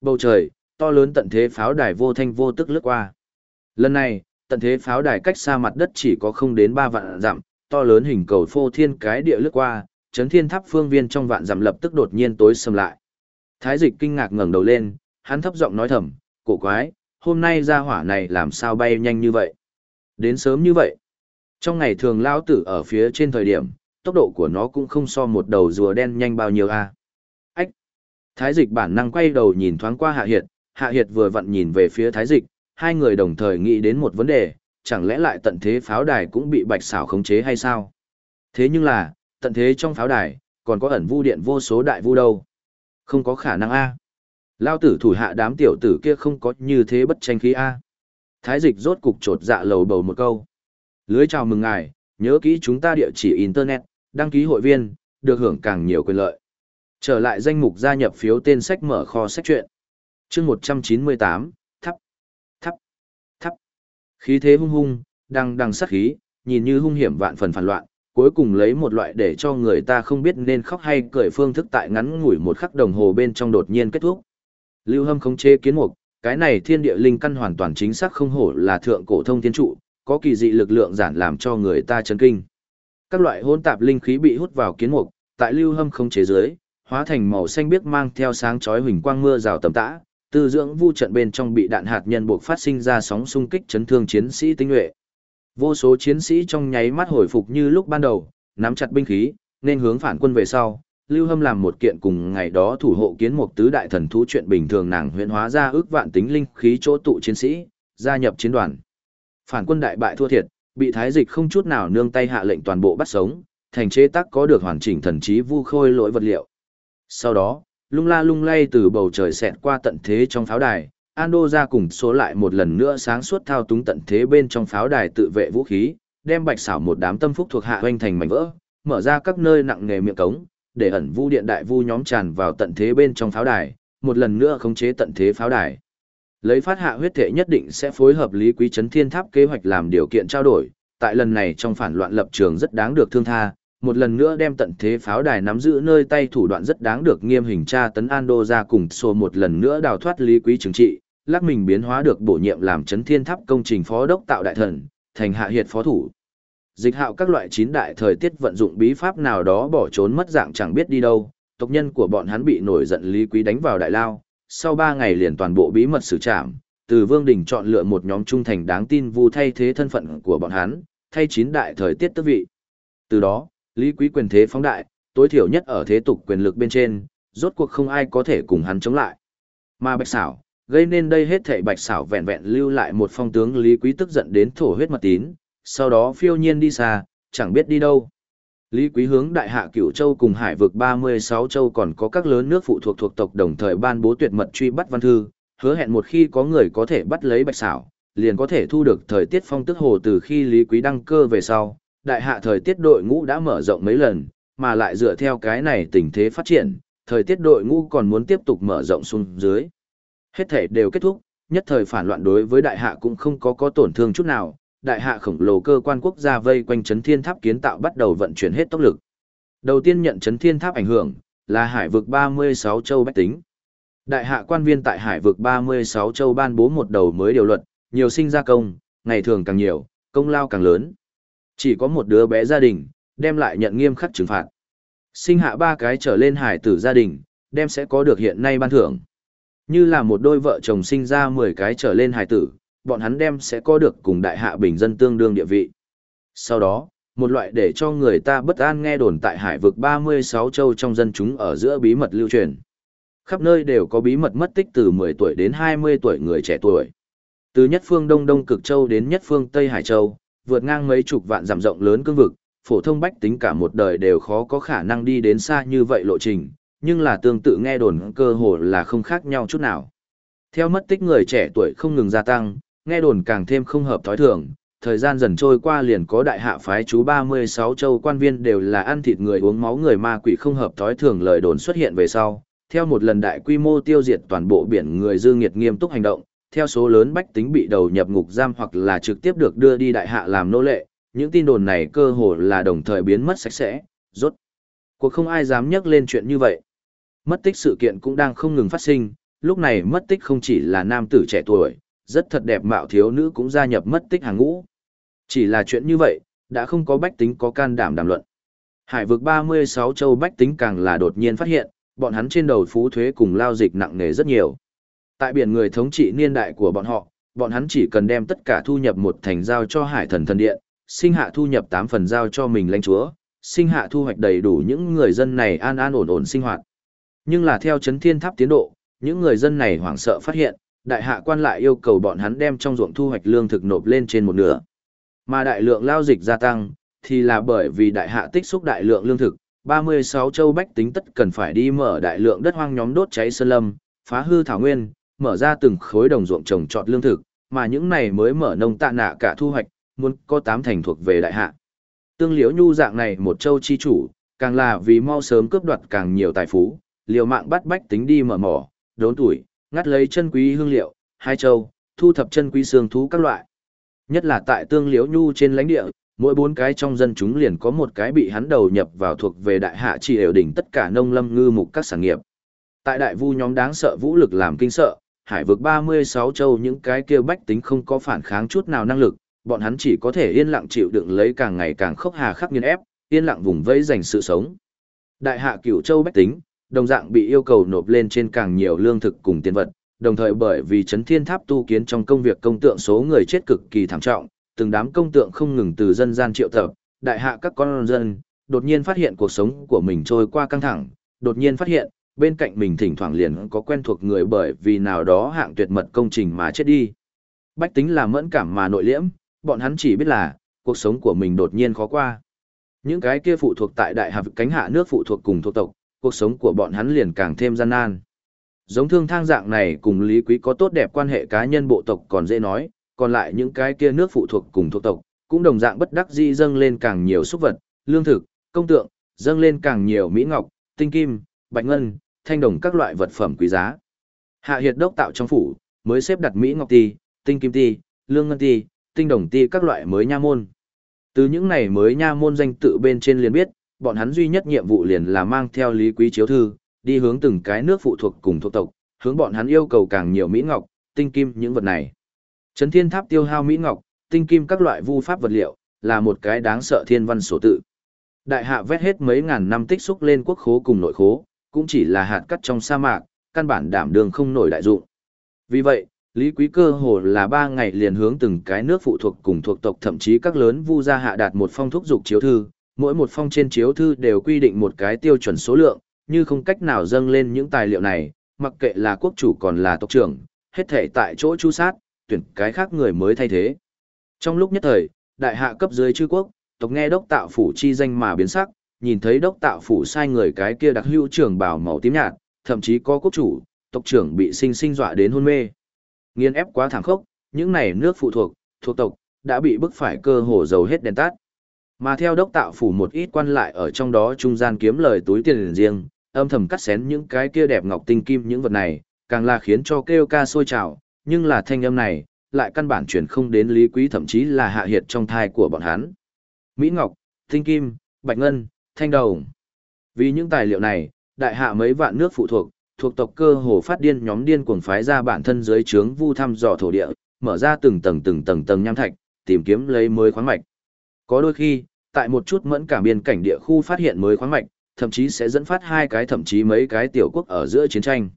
Bầu trời, to lớn tận thế pháo đài vô thanh vô tức lướt qua. Lần này, tận thế pháo đài cách xa mặt đất chỉ có không đến ba vạn dặm, to lớn hình cầu phô thiên cái địa lướt qua, chấn thiên tháp phương viên trong vạn dặm lập tức đột nhiên tối sầm lại. Thái dịch kinh ngạc ngẩng đầu lên, hắn thấp giọng nói thầm, cổ quái, hôm nay ra hỏa này làm sao bay nhanh như vậy? Đến sớm như vậy. Trong ngày thường lao tử ở phía trên thời điểm, tốc độ của nó cũng không so một đầu rùa đen nhanh bao nhiêu a. Ách! Thái dịch bản năng quay đầu nhìn thoáng qua hạ hiệt, hạ hiệt vừa vặn nhìn về phía thái dịch, hai người đồng thời nghĩ đến một vấn đề, chẳng lẽ lại tận thế pháo đài cũng bị bạch xảo khống chế hay sao? Thế nhưng là, tận thế trong pháo đài, còn có ẩn vu điện vô số đại vu đâu. Không có khả năng A. Lao tử thủ hạ đám tiểu tử kia không có như thế bất tranh khí A. Thái dịch rốt cục trột dạ lầu bầu một câu. Lưới chào mừng ngài, nhớ kỹ chúng ta địa chỉ Internet, đăng ký hội viên, được hưởng càng nhiều quyền lợi. Trở lại danh mục gia nhập phiếu tên sách mở kho sách truyện. chương 198, thắp, thắp. Khí thế hung hung, đang đằng sát khí, nhìn như hung hiểm vạn phần phản loạn, cuối cùng lấy một loại để cho người ta không biết nên khóc hay cười phương thức tại ngắn ngủi một khắc đồng hồ bên trong đột nhiên kết thúc. Lưu Hâm không chế kiến mục, cái này thiên địa linh căn hoàn toàn chính xác không hổ là thượng cổ thông thiên trụ, có kỳ dị lực lượng giản làm cho người ta chấn kinh. Các loại hỗn tạp linh khí bị hút vào kiến mục, tại Lưu Hâm không chế dưới, hóa thành màu xanh biếc mang theo sáng chói huỳnh quang mưa rào tầm tã, từ dưỡng vu trận bên trong bị đạn hạt nhân buộc phát sinh ra sóng xung kích chấn thương chiến sĩ tinh nhuệ. Vô số chiến sĩ trong nháy mắt hồi phục như lúc ban đầu, nắm chặt binh khí, nên hướng phản quân về sau. Lưu Hâm làm một kiện cùng ngày đó thủ hộ kiến một tứ đại thần thú chuyện bình thường nàng huyễn hóa ra ước vạn tính linh khí chỗ tụ chiến sĩ, gia nhập chiến đoàn. Phản quân đại bại thua thiệt, bị thái dịch không chút nào nương tay hạ lệnh toàn bộ bắt sống, thành chế tác có được hoàn chỉnh thần trí vu khôi lỗi vật liệu. Sau đó, lung la lung lay từ bầu trời xẹt qua tận thế trong pháo đài, Ando ra cùng số lại một lần nữa sáng suốt thao túng tận thế bên trong pháo đài tự vệ vũ khí, đem bạch xảo một đám tâm phúc thuộc hạ hoành thành mảnh vỡ, mở ra các nơi nặng nghề miệng cống, để ẩn vu điện đại vu nhóm tràn vào tận thế bên trong pháo đài, một lần nữa khống chế tận thế pháo đài. Lấy phát hạ huyết thể nhất định sẽ phối hợp lý quý chấn thiên tháp kế hoạch làm điều kiện trao đổi, tại lần này trong phản loạn lập trường rất đáng được thương tha, một lần nữa đem tận thế pháo đài nắm giữ nơi tay thủ đoạn rất đáng được nghiêm hình tra tấn Ando ra cùng số một lần nữa đào thoát lý quý chứng trị, lắc mình biến hóa được bổ nhiệm làm chấn thiên tháp công trình phó đốc tạo đại thần, thành hạ hiệt phó thủ. Dịch hạo các loại chín đại thời tiết vận dụng bí pháp nào đó bỏ trốn mất dạng chẳng biết đi đâu, tộc nhân của bọn hắn bị nổi giận lý quý đánh vào đại lao, sau ba ngày liền toàn bộ bí mật xử trảm, từ Vương Đình chọn lựa một nhóm trung thành đáng tin vu thay thế thân phận của bọn hắn, thay chín đại thời tiết tước vị. Từ đó, Lý Quý quyền thế phóng đại, tối thiểu nhất ở thế tục quyền lực bên trên, rốt cuộc không ai có thể cùng hắn chống lại. Mà Bạch Xảo, gây nên đây hết thảy Bạch Xảo vẹn vẹn lưu lại một phong tướng Lý Quý tức giận đến thổ huyết mật tín, sau đó phiêu nhiên đi xa, chẳng biết đi đâu. Lý Quý hướng đại hạ cửu châu cùng hải vực 36 châu còn có các lớn nước phụ thuộc thuộc tộc đồng thời ban bố tuyệt mật truy bắt văn thư, hứa hẹn một khi có người có thể bắt lấy bạch xảo, liền có thể thu được thời tiết phong tức hồ từ khi Lý Quý đăng cơ về sau, đại hạ thời tiết đội ngũ đã mở rộng mấy lần, mà lại dựa theo cái này tình thế phát triển, thời tiết đội ngũ còn muốn tiếp tục mở rộng xuống dưới. Hết thể đều kết thúc, nhất thời phản loạn đối với đại hạ cũng không có có tổn thương chút nào, đại hạ khổng lồ cơ quan quốc gia vây quanh chấn thiên tháp kiến tạo bắt đầu vận chuyển hết tốc lực. Đầu tiên nhận chấn thiên tháp ảnh hưởng, là hải vực 36 châu bách tính. Đại hạ quan viên tại hải vực 36 châu ban bố một đầu mới điều luật, nhiều sinh ra công, ngày thường càng nhiều, công lao càng lớn. Chỉ có một đứa bé gia đình, đem lại nhận nghiêm khắc trừng phạt. Sinh hạ ba cái trở lên hải tử gia đình, đem sẽ có được hiện nay ban thưởng. Như là một đôi vợ chồng sinh ra 10 cái trở lên hải tử, bọn hắn đem sẽ có được cùng đại hạ bình dân tương đương địa vị. Sau đó, một loại để cho người ta bất an nghe đồn tại hải vực 36 châu trong dân chúng ở giữa bí mật lưu truyền. Khắp nơi đều có bí mật mất tích từ 10 tuổi đến 20 tuổi người trẻ tuổi. Từ nhất phương Đông Đông Cực Châu đến nhất phương Tây Hải Châu, vượt ngang mấy chục vạn dặm rộng lớn cương vực, phổ thông bách tính cả một đời đều khó có khả năng đi đến xa như vậy lộ trình, nhưng là tương tự nghe đồn cơ hồ là không khác nhau chút nào. Theo mất tích người trẻ tuổi không ngừng gia tăng, nghe đồn càng thêm không hợp thói thường, thời gian dần trôi qua liền có đại hạ phái chú 36 châu quan viên đều là ăn thịt người uống máu người ma quỷ không hợp thói thường lời đồn xuất hiện về sau, theo một lần đại quy mô tiêu diệt toàn bộ biển người dư nghiệt nghiêm túc hành động, theo số lớn bách tính bị đầu nhập ngục giam hoặc là trực tiếp được đưa đi đại hạ làm nô lệ, những tin đồn này cơ hồ là đồng thời biến mất sạch sẽ, rốt. Cuộc không ai dám nhắc lên chuyện như vậy. Mất tích sự kiện cũng đang không ngừng phát sinh, lúc này mất tích không chỉ là nam tử trẻ tuổi, rất thật đẹp mạo thiếu nữ cũng gia nhập mất tích hàng ngũ. Chỉ là chuyện như vậy, đã không có bách tính có can đảm đàm luận. Hải vực 36 châu bách tính càng là đột nhiên phát hiện, bọn hắn trên đầu phú thuế cùng lao dịch nặng nề rất nhiều. Tại biển người thống trị niên đại của bọn họ, bọn hắn chỉ cần đem tất cả thu nhập một thành giao cho hải thần thần điện, sinh hạ thu nhập 8 phần giao cho mình lãnh chúa, sinh hạ thu hoạch đầy đủ những người dân này an an ổn ổn sinh hoạt. Nhưng là theo chấn thiên tháp tiến độ, những người dân này hoảng sợ phát hiện, đại hạ quan lại yêu cầu bọn hắn đem trong ruộng thu hoạch lương thực nộp lên trên một nửa. Mà đại lượng lao dịch gia tăng, thì là bởi vì đại hạ tích xúc đại lượng lương thực, 36 châu bách tính tất cần phải đi mở đại lượng đất hoang nhóm đốt cháy sơn lâm, phá hư thảo nguyên, mở ra từng khối đồng ruộng trồng trọt lương thực, mà những này mới mở nông tạ nạ cả thu hoạch, muốn có tám thành thuộc về đại hạ. Tương liễu nhu dạng này một châu chi chủ, càng là vì mau sớm cướp đoạt càng nhiều tài phú, liều mạng bắt bách tính đi mở mỏ, đốn tuổi, ngắt lấy chân quý hương liệu, hai châu, thu thập chân quý xương thú các loại. Nhất là tại tương liễu nhu trên lãnh địa, mỗi bốn cái trong dân chúng liền có một cái bị hắn đầu nhập vào thuộc về đại hạ chỉ đều đỉnh tất cả nông lâm ngư mục các sản nghiệp. Tại đại vu nhóm đáng sợ vũ lực làm kinh sợ, hải vực 36 châu những cái kia bách tính không có phản kháng chút nào năng lực, bọn hắn chỉ có thể yên lặng chịu đựng lấy càng ngày càng khốc hà khắc nghiên ép, yên lặng vùng vẫy giành sự sống. Đại hạ cửu châu bách tính, đồng dạng bị yêu cầu nộp lên trên càng nhiều lương thực cùng tiền vật, đồng thời bởi vì chấn thiên tháp tu kiến trong công việc công tượng số người chết cực kỳ thảm trọng, từng đám công tượng không ngừng từ dân gian triệu tập, đại hạ các con dân, đột nhiên phát hiện cuộc sống của mình trôi qua căng thẳng, đột nhiên phát hiện, bên cạnh mình thỉnh thoảng liền có quen thuộc người bởi vì nào đó hạng tuyệt mật công trình mà chết đi. Bách tính là mẫn cảm mà nội liễm, bọn hắn chỉ biết là, cuộc sống của mình đột nhiên khó qua. Những cái kia phụ thuộc tại đại hạ cánh hạ nước phụ thuộc cùng thuộc tộc, cuộc sống của bọn hắn liền càng thêm gian nan. Giống thương thang dạng này cùng Lý Quý có tốt đẹp quan hệ cá nhân bộ tộc còn dễ nói, còn lại những cái kia nước phụ thuộc cùng thuộc tộc, cũng đồng dạng bất đắc dĩ dâng lên càng nhiều xúc vật, lương thực, công tượng, dâng lên càng nhiều mỹ ngọc, tinh kim, bạch ngân, thanh đồng các loại vật phẩm quý giá. Hạ Hiệt đốc tạo trong phủ, mới xếp đặt mỹ ngọc ti, tinh kim ti, lương ngân ti, tinh đồng ti các loại mới nha môn. Từ những này mới nha môn danh tự bên trên liền biết, bọn hắn duy nhất nhiệm vụ liền là mang theo lý quý chiếu thư, đi hướng từng cái nước phụ thuộc cùng thuộc tộc, hướng bọn hắn yêu cầu càng nhiều mỹ ngọc, tinh kim những vật này. Trấn Thiên Tháp tiêu hao mỹ ngọc, tinh kim các loại vu pháp vật liệu, là một cái đáng sợ thiên văn sổ tự. Đại hạ vét hết mấy ngàn năm tích xúc lên quốc khố cùng nội khố, cũng chỉ là hạt cắt trong sa mạc, căn bản đảm đường không nổi đại dụng. Vì vậy, Lý Quý cơ hồ là ba ngày liền hướng từng cái nước phụ thuộc cùng thuộc tộc thậm chí các lớn vu gia hạ đạt một phong thúc dục chiếu thư, mỗi một phong trên chiếu thư đều quy định một cái tiêu chuẩn số lượng, như không cách nào dâng lên những tài liệu này, mặc kệ là quốc chủ còn là tộc trưởng, hết thể tại chỗ chu sát, tuyển cái khác người mới thay thế. Trong lúc nhất thời, đại hạ cấp dưới chư quốc, tộc nghe đốc tạo phủ chi danh mà biến sắc, nhìn thấy đốc tạo phủ sai người cái kia đặc hữu trưởng bảo màu tím nhạt, thậm chí có quốc chủ, tộc trưởng bị sinh sinh dọa đến hôn mê. Nghiên ép quá thẳng khốc, những này nước phụ thuộc, thuộc tộc, đã bị bức phải cơ hồ dầu hết đèn tắt. Mà theo đốc tạo phủ một ít quan lại ở trong đó trung gian kiếm lời túi tiền riêng, âm thầm cắt xén những cái kia đẹp ngọc tinh kim những vật này, càng là khiến cho kêu ca sôi trào, nhưng là thanh âm này, lại căn bản chuyển không đến lý quý thậm chí là hạ hiệt trong thai của bọn hắn. Mỹ Ngọc, Tinh Kim, Bạch Ngân, Thanh Đầu. Vì những tài liệu này, đại hạ mấy vạn nước phụ thuộc, thuộc tộc cơ hồ phát điên nhóm điên cuồng phái ra bản thân dưới trướng vu thăm dò thổ địa, mở ra từng tầng từng tầng tầng nham thạch, tìm kiếm lấy mới khoáng mạch. Có đôi khi, tại một chút mẫn cảm biên cảnh địa khu phát hiện mới khoáng mạch, thậm chí sẽ dẫn phát hai cái thậm chí mấy cái tiểu quốc ở giữa chiến tranh.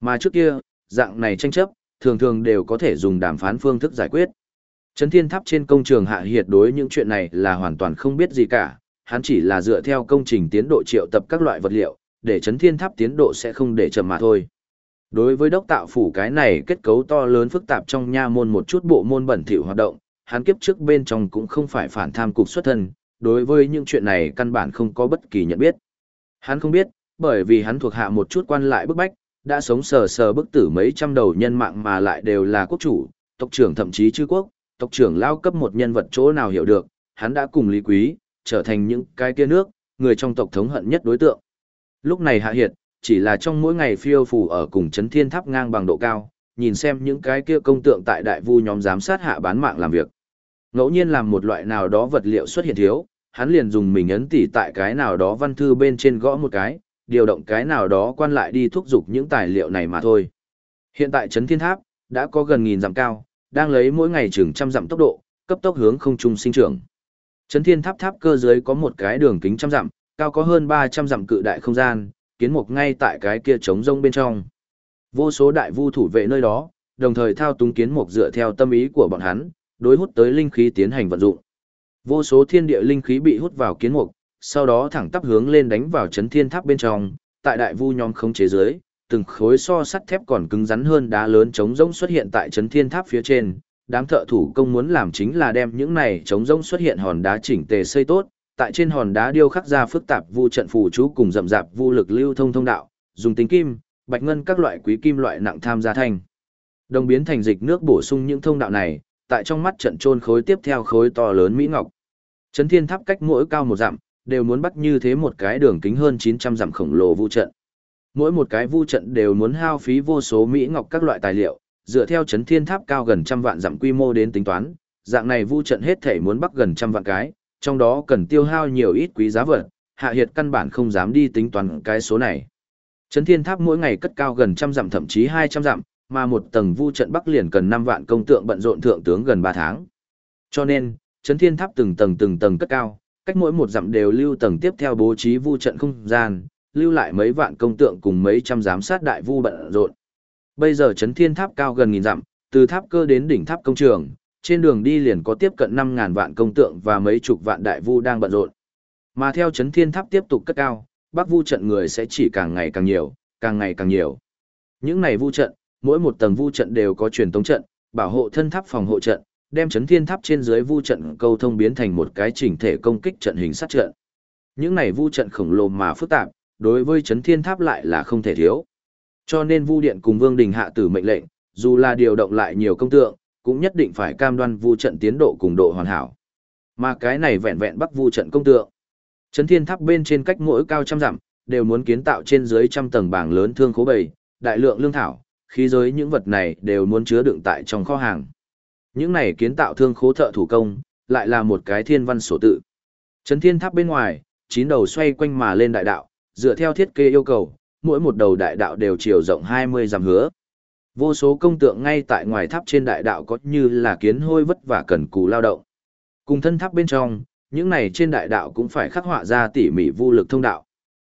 Mà trước kia, dạng này tranh chấp, thường thường đều có thể dùng đàm phán phương thức giải quyết. Trấn Thiên Tháp trên công trường hạ hiệt đối những chuyện này là hoàn toàn không biết gì cả, hắn chỉ là dựa theo công trình tiến độ triệu tập các loại vật liệu, để Trấn Thiên Tháp tiến độ sẽ không để chậm mà thôi. Đối với đốc tạo phủ cái này kết cấu to lớn phức tạp trong nha môn một chút bộ môn bẩn thỉu hoạt động, hắn kiếp trước bên trong cũng không phải phản tham cục xuất thân, đối với những chuyện này căn bản không có bất kỳ nhận biết. Hắn không biết, bởi vì hắn thuộc hạ một chút quan lại bức bách, đã sống sờ sờ bức tử mấy trăm đầu nhân mạng mà lại đều là quốc chủ, tộc trưởng thậm chí chư quốc, tộc trưởng lao cấp một nhân vật chỗ nào hiểu được, hắn đã cùng Lý Quý, trở thành những cái kia nước, người trong tộc thống hận nhất đối tượng. Lúc này Hạ Hiệt, chỉ là trong mỗi ngày phiêu phù ở cùng chấn thiên tháp ngang bằng độ cao, nhìn xem những cái kia công tượng tại đại vu nhóm giám sát hạ bán mạng làm việc. Ngẫu nhiên làm một loại nào đó vật liệu xuất hiện thiếu, hắn liền dùng mình ấn tỉ tại cái nào đó văn thư bên trên gõ một cái, điều động cái nào đó quan lại đi thúc giục những tài liệu này mà thôi. Hiện tại Trấn Thiên Tháp đã có gần nghìn dặm cao, đang lấy mỗi ngày chừng trăm dặm tốc độ, cấp tốc hướng không trung sinh trưởng. Trấn Thiên Tháp tháp cơ dưới có một cái đường kính trăm dặm, cao có hơn 300 dặm cự đại không gian, kiến mục ngay tại cái kia trống rông bên trong. Vô số đại vu thủ vệ nơi đó, đồng thời thao túng kiến mục dựa theo tâm ý của bọn hắn, đối hút tới linh khí tiến hành vận dụng. Vô số thiên địa linh khí bị hút vào kiến mục, sau đó thẳng tắp hướng lên đánh vào chấn thiên tháp bên trong, tại đại vu nhóm khống chế dưới, từng khối so sắt thép còn cứng rắn hơn đá lớn chống rỗng xuất hiện tại chấn thiên tháp phía trên. Đám thợ thủ công muốn làm chính là đem những này chống rỗng xuất hiện hòn đá chỉnh tề xây tốt, tại trên hòn đá điêu khắc ra phức tạp vu trận phù chú cùng rậm rạp vu lực lưu thông thông đạo, dùng tính kim, bạch ngân các loại quý kim loại nặng tham gia thành. Đồng biến thành dịch nước bổ sung những thông đạo này, tại trong mắt trận trôn khối tiếp theo khối to lớn mỹ ngọc. Chấn thiên tháp cách mỗi cao một dặm, đều muốn bắt như thế một cái đường kính hơn 900 dặm khổng lồ vu trận. Mỗi một cái vu trận đều muốn hao phí vô số mỹ ngọc các loại tài liệu, dựa theo chấn thiên tháp cao gần trăm vạn dặm quy mô đến tính toán, dạng này vu trận hết thể muốn bắt gần trăm vạn cái, trong đó cần tiêu hao nhiều ít quý giá vật, hạ hiệt căn bản không dám đi tính toán cái số này. Trấn thiên tháp mỗi ngày cất cao gần trăm dặm thậm chí hai trăm dặm, mà một tầng vu trận bắc liền cần năm vạn công tượng bận rộn thượng tướng gần ba tháng. Cho nên, chấn thiên tháp từng tầng từng tầng cất cao, cách mỗi một dặm đều lưu tầng tiếp theo bố trí vu trận không gian, lưu lại mấy vạn công tượng cùng mấy trăm giám sát đại vu bận rộn. Bây giờ chấn thiên tháp cao gần nghìn dặm, từ tháp cơ đến đỉnh tháp công trường, trên đường đi liền có tiếp cận 5.000 vạn công tượng và mấy chục vạn đại vu đang bận rộn. Mà theo chấn thiên tháp tiếp tục cất cao, bắc vu trận người sẽ chỉ càng ngày càng nhiều, càng ngày càng nhiều. Những này vu trận, mỗi một tầng vu trận đều có truyền tống trận, bảo hộ thân tháp phòng hộ trận, đem chấn thiên tháp trên dưới vu trận câu thông biến thành một cái chỉnh thể công kích trận hình sát trận. Những này vu trận khổng lồ mà phức tạp, đối với chấn thiên tháp lại là không thể thiếu. Cho nên vu điện cùng vương đình hạ tử mệnh lệnh, dù là điều động lại nhiều công tượng, cũng nhất định phải cam đoan vu trận tiến độ cùng độ hoàn hảo. Mà cái này vẹn vẹn bắc vu trận công tượng. Chấn thiên tháp bên trên cách mỗi cao trăm dặm, đều muốn kiến tạo trên dưới trăm tầng bảng lớn thương khố bầy, đại lượng lương thảo, khí giới những vật này đều muốn chứa đựng tại trong kho hàng. Những này kiến tạo thương khố thợ thủ công, lại là một cái thiên văn sổ tự. Trấn thiên tháp bên ngoài, chín đầu xoay quanh mà lên đại đạo, dựa theo thiết kế yêu cầu, mỗi một đầu đại đạo đều chiều rộng 20 dặm hứa. Vô số công tượng ngay tại ngoài tháp trên đại đạo có như là kiến hôi vất vả cần cù lao động. Cùng thân tháp bên trong, những này trên đại đạo cũng phải khắc họa ra tỉ mỉ vô lực thông đạo.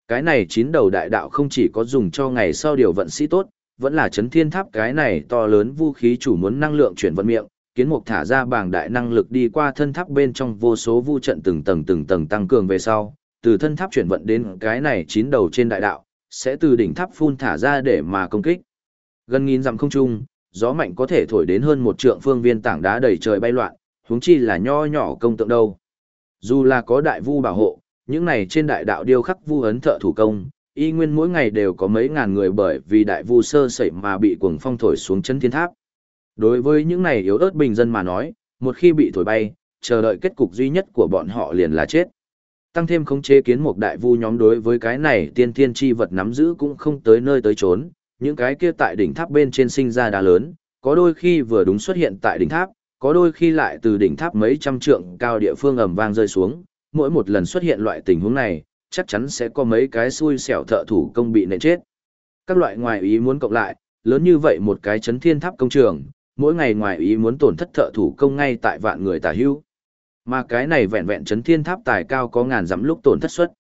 Cái này chín đầu đại đạo không chỉ có dùng cho ngày sau điều vận sĩ tốt, vẫn là chấn thiên tháp cái này to lớn vũ khí chủ muốn năng lượng chuyển vận miệng, kiến mục thả ra bảng đại năng lực đi qua thân tháp bên trong vô số vu trận từng tầng từng tầng tăng cường về sau, từ thân tháp chuyển vận đến cái này chín đầu trên đại đạo, sẽ từ đỉnh tháp phun thả ra để mà công kích. Gần nghìn dặm không trung, gió mạnh có thể thổi đến hơn một trượng phương viên tảng đá đầy trời bay loạn, huống chi là nho nhỏ công tượng đâu. Dù là có đại vu bảo hộ, những này trên đại đạo điêu khắc vu ấn thợ thủ công, y nguyên mỗi ngày đều có mấy ngàn người bởi vì đại vu sơ sẩy mà bị cuồng phong thổi xuống chân thiên tháp. Đối với những này yếu ớt bình dân mà nói, một khi bị thổi bay, chờ đợi kết cục duy nhất của bọn họ liền là chết. Tăng thêm khống chế kiến một đại vu nhóm đối với cái này tiên thiên chi vật nắm giữ cũng không tới nơi tới trốn, những cái kia tại đỉnh tháp bên trên sinh ra đá lớn, có đôi khi vừa đúng xuất hiện tại đỉnh tháp, có đôi khi lại từ đỉnh tháp mấy trăm trượng cao địa phương ầm vang rơi xuống, mỗi một lần xuất hiện loại tình huống này, chắc chắn sẽ có mấy cái xui xẻo thợ thủ công bị nện chết. Các loại ngoài ý muốn cộng lại, lớn như vậy một cái chấn thiên tháp công trường, mỗi ngày ngoài ý muốn tổn thất thợ thủ công ngay tại vạn người tả hưu. Mà cái này vẹn vẹn chấn thiên tháp tài cao có ngàn dặm lúc tổn thất suất.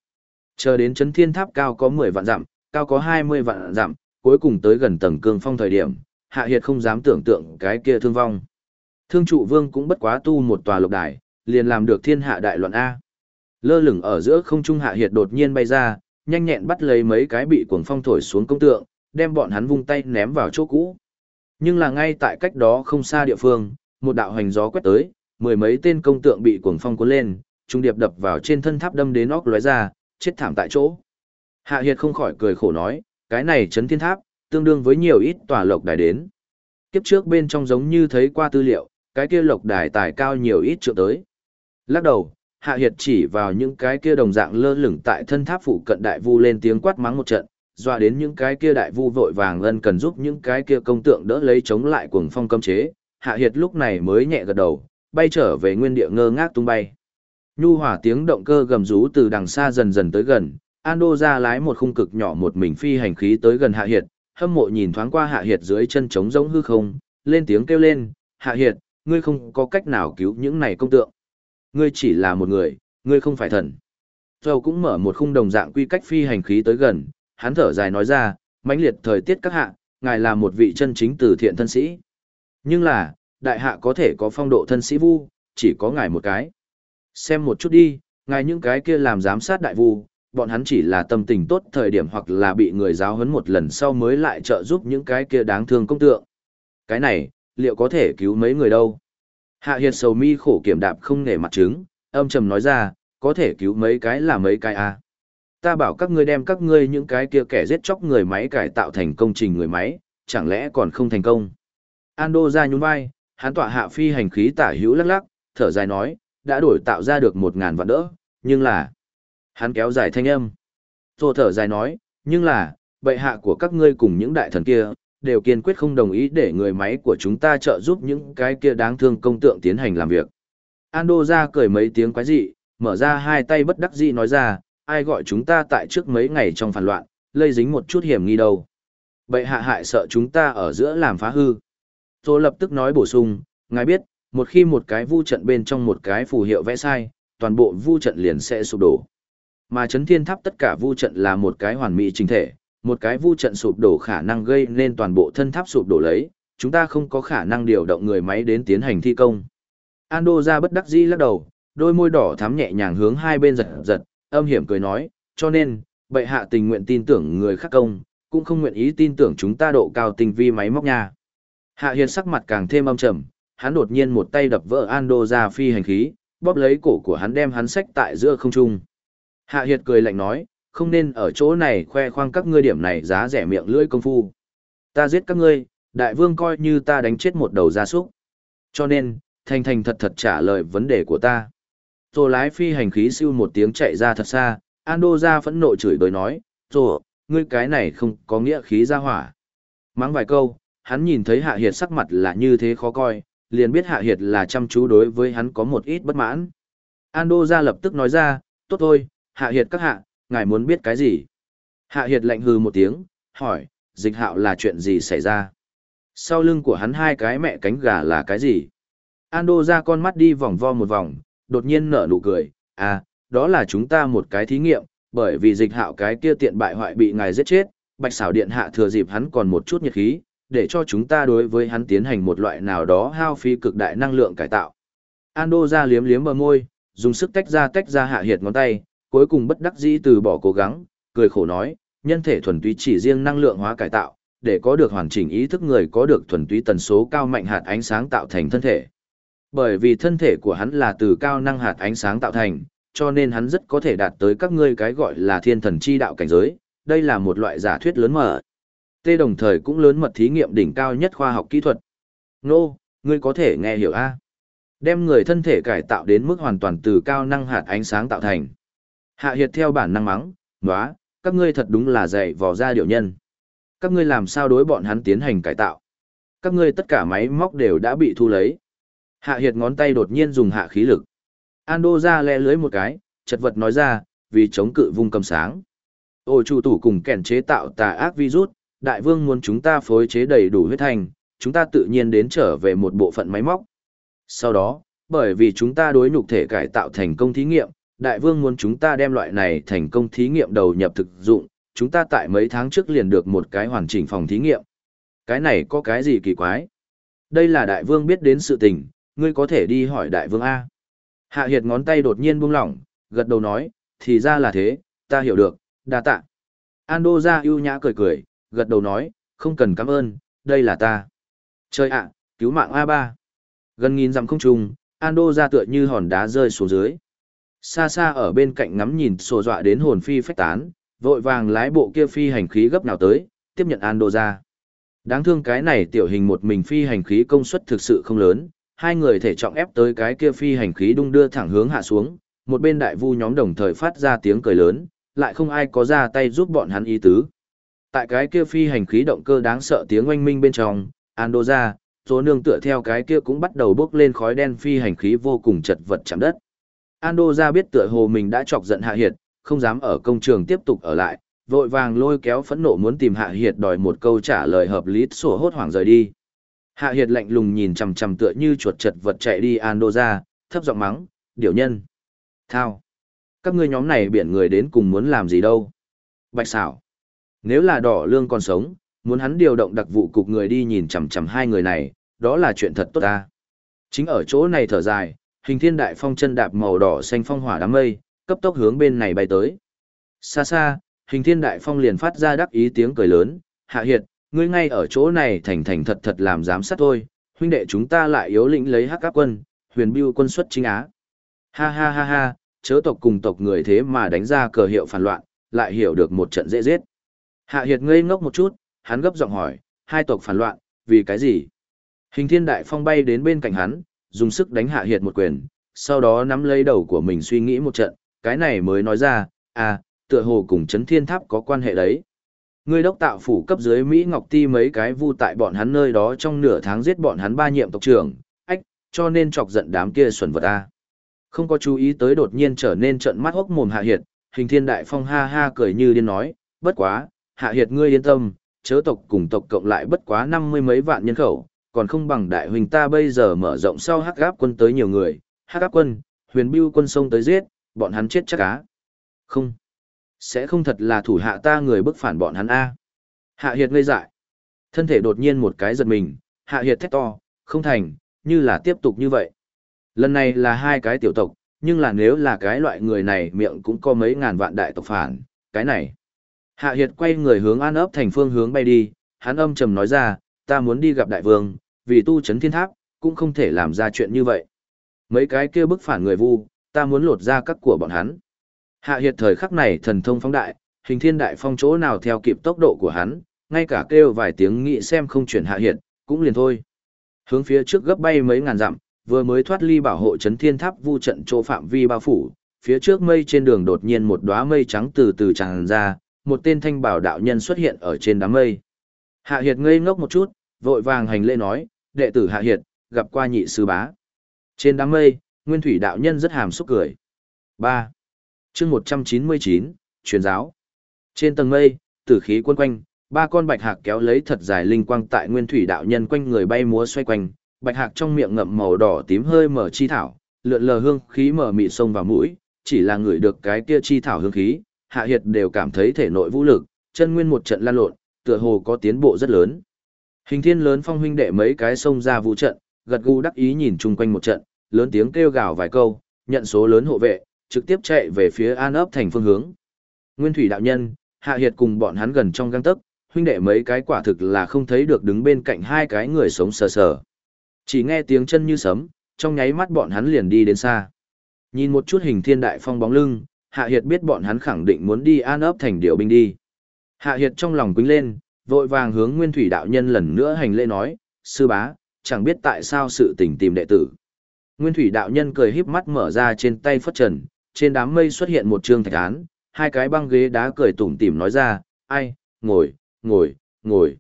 Chờ đến chấn thiên tháp cao có 10 vạn dặm, cao có 20 vạn dặm, cuối cùng tới gần tầng cương phong thời điểm, Hạ Hiệt không dám tưởng tượng cái kia thương vong. Thương trụ vương cũng bất quá tu một tòa lục đài, liền làm được thiên hạ đại loạn A. Lơ lửng ở giữa không trung Hạ Hiệt đột nhiên bay ra, nhanh nhẹn bắt lấy mấy cái bị cuồng phong thổi xuống công tượng, đem bọn hắn vung tay ném vào chỗ cũ. Nhưng là ngay tại cách đó không xa địa phương, một đạo hành gió quét tới, mười mấy tên công tượng bị cuồng phong cuốn lên, trung điệp đập vào trên thân tháp đâm đến óc lóe ra, chết thảm tại chỗ. Hạ Hiệt không khỏi cười khổ nói, cái này chấn thiên tháp, tương đương với nhiều ít tòa lộc đài đến. Kiếp trước bên trong giống như thấy qua tư liệu, cái kia lộc đài tài cao nhiều ít trượng tới. Lắc đầu, Hạ Hiệt chỉ vào những cái kia đồng dạng lơ lửng tại thân tháp phụ cận đại vu lên tiếng quát mắng một trận, dọa đến những cái kia đại vu vội vàng ân cần giúp những cái kia công tượng đỡ lấy chống lại cuồng phong cấm chế. Hạ Hiệt lúc này mới nhẹ gật đầu, bay trở về nguyên địa ngơ ngác tung bay. Nhu hỏa tiếng động cơ gầm rú từ đằng xa dần dần tới gần, Ando ra lái một khung cực nhỏ một mình phi hành khí tới gần Hạ Hiệt, hâm mộ nhìn thoáng qua Hạ Hiệt dưới chân trống rỗng hư không, lên tiếng kêu lên, Hạ Hiệt, ngươi không có cách nào cứu những này công tượng. Ngươi chỉ là một người, ngươi không phải thần. Châu cũng mở một khung đồng dạng quy cách phi hành khí tới gần, hắn thở dài nói ra, mãnh liệt thời tiết các hạ, ngài là một vị chân chính từ thiện thân sĩ. Nhưng là, đại hạ có thể có phong độ thân sĩ vu, chỉ có ngài một cái. Xem một chút đi, ngài những cái kia làm giám sát đại vu, bọn hắn chỉ là tâm tình tốt thời điểm hoặc là bị người giáo huấn một lần sau mới lại trợ giúp những cái kia đáng thương công tượng. Cái này, liệu có thể cứu mấy người đâu? Hạ Hiệt sầu mi khổ kiểm đạp không nể mặt trứng, âm trầm nói ra, có thể cứu mấy cái là mấy cái à. Ta bảo các ngươi đem các ngươi những cái kia kẻ giết chóc người máy cải tạo thành công trình người máy, chẳng lẽ còn không thành công? Ando ra nhún vai, hắn tọa hạ phi hành khí tả hữu lắc lắc, thở dài nói, đã đổi tạo ra được một ngàn vạn đỡ, nhưng là... Hắn kéo dài thanh âm. Tô thở dài nói, nhưng là, bệ hạ của các ngươi cùng những đại thần kia, đều kiên quyết không đồng ý để người máy của chúng ta trợ giúp những cái kia đáng thương công tượng tiến hành làm việc. Ando ra cười mấy tiếng quái dị, mở ra hai tay bất đắc dĩ nói ra, ai gọi chúng ta tại trước mấy ngày trong phản loạn, lây dính một chút hiểm nghi đâu. Bệ hạ hại sợ chúng ta ở giữa làm phá hư. Tôi lập tức nói bổ sung, ngài biết, một khi một cái vu trận bên trong một cái phù hiệu vẽ sai, toàn bộ vu trận liền sẽ sụp đổ. Mà chấn thiên tháp tất cả vu trận là một cái hoàn mỹ chính thể, một cái vu trận sụp đổ khả năng gây nên toàn bộ thân tháp sụp đổ lấy, chúng ta không có khả năng điều động người máy đến tiến hành thi công. Ando ra bất đắc dĩ lắc đầu, đôi môi đỏ thắm nhẹ nhàng hướng hai bên giật giật, âm hiểm cười nói, cho nên, bệ hạ tình nguyện tin tưởng người khác công, cũng không nguyện ý tin tưởng chúng ta độ cao tình vi máy móc nha. Hạ Hiền sắc mặt càng thêm âm trầm, hắn đột nhiên một tay đập vỡ Ando ra phi hành khí, bóp lấy cổ của hắn đem hắn xách tại giữa không trung. Hạ Hiệt cười lạnh nói, không nên ở chỗ này khoe khoang các ngươi điểm này giá rẻ miệng lưỡi công phu. Ta giết các ngươi, đại vương coi như ta đánh chết một đầu gia súc. Cho nên, thành thành thật thật trả lời vấn đề của ta. tô lái phi hành khí siêu một tiếng chạy ra thật xa, Ando ra phẫn nộ chửi đối nói, tô ngươi cái này không có nghĩa khí ra hỏa. Mắng vài câu, hắn nhìn thấy Hạ Hiệt sắc mặt là như thế khó coi, liền biết Hạ Hiệt là chăm chú đối với hắn có một ít bất mãn. Ando ra lập tức nói ra, tốt thôi, Hạ Hiệt các hạ, ngài muốn biết cái gì? Hạ Hiệt lạnh hừ một tiếng, hỏi, dịch hạo là chuyện gì xảy ra? Sau lưng của hắn hai cái mẹ cánh gà là cái gì? Ando ra con mắt đi vòng vo một vòng, đột nhiên nở nụ cười, à, đó là chúng ta một cái thí nghiệm, bởi vì dịch hạo cái kia tiện bại hoại bị ngài giết chết, bạch xảo điện hạ thừa dịp hắn còn một chút nhiệt khí, để cho chúng ta đối với hắn tiến hành một loại nào đó hao phí cực đại năng lượng cải tạo. Ando ra liếm liếm bờ môi, dùng sức tách ra tách ra hạ hiệt ngón tay, cuối cùng bất đắc dĩ từ bỏ cố gắng, cười khổ nói, nhân thể thuần túy chỉ riêng năng lượng hóa cải tạo, để có được hoàn chỉnh ý thức người có được thuần túy tần số cao mạnh hạt ánh sáng tạo thành thân thể. Bởi vì thân thể của hắn là từ cao năng hạt ánh sáng tạo thành, cho nên hắn rất có thể đạt tới các ngươi cái gọi là thiên thần chi đạo cảnh giới, đây là một loại giả thuyết lớn mở. Tê đồng thời cũng lớn mật thí nghiệm đỉnh cao nhất khoa học kỹ thuật. Nô, ngươi có thể nghe hiểu a? Đem người thân thể cải tạo đến mức hoàn toàn từ cao năng hạt ánh sáng tạo thành. Hạ Hiệt theo bản năng mắng, nóa, các ngươi thật đúng là dạy vò ra điều nhân. Các ngươi làm sao đối bọn hắn tiến hành cải tạo. Các ngươi tất cả máy móc đều đã bị thu lấy. Hạ Hiệt ngón tay đột nhiên dùng hạ khí lực. Ando ra lẽ lưới một cái, chật vật nói ra, vì chống cự vung cầm sáng. Ôi chủ tủ cùng kèn chế tạo tà ác virus, đại vương muốn chúng ta phối chế đầy đủ huyết thành, chúng ta tự nhiên đến trở về một bộ phận máy móc. Sau đó, bởi vì chúng ta đối nhục thể cải tạo thành công thí nghiệm, đại vương muốn chúng ta đem loại này thành công thí nghiệm đầu nhập thực dụng, chúng ta tại mấy tháng trước liền được một cái hoàn chỉnh phòng thí nghiệm. Cái này có cái gì kỳ quái? Đây là đại vương biết đến sự tình, ngươi có thể đi hỏi đại vương A. Hạ Hiệt ngón tay đột nhiên buông lỏng, gật đầu nói, thì ra là thế, ta hiểu được, đa tạ. Ando ra ưu nhã cười cười, gật đầu nói, không cần cảm ơn, đây là ta. Trời ạ, cứu mạng A3. Gần nghìn dặm không trùng, Ando ra tựa như hòn đá rơi xuống dưới. Xa xa ở bên cạnh ngắm nhìn sổ dọa đến hồn phi phách tán, vội vàng lái bộ kia phi hành khí gấp nào tới, tiếp nhận Ando ra. Đáng thương cái này tiểu hình một mình phi hành khí công suất thực sự không lớn, hai người thể trọng ép tới cái kia phi hành khí đung đưa thẳng hướng hạ xuống, một bên đại vu nhóm đồng thời phát ra tiếng cười lớn, lại không ai có ra tay giúp bọn hắn ý tứ. Tại cái kia phi hành khí động cơ đáng sợ tiếng oanh minh bên trong, Ando ra, số nương tựa theo cái kia cũng bắt đầu bốc lên khói đen phi hành khí vô cùng chật vật chạm đất. Ando ra biết tựa hồ mình đã chọc giận Hạ Hiệt, không dám ở công trường tiếp tục ở lại, vội vàng lôi kéo phẫn nộ muốn tìm Hạ Hiệt đòi một câu trả lời hợp lý sổ hốt hoảng rời đi. Hạ Hiệt lạnh lùng nhìn chằm chằm tựa như chuột chật vật chạy đi Ando ra, thấp giọng mắng, điểu nhân. Thao. Các ngươi nhóm này biển người đến cùng muốn làm gì đâu. Bạch xảo. Nếu là đỏ lương còn sống, muốn hắn điều động đặc vụ cục người đi nhìn chằm chằm hai người này, đó là chuyện thật tốt ta. Chính ở chỗ này thở dài, hình thiên đại phong chân đạp màu đỏ xanh phong hỏa đám mây, cấp tốc hướng bên này bay tới. Xa xa, hình thiên đại phong liền phát ra đắc ý tiếng cười lớn, hạ hiệt, ngươi ngay ở chỗ này thành thành thật thật làm giám sát thôi, huynh đệ chúng ta lại yếu lĩnh lấy hắc áp quân, huyền bưu quân xuất chính á. Ha ha ha ha, chớ tộc cùng tộc người thế mà đánh ra cờ hiệu phản loạn, lại hiểu được một trận dễ giết. Hạ hiệt ngây ngốc một chút, hắn gấp giọng hỏi, hai tộc phản loạn, vì cái gì? Hình thiên đại phong bay đến bên cạnh hắn, dùng sức đánh hạ hiệt một quyền, sau đó nắm lấy đầu của mình suy nghĩ một trận, cái này mới nói ra, à, tựa hồ cùng chấn thiên tháp có quan hệ đấy. Ngươi đốc tạo phủ cấp dưới Mỹ Ngọc Ti mấy cái vu tại bọn hắn nơi đó trong nửa tháng giết bọn hắn ba nhiệm tộc trưởng, ách, cho nên chọc giận đám kia xuẩn vật a. Không có chú ý tới đột nhiên trở nên trận mắt hốc mồm Hạ Hiệt, hình thiên đại phong ha ha cười như điên nói, bất quá, Hạ Hiệt ngươi yên tâm, chớ tộc cùng tộc cộng lại bất quá năm mươi mấy vạn nhân khẩu, còn không bằng đại huynh ta bây giờ mở rộng sau hắc gáp quân tới nhiều người, hắc gáp quân, huyền bưu quân sông tới giết, bọn hắn chết chắc cá. Không, sẽ không thật là thủ hạ ta người bức phản bọn hắn A. Hạ Hiệt ngây dại. Thân thể đột nhiên một cái giật mình, Hạ Hiệt thét to, không thành, như là tiếp tục như vậy. Lần này là hai cái tiểu tộc, nhưng là nếu là cái loại người này miệng cũng có mấy ngàn vạn đại tộc phản, cái này. Hạ Hiệt quay người hướng an ấp thành phương hướng bay đi, hắn âm trầm nói ra, ta muốn đi gặp đại vương, vì tu chấn thiên tháp, cũng không thể làm ra chuyện như vậy. Mấy cái kia bức phản người vu, ta muốn lột ra các của bọn hắn. Hạ Hiệt thời khắc này thần thông phóng đại, hình thiên đại phong chỗ nào theo kịp tốc độ của hắn, ngay cả kêu vài tiếng nghị xem không chuyển Hạ Hiệt, cũng liền thôi. Hướng phía trước gấp bay mấy ngàn dặm, vừa mới thoát ly bảo hộ chấn thiên tháp vu trận chỗ phạm vi bao phủ, phía trước mây trên đường đột nhiên một đóa mây trắng từ từ tràn ra, một tên thanh bảo đạo nhân xuất hiện ở trên đám mây. Hạ Hiệt ngây ngốc một chút, vội vàng hành lễ nói, đệ tử Hạ Hiệt, gặp qua nhị sư bá. Trên đám mây, Nguyên Thủy đạo nhân rất hàm xúc cười. 3. chương 199, truyền giáo. Trên tầng mây, tử khí quân quanh, ba con bạch hạc kéo lấy thật dài linh quang tại Nguyên Thủy đạo nhân quanh người bay múa xoay quanh, bạch hạc trong miệng ngậm màu đỏ tím hơi mở chi thảo, lượn lờ hương khí mở mị sông vào mũi, chỉ là người được cái kia chi thảo hương khí, Hạ Hiệt đều cảm thấy thể nội vũ lực, chân nguyên một trận lan lộn, tựa hồ có tiến bộ rất lớn. Hình thiên lớn phong huynh đệ mấy cái xông ra vũ trận, gật gù đắc ý nhìn chung quanh một trận, lớn tiếng kêu gào vài câu, nhận số lớn hộ vệ, trực tiếp chạy về phía An ấp thành phương hướng. Nguyên thủy đạo nhân, Hạ Hiệt cùng bọn hắn gần trong găng tấc, huynh đệ mấy cái quả thực là không thấy được đứng bên cạnh hai cái người sống sờ sờ. Chỉ nghe tiếng chân như sấm, trong nháy mắt bọn hắn liền đi đến xa. Nhìn một chút hình thiên đại phong bóng lưng, Hạ Hiệt biết bọn hắn khẳng định muốn đi an ấp thành điều binh đi. Hạ Hiệt trong lòng quýnh lên, vội vàng hướng Nguyên Thủy đạo nhân lần nữa hành lễ nói, sư bá, chẳng biết tại sao sự tình tìm đệ tử. Nguyên Thủy đạo nhân cười híp mắt mở ra trên tay phất trần, trên đám mây xuất hiện một trương thạch án, hai cái băng ghế đá cười tủm tỉm nói ra, ai, ngồi, ngồi, ngồi.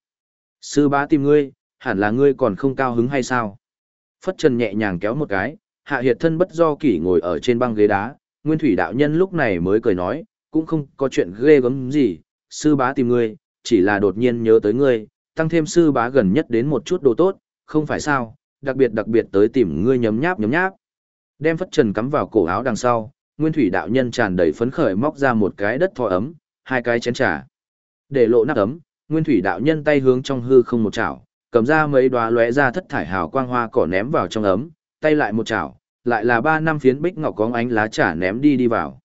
Sư bá tìm ngươi, hẳn là ngươi còn không cao hứng hay sao? Phất trần nhẹ nhàng kéo một cái, hạ hiệt thân bất do kỷ ngồi ở trên băng ghế đá, Nguyên Thủy đạo nhân lúc này mới cười nói, cũng không có chuyện ghê gớm gì, sư bá tìm ngươi, chỉ là đột nhiên nhớ tới ngươi, tăng thêm sư bá gần nhất đến một chút đồ tốt, không phải sao, đặc biệt đặc biệt tới tìm ngươi nhấm nháp nhấm nháp. Đem phất trần cắm vào cổ áo đằng sau, Nguyên Thủy đạo nhân tràn đầy phấn khởi móc ra một cái đất thò ấm, hai cái chén trà. Để lộ nắp ấm, Nguyên Thủy đạo nhân tay hướng trong hư không một chảo, cầm ra mấy đóa lóe ra thất thải hào quang hoa cỏ ném vào trong ấm, tay lại một chảo, lại là ba năm phiến bích ngọc có ánh lá trà ném đi đi vào.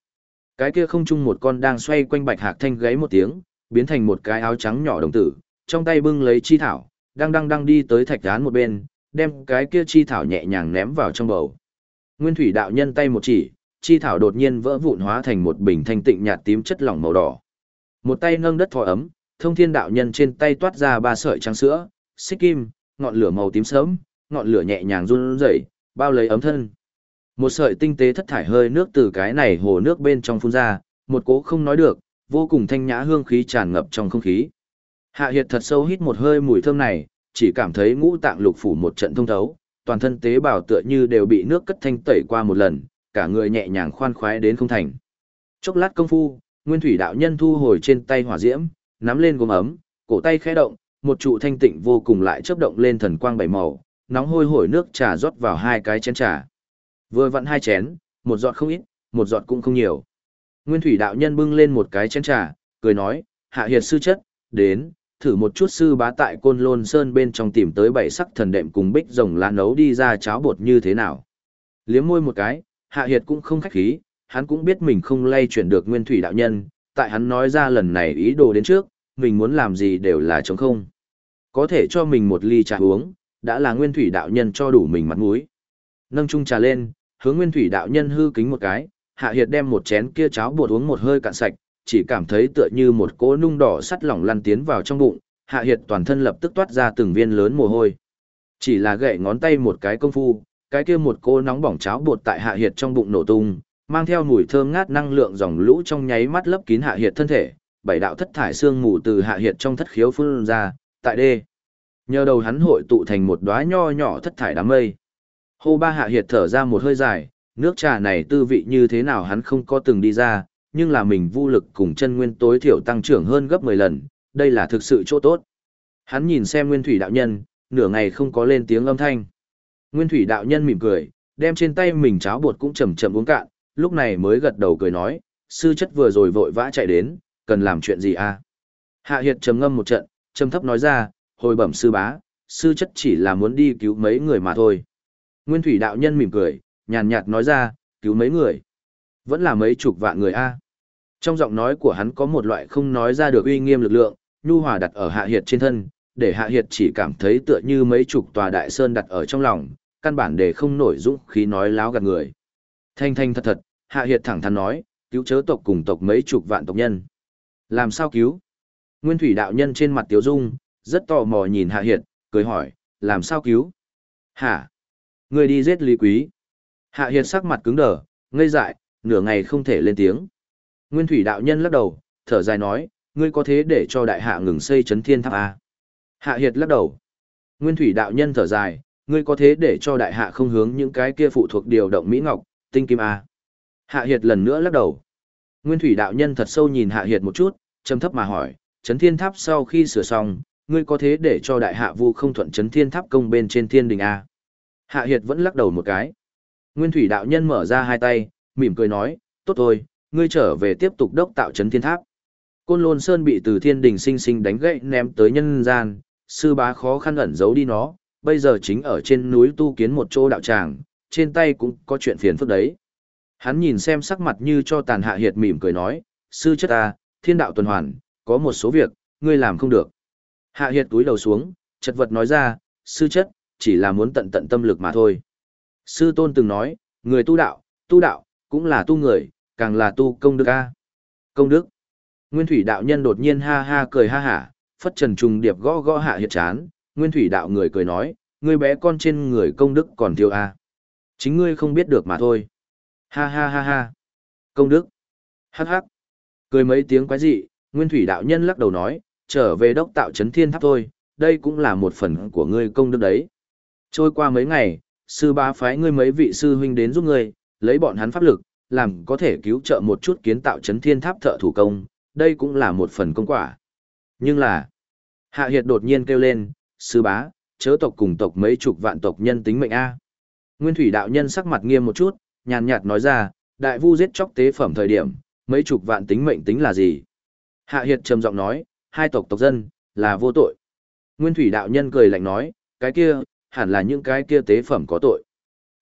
Cái kia không chung một con đang xoay quanh bạch hạc thanh gáy một tiếng, biến thành một cái áo trắng nhỏ đồng tử, trong tay bưng lấy chi thảo, đang đang đang đi tới thạch án một bên, đem cái kia chi thảo nhẹ nhàng ném vào trong bầu. Nguyên thủy đạo nhân tay một chỉ, chi thảo đột nhiên vỡ vụn hóa thành một bình thanh tịnh nhạt tím chất lỏng màu đỏ. Một tay nâng đất thổi ấm, thông thiên đạo nhân trên tay toát ra ba sợi trắng sữa, xích kim, ngọn lửa màu tím sớm, ngọn lửa nhẹ nhàng run rẩy, bao lấy ấm thân. Một sợi tinh tế thất thải hơi nước từ cái này hồ nước bên trong phun ra, một cố không nói được, vô cùng thanh nhã hương khí tràn ngập trong không khí. Hạ Hiệt thật sâu hít một hơi mùi thơm này, chỉ cảm thấy ngũ tạng lục phủ một trận thông thấu, toàn thân tế bào tựa như đều bị nước cất thanh tẩy qua một lần, cả người nhẹ nhàng khoan khoái đến không thành. Chốc lát công phu, Nguyên Thủy đạo nhân thu hồi trên tay hỏa diễm, nắm lên gồm ấm, cổ tay khẽ động, một trụ thanh tịnh vô cùng lại chớp động lên thần quang bảy màu, nóng hôi hổi nước trà rót vào hai cái chén trà. Vừa vặn hai chén, một giọt không ít, một giọt cũng không nhiều. Nguyên thủy đạo nhân bưng lên một cái chén trà, cười nói, hạ hiệt sư chất, đến, thử một chút sư bá tại côn lôn sơn bên trong tìm tới bảy sắc thần đệm cùng bích rồng lá nấu đi ra cháo bột như thế nào. Liếm môi một cái, hạ hiệt cũng không khách khí, hắn cũng biết mình không lay chuyển được nguyên thủy đạo nhân, tại hắn nói ra lần này ý đồ đến trước, mình muốn làm gì đều là chống không. Có thể cho mình một ly trà uống, đã là nguyên thủy đạo nhân cho đủ mình mặt mũi. Nâng chung trà lên, hướng nguyên thủy đạo nhân hư kính một cái, hạ hiệt đem một chén kia cháo bột uống một hơi cạn sạch, chỉ cảm thấy tựa như một cỗ nung đỏ sắt lỏng lăn tiến vào trong bụng, hạ hiệt toàn thân lập tức toát ra từng viên lớn mồ hôi. Chỉ là gậy ngón tay một cái công phu, cái kia một cỗ nóng bỏng cháo bột tại hạ hiệt trong bụng nổ tung, mang theo mùi thơm ngát năng lượng dòng lũ trong nháy mắt lấp kín hạ hiệt thân thể, bảy đạo thất thải xương mù từ hạ hiệt trong thất khiếu phun ra, tại đê. Nhờ đầu hắn hội tụ thành một đóa nho nhỏ thất thải đám mây. Hô ba hạ hiệt thở ra một hơi dài, nước trà này tư vị như thế nào hắn không có từng đi ra, nhưng là mình vô lực cùng chân nguyên tối thiểu tăng trưởng hơn gấp 10 lần, đây là thực sự chỗ tốt. Hắn nhìn xem nguyên thủy đạo nhân, nửa ngày không có lên tiếng âm thanh. Nguyên thủy đạo nhân mỉm cười, đem trên tay mình cháo bột cũng chậm chậm uống cạn, lúc này mới gật đầu cười nói, sư chất vừa rồi vội vã chạy đến, cần làm chuyện gì à? Hạ Hiệt trầm ngâm một trận, trầm thấp nói ra, hồi bẩm sư bá, sư chất chỉ là muốn đi cứu mấy người mà thôi. Nguyên thủy đạo nhân mỉm cười, nhàn nhạt nói ra, cứu mấy người. Vẫn là mấy chục vạn người a. Trong giọng nói của hắn có một loại không nói ra được uy nghiêm lực lượng, nhu hòa đặt ở Hạ Hiệt trên thân, để Hạ Hiệt chỉ cảm thấy tựa như mấy chục tòa đại sơn đặt ở trong lòng, căn bản để không nổi dũng khí nói láo gạt người. Thanh thanh thật thật, Hạ Hiệt thẳng thắn nói, cứu chớ tộc cùng tộc mấy chục vạn tộc nhân. Làm sao cứu? Nguyên thủy đạo nhân trên mặt Tiếu Dung, rất tò mò nhìn Hạ Hiệt, cười hỏi, làm sao cứu? Hả? Người đi giết Lý Quý. Hạ Hiệt sắc mặt cứng đờ, ngây dại, nửa ngày không thể lên tiếng. Nguyên thủy đạo nhân lắc đầu, thở dài nói, ngươi có thế để cho đại hạ ngừng xây chấn thiên tháp à? Hạ Hiệt lắc đầu. Nguyên thủy đạo nhân thở dài, ngươi có thế để cho đại hạ không hướng những cái kia phụ thuộc điều động Mỹ Ngọc, tinh kim à? Hạ Hiệt lần nữa lắc đầu. Nguyên thủy đạo nhân thật sâu nhìn Hạ Hiệt một chút, trầm thấp mà hỏi, chấn thiên tháp sau khi sửa xong, ngươi có thế để cho đại hạ vu không thuận chấn thiên tháp công bên trên thiên đình à? Hạ Hiệt vẫn lắc đầu một cái. Nguyên thủy đạo nhân mở ra hai tay, mỉm cười nói, tốt thôi, ngươi trở về tiếp tục đốc tạo chấn thiên tháp. Côn Lôn Sơn bị từ thiên đình sinh sinh đánh gãy ném tới nhân gian, sư bá khó khăn ẩn giấu đi nó, bây giờ chính ở trên núi tu kiến một chỗ đạo tràng, trên tay cũng có chuyện phiền phức đấy. Hắn nhìn xem sắc mặt như cho tàn hạ hiệt mỉm cười nói, sư chất ta, thiên đạo tuần hoàn, có một số việc, ngươi làm không được. Hạ hiệt túi đầu xuống, chật vật nói ra, sư chất, chỉ là muốn tận tận tâm lực mà thôi. Sư tôn từng nói, người tu đạo, tu đạo, cũng là tu người, càng là tu công đức a. Công đức. Nguyên thủy đạo nhân đột nhiên ha ha cười ha hả, phất trần trùng điệp gõ gõ hạ hiệt chán, nguyên thủy đạo người cười nói, ngươi bé con trên người công đức còn thiếu a. Chính ngươi không biết được mà thôi. Ha ha ha ha. Công đức. Hắc hắc. Cười mấy tiếng quái dị, nguyên thủy đạo nhân lắc đầu nói, trở về đốc tạo chấn thiên tháp thôi, đây cũng là một phần của ngươi công đức đấy. Trôi qua mấy ngày, sư bá phái ngươi mấy vị sư huynh đến giúp ngươi, lấy bọn hắn pháp lực, làm có thể cứu trợ một chút kiến tạo chấn thiên tháp thợ thủ công, đây cũng là một phần công quả. Nhưng là, Hạ Hiệt đột nhiên kêu lên, sư bá, chớ tộc cùng tộc mấy chục vạn tộc nhân tính mệnh A. Nguyên thủy đạo nhân sắc mặt nghiêm một chút, nhàn nhạt nói ra, đại vu giết chóc tế phẩm thời điểm, mấy chục vạn tính mệnh tính là gì? Hạ Hiệt trầm giọng nói, hai tộc tộc dân, là vô tội. Nguyên thủy đạo nhân cười lạnh nói, cái kia, hẳn là những cái kia tế phẩm có tội.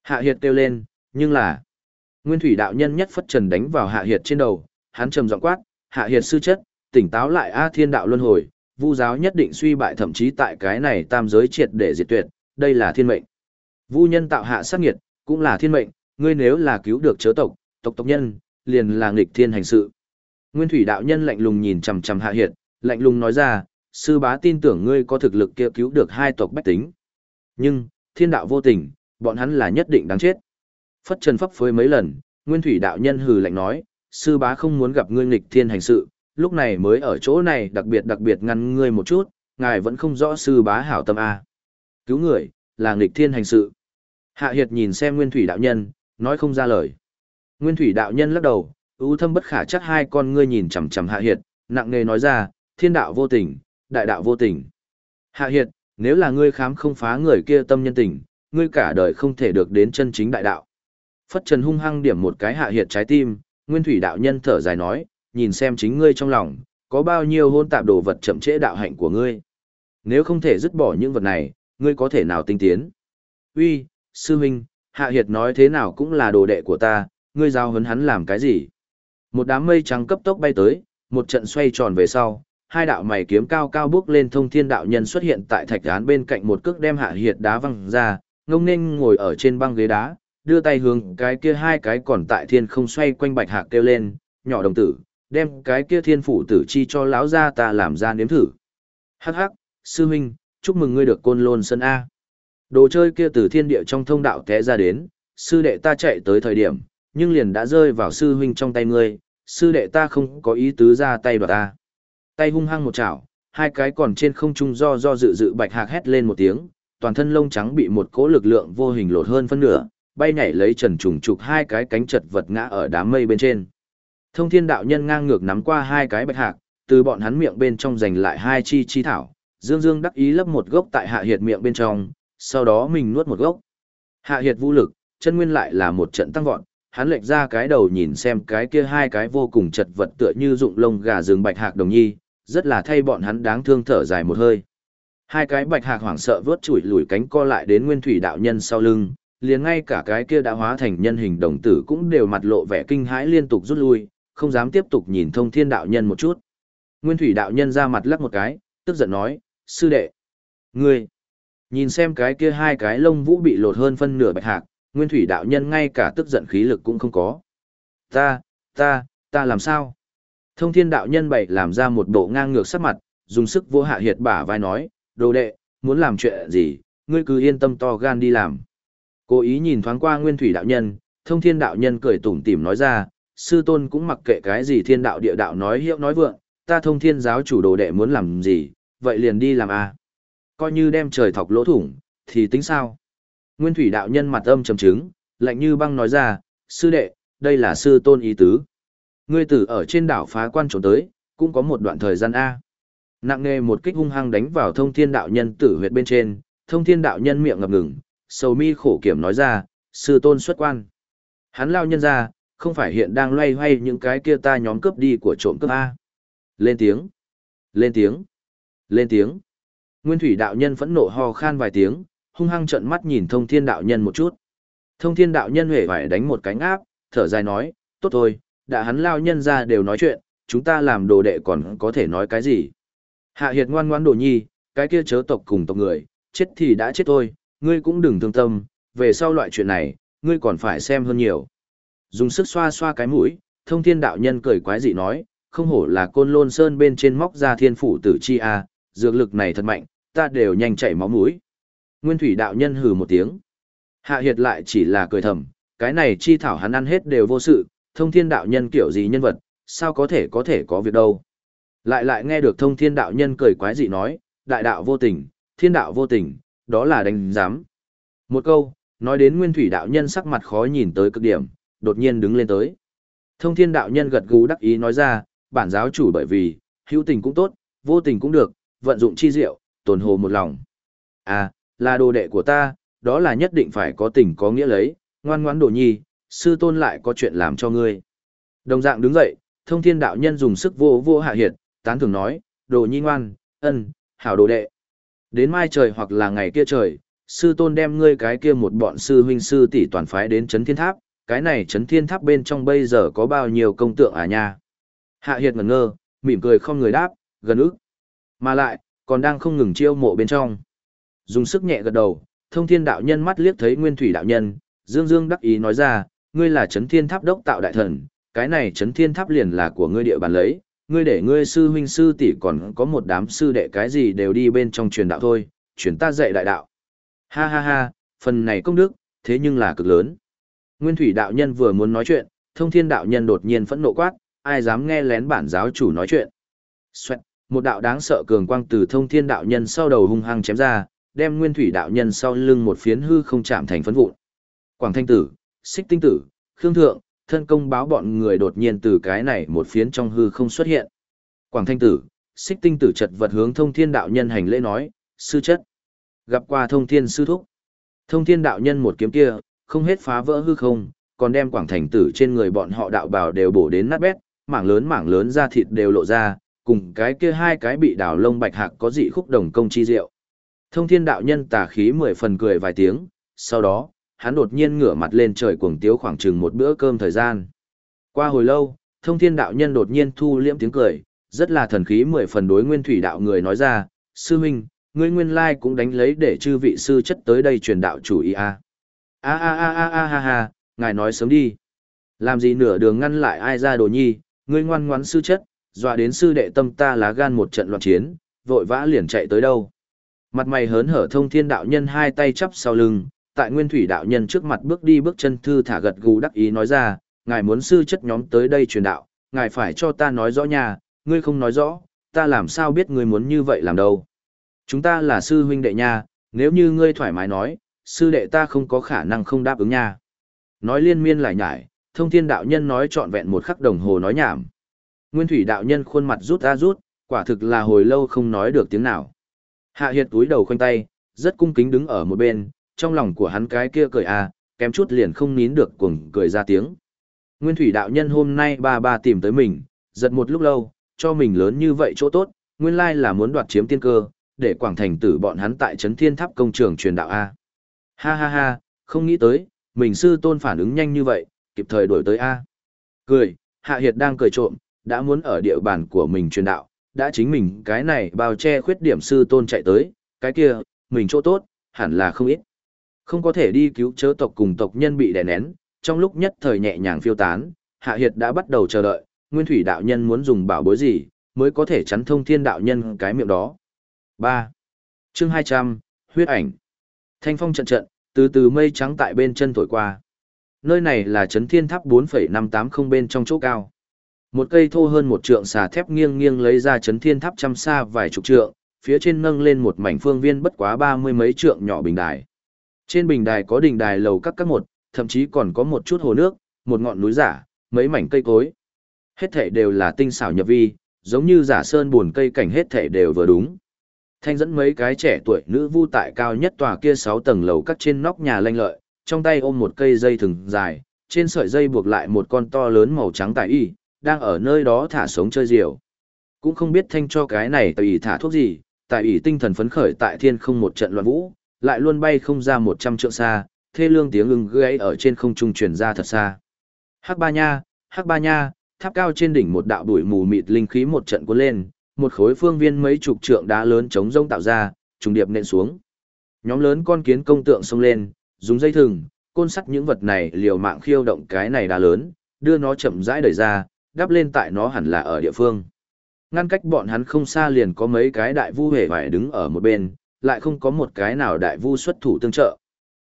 Hạ Hiệt kêu lên, nhưng là... Nguyên thủy đạo nhân nhất phất trần đánh vào Hạ Hiệt trên đầu, hắn trầm giọng quát, Hạ Hiệt sư chất, tỉnh táo lại A thiên đạo luân hồi, vu giáo nhất định suy bại thậm chí tại cái này tam giới triệt để diệt tuyệt, đây là thiên mệnh. Vu nhân tạo hạ sát nghiệt, cũng là thiên mệnh, ngươi nếu là cứu được chớ tộc, tộc tộc nhân, liền là nghịch thiên hành sự. Nguyên thủy đạo nhân lạnh lùng nhìn chằm chằm Hạ Hiệt, lạnh lùng nói ra, sư bá tin tưởng ngươi có thực lực kia cứu được hai tộc bách tính. Nhưng, thiên đạo vô tình, bọn hắn là nhất định đáng chết. Phất trần pháp phơi mấy lần, nguyên thủy đạo nhân hừ lạnh nói, sư bá không muốn gặp ngươi nghịch thiên hành sự, lúc này mới ở chỗ này đặc biệt đặc biệt ngăn ngươi một chút, ngài vẫn không rõ sư bá hảo tâm A. Cứu người, là nghịch thiên hành sự. Hạ Hiệt nhìn xem nguyên thủy đạo nhân, nói không ra lời. Nguyên thủy đạo nhân lắc đầu, ưu thâm bất khả chắc hai con ngươi nhìn chằm chằm Hạ Hiệt, nặng nề nói ra, thiên đạo vô tình, đại đạo vô tình. Hạ Hiệt, nếu là ngươi khám không phá người kia tâm nhân tình, ngươi cả đời không thể được đến chân chính đại đạo. Phất Trần hung hăng điểm một cái Hạ Hiệt trái tim, Nguyên Thủy đạo nhân thở dài nói, nhìn xem chính ngươi trong lòng, có bao nhiêu hôn tạp đồ vật chậm trễ đạo hạnh của ngươi. Nếu không thể dứt bỏ những vật này, ngươi có thể nào tinh tiến. Uy, sư huynh, Hạ Hiệt nói thế nào cũng là đồ đệ của ta, ngươi giao hấn hắn làm cái gì? Một đám mây trắng cấp tốc bay tới, một trận xoay tròn về sau, hai đạo mày kiếm cao cao bước lên thông thiên đạo nhân xuất hiện tại thạch án bên cạnh một cước đem Hạ Hiệt đá văng ra, ngông nên ngồi ở trên băng ghế đá, đưa tay hướng cái kia hai cái còn tại thiên không xoay quanh bạch hạc kêu lên, nhỏ đồng tử, đem cái kia thiên phủ tử chi cho lão gia ta làm ra nếm thử. Hắc hắc, sư huynh, chúc mừng ngươi được côn lôn sân A. Đồ chơi kia từ thiên địa trong thông đạo té ra đến, sư đệ ta chạy tới thời điểm, nhưng liền đã rơi vào sư huynh trong tay ngươi, sư đệ ta không có ý tứ ra tay đoạt ta. Tay hung hăng một chảo, hai cái còn trên không trung do do dự dự bạch hạc hét lên một tiếng, toàn thân lông trắng bị một cỗ lực lượng vô hình lột hơn phân nửa, bay nhảy lấy trần trùng trục hai cái cánh chật vật ngã ở đám mây bên trên. Thông thiên đạo nhân ngang ngược nắm qua hai cái bạch hạc, từ bọn hắn miệng bên trong giành lại hai chi chi thảo, dương dương đắc ý lấp một gốc tại hạ hiệt miệng bên trong, sau đó mình nuốt một gốc. Hạ hiệt vũ lực, chân nguyên lại là một trận tăng vọt, hắn lệch ra cái đầu nhìn xem cái kia hai cái vô cùng chật vật tựa như dụng lông gà rừng bạch hạc đồng nhi, rất là thay bọn hắn đáng thương thở dài một hơi. Hai cái bạch hạc hoảng sợ vớt chủi lùi cánh co lại đến nguyên thủy đạo nhân sau lưng, liền ngay cả cái kia đã hóa thành nhân hình đồng tử cũng đều mặt lộ vẻ kinh hãi liên tục rút lui, không dám tiếp tục nhìn thông thiên đạo nhân một chút. Nguyên thủy đạo nhân ra mặt lắc một cái, tức giận nói, sư đệ, ngươi, nhìn xem cái kia hai cái lông vũ bị lột hơn phân nửa bạch hạc, nguyên thủy đạo nhân ngay cả tức giận khí lực cũng không có. Ta, ta, ta làm sao? Thông thiên đạo nhân bày làm ra một bộ ngang ngược sắc mặt, dùng sức vô hạ hiệt bả vai nói, đồ đệ, muốn làm chuyện gì, ngươi cứ yên tâm to gan đi làm. Cố ý nhìn thoáng qua nguyên thủy đạo nhân, thông thiên đạo nhân cười tủm tỉm nói ra, sư tôn cũng mặc kệ cái gì thiên đạo địa đạo nói hiệu nói vượng, ta thông thiên giáo chủ đồ đệ muốn làm gì, vậy liền đi làm a à. Coi như đem trời thọc lỗ thủng, thì tính sao? Nguyên thủy đạo nhân mặt âm trầm chứng, lạnh như băng nói ra, sư đệ, đây là sư tôn ý tứ. Ngươi tử ở trên đảo phá quan trốn tới, cũng có một đoạn thời gian A. Nặng nghe một kích hung hăng đánh vào thông thiên đạo nhân tử huyệt bên trên, thông thiên đạo nhân miệng ngập ngừng, sầu mi khổ kiểm nói ra, sư tôn xuất quan. Hắn lao nhân ra, không phải hiện đang loay hoay những cái kia ta nhóm cướp đi của trộm cướp A. Lên tiếng, lên tiếng, lên tiếng. Nguyên thủy đạo nhân phẫn nộ ho khan vài tiếng, hung hăng trợn mắt nhìn thông thiên đạo nhân một chút. Thông thiên đạo nhân huệ phải đánh một cánh áp, thở dài nói, tốt thôi, đã hắn lao nhân ra đều nói chuyện, chúng ta làm đồ đệ còn có thể nói cái gì. Hạ hiệt ngoan ngoan đồ nhi, cái kia chớ tộc cùng tộc người, chết thì đã chết thôi, ngươi cũng đừng thương tâm, về sau loại chuyện này, ngươi còn phải xem hơn nhiều. Dùng sức xoa xoa cái mũi, thông thiên đạo nhân cười quái dị nói, không hổ là côn lôn sơn bên trên móc ra thiên phủ tử chi a, dược lực này thật mạnh, ta đều nhanh chảy máu mũi. Nguyên thủy đạo nhân hừ một tiếng. Hạ hiệt lại chỉ là cười thầm, cái này chi thảo hắn ăn hết đều vô sự, thông thiên đạo nhân kiểu gì nhân vật, sao có thể có thể có việc đâu. Lại lại nghe được thông thiên đạo nhân cười quái dị nói, đại đạo vô tình, thiên đạo vô tình, đó là đánh giám. Một câu, nói đến nguyên thủy đạo nhân sắc mặt khó nhìn tới cực điểm, đột nhiên đứng lên tới. Thông thiên đạo nhân gật gù đắc ý nói ra, bản giáo chủ bởi vì, hữu tình cũng tốt, vô tình cũng được, vận dụng chi diệu, tồn hồ một lòng. À, là đồ đệ của ta, đó là nhất định phải có tình có nghĩa lấy, ngoan ngoãn đồ nhi, sư tôn lại có chuyện làm cho ngươi. Đồng dạng đứng dậy, thông thiên đạo nhân dùng sức vô vô hạ hiệt, tán thường nói, đồ nhi ngoan, ân, hảo đồ đệ. Đến mai trời hoặc là ngày kia trời, sư tôn đem ngươi cái kia một bọn sư huynh sư tỷ toàn phái đến chấn thiên tháp, cái này chấn thiên tháp bên trong bây giờ có bao nhiêu công tượng à nha. Hạ hiệt ngẩn ngơ, mỉm cười không người đáp, gần ức. Mà lại, còn đang không ngừng chiêu mộ bên trong. Dùng sức nhẹ gật đầu, thông thiên đạo nhân mắt liếc thấy nguyên thủy đạo nhân, dương dương đắc ý nói ra, ngươi là chấn thiên tháp đốc tạo đại thần, cái này chấn thiên tháp liền là của ngươi địa bàn lấy, ngươi để ngươi sư huynh sư tỷ còn có một đám sư đệ cái gì đều đi bên trong truyền đạo thôi, truyền ta dạy đại đạo. Ha ha ha, phần này công đức, thế nhưng là cực lớn. Nguyên thủy đạo nhân vừa muốn nói chuyện, thông thiên đạo nhân đột nhiên phẫn nộ quát, ai dám nghe lén bản giáo chủ nói chuyện. Xoẹt, một đạo đáng sợ cường quang từ thông thiên đạo nhân sau đầu hung hăng chém ra, đem nguyên thủy đạo nhân sau lưng một phiến hư không chạm thành phấn vụn. Quảng thanh tử, xích tinh tử, khương thượng, thân công báo bọn người đột nhiên từ cái này một phiến trong hư không xuất hiện. Quảng thanh tử, xích tinh tử chật vật hướng thông thiên đạo nhân hành lễ nói, sư chất. Gặp qua thông thiên sư thúc. Thông thiên đạo nhân một kiếm kia, không hết phá vỡ hư không, còn đem quảng thành tử trên người bọn họ đạo bào đều bổ đến nát bét, mảng lớn mảng lớn da thịt đều lộ ra, cùng cái kia hai cái bị đào lông bạch hạc có dị khúc đồng công chi diệu. Thông thiên đạo nhân tà khí mười phần cười vài tiếng, sau đó, hắn đột nhiên ngửa mặt lên trời cuồng tiếu khoảng chừng một bữa cơm thời gian. Qua hồi lâu, thông thiên đạo nhân đột nhiên thu liễm tiếng cười, rất là thần khí mười phần đối nguyên thủy đạo người nói ra, sư huynh, ngươi nguyên lai cũng đánh lấy để chư vị sư chất tới đây truyền đạo chủ ý a. A a a a a ha ha, ngài nói sớm đi. Làm gì nửa đường ngăn lại ai ra đồ nhi, ngươi ngoan ngoãn sư chất, dọa đến sư đệ tâm ta lá gan một trận loạn chiến, vội vã liền chạy tới đâu. Mặt mày hớn hở thông thiên đạo nhân hai tay chắp sau lưng, tại nguyên thủy đạo nhân trước mặt bước đi bước chân thư thả gật gù đắc ý nói ra, ngài muốn sư chất nhóm tới đây truyền đạo, ngài phải cho ta nói rõ nhà, ngươi không nói rõ, ta làm sao biết ngươi muốn như vậy làm đâu. Chúng ta là sư huynh đệ nha, nếu như ngươi thoải mái nói, sư đệ ta không có khả năng không đáp ứng nha. Nói liên miên lại nhải, thông thiên đạo nhân nói trọn vẹn một khắc đồng hồ nói nhảm. Nguyên thủy đạo nhân khuôn mặt rút ra rút, quả thực là hồi lâu không nói được tiếng nào. Hạ hiệt túi đầu khoanh tay, rất cung kính đứng ở một bên, trong lòng của hắn cái kia cười à, kém chút liền không nín được cuồng cười ra tiếng. Nguyên thủy đạo nhân hôm nay ba ba tìm tới mình, giật một lúc lâu, cho mình lớn như vậy chỗ tốt, nguyên lai là muốn đoạt chiếm tiên cơ, để quảng thành tử bọn hắn tại trấn thiên tháp công trường truyền đạo A. Ha ha ha, không nghĩ tới, mình sư tôn phản ứng nhanh như vậy, kịp thời đổi tới A. Cười, Hạ Hiệt đang cười trộm, đã muốn ở địa bàn của mình truyền đạo, đã chính mình cái này bao che khuyết điểm sư tôn chạy tới, cái kia, mình chỗ tốt, hẳn là không ít. Không có thể đi cứu chớ tộc cùng tộc nhân bị đè nén, trong lúc nhất thời nhẹ nhàng phiêu tán, Hạ Hiệt đã bắt đầu chờ đợi, Nguyên Thủy đạo nhân muốn dùng bảo bối gì, mới có thể chắn thông thiên đạo nhân cái miệng đó. 3. Chương 200, huyết ảnh. Thanh phong trận trận, từ từ mây trắng tại bên chân thổi qua. Nơi này là chấn thiên tháp 4,580 bên trong chỗ cao. Một cây thô hơn một trượng xà thép nghiêng nghiêng lấy ra chấn thiên tháp trăm xa vài chục trượng, phía trên nâng lên một mảnh phương viên bất quá ba mươi mấy trượng nhỏ bình đài. Trên bình đài có đình đài lầu các các một, thậm chí còn có một chút hồ nước, một ngọn núi giả, mấy mảnh cây cối. Hết thể đều là tinh xảo nhập vi, giống như giả sơn buồn cây cảnh hết thể đều vừa đúng. Thanh dẫn mấy cái trẻ tuổi nữ vu tại cao nhất tòa kia 6 tầng lầu các trên nóc nhà lanh lợi, trong tay ôm một cây dây thừng dài, trên sợi dây buộc lại một con to lớn màu trắng tại y, đang ở nơi đó thả sống chơi diều. Cũng không biết thanh cho cái này tại y thả thuốc gì, tại y tinh thần phấn khởi tại thiên không một trận loạn vũ, lại luôn bay không ra 100 trượng xa, thê lương tiếng ưng gãy ở trên không trung truyền ra thật xa. Hắc Ba Nha, Hắc Ba Nha, tháp cao trên đỉnh một đạo bụi mù mịt linh khí một trận cuốn lên, một khối phương viên mấy chục trượng đá lớn chống rông tạo ra, trùng điệp nện xuống. Nhóm lớn con kiến công tượng xông lên, dùng dây thừng, côn sắt những vật này liều mạng khiêu động cái này đá lớn, đưa nó chậm rãi đẩy ra, đắp lên tại nó hẳn là ở địa phương. Ngăn cách bọn hắn không xa liền có mấy cái đại vu hề phải đứng ở một bên, lại không có một cái nào đại vu xuất thủ tương trợ.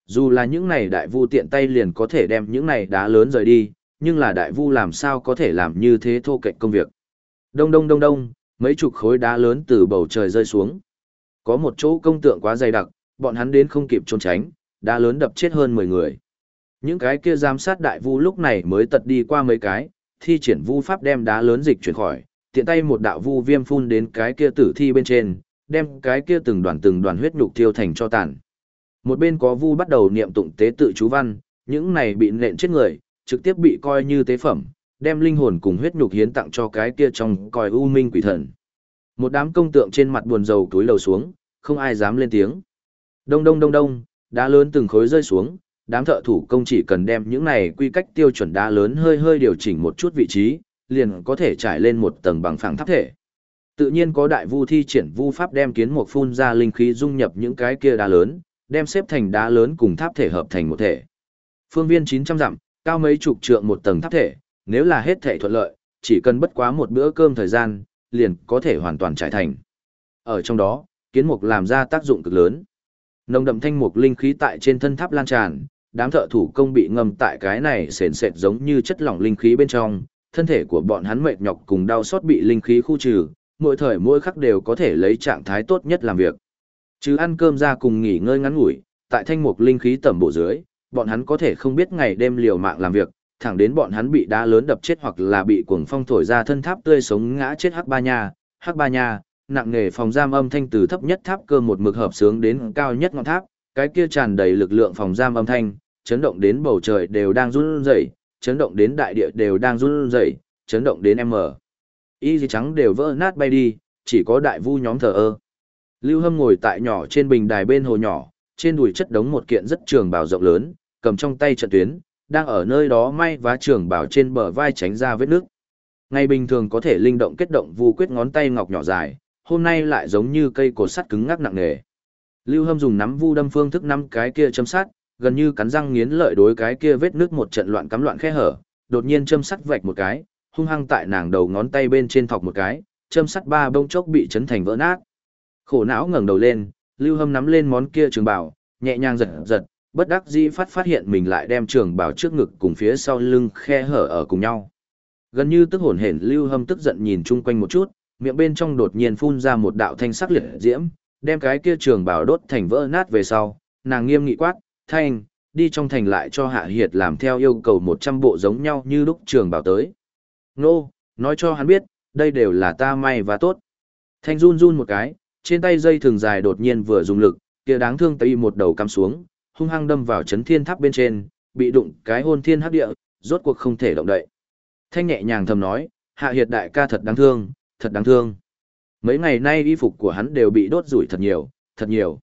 Dù là những này đại vu tiện tay liền có thể đem những này đá lớn rời đi, nhưng là đại vu làm sao có thể làm như thế thô kệch công việc. Đông đông đông đông, mấy chục khối đá lớn từ bầu trời rơi xuống. Có một chỗ công tượng quá dày đặc, bọn hắn đến không kịp trốn tránh, đá lớn đập chết hơn 10 người. Những cái kia giám sát đại vu lúc này mới tật đi qua mấy cái, thi triển vu pháp đem đá lớn dịch chuyển khỏi, tiện tay một đạo vu viêm phun đến cái kia tử thi bên trên, đem cái kia từng đoàn từng đoàn huyết nhục tiêu thành cho tàn. Một bên có vu bắt đầu niệm tụng tế tự chú văn, những này bị nện chết người, trực tiếp bị coi như tế phẩm, đem linh hồn cùng huyết nhục hiến tặng cho cái kia trong coi u minh quỷ thần. Một đám công tượng trên mặt buồn rầu túi lầu xuống, không ai dám lên tiếng. Đông đông đông đông, đá lớn từng khối rơi xuống, đám thợ thủ công chỉ cần đem những này quy cách tiêu chuẩn đá lớn hơi hơi điều chỉnh một chút vị trí, liền có thể trải lên một tầng bằng phẳng tháp thể. Tự nhiên có đại vu thi triển vu pháp đem kiến mục phun ra linh khí dung nhập những cái kia đá lớn, đem xếp thành đá lớn cùng tháp thể hợp thành một thể. Phương viên 900 dặm, cao mấy chục trượng một tầng tháp thể, nếu là hết thể thuận lợi, chỉ cần bất quá một bữa cơm thời gian, liền có thể hoàn toàn trải thành. Ở trong đó, kiến mục làm ra tác dụng cực lớn. Nồng đậm thanh mục linh khí tại trên thân tháp lan tràn, đám thợ thủ công bị ngâm tại cái này sền sệt giống như chất lỏng linh khí bên trong, thân thể của bọn hắn mệt nhọc cùng đau xót bị linh khí khu trừ, mỗi thời mỗi khắc đều có thể lấy trạng thái tốt nhất làm việc. Chứ ăn cơm ra cùng nghỉ ngơi ngắn ngủi, tại thanh mục linh khí tầm bộ dưới, bọn hắn có thể không biết ngày đêm liều mạng làm việc, thẳng đến bọn hắn bị đá lớn đập chết hoặc là bị cuồng phong thổi ra thân tháp tươi sống ngã chết hắc ba nha, hắc ba nha, nặng nghề phòng giam âm thanh từ thấp nhất tháp cơ một mực hợp sướng đến cao nhất ngọn tháp, cái kia tràn đầy lực lượng phòng giam âm thanh, chấn động đến bầu trời đều đang run rẩy, chấn động đến đại địa đều đang run rẩy, chấn động đến em mở. Y gì trắng đều vỡ nát bay đi, chỉ có đại vu nhóm thờ ơ. Lưu Hâm ngồi tại nhỏ trên bình đài bên hồ nhỏ, trên đùi chất đống một kiện rất trường bào rộng lớn, cầm trong tay trận tuyến, đang ở nơi đó may vá trường bào trên bờ vai tránh ra vết nước. Ngày bình thường có thể linh động kết động vu quyết ngón tay ngọc nhỏ dài, hôm nay lại giống như cây cột sắt cứng ngắc nặng nề. Lưu Hâm dùng nắm vu đâm phương thức năm cái kia châm sắt, gần như cắn răng nghiến lợi đối cái kia vết nước một trận loạn cắm loạn khe hở, đột nhiên châm sắt vạch một cái, hung hăng tại nàng đầu ngón tay bên trên thọc một cái, châm sắt ba bông chốc bị chấn thành vỡ nát. Khổ não ngẩng đầu lên, Lưu Hâm nắm lên món kia trường bảo, nhẹ nhàng giật giật, bất đắc dĩ phát phát hiện mình lại đem trường bảo trước ngực cùng phía sau lưng khe hở ở cùng nhau. Gần như tức hồn hển Lưu Hâm tức giận nhìn chung quanh một chút, miệng bên trong đột nhiên phun ra một đạo thanh sắc liệt diễm, đem cái kia trường bảo đốt thành vỡ nát về sau, nàng nghiêm nghị quát, thanh, đi trong thành lại cho Hạ Hiệt làm theo yêu cầu 100 bộ giống nhau như lúc trường bảo tới. Nô, nói cho hắn biết, đây đều là ta may và tốt. Thanh run run một cái, trên tay dây thường dài đột nhiên vừa dùng lực, kia đáng thương tay một đầu cắm xuống, hung hăng đâm vào chấn thiên tháp bên trên, bị đụng cái hôn thiên hấp địa, rốt cuộc không thể động đậy. Thanh nhẹ nhàng thầm nói, Hạ Hiệt đại ca thật đáng thương, thật đáng thương. Mấy ngày nay y phục của hắn đều bị đốt rủi thật nhiều, thật nhiều.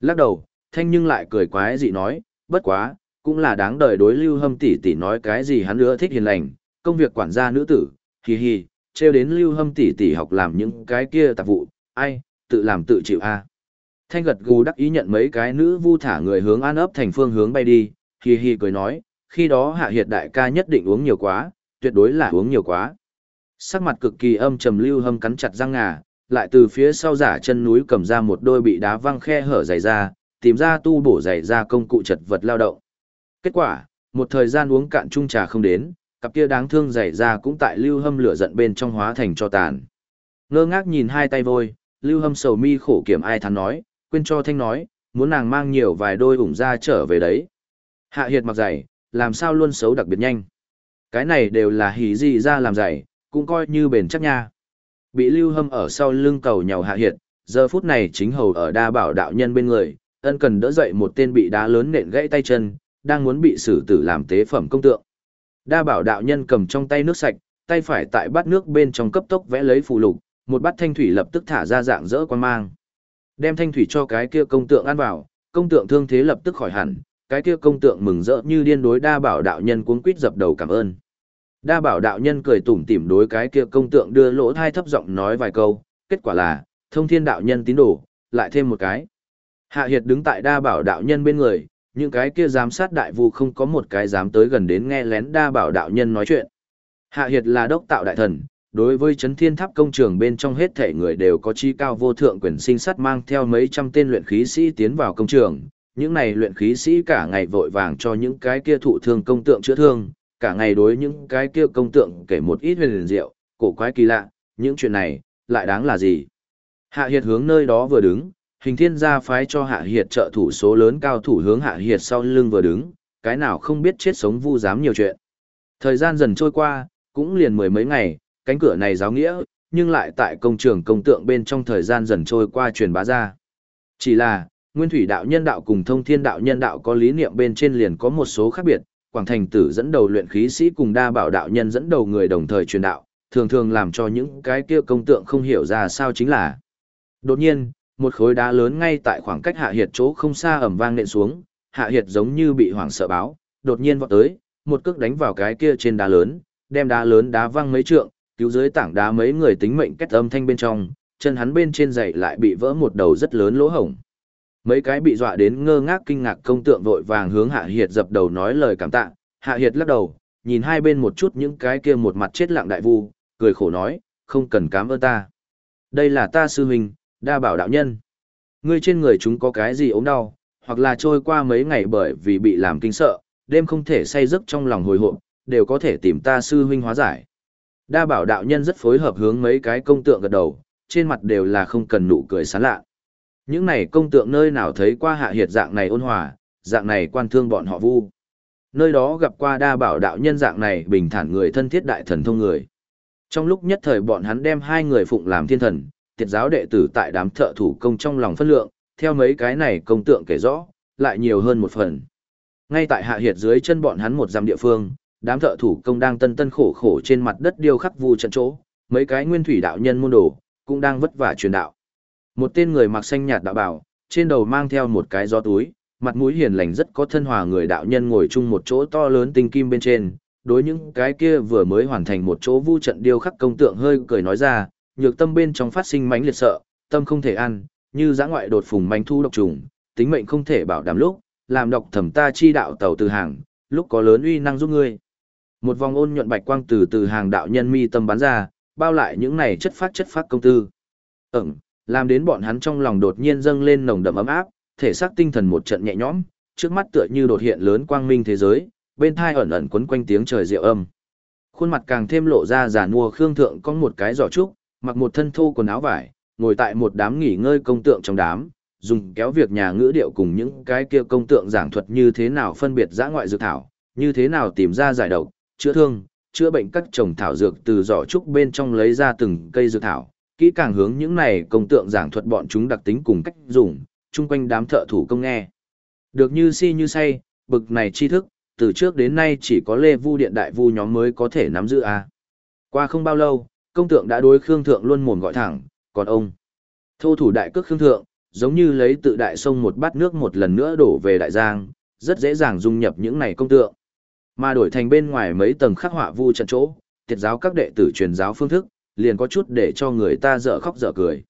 Lắc đầu, Thanh nhưng lại cười quái dị nói, bất quá, cũng là đáng đời đối lưu hâm tỷ tỷ nói cái gì hắn nữa thích hiền lành, công việc quản gia nữ tử, hì hì, treo đến lưu hâm tỷ tỷ học làm những cái kia tạp vụ, ai, tự làm tự chịu a. Thanh gật gù đắc ý nhận mấy cái nữ vu thả người hướng an ấp thành phương hướng bay đi, hì hì cười nói, khi đó hạ hiệt đại ca nhất định uống nhiều quá, tuyệt đối là uống nhiều quá. Sắc mặt cực kỳ âm trầm lưu hâm cắn chặt răng ngà, lại từ phía sau giả chân núi cầm ra một đôi bị đá văng khe hở dày ra, tìm ra tu bổ dày ra công cụ chật vật lao động. Kết quả, một thời gian uống cạn chung trà không đến, cặp kia đáng thương dày ra cũng tại lưu hâm lửa giận bên trong hóa thành cho tàn. Ngơ ngác nhìn hai tay vôi, lưu hâm sầu mi khổ kiểm ai thắn nói, quên cho thanh nói, muốn nàng mang nhiều vài đôi ủng ra trở về đấy. Hạ hiệt mặc giày, làm sao luôn xấu đặc biệt nhanh. Cái này đều là hỉ gì ra làm giày, cũng coi như bền chắc nha. Bị lưu hâm ở sau lưng cầu nhào hạ hiệt, giờ phút này chính hầu ở đa bảo đạo nhân bên người, ân cần đỡ dậy một tên bị đá lớn nện gãy tay chân, đang muốn bị xử tử làm tế phẩm công tượng. Đa bảo đạo nhân cầm trong tay nước sạch, tay phải tại bát nước bên trong cấp tốc vẽ lấy phù lục, một bát thanh thủy lập tức thả ra dạng dỡ quan mang. Đem thanh thủy cho cái kia công tượng ăn vào, công tượng thương thế lập tức khỏi hẳn, cái kia công tượng mừng rỡ như điên đối đa bảo đạo nhân cuống quýt dập đầu cảm ơn. Đa bảo đạo nhân cười tủm tỉm đối cái kia công tượng đưa lỗ thai thấp giọng nói vài câu, kết quả là, thông thiên đạo nhân tín đồ, lại thêm một cái. Hạ Hiệt đứng tại đa bảo đạo nhân bên người, những cái kia giám sát đại vu không có một cái dám tới gần đến nghe lén đa bảo đạo nhân nói chuyện. Hạ Hiệt là đốc tạo đại thần, đối với chấn thiên tháp công trường bên trong hết thể người đều có chi cao vô thượng quyền sinh sát mang theo mấy trăm tên luyện khí sĩ tiến vào công trường. Những này luyện khí sĩ cả ngày vội vàng cho những cái kia thụ thương công tượng chữa thương, cả ngày đối những cái kia công tượng kể một ít huyền diệu, cổ quái kỳ lạ, những chuyện này, lại đáng là gì? Hạ Hiệt hướng nơi đó vừa đứng, hình thiên gia phái cho Hạ Hiệt trợ thủ số lớn cao thủ hướng Hạ Hiệt sau lưng vừa đứng, cái nào không biết chết sống vu dám nhiều chuyện. Thời gian dần trôi qua, cũng liền mười mấy ngày, cánh cửa này giáo nghĩa, nhưng lại tại công trường công tượng bên trong thời gian dần trôi qua truyền bá ra. Chỉ là, nguyên thủy đạo nhân đạo cùng thông thiên đạo nhân đạo có lý niệm bên trên liền có một số khác biệt, Quảng Thành Tử dẫn đầu luyện khí sĩ cùng đa bảo đạo nhân dẫn đầu người đồng thời truyền đạo, thường thường làm cho những cái kia công tượng không hiểu ra sao chính là. Đột nhiên, một khối đá lớn ngay tại khoảng cách hạ hiệt chỗ không xa ẩm vang nện xuống, hạ hiệt giống như bị hoảng sợ báo, đột nhiên vọt tới, một cước đánh vào cái kia trên đá lớn, đem đá lớn đá văng mấy trượng, cứu dưới tảng đá mấy người tính mệnh kết âm thanh bên trong, chân hắn bên trên giày lại bị vỡ một đầu rất lớn lỗ hổng. Mấy cái bị dọa đến ngơ ngác kinh ngạc công tượng vội vàng hướng Hạ Hiệt dập đầu nói lời cảm tạ, Hạ Hiệt lắc đầu, nhìn hai bên một chút những cái kia một mặt chết lặng đại vu, cười khổ nói, không cần cảm ơn ta. Đây là ta sư huynh, đa bảo đạo nhân. Ngươi trên người chúng có cái gì ốm đau, hoặc là trôi qua mấy ngày bởi vì bị làm kinh sợ, đêm không thể say giấc trong lòng hồi hộp, đều có thể tìm ta sư huynh hóa giải. Đa bảo đạo nhân rất phối hợp hướng mấy cái công tượng gật đầu, trên mặt đều là không cần nụ cười sán lạ. Những này công tượng nơi nào thấy qua hạ hiệt dạng này ôn hòa, dạng này quan thương bọn họ vu. Nơi đó gặp qua đa bảo đạo nhân dạng này bình thản người thân thiết đại thần thông người. Trong lúc nhất thời bọn hắn đem hai người phụng làm thiên thần, tiệt giáo đệ tử tại đám thợ thủ công trong lòng phân lượng, theo mấy cái này công tượng kể rõ, lại nhiều hơn một phần. Ngay tại hạ hiệt dưới chân bọn hắn một giam địa phương, đám thợ thủ công đang tân tân khổ khổ trên mặt đất điêu khắc vu trận chỗ, mấy cái nguyên thủy đạo nhân môn đồ, cũng đang vất vả truyền đạo. Một tên người mặc xanh nhạt đạo bảo, trên đầu mang theo một cái gió túi, mặt mũi hiền lành rất có thân hòa người đạo nhân ngồi chung một chỗ to lớn tinh kim bên trên, đối những cái kia vừa mới hoàn thành một chỗ vu trận điêu khắc công tượng hơi cười nói ra, nhược tâm bên trong phát sinh mãnh liệt sợ, tâm không thể ăn, như giã ngoại đột phùng manh thu độc trùng, tính mệnh không thể bảo đảm lúc, làm độc thẩm ta chi đạo tàu từ hàng, lúc có lớn uy năng giúp ngươi. Một vòng ôn nhuận bạch quang từ từ hàng đạo nhân mi tâm bắn ra, bao lại những này chất phát chất phát công tư. Ừm, làm đến bọn hắn trong lòng đột nhiên dâng lên nồng đậm ấm áp, thể xác tinh thần một trận nhẹ nhõm, trước mắt tựa như đột hiện lớn quang minh thế giới, bên thai ẩn ẩn quấn quanh tiếng trời diệu âm. Khuôn mặt càng thêm lộ ra già nua khương thượng có một cái giỏ trúc, mặc một thân thô quần áo vải, ngồi tại một đám nghỉ ngơi công tượng trong đám, dùng kéo việc nhà ngữ điệu cùng những cái kia công tượng giảng thuật như thế nào phân biệt giã ngoại dược thảo, như thế nào tìm ra giải độc, chữa thương, chữa bệnh các trồng thảo dược từ giỏ trúc bên trong lấy ra từng cây dược thảo, kỹ càng hướng những này công tượng giảng thuật bọn chúng đặc tính cùng cách dùng, chung quanh đám thợ thủ công nghe. Được như si như say, bực này tri thức, từ trước đến nay chỉ có Lê Vu Điện Đại Vu nhóm mới có thể nắm giữ a. Qua không bao lâu, công tượng đã đối Khương Thượng luôn mồm gọi thẳng, còn ông, thô thủ đại cước Khương Thượng, giống như lấy tự đại sông một bát nước một lần nữa đổ về đại giang, rất dễ dàng dung nhập những này công tượng. Mà đổi thành bên ngoài mấy tầng khắc họa vu trận chỗ, tiệt giáo các đệ tử truyền giáo phương thức, liền có chút để cho người ta dở khóc dở cười.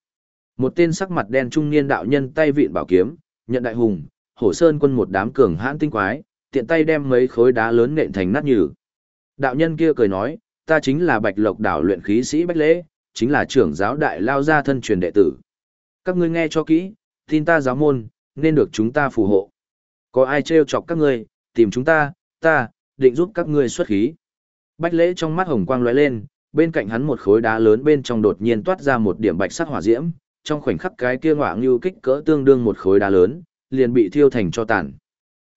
Một tên sắc mặt đen trung niên đạo nhân tay vịn bảo kiếm, nhận đại hùng, hổ sơn quân một đám cường hãn tinh quái, tiện tay đem mấy khối đá lớn nện thành nát nhừ. Đạo nhân kia cười nói, ta chính là bạch lộc đảo luyện khí sĩ bách lễ, chính là trưởng giáo đại lao gia thân truyền đệ tử. Các ngươi nghe cho kỹ, tin ta giáo môn, nên được chúng ta phù hộ. Có ai trêu chọc các ngươi, tìm chúng ta, ta, định giúp các ngươi xuất khí. Bách lễ trong mắt hồng quang lóe lên, bên cạnh hắn một khối đá lớn bên trong đột nhiên toát ra một điểm bạch sắc hỏa diễm, trong khoảnh khắc cái kia ngọa ngưu kích cỡ tương đương một khối đá lớn, liền bị thiêu thành cho tàn.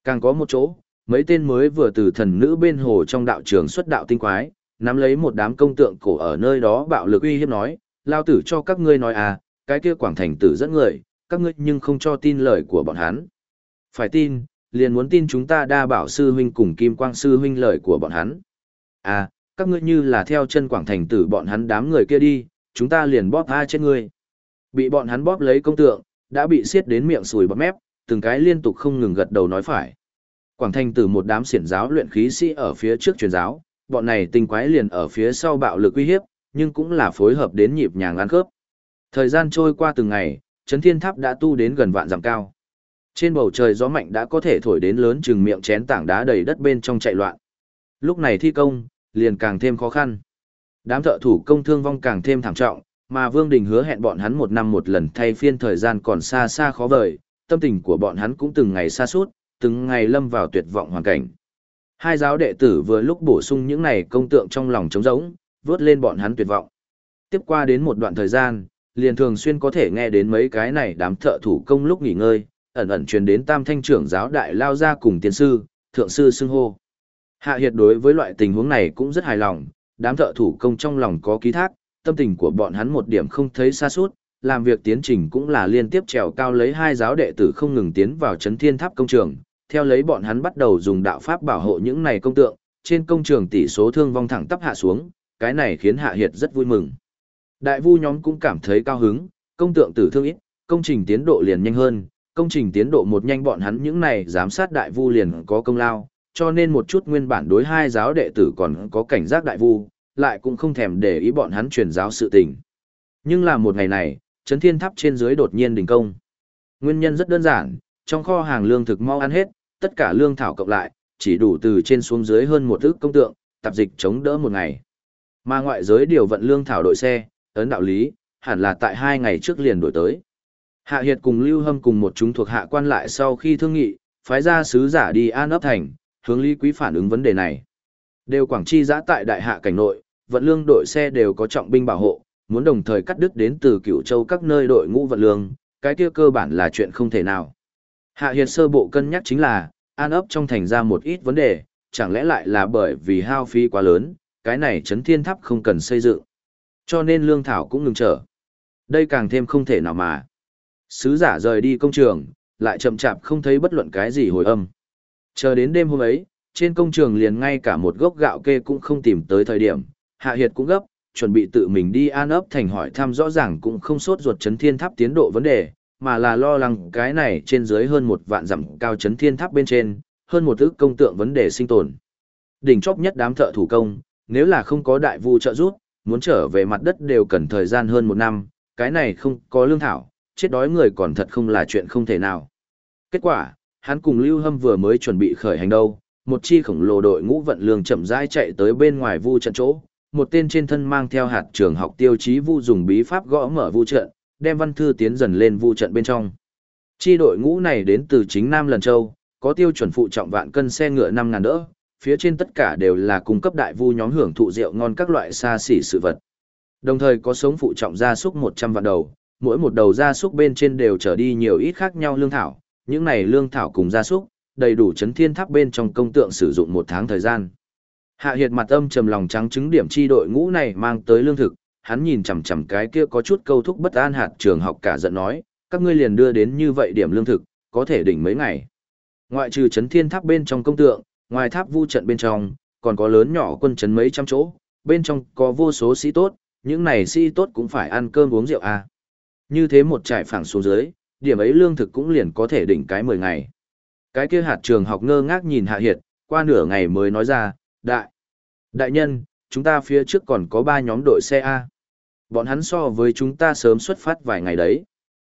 Càng có một chỗ, mấy tên mới vừa từ thần nữ bên hồ trong đạo trường xuất đạo tinh quái, nắm lấy một đám công tượng cổ ở nơi đó bạo lực uy hiếp nói, lao tử cho các ngươi nói à, cái kia quảng thành tử dẫn người, các ngươi nhưng không cho tin lời của bọn hắn. Phải tin, liền muốn tin chúng ta đa bảo sư huynh cùng kim quang sư huynh lời của bọn hắn. À, các ngươi như là theo chân quảng thành tử bọn hắn đám người kia đi, chúng ta liền bóp hai trên ngươi. Bị bọn hắn bóp lấy công tượng, đã bị xiết đến miệng sùi bọt mép, từng cái liên tục không ngừng gật đầu nói phải. Quảng thành tử một đám xiển giáo luyện khí sĩ ở phía trước truyền giáo, bọn này tinh quái liền ở phía sau bạo lực uy hiếp, nhưng cũng là phối hợp đến nhịp nhàng ăn khớp. Thời gian trôi qua từng ngày, chấn thiên tháp đã tu đến gần vạn dặm cao. Trên bầu trời gió mạnh đã có thể thổi đến lớn chừng miệng chén tảng đá đầy đất bên trong chạy loạn. Lúc này thi công, liền càng thêm khó khăn. Đám thợ thủ công thương vong càng thêm thảm trọng, mà Vương Đình hứa hẹn bọn hắn một năm một lần thay phiên thời gian còn xa xa khó vời, tâm tình của bọn hắn cũng từng ngày xa suốt, từng ngày lâm vào tuyệt vọng hoàn cảnh. Hai giáo đệ tử vừa lúc bổ sung những này công tượng trong lòng trống rỗng, vớt lên bọn hắn tuyệt vọng. Tiếp qua đến một đoạn thời gian, liền thường xuyên có thể nghe đến mấy cái này đám thợ thủ công lúc nghỉ ngơi, ẩn ẩn truyền đến tam thanh trưởng giáo đại lao ra cùng tiên sư, thượng sư xưng hô. Hạ Hiệt đối với loại tình huống này cũng rất hài lòng, đám thợ thủ công trong lòng có ký thác, tâm tình của bọn hắn một điểm không thấy xa suốt, làm việc tiến trình cũng là liên tiếp trèo cao lấy hai giáo đệ tử không ngừng tiến vào chấn thiên tháp công trường, theo lấy bọn hắn bắt đầu dùng đạo pháp bảo hộ những này công tượng, trên công trường tỷ số thương vong thẳng tắp hạ xuống, cái này khiến Hạ Hiệt rất vui mừng. Đại vu nhóm cũng cảm thấy cao hứng, công tượng tử thương ít, công trình tiến độ liền nhanh hơn, công trình tiến độ một nhanh bọn hắn những này giám sát đại vu liền có công lao, cho nên một chút nguyên bản đối hai giáo đệ tử còn có cảnh giác đại vu, lại cũng không thèm để ý bọn hắn truyền giáo sự tình. Nhưng là một ngày này, chấn thiên tháp trên dưới đột nhiên đình công. Nguyên nhân rất đơn giản, trong kho hàng lương thực mau ăn hết, tất cả lương thảo cộng lại, chỉ đủ từ trên xuống dưới hơn một ước công tượng, tạp dịch chống đỡ một ngày. Mà ngoại giới điều vận lương thảo đội xe, ấn đạo lý, hẳn là tại hai ngày trước liền đổi tới. Hạ Hiệt cùng Lưu Hâm cùng một chúng thuộc hạ quan lại sau khi thương nghị, phái ra sứ giả đi an ấp thành, hướng Lý Quý phản ứng vấn đề này. Đều Quảng Chi giã tại đại hạ cảnh nội, vận lương đội xe đều có trọng binh bảo hộ, muốn đồng thời cắt đứt đến từ cửu châu các nơi đội ngũ vận lương, cái kia cơ bản là chuyện không thể nào. Hạ Hiệt sơ bộ cân nhắc chính là, an ấp trong thành ra một ít vấn đề, chẳng lẽ lại là bởi vì hao phí quá lớn, cái này chấn thiên tháp không cần xây dựng. Cho nên lương thảo cũng ngừng trở. Đây càng thêm không thể nào mà. Sứ giả rời đi công trường, lại chậm chạp không thấy bất luận cái gì hồi âm. Chờ đến đêm hôm ấy, trên công trường liền ngay cả một gốc gạo kê cũng không tìm tới thời điểm, Hạ Hiệt cũng gấp, chuẩn bị tự mình đi an ấp thành hỏi thăm rõ ràng cũng không sốt ruột chấn thiên tháp tiến độ vấn đề, mà là lo lắng cái này trên dưới hơn một vạn dặm cao chấn thiên tháp bên trên, hơn một ức công tượng vấn đề sinh tồn. Đỉnh chóp nhất đám thợ thủ công, nếu là không có đại vu trợ giúp, muốn trở về mặt đất đều cần thời gian hơn một năm, cái này không có lương thảo, chết đói người còn thật không là chuyện không thể nào. Kết quả, hắn cùng Lưu Hâm vừa mới chuẩn bị khởi hành đâu, một chi khổng lồ đội ngũ vận lương chậm rãi chạy tới bên ngoài vu trận chỗ, một tên trên thân mang theo hạt trường học tiêu chí vu dùng bí pháp gõ mở vu trận, đem văn thư tiến dần lên vu trận bên trong. Chi đội ngũ này đến từ chính Nam Lần Châu, có tiêu chuẩn phụ trọng vạn cân xe ngựa 5000 đỡ, phía trên tất cả đều là cung cấp đại vu nhóm hưởng thụ rượu ngon các loại xa xỉ sự vật. Đồng thời có sống phụ trọng gia súc 100 vạn đầu, mỗi một đầu gia súc bên trên đều trở đi nhiều ít khác nhau lương thảo, những này lương thảo cùng gia súc, đầy đủ chấn thiên tháp bên trong công tượng sử dụng một tháng thời gian. Hạ Hiệt mặt âm trầm lòng trắng chứng điểm chi đội ngũ này mang tới lương thực, hắn nhìn chằm chằm cái kia có chút câu thúc bất an hạt trường học cả giận nói, các ngươi liền đưa đến như vậy điểm lương thực, có thể đỉnh mấy ngày. Ngoại trừ chấn thiên tháp bên trong công tượng, ngoài tháp vu trận bên trong, còn có lớn nhỏ quân chấn mấy trăm chỗ, bên trong có vô số sĩ tốt, những này sĩ tốt cũng phải ăn cơm uống rượu à. Như thế một trải phẳng xuống dưới, điểm ấy lương thực cũng liền có thể đỉnh cái 10 ngày. Cái kia hạt trường học ngơ ngác nhìn Hạ Hiệt, qua nửa ngày mới nói ra, đại, đại nhân, chúng ta phía trước còn có ba nhóm đội xe A. Bọn hắn so với chúng ta sớm xuất phát vài ngày đấy.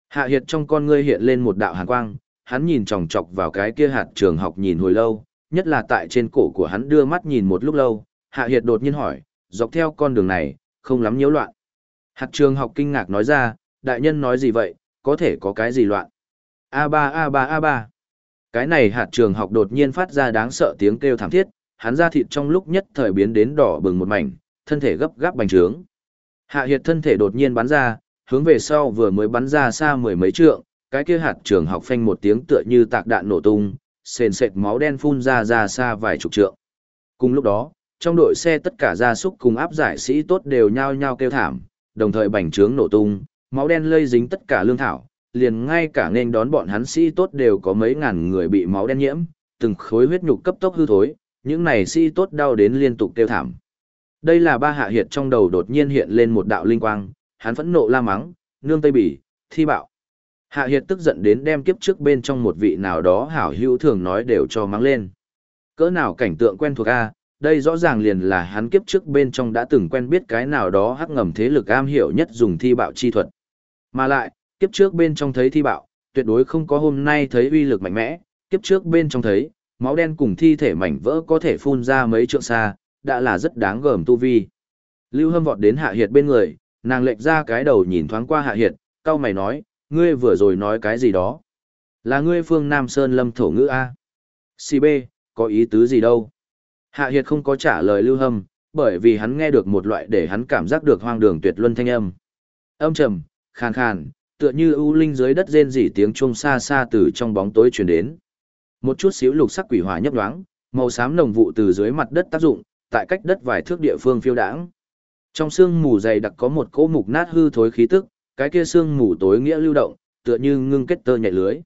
Hạ Hiệt trong con ngươi hiện lên một đạo hàn quang, hắn nhìn chòng chọc vào cái kia hạt trường học nhìn hồi lâu, nhất là tại trên cổ của hắn đưa mắt nhìn một lúc lâu, Hạ Hiệt đột nhiên hỏi, dọc theo con đường này, không lắm nhiễu loạn. Hạt trường học kinh ngạc nói ra, đại nhân nói gì vậy, có thể có cái gì loạn. A3 A3 A3. Cái này hạt trường học đột nhiên phát ra đáng sợ tiếng kêu thảm thiết, hắn ra thịt trong lúc nhất thời biến đến đỏ bừng một mảnh, thân thể gấp gáp bành trướng. Hạ Hiệt thân thể đột nhiên bắn ra, hướng về sau vừa mới bắn ra xa mười mấy trượng, cái kia hạt trường học phanh một tiếng tựa như tạc đạn nổ tung, sền sệt máu đen phun ra ra xa vài chục trượng. Cùng lúc đó, trong đội xe tất cả gia súc cùng áp giải sĩ tốt đều nhao nhao kêu thảm, đồng thời bành trướng nổ tung, máu đen lây dính tất cả lương thảo, liền ngay cả nên đón bọn hắn sĩ tốt đều có mấy ngàn người bị máu đen nhiễm, từng khối huyết nhục cấp tốc hư thối, những này sĩ tốt đau đến liên tục kêu thảm. Đây là ba hạ hiệt trong đầu đột nhiên hiện lên một đạo linh quang, hắn phẫn nộ la mắng, nương tây bỉ, thi bạo. Hạ hiệt tức giận đến đem kiếp trước bên trong một vị nào đó hảo hữu thường nói đều cho mắng lên. Cỡ nào cảnh tượng quen thuộc a, đây rõ ràng liền là hắn kiếp trước bên trong đã từng quen biết cái nào đó hắc ngầm thế lực am hiểu nhất dùng thi bạo chi thuật. Mà lại, kiếp trước bên trong thấy thi bạo, tuyệt đối không có hôm nay thấy uy lực mạnh mẽ, kiếp trước bên trong thấy, máu đen cùng thi thể mảnh vỡ có thể phun ra mấy trượng xa, đã là rất đáng gờm tu vi. Lưu Hâm vọt đến Hạ Hiệt bên người, nàng lệch ra cái đầu nhìn thoáng qua Hạ Hiệt, cao mày nói, ngươi vừa rồi nói cái gì đó? Là ngươi phương Nam Sơn Lâm thổ ngữ A. CB, có ý tứ gì đâu? Hạ Hiệt không có trả lời Lưu Hâm, bởi vì hắn nghe được một loại để hắn cảm giác được hoang đường tuyệt luân thanh âm. Âm trầm, khàn khàn, tựa như ưu linh dưới đất rên rỉ tiếng chuông xa xa từ trong bóng tối truyền đến. Một chút xíu lục sắc quỷ hỏa nhấp nhoáng, màu xám nồng vụ từ dưới mặt đất tác dụng, tại cách đất vài thước địa phương phiêu đãng. Trong sương mù dày đặc có một cỗ mục nát hư thối khí tức, cái kia sương mù tối nghĩa lưu động, tựa như ngưng kết tơ nhảy lưới.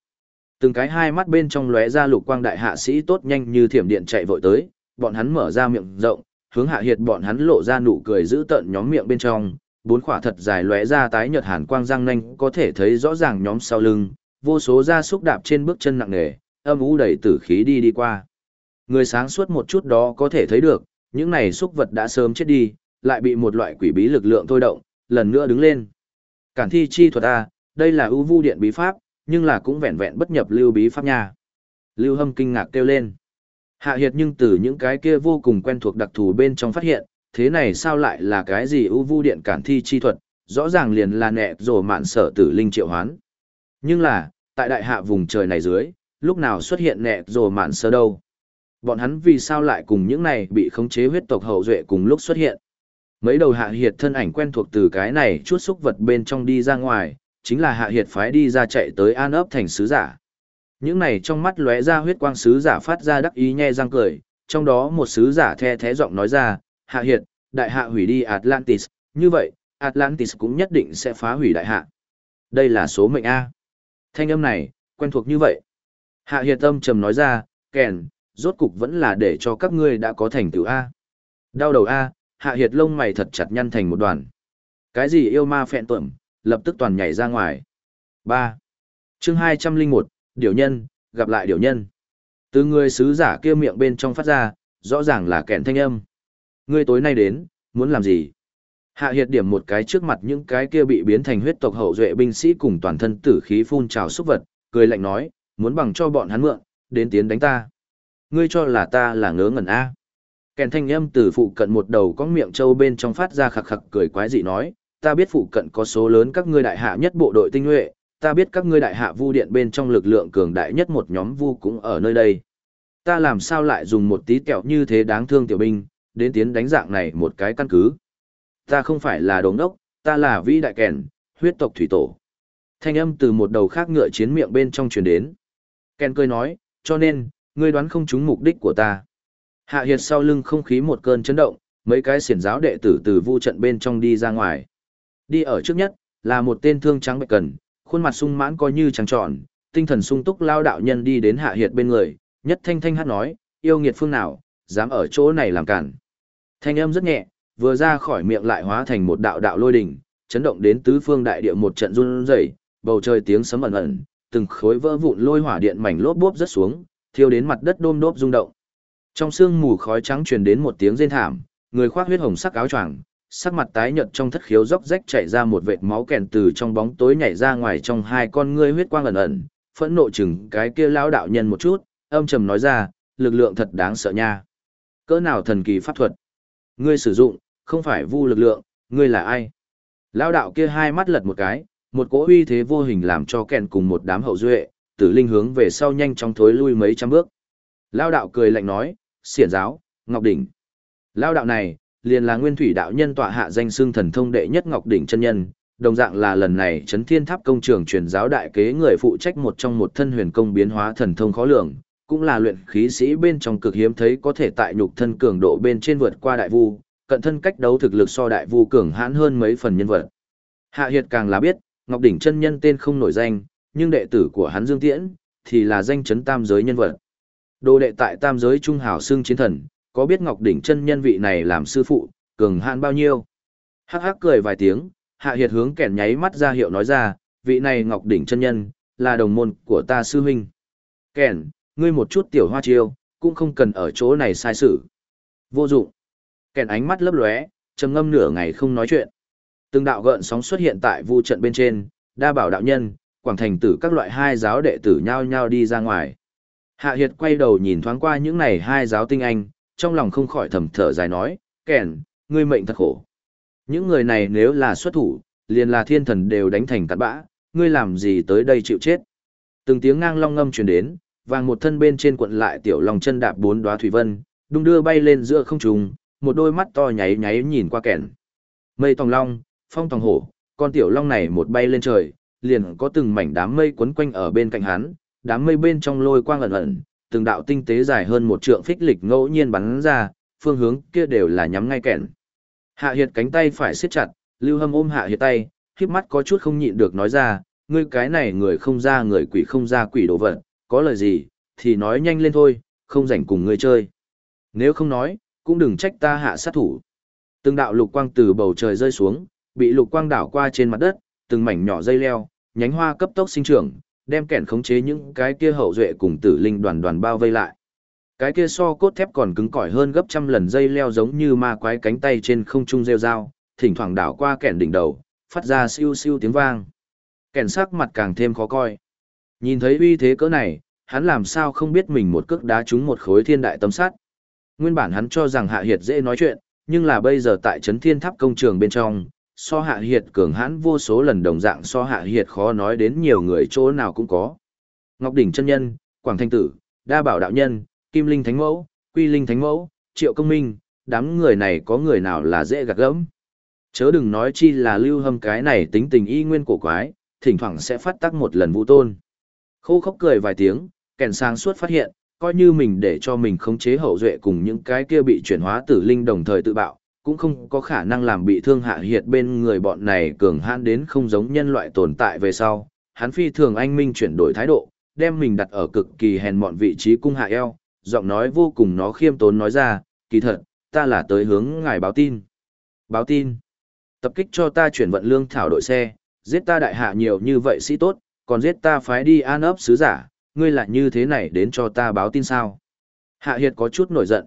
Từng cái hai mắt bên trong lóe ra lục quang đại hạ sĩ tốt nhanh như thiểm điện chạy vội tới, bọn hắn mở ra miệng rộng, hướng hạ hiệt bọn hắn lộ ra nụ cười giữ tận nhóm miệng bên trong, bốn khỏa thật dài lóe ra tái nhợt hàn quang răng nanh có thể thấy rõ ràng nhóm sau lưng, vô số da xúc đạp trên bước chân nặng nề, âm u đầy tử khí đi đi qua. Người sáng suốt một chút đó có thể thấy được, những này xúc vật đã sớm chết đi, lại bị một loại quỷ bí lực lượng thôi động, lần nữa đứng lên. Cản thi chi thuật A, đây là ưu vu điện bí pháp, nhưng là cũng vẹn vẹn bất nhập lưu bí pháp nha. Lưu Hâm kinh ngạc kêu lên. Hạ Hiệt nhưng từ những cái kia vô cùng quen thuộc đặc thù bên trong phát hiện, thế này sao lại là cái gì ưu vu điện cản thi chi thuật, rõ ràng liền là nẹ rổ mạn sở tử linh triệu hoán. Nhưng là, tại đại hạ vùng trời này dưới, lúc nào xuất hiện nẹ rồ mạn sở đâu? Bọn hắn vì sao lại cùng những này bị khống chế huyết tộc hậu duệ cùng lúc xuất hiện? Mấy đầu hạ hiệt thân ảnh quen thuộc từ cái này chút xúc vật bên trong đi ra ngoài, chính là hạ hiệt phái đi ra chạy tới an ấp thành sứ giả. Những này trong mắt lóe ra huyết quang sứ giả phát ra đắc ý nhe răng cười, trong đó một sứ giả the thế giọng nói ra, hạ hiệt, đại hạ hủy đi Atlantis, như vậy, Atlantis cũng nhất định sẽ phá hủy đại hạ. Đây là số mệnh A. Thanh âm này, quen thuộc như vậy. Hạ hiệt tâm trầm nói ra, kèn, rốt cục vẫn là để cho các ngươi đã có thành tựu A. Đau đầu A, hạ hiệt lông mày thật chặt nhăn thành một đoàn. Cái gì yêu ma phẹn tuẩm, lập tức toàn nhảy ra ngoài. 3. chương 201, Điều nhân, gặp lại điều nhân. Từ người sứ giả kia miệng bên trong phát ra, rõ ràng là kẹn thanh âm. Ngươi tối nay đến, muốn làm gì? Hạ hiệt điểm một cái trước mặt những cái kia bị biến thành huyết tộc hậu duệ binh sĩ cùng toàn thân tử khí phun trào xúc vật, cười lạnh nói, muốn bằng cho bọn hắn mượn, đến tiến đánh ta. Ngươi cho là ta là ngớ ngẩn A. Kèn thanh âm từ phụ cận một đầu có miệng trâu bên trong phát ra khặc khặc cười quái dị nói, ta biết phụ cận có số lớn các ngươi đại hạ nhất bộ đội tinh nhuệ, ta biết các ngươi đại hạ vu điện bên trong lực lượng cường đại nhất một nhóm vu cũng ở nơi đây. Ta làm sao lại dùng một tí kẹo như thế đáng thương tiểu binh, đến tiến đánh dạng này một cái căn cứ. Ta không phải là đồ ngốc, ta là vĩ đại kèn, huyết tộc thủy tổ. Thanh âm từ một đầu khác ngựa chiến miệng bên trong truyền đến. Ken cười nói, cho nên, ngươi đoán không trúng mục đích của ta. Hạ Hiệt sau lưng không khí một cơn chấn động, mấy cái xiển giáo đệ tử từ vu trận bên trong đi ra ngoài. Đi ở trước nhất, là một tên thương trắng bạch cần, khuôn mặt sung mãn coi như trắng tròn, tinh thần sung túc lao đạo nhân đi đến Hạ Hiệt bên người, nhất thanh thanh hát nói, yêu nghiệt phương nào, dám ở chỗ này làm cản. Thanh âm rất nhẹ, vừa ra khỏi miệng lại hóa thành một đạo đạo lôi đỉnh, chấn động đến tứ phương đại địa một trận run rẩy, bầu trời tiếng sấm ẩn ẩn, từng khối vỡ vụn lôi hỏa điện mảnh lốp bốp rất xuống, thiêu đến mặt đất đôm đốp rung động. Trong sương mù khói trắng truyền đến một tiếng rên thảm, người khoác huyết hồng sắc áo choàng, sắc mặt tái nhợt trong thất khiếu róc rách chảy ra một vệt máu kèn từ trong bóng tối nhảy ra ngoài trong hai con ngươi huyết quang ẩn ẩn, phẫn nộ chừng cái kia lão đạo nhân một chút, âm trầm nói ra, lực lượng thật đáng sợ nha. Cỡ nào thần kỳ pháp thuật? Ngươi sử dụng, không phải vu lực lượng, ngươi là ai? Lão đạo kia hai mắt lật một cái, một cỗ uy thế vô hình làm cho kèn cùng một đám hậu duệ, tử linh hướng về sau nhanh chóng thối lui mấy trăm bước. Lão đạo cười lạnh nói, xiển giáo, Ngọc Đỉnh. Lão đạo này, liền là nguyên thủy đạo nhân tọa hạ danh xương thần thông đệ nhất Ngọc Đỉnh chân nhân, đồng dạng là lần này chấn thiên tháp công trường truyền giáo đại kế người phụ trách một trong một thân huyền công biến hóa thần thông khó lường, cũng là luyện khí sĩ bên trong cực hiếm thấy có thể tại nhục thân cường độ bên trên vượt qua đại vu, cận thân cách đấu thực lực so đại vu cường hãn hơn mấy phần nhân vật. Hạ Hiệt càng là biết, Ngọc Đỉnh chân nhân tên không nổi danh, nhưng đệ tử của hắn Dương Tiễn thì là danh chấn tam giới nhân vật. Đồ đệ tại tam giới trung hào xương chiến thần, có biết Ngọc Đỉnh chân nhân vị này làm sư phụ, cường hãn bao nhiêu? Hắc hắc cười vài tiếng, Hạ Hiệt hướng kẻn nháy mắt ra hiệu nói ra, vị này Ngọc Đỉnh chân nhân là đồng môn của ta sư huynh. Kẻn, ngươi một chút tiểu hoa chiêu, cũng không cần ở chỗ này sai sự. Vô dụng. Kẻn ánh mắt lấp lóe, trầm ngâm nửa ngày không nói chuyện. Từng đạo gợn sóng xuất hiện tại vu trận bên trên, đa bảo đạo nhân, quảng thành tử các loại hai giáo đệ tử nhao nhao đi ra ngoài. Hạ Hiệt quay đầu nhìn thoáng qua những này hai giáo tinh anh, trong lòng không khỏi thầm thở dài nói, kèn, ngươi mệnh thật khổ. Những người này nếu là xuất thủ, liền là thiên thần đều đánh thành cặn bã, ngươi làm gì tới đây chịu chết. Từng tiếng ngang long ngâm truyền đến, vàng một thân bên trên quận lại tiểu lòng chân đạp bốn đóa thủy vân, đung đưa bay lên giữa không trung, một đôi mắt to nháy nháy nhìn qua kèn. Mây tòng long, phong tòng hổ, con tiểu long này một bay lên trời, liền có từng mảnh đám mây quấn quanh ở bên cạnh hắn, đám mây bên trong lôi quang ẩn ẩn, từng đạo tinh tế dài hơn một trượng phích lịch ngẫu nhiên bắn ra, phương hướng kia đều là nhắm ngay kẹn. Hạ Hiệt cánh tay phải siết chặt, Lưu Hâm ôm Hạ Hiệt tay, khiếp mắt có chút không nhịn được nói ra, ngươi cái này người không ra người quỷ không ra quỷ đồ vật, có lời gì, thì nói nhanh lên thôi, không rảnh cùng ngươi chơi. Nếu không nói, cũng đừng trách ta hạ sát thủ. Từng đạo lục quang từ bầu trời rơi xuống, bị lục quang đảo qua trên mặt đất, từng mảnh nhỏ dây leo, nhánh hoa cấp tốc sinh trưởng, đem kẹn khống chế những cái kia hậu duệ cùng tử linh đoàn đoàn bao vây lại. Cái kia so cốt thép còn cứng cỏi hơn gấp trăm lần dây leo giống như ma quái cánh tay trên không trung rêu dao, thỉnh thoảng đảo qua kẹn đỉnh đầu, phát ra siêu siêu tiếng vang. kẹn sắc mặt càng thêm khó coi. Nhìn thấy uy thế cỡ này, hắn làm sao không biết mình một cước đá trúng một khối thiên đại tấm sắt. Nguyên bản hắn cho rằng Hạ Hiệt dễ nói chuyện, nhưng là bây giờ tại trấn thiên tháp công trường bên trong, so Hạ Hiệt cường hãn vô số lần đồng dạng so Hạ Hiệt khó nói đến nhiều người chỗ nào cũng có. Ngọc Đỉnh chân nhân, Quảng Thanh Tử, Đa Bảo đạo nhân, Kim Linh Thánh Mẫu, Quy Linh Thánh Mẫu, Triệu Công Minh, đám người này có người nào là dễ gạt gẫm. Chớ đừng nói chi là lưu hâm cái này tính tình y nguyên cổ quái, thỉnh thoảng sẽ phát tác một lần vũ tôn. Khô khốc cười vài tiếng, kèn sang suốt phát hiện, coi như mình để cho mình khống chế hậu duệ cùng những cái kia bị chuyển hóa tử linh đồng thời tự bạo, cũng không có khả năng làm bị thương hạ hiệt bên người bọn này cường hãn đến không giống nhân loại tồn tại về sau. Hắn phi thường anh minh chuyển đổi thái độ, đem mình đặt ở cực kỳ hèn mọn vị trí cung hạ eo, giọng nói vô cùng nó khiêm tốn nói ra, kỳ thật, ta là tới hướng ngài báo tin. Báo tin. Tập kích cho ta chuyển vận lương thảo đội xe, giết ta đại hạ nhiều như vậy sĩ tốt, còn giết ta phái đi an ấp sứ giả, ngươi lại như thế này đến cho ta báo tin sao. Hạ Hiệt có chút nổi giận.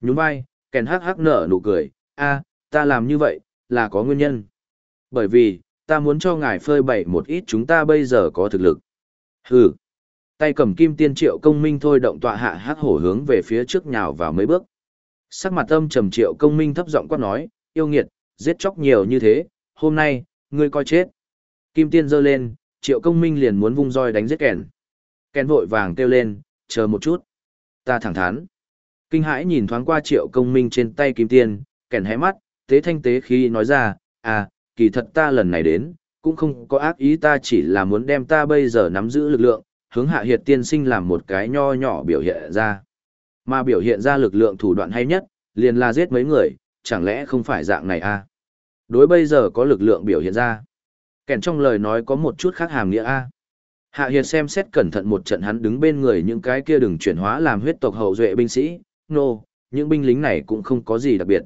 Nhún vai, kèn hắc hắc nở nụ cười, a, ta làm như vậy, là có nguyên nhân. Bởi vì, ta muốn cho ngài phơi bày một ít chúng ta bây giờ có thực lực. Hừ. Tay cầm kim tiên triệu công minh thôi động tọa hạ hắc hổ hướng về phía trước nhào vào mấy bước. Sắc mặt âm trầm triệu công minh thấp giọng quát nói, yêu nghiệt, giết chóc nhiều như thế, hôm nay, ngươi coi chết. Kim tiên giơ lên, triệu công minh liền muốn vung roi đánh giết kèn. Kèn vội vàng kêu lên, chờ một chút. Ta thẳng thắn. Kinh hãi nhìn thoáng qua triệu công minh trên tay kim tiên, kèn hé mắt, tế thanh tế khi nói ra, à, kỳ thật ta lần này đến, cũng không có ác ý ta chỉ là muốn đem ta bây giờ nắm giữ lực lượng, hướng hạ hiệt tiên sinh làm một cái nho nhỏ biểu hiện ra. Mà biểu hiện ra lực lượng thủ đoạn hay nhất, liền là giết mấy người, chẳng lẽ không phải dạng này à? Đối bây giờ có lực lượng biểu hiện ra. Kèn trong lời nói có một chút khác hàm nghĩa a. Hạ Hiệt xem xét cẩn thận một trận hắn đứng bên người những cái kia đừng chuyển hóa làm huyết tộc hậu duệ binh sĩ, nô, no, những binh lính này cũng không có gì đặc biệt.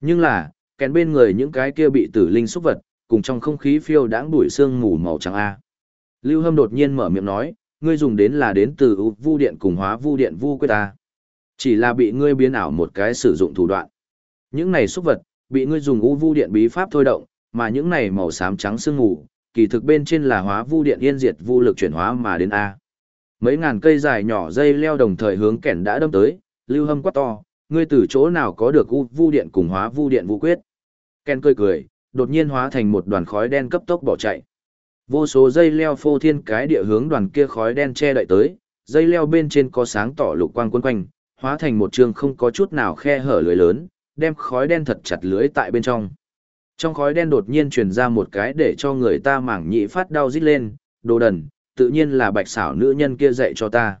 Nhưng là, kèn bên người những cái kia bị tử linh xúc vật, cùng trong không khí phiêu đãng bụi xương mù màu trắng A. Lưu Hâm đột nhiên mở miệng nói, ngươi dùng đến là đến từ vu điện cùng hóa vu điện vu quyết ta. Chỉ là bị ngươi biến ảo một cái sử dụng thủ đoạn. Những này xúc vật, bị ngươi dùng u vu điện bí pháp thôi động, mà những này màu xám trắng sương mù, kỳ thực bên trên là hóa vu điện yên diệt vu lực chuyển hóa mà đến A. Mấy ngàn cây dài nhỏ dây leo đồng thời hướng kèn đã đâm tới, lưu hâm quát to, ngươi từ chỗ nào có được u vu điện cùng hóa vu điện vu quyết. Ken cười cười, đột nhiên hóa thành một đoàn khói đen cấp tốc bỏ chạy. Vô số dây leo phô thiên cái địa hướng đoàn kia khói đen che đậy tới, dây leo bên trên có sáng tỏ lục quang quấn quanh, hóa thành một trường không có chút nào khe hở lưới lớn, đem khói đen thật chặt lưới tại bên trong. Trong khói đen đột nhiên truyền ra một cái để cho người ta mảng nhị phát đau rít lên, đồ đần, tự nhiên là bạch xảo nữ nhân kia dạy cho ta.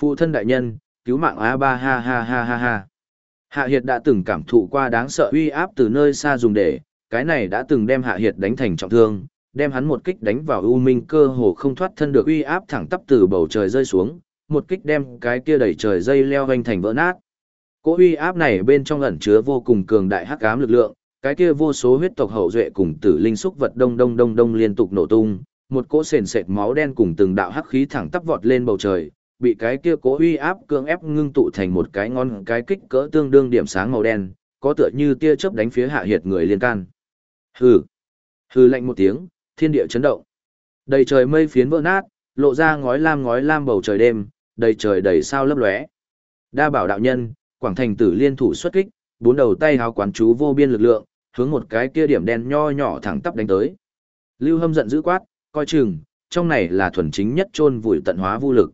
Phụ thân đại nhân, cứu mạng a ba ha ha ha ha ha. Hạ Hiệt đã từng cảm thụ qua đáng sợ uy áp từ nơi xa dùng để, cái này đã từng đem Hạ Hiệt đánh thành trọng thương, đem hắn một kích đánh vào u minh cơ hồ không thoát thân được uy áp thẳng tắp từ bầu trời rơi xuống, một kích đem cái kia đẩy trời dây leo vành thành vỡ nát. Cỗ uy áp này bên trong ẩn chứa vô cùng cường đại hắc ám lực lượng, cái kia vô số huyết tộc hậu duệ cùng tử linh xúc vật đông đông đông đông liên tục nổ tung, một cỗ sền sệt máu đen cùng từng đạo hắc khí thẳng tắp vọt lên bầu trời, bị cái kia cố uy áp cưỡng ép ngưng tụ thành một cái ngon cái kích cỡ tương đương điểm sáng màu đen, có tựa như tia chớp đánh phía hạ hiệt người liên can. Hừ. Hừ lạnh một tiếng, thiên địa chấn động. Đầy trời mây phiến vỡ nát, lộ ra ngói lam ngói lam bầu trời đêm, đầy trời đầy sao lấp lóe. Đa bảo đạo nhân, Quảng Thành Tử liên thủ xuất kích, bốn đầu tay hào quán chú vô biên lực lượng, hướng một cái kia điểm đen nho nhỏ thẳng tắp đánh tới. Lưu Hâm giận dữ quát, coi chừng, trong này là thuần chính nhất chôn vùi tận hóa vô lực.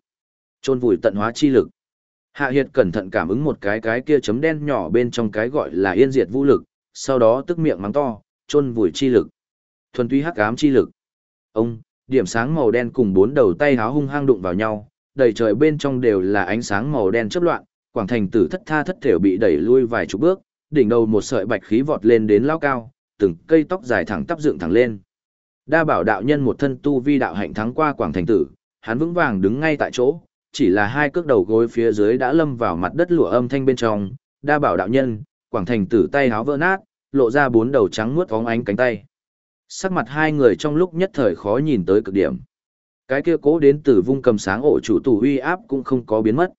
Chôn vùi tận hóa chi lực. Hạ Hiệt cẩn thận cảm ứng một cái cái kia chấm đen nhỏ bên trong cái gọi là yên diệt vũ lực, sau đó tức miệng mắng to, chôn vùi chi lực. Thuần túy hắc ám chi lực. Ông, điểm sáng màu đen cùng bốn đầu tay háo hung hăng đụng vào nhau, đầy trời bên trong đều là ánh sáng màu đen chớp loạn, quảng thành tử thất tha thất thểu bị đẩy lui vài chục bước, đỉnh đầu một sợi bạch khí vọt lên đến lao cao, từng cây tóc dài thẳng tắp dựng thẳng lên. Đa bảo đạo nhân một thân tu vi đạo hạnh thắng qua quảng thành tử, hắn vững vàng đứng ngay tại chỗ, chỉ là hai cước đầu gối phía dưới đã lâm vào mặt đất lụa âm thanh bên trong, đa bảo đạo nhân, quảng thành tử tay háo vỡ nát, lộ ra bốn đầu trắng muốt vóng ánh cánh tay. Sắc mặt hai người trong lúc nhất thời khó nhìn tới cực điểm. Cái kia cố đến từ vung cầm sáng ổ chủ tù uy áp cũng không có biến mất.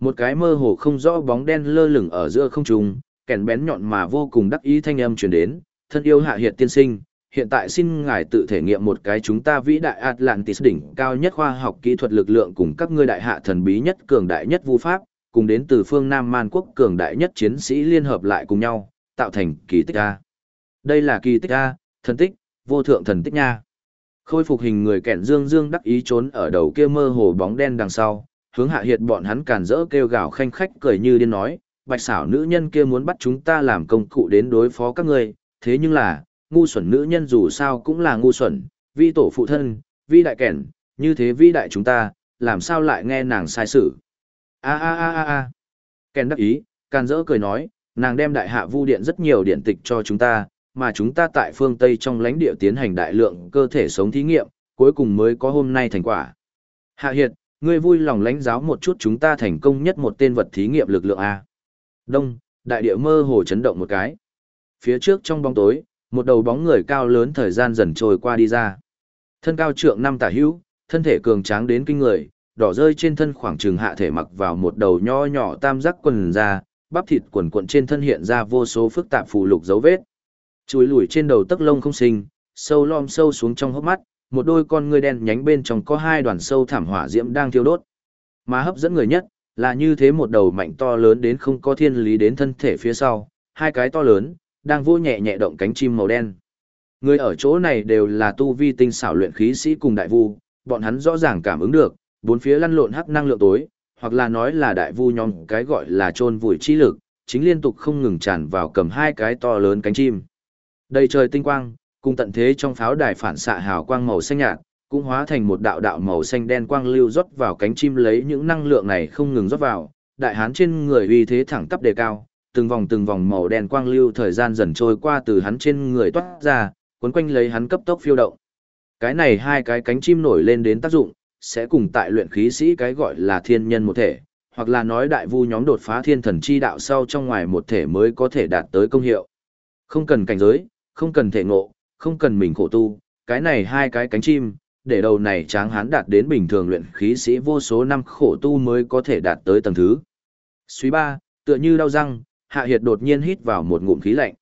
Một cái mơ hồ không rõ bóng đen lơ lửng ở giữa không trung, kèn bén nhọn mà vô cùng đắc ý thanh âm truyền đến, thân yêu hạ hiệt tiên sinh, hiện tại xin ngài tự thể nghiệm một cái chúng ta vĩ đại Atlantis đỉnh cao nhất khoa học kỹ thuật lực lượng cùng các ngươi đại hạ thần bí nhất cường đại nhất vu pháp, cùng đến từ phương Nam Man quốc cường đại nhất chiến sĩ liên hợp lại cùng nhau, tạo thành kỳ tích A. Đây là kỳ tích A, thần tích, vô thượng thần tích nha. Khôi phục hình người kẹn dương dương đắc ý trốn ở đầu kia mơ hồ bóng đen đằng sau, hướng hạ hiệt bọn hắn càn rỡ kêu gào khanh khách cười như điên nói, bạch xảo nữ nhân kia muốn bắt chúng ta làm công cụ đến đối phó các ngươi, thế nhưng là, ngu xuẩn nữ nhân dù sao cũng là ngu xuẩn, vi tổ phụ thân, vi đại kẻn, như thế vi đại chúng ta, làm sao lại nghe nàng sai sự. A a a a a. Kèn đắc ý, can dỡ cười nói, nàng đem đại hạ vu điện rất nhiều điện tịch cho chúng ta, mà chúng ta tại phương Tây trong lãnh địa tiến hành đại lượng cơ thể sống thí nghiệm, cuối cùng mới có hôm nay thành quả. Hạ Hiệt, ngươi vui lòng lãnh giáo một chút chúng ta thành công nhất một tên vật thí nghiệm lực lượng A. Đông, đại địa mơ hồ chấn động một cái. Phía trước trong bóng tối, một đầu bóng người cao lớn thời gian dần trôi qua đi ra. Thân cao trượng năm tả hữu, thân thể cường tráng đến kinh người, đỏ rơi trên thân khoảng trường hạ thể mặc vào một đầu nho nhỏ tam giác quần da, bắp thịt quần cuộn trên thân hiện ra vô số phức tạp phù lục dấu vết. Chuối lùi trên đầu tấc lông không sinh, sâu lom sâu xuống trong hốc mắt, một đôi con ngươi đen nhánh bên trong có hai đoàn sâu thảm hỏa diễm đang thiêu đốt. Mà hấp dẫn người nhất là như thế một đầu mạnh to lớn đến không có thiên lý đến thân thể phía sau, hai cái to lớn, đang vô nhẹ nhẹ động cánh chim màu đen. Người ở chỗ này đều là tu vi tinh xảo luyện khí sĩ cùng đại vu, bọn hắn rõ ràng cảm ứng được, bốn phía lăn lộn hắc năng lượng tối, hoặc là nói là đại vu nhóm cái gọi là trôn vùi chi lực, chính liên tục không ngừng tràn vào cầm hai cái to lớn cánh chim. Đầy trời tinh quang, cùng tận thế trong pháo đài phản xạ hào quang màu xanh nhạt, cũng hóa thành một đạo đạo màu xanh đen quang lưu rót vào cánh chim lấy những năng lượng này không ngừng rót vào, đại hán trên người uy thế thẳng tắp đề cao, từng vòng từng vòng màu đen quang lưu thời gian dần trôi qua từ hắn trên người toát ra, cuốn quanh lấy hắn cấp tốc phiêu động. Cái này hai cái cánh chim nổi lên đến tác dụng, sẽ cùng tại luyện khí sĩ cái gọi là thiên nhân một thể, hoặc là nói đại vu nhóm đột phá thiên thần chi đạo sau trong ngoài một thể mới có thể đạt tới công hiệu. Không cần cảnh giới, không cần thể ngộ, không cần mình khổ tu, cái này hai cái cánh chim, để đầu này tráng hán đạt đến bình thường luyện khí sĩ vô số năm khổ tu mới có thể đạt tới tầng thứ. Suy ba, tựa như đau răng, Hạ Hiệt đột nhiên hít vào một ngụm khí lạnh.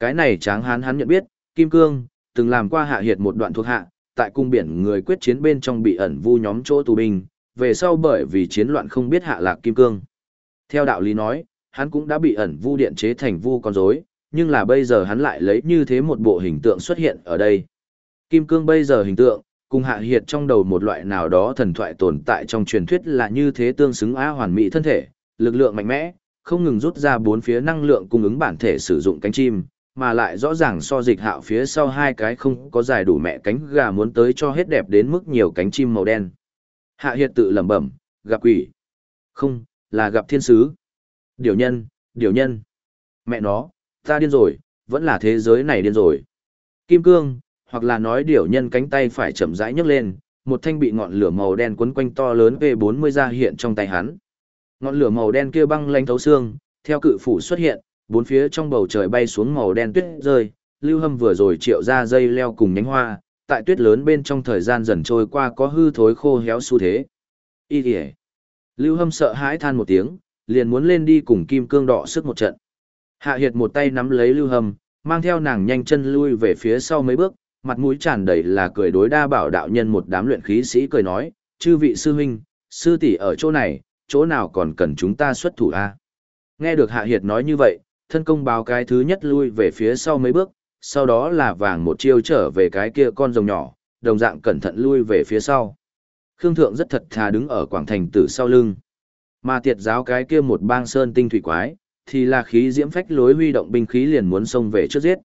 Cái này tráng hán hắn nhận biết, Kim Cương, từng làm qua Hạ Hiệt một đoạn thuộc hạ, tại cung biển người quyết chiến bên trong bị ẩn vu nhóm chỗ tù binh, về sau bởi vì chiến loạn không biết hạ lạc Kim Cương. Theo đạo lý nói, hắn cũng đã bị ẩn vu điện chế thành vu con rối, nhưng là bây giờ hắn lại lấy như thế một bộ hình tượng xuất hiện ở đây. Kim Cương bây giờ hình tượng, cùng hạ hiệt trong đầu một loại nào đó thần thoại tồn tại trong truyền thuyết là như thế tương xứng á hoàn mỹ thân thể, lực lượng mạnh mẽ, không ngừng rút ra bốn phía năng lượng cung ứng bản thể sử dụng cánh chim, mà lại rõ ràng so dịch hạo phía sau hai cái không có dài đủ mẹ cánh gà muốn tới cho hết đẹp đến mức nhiều cánh chim màu đen. Hạ hiệt tự lẩm bẩm, gặp quỷ. Không, là gặp thiên sứ. Điều nhân, điều nhân. Mẹ nó, ta điên rồi, vẫn là thế giới này điên rồi. Kim cương, hoặc là nói điều nhân cánh tay phải chậm rãi nhấc lên, một thanh bị ngọn lửa màu đen quấn quanh to lớn V40 ra hiện trong tay hắn. Ngọn lửa màu đen kia băng lanh thấu xương, theo cự phủ xuất hiện, bốn phía trong bầu trời bay xuống màu đen tuyết rơi, Lưu Hâm vừa rồi triệu ra dây leo cùng nhánh hoa, tại tuyết lớn bên trong thời gian dần trôi qua có hư thối khô héo xu thế. Y kìa. Lưu Hâm sợ hãi than một tiếng, liền muốn lên đi cùng Kim Cương đỏ sức một trận. Hạ Hiệt một tay nắm lấy Lưu Hâm, mang theo nàng nhanh chân lui về phía sau mấy bước, mặt mũi tràn đầy là cười đối đa bảo đạo nhân một đám luyện khí sĩ cười nói, chư vị sư huynh, sư tỷ ở chỗ này, chỗ nào còn cần chúng ta xuất thủ a? Nghe được Hạ Hiệt nói như vậy, thân công báo cái thứ nhất lui về phía sau mấy bước, sau đó là vàng một chiêu trở về cái kia con rồng nhỏ, đồng dạng cẩn thận lui về phía sau. Khương Thượng rất thật thà đứng ở quảng thành tử sau lưng. Mà tiệt giáo cái kia một bang sơn tinh thủy quái, thì là khí diễm phách lối huy động binh khí liền muốn xông về trước giết.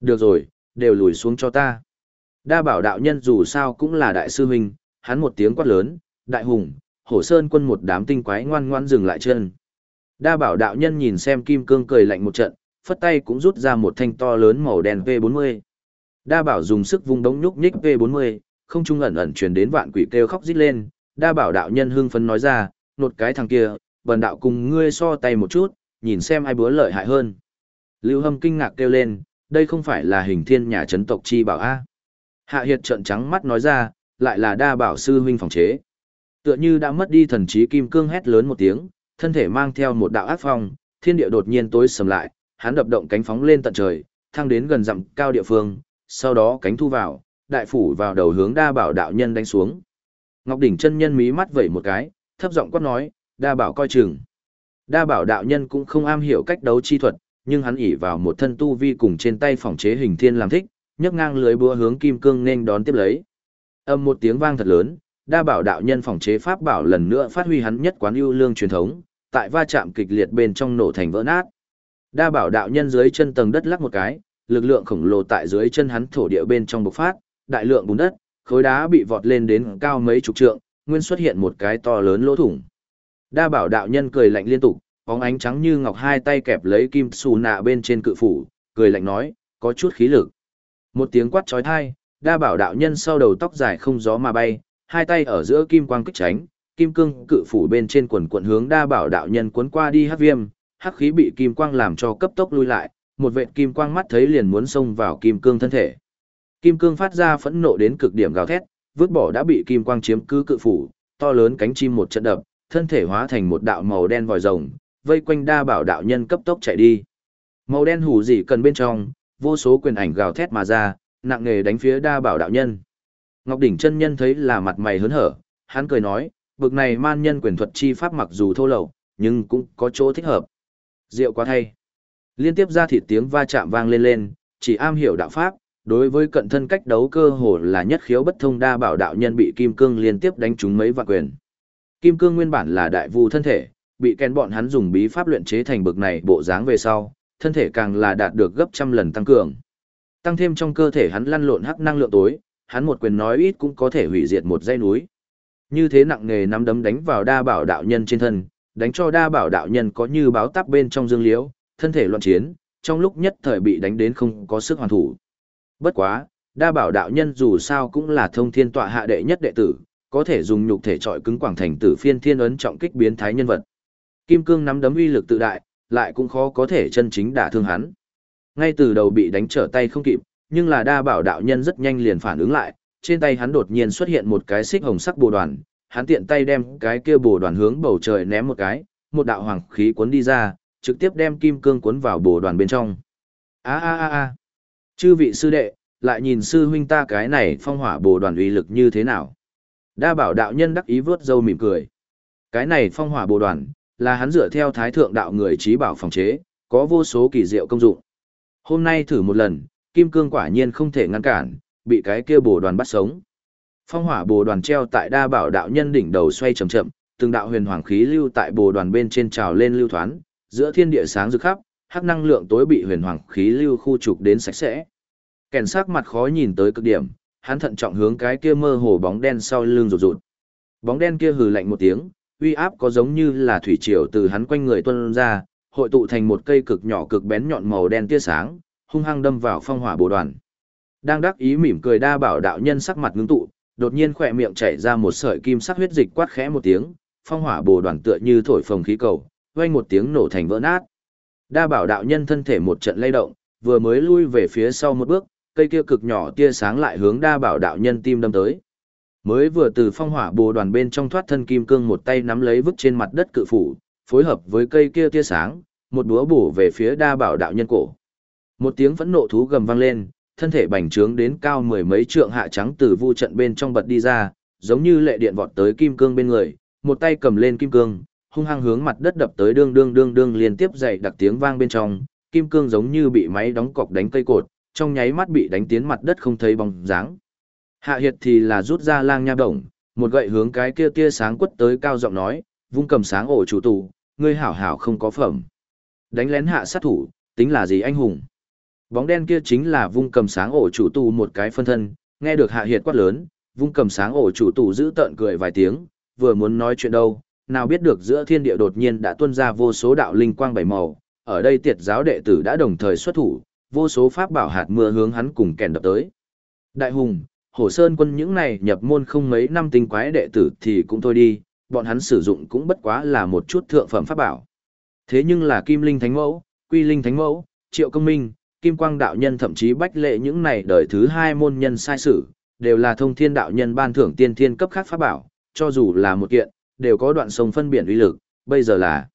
Được rồi, đều lùi xuống cho ta. Đa bảo đạo nhân dù sao cũng là đại sư huynh, hắn một tiếng quát lớn, đại hùng, hổ sơn quân một đám tinh quái ngoan ngoan dừng lại chân. Đa bảo đạo nhân nhìn xem kim cương cười lạnh một trận, phất tay cũng rút ra một thanh to lớn màu đen V40. Đa bảo dùng sức vung đống nhúc nhích V40, không trung ẩn ẩn truyền đến vạn quỷ kêu khóc rít lên, đa bảo đạo nhân hưng phấn nói ra, nột cái thằng kia, bần đạo cùng ngươi so tay một chút, nhìn xem ai bữa lợi hại hơn. Lưu Hâm kinh ngạc kêu lên, đây không phải là hình thiên nhà chấn tộc chi bảo A. Hạ Hiệt trận trắng mắt nói ra, lại là đa bảo sư huynh phòng chế. Tựa như đã mất đi thần trí kim cương hét lớn một tiếng, thân thể mang theo một đạo ác phong, thiên địa đột nhiên tối sầm lại, hắn đập động cánh phóng lên tận trời, thăng đến gần dặm cao địa phương, sau đó cánh thu vào, đại phủ vào đầu hướng đa bảo đạo nhân đánh xuống. Ngọc đỉnh chân nhân mí mắt vẩy một cái, thấp giọng quát nói, đa bảo coi chừng. Đa bảo đạo nhân cũng không am hiểu cách đấu chi thuật, nhưng hắn ỉ vào một thân tu vi cùng trên tay phòng chế hình thiên làm thích, nhấc ngang lưới búa hướng kim cương nên đón tiếp lấy. Âm một tiếng vang thật lớn, đa bảo đạo nhân phòng chế pháp bảo lần nữa phát huy hắn nhất quán ưu lương truyền thống, tại va chạm kịch liệt bên trong nổ thành vỡ nát. Đa bảo đạo nhân dưới chân tầng đất lắc một cái, lực lượng khổng lồ tại dưới chân hắn thổ địa bên trong bộc phát, đại lượng bùn đất, khối đá bị vọt lên đến cao mấy chục trượng, nguyên xuất hiện một cái to lớn lỗ thủng. Đa bảo đạo nhân cười lạnh liên tục, bóng ánh trắng như ngọc hai tay kẹp lấy kim xù nạ bên trên cự phủ, cười lạnh nói, có chút khí lực. Một tiếng quát trói thai, đa bảo đạo nhân sau đầu tóc dài không gió mà bay, hai tay ở giữa kim quang kích tránh, kim cương cự phủ bên trên quần quận hướng đa bảo đạo nhân cuốn qua đi hắc viêm, hắc khí bị kim quang làm cho cấp tốc lui lại, một vệt kim quang mắt thấy liền muốn xông vào kim cương thân thể. Kim cương phát ra phẫn nộ đến cực điểm gào thét, vứt bỏ đã bị kim quang chiếm cứ cự phủ, to lớn cánh chim một trận đập, thân thể hóa thành một đạo màu đen vòi rồng, vây quanh đa bảo đạo nhân cấp tốc chạy đi. Màu đen hủ gì cần bên trong, vô số quyền ảnh gào thét mà ra, nặng nghề đánh phía đa bảo đạo nhân. Ngọc đỉnh chân nhân thấy là mặt mày hớn hở, hắn cười nói, bực này man nhân quyền thuật chi pháp mặc dù thô lậu, nhưng cũng có chỗ thích hợp. Diệu quá thay. Liên tiếp ra thịt tiếng va chạm vang lên lên, chỉ am hiểu đạo pháp, đối với cận thân cách đấu cơ hồ là nhất khiếu bất thông đa bảo đạo nhân bị kim cương liên tiếp đánh trúng mấy vạn quyền. Kim cương nguyên bản là đại vu thân thể, bị kèn bọn hắn dùng bí pháp luyện chế thành bực này bộ dáng về sau, thân thể càng là đạt được gấp trăm lần tăng cường. Tăng thêm trong cơ thể hắn lăn lộn hắc năng lượng tối, hắn một quyền nói ít cũng có thể hủy diệt một dãy núi. Như thế nặng nghề nắm đấm đánh vào đa bảo đạo nhân trên thân, đánh cho đa bảo đạo nhân có như báo táp bên trong dương liễu, thân thể loạn chiến, trong lúc nhất thời bị đánh đến không có sức hoàn thủ. Bất quá, đa bảo đạo nhân dù sao cũng là thông thiên tọa hạ đệ nhất đệ tử, có thể dùng nhục thể trọi cứng quảng thành tử phiên thiên ấn trọng kích biến thái nhân vật. Kim cương nắm đấm uy lực tự đại, lại cũng khó có thể chân chính đả thương hắn. Ngay từ đầu bị đánh trở tay không kịp, nhưng là đa bảo đạo nhân rất nhanh liền phản ứng lại, trên tay hắn đột nhiên xuất hiện một cái xích hồng sắc bồ đoàn, hắn tiện tay đem cái kia bồ đoàn hướng bầu trời ném một cái, một đạo hoàng khí cuốn đi ra, trực tiếp đem kim cương cuốn vào bồ đoàn bên trong. A a a a. Chư vị sư đệ, lại nhìn sư huynh ta cái này phong hỏa bồ đoàn uy lực như thế nào? Đa bảo đạo nhân đắc ý vớt râu mỉm cười. Cái này phong hỏa bồ đoàn, là hắn dựa theo thái thượng đạo người trí bảo phòng chế, có vô số kỳ diệu công dụng. Hôm nay thử một lần, kim cương quả nhiên không thể ngăn cản, bị cái kia bồ đoàn bắt sống. Phong hỏa bồ đoàn treo tại đa bảo đạo nhân đỉnh đầu xoay chậm chậm, từng đạo huyền hoàng khí lưu tại bồ đoàn bên trên trào lên lưu thoán, giữa thiên địa sáng rực khắp, hắc năng lượng tối bị huyền hoàng khí lưu khu trục đến sạch sẽ. Kèn sắc mặt khó nhìn tới cực điểm, hắn thận trọng hướng cái kia mơ hồ bóng đen sau lưng rụt rụt. Bóng đen kia hừ lạnh một tiếng, uy áp có giống như là thủy triều từ hắn quanh người tuôn ra, hội tụ thành một cây cực nhỏ cực bén nhọn màu đen tia sáng, hung hăng đâm vào phong hỏa bồ đoàn. Đang đắc ý mỉm cười đa bảo đạo nhân sắc mặt ngưng tụ, đột nhiên khỏe miệng chảy ra một sợi kim sắc huyết dịch quát khẽ một tiếng, phong hỏa bồ đoàn tựa như thổi phồng khí cầu, vang một tiếng nổ thành vỡ nát. Đa bảo đạo nhân thân thể một trận lay động, vừa mới lui về phía sau một bước, cây kia cực nhỏ tia sáng lại hướng đa bảo đạo nhân tim đâm tới. Mới vừa từ phong hỏa bồ đoàn bên trong thoát thân kim cương một tay nắm lấy vứt trên mặt đất cự phủ, phối hợp với cây kia tia sáng, một búa bổ về phía đa bảo đạo nhân cổ. Một tiếng phẫn nộ thú gầm vang lên, thân thể bành trướng đến cao mười mấy trượng hạ trắng từ vu trận bên trong bật đi ra, giống như lệ điện vọt tới kim cương bên người, một tay cầm lên kim cương, hung hăng hướng mặt đất đập tới đương đương đương đương liên tiếp dậy đặc tiếng vang bên trong, kim cương giống như bị máy đóng cọc đánh cây cột, trong nháy mắt bị đánh tiến mặt đất không thấy bóng dáng. Hạ Hiệt thì là rút ra lang nha động, một gậy hướng cái kia tia sáng quất tới cao giọng nói, vung cầm sáng ổ chủ tù, ngươi hảo hảo không có phẩm. Đánh lén hạ sát thủ, tính là gì anh hùng? Bóng đen kia chính là vung cầm sáng ổ chủ tù một cái phân thân, nghe được Hạ Hiệt quát lớn, vung cầm sáng ổ chủ tù giữ tợn cười vài tiếng, vừa muốn nói chuyện đâu, nào biết được giữa thiên địa đột nhiên đã tuôn ra vô số đạo linh quang bảy màu, ở đây tiệt giáo đệ tử đã đồng thời xuất thủ, vô số pháp bảo hạt mưa hướng hắn cùng kèn đập tới. Đại hùng, Hổ Sơn quân những này nhập môn không mấy năm tinh quái đệ tử thì cũng thôi đi, bọn hắn sử dụng cũng bất quá là một chút thượng phẩm pháp bảo. Thế nhưng là Kim Linh Thánh Mẫu, Quy Linh Thánh Mẫu, Triệu Công Minh, Kim Quang Đạo Nhân thậm chí bách lệ những này đời thứ hai môn nhân sai sử, đều là thông thiên đạo nhân ban thưởng tiên thiên cấp khác pháp bảo, cho dù là một kiện, đều có đoạn sông phân biển uy lực, bây giờ là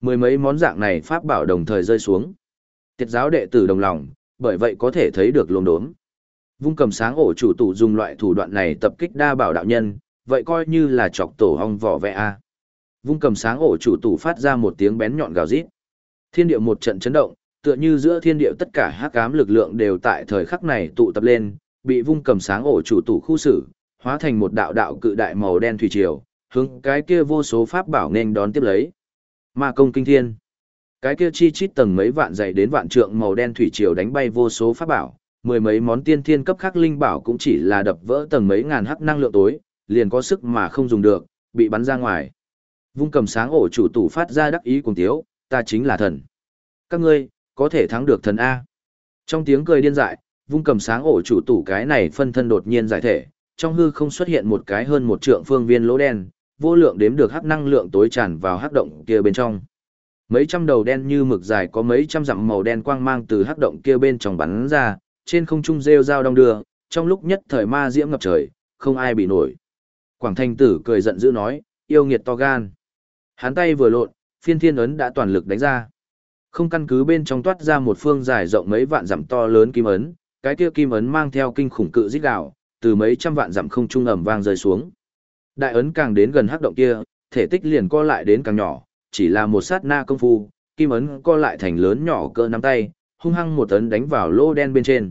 mười mấy món dạng này pháp bảo đồng thời rơi xuống. Tiết giáo đệ tử đồng lòng, bởi vậy có thể thấy được luồng đốm. Vung cầm sáng ổ chủ tụ dùng loại thủ đoạn này tập kích đa bảo đạo nhân, vậy coi như là chọc tổ hong vỏ vẽ a. Vung cầm sáng ổ chủ tụ phát ra một tiếng bén nhọn gào rít. Thiên địa một trận chấn động, tựa như giữa thiên địa tất cả hắc ám lực lượng đều tại thời khắc này tụ tập lên, bị vung cầm sáng ổ chủ tụ khu xử, hóa thành một đạo đạo cự đại màu đen thủy triều, hướng cái kia vô số pháp bảo nên đón tiếp lấy. Ma công kinh thiên. Cái kia chi chít tầng mấy vạn dày đến vạn trượng màu đen thủy triều đánh bay vô số pháp bảo, mười mấy món tiên thiên cấp khắc linh bảo cũng chỉ là đập vỡ tầng mấy ngàn hắc năng lượng tối, liền có sức mà không dùng được, bị bắn ra ngoài. Vung cầm sáng ổ chủ tủ phát ra đắc ý cùng tiếu, ta chính là thần. Các ngươi, có thể thắng được thần A. Trong tiếng cười điên dại, vung cầm sáng ổ chủ tủ cái này phân thân đột nhiên giải thể, trong hư không xuất hiện một cái hơn một trượng phương viên lỗ đen, vô lượng đếm được hắc năng lượng tối tràn vào hắc động kia bên trong. Mấy trăm đầu đen như mực dài có mấy trăm dặm màu đen quang mang từ hắc động kia bên trong bắn ra, trên không trung rêu rao đong đưa, trong lúc nhất thời ma diễm ngập trời, không ai bị nổi. Quảng Thanh tử cười giận dữ nói, yêu nghiệt to gan. Hắn tay vừa lộn, phiên thiên ấn đã toàn lực đánh ra. Không căn cứ bên trong toát ra một phương dài rộng mấy vạn dặm to lớn kim ấn, cái kia kim ấn mang theo kinh khủng cự giết đạo, từ mấy trăm vạn dặm không trung ầm vang rơi xuống. Đại ấn càng đến gần hắc động kia, thể tích liền co lại đến càng nhỏ, chỉ là một sát na công phu, kim ấn co lại thành lớn nhỏ cỡ nắm tay, hung hăng một ấn đánh vào lô đen bên trên.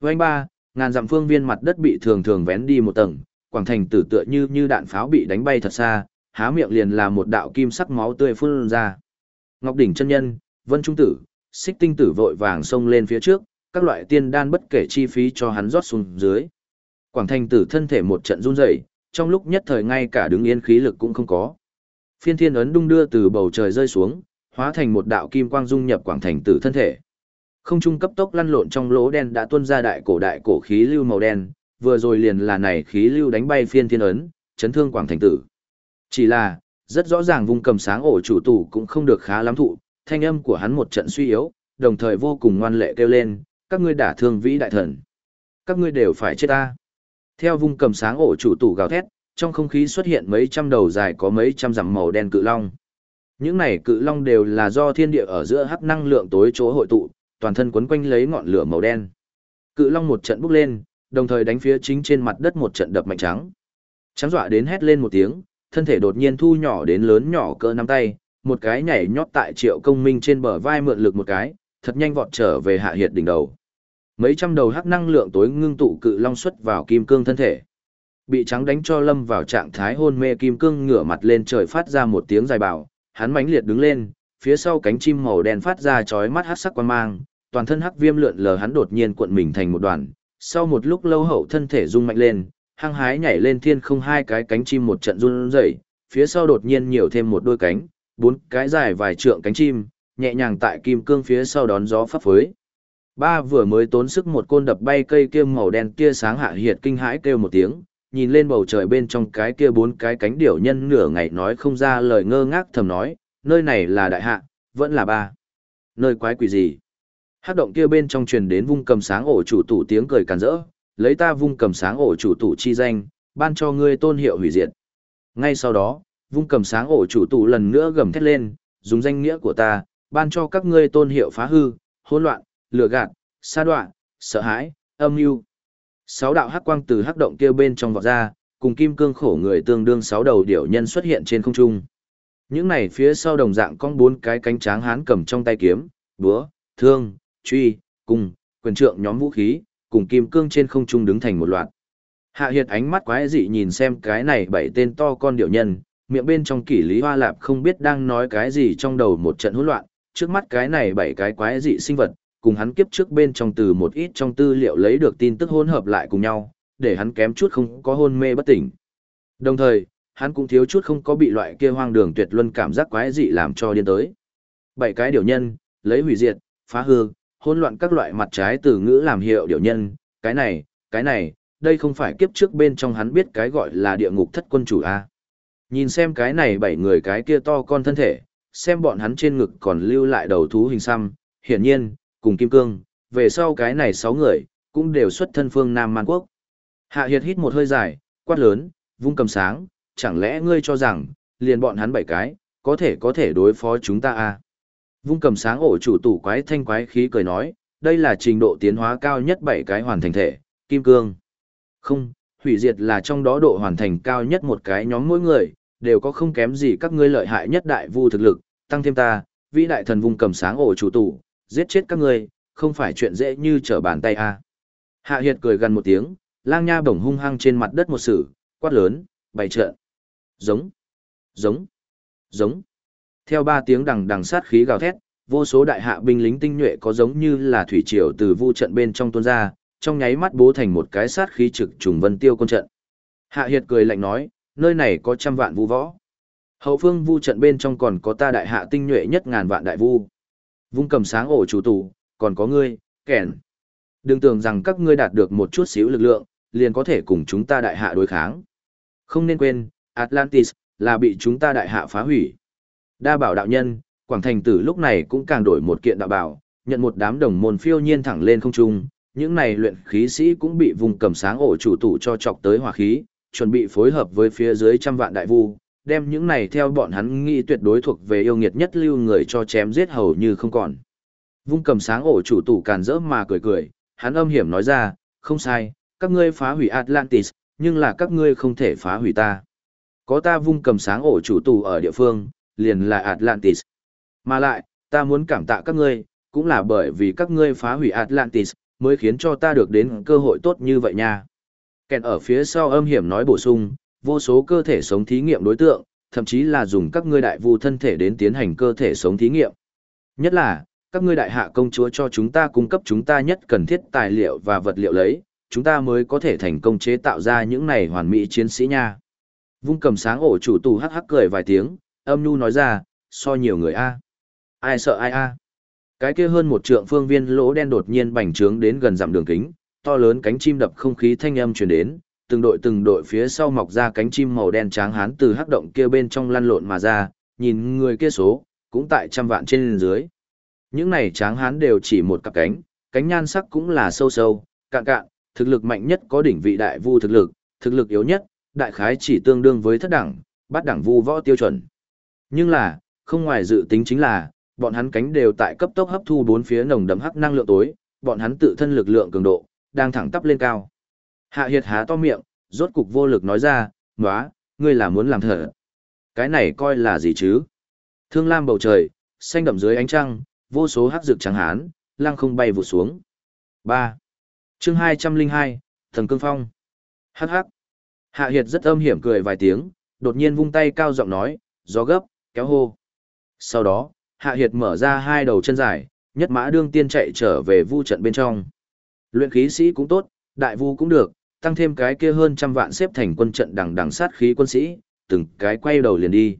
Vành ba, ngàn dặm phương viên mặt đất bị thường thường vén đi một tầng, quảng thành tử tựa như như đạn pháo bị đánh bay thật xa, há miệng liền là một đạo kim sắc máu tươi phun ra. Ngọc đỉnh chân nhân, Vân Trung tử, Xích Tinh tử vội vàng xông lên phía trước, các loại tiên đan bất kể chi phí cho hắn rót xuống dưới. Quảng Thành tử thân thể một trận run rẩy, trong lúc nhất thời ngay cả đứng yên khí lực cũng không có. Phiên thiên ấn đung đưa từ bầu trời rơi xuống, hóa thành một đạo kim quang dung nhập Quảng Thành tử thân thể. Không trung cấp tốc lăn lộn trong lỗ đen đã tuôn ra đại cổ đại cổ khí lưu màu đen, vừa rồi liền là này khí lưu đánh bay phiên thiên ấn, chấn thương Quảng Thành tử. Chỉ là, rất rõ ràng vùng cầm sáng ổ chủ tủ cũng không được khá lắm thụ, thanh âm của hắn một trận suy yếu, đồng thời vô cùng ngoan lệ kêu lên, các ngươi đả thương vĩ đại thần. Các ngươi đều phải chết ta. Theo vùng cầm sáng ổ chủ tủ gào thét, trong không khí xuất hiện mấy trăm đầu dài có mấy trăm dặm màu đen cự long. Những này cự long đều là do thiên địa ở giữa hấp năng lượng tối chỗ hội tụ, toàn thân quấn quanh lấy ngọn lửa màu đen. Cự long một trận bốc lên, đồng thời đánh phía chính trên mặt đất một trận đập mạnh trắng. Trắng dọa đến hét lên một tiếng, thân thể đột nhiên thu nhỏ đến lớn nhỏ cỡ nắm tay, một cái nhảy nhót tại triệu công minh trên bờ vai mượn lực một cái, thật nhanh vọt trở về hạ hiệt đỉnh đầu. Mấy trăm đầu hắc năng lượng tối ngưng tụ cự long xuất vào kim cương thân thể. Bị trắng đánh cho lâm vào trạng thái hôn mê kim cương ngửa mặt lên trời phát ra một tiếng dài bảo, hắn mãnh liệt đứng lên, phía sau cánh chim màu đen phát ra chói mắt hắc sắc quang mang, toàn thân hắc viêm lượn lờ hắn đột nhiên cuộn mình thành một đoàn, sau một lúc lâu hậu thân thể rung mạnh lên, hăng hái nhảy lên thiên không hai cái cánh chim một trận run rẩy, phía sau đột nhiên nhiều thêm một đôi cánh, bốn cái dài vài trượng cánh chim, nhẹ nhàng tại kim cương phía sau đón gió pháp phới. Ba vừa mới tốn sức một côn đập bay cây kia màu đen kia sáng hạ hiệt kinh hãi kêu một tiếng, nhìn lên bầu trời bên trong cái kia bốn cái cánh điểu nhân nửa ngày nói không ra lời ngơ ngác thầm nói, nơi này là đại hạ, vẫn là ba. Nơi quái quỷ gì? Hát động kia bên trong truyền đến vung cầm sáng ổ chủ tủ tiếng cười càn rỡ, lấy ta vung cầm sáng ổ chủ tủ chi danh, ban cho ngươi tôn hiệu hủy diệt. Ngay sau đó, vung cầm sáng ổ chủ tụ lần nữa gầm thét lên, dùng danh nghĩa của ta, ban cho các ngươi tôn hiệu phá hư, hỗn loạn, lừa gạt, xa đoạn, sợ hãi, âm mưu. Sáu đạo hắc quang từ hắc động kia bên trong vọt ra, cùng kim cương khổ người tương đương sáu đầu điểu nhân xuất hiện trên không trung. Những này phía sau đồng dạng con bốn cái cánh tráng hán cầm trong tay kiếm, búa, thương, truy, cùng quyền trượng nhóm vũ khí, cùng kim cương trên không trung đứng thành một loạt. Hạ Hiệt ánh mắt quái dị nhìn xem cái này bảy tên to con điệu nhân, miệng bên trong kỷ lý hoa lạp không biết đang nói cái gì trong đầu một trận hỗn loạn, trước mắt cái này bảy cái quái dị sinh vật, cùng hắn kiếp trước bên trong từ một ít trong tư liệu lấy được tin tức hỗn hợp lại cùng nhau, để hắn kém chút không có hôn mê bất tỉnh. Đồng thời, hắn cũng thiếu chút không có bị loại kia hoang đường tuyệt luân cảm giác quái dị làm cho điên tới. Bảy cái điều nhân, lấy hủy diệt, phá hư, hỗn loạn các loại mặt trái từ ngữ làm hiệu điều nhân, cái này, cái này, đây không phải kiếp trước bên trong hắn biết cái gọi là địa ngục thất quân chủ a. Nhìn xem cái này bảy người cái kia to con thân thể, xem bọn hắn trên ngực còn lưu lại đầu thú hình xăm, hiển nhiên, cùng Kim Cương, về sau cái này sáu người, cũng đều xuất thân phương Nam Man Quốc. Hạ Hiệt hít một hơi dài, quát lớn, vung cầm sáng, chẳng lẽ ngươi cho rằng, liền bọn hắn bảy cái, có thể có thể đối phó chúng ta à? Vung cầm sáng ổ chủ tủ quái thanh quái khí cười nói, đây là trình độ tiến hóa cao nhất bảy cái hoàn thành thể, kim cương. Không, hủy diệt là trong đó độ hoàn thành cao nhất một cái nhóm mỗi người, đều có không kém gì các ngươi lợi hại nhất đại vu thực lực, tăng thêm ta, vĩ đại thần vung cầm sáng ổ chủ tủ, giết chết các ngươi, không phải chuyện dễ như trở bàn tay à. Hạ Hiệt cười gần một tiếng, lang nha bổng hung hăng trên mặt đất một sử, quát lớn, bày trận. Giống, giống, giống. Theo ba tiếng đằng đằng sát khí gào thét, vô số đại hạ binh lính tinh nhuệ có giống như là thủy triều từ vu trận bên trong tuôn ra, trong nháy mắt bố thành một cái sát khí trực trùng vân tiêu quân trận. Hạ Hiệt cười lạnh nói, nơi này có trăm vạn vu võ. Hậu phương vu trận bên trong còn có ta đại hạ tinh nhuệ nhất ngàn vạn đại vu. Vung cầm sáng ổ chủ tù, còn có ngươi, kẻn. Đừng tưởng rằng các ngươi đạt được một chút xíu lực lượng, liền có thể cùng chúng ta đại hạ đối kháng. Không nên quên, Atlantis, là bị chúng ta đại hạ phá hủy. Đa bảo đạo nhân, Quảng Thành Tử lúc này cũng càng đổi một kiện đạo bảo, nhận một đám đồng môn phiêu nhiên thẳng lên không trung, những này luyện khí sĩ cũng bị vùng cầm sáng ổ chủ tụ cho chọc tới hỏa khí, chuẩn bị phối hợp với phía dưới trăm vạn đại vu, đem những này theo bọn hắn nghĩ tuyệt đối thuộc về yêu nghiệt nhất lưu người cho chém giết hầu như không còn. Vung cầm sáng ổ chủ tủ càn rỡ mà cười cười, hắn âm hiểm nói ra, không sai, các ngươi phá hủy Atlantis, nhưng là các ngươi không thể phá hủy ta. Có ta vung cầm sáng ổ chủ tù ở địa phương, liền là Atlantis. Mà lại, ta muốn cảm tạ các ngươi, cũng là bởi vì các ngươi phá hủy Atlantis, mới khiến cho ta được đến cơ hội tốt như vậy nha. Kèn ở phía sau âm hiểm nói bổ sung, vô số cơ thể sống thí nghiệm đối tượng, thậm chí là dùng các ngươi đại vu thân thể đến tiến hành cơ thể sống thí nghiệm. Nhất là, các ngươi đại hạ công chúa cho chúng ta cung cấp chúng ta nhất cần thiết tài liệu và vật liệu lấy, chúng ta mới có thể thành công chế tạo ra những này hoàn mỹ chiến sĩ nha. Vung cầm sáng ổ chủ tù hắc hắc cười vài tiếng, âm nhu nói ra, so nhiều người a. Ai sợ ai a? Cái kia hơn một trượng phương viên lỗ đen đột nhiên bành trướng đến gần dặm đường kính, to lớn cánh chim đập không khí thanh âm truyền đến, từng đội từng đội phía sau mọc ra cánh chim màu đen tráng hán từ hắc động kia bên trong lăn lộn mà ra, nhìn người kia số, cũng tại trăm vạn trên dưới. Những này tráng hán đều chỉ một cặp cánh, cánh nhan sắc cũng là sâu sâu, cạn cạn, thực lực mạnh nhất có đỉnh vị đại vu thực lực, thực lực yếu nhất, đại khái chỉ tương đương với thất đẳng, bát đẳng vu võ tiêu chuẩn. Nhưng là, không ngoài dự tính chính là, bọn hắn cánh đều tại cấp tốc hấp thu bốn phía nồng đậm hắc năng lượng tối, bọn hắn tự thân lực lượng cường độ, đang thẳng tắp lên cao. Hạ Hiệt há to miệng, rốt cục vô lực nói ra, "Nóa, ngươi là muốn làm thở?" Cái này coi là gì chứ? Thương lam bầu trời, xanh đậm dưới ánh trăng, vô số hắc dược trắng hán, lăng không bay vụt xuống. 3. Chương 202, Thần Cương Phong. Hắc hắc. Hạ Hiệt rất âm hiểm cười vài tiếng, đột nhiên vung tay cao giọng nói, gió gấp, kéo hô. Sau đó, Hạ Hiệt mở ra hai đầu chân dài, nhất mã đương tiên chạy trở về vu trận bên trong. Luyện khí sĩ cũng tốt, đại vu cũng được, tăng thêm cái kia hơn trăm vạn xếp thành quân trận đằng đằng sát khí quân sĩ, từng cái quay đầu liền đi.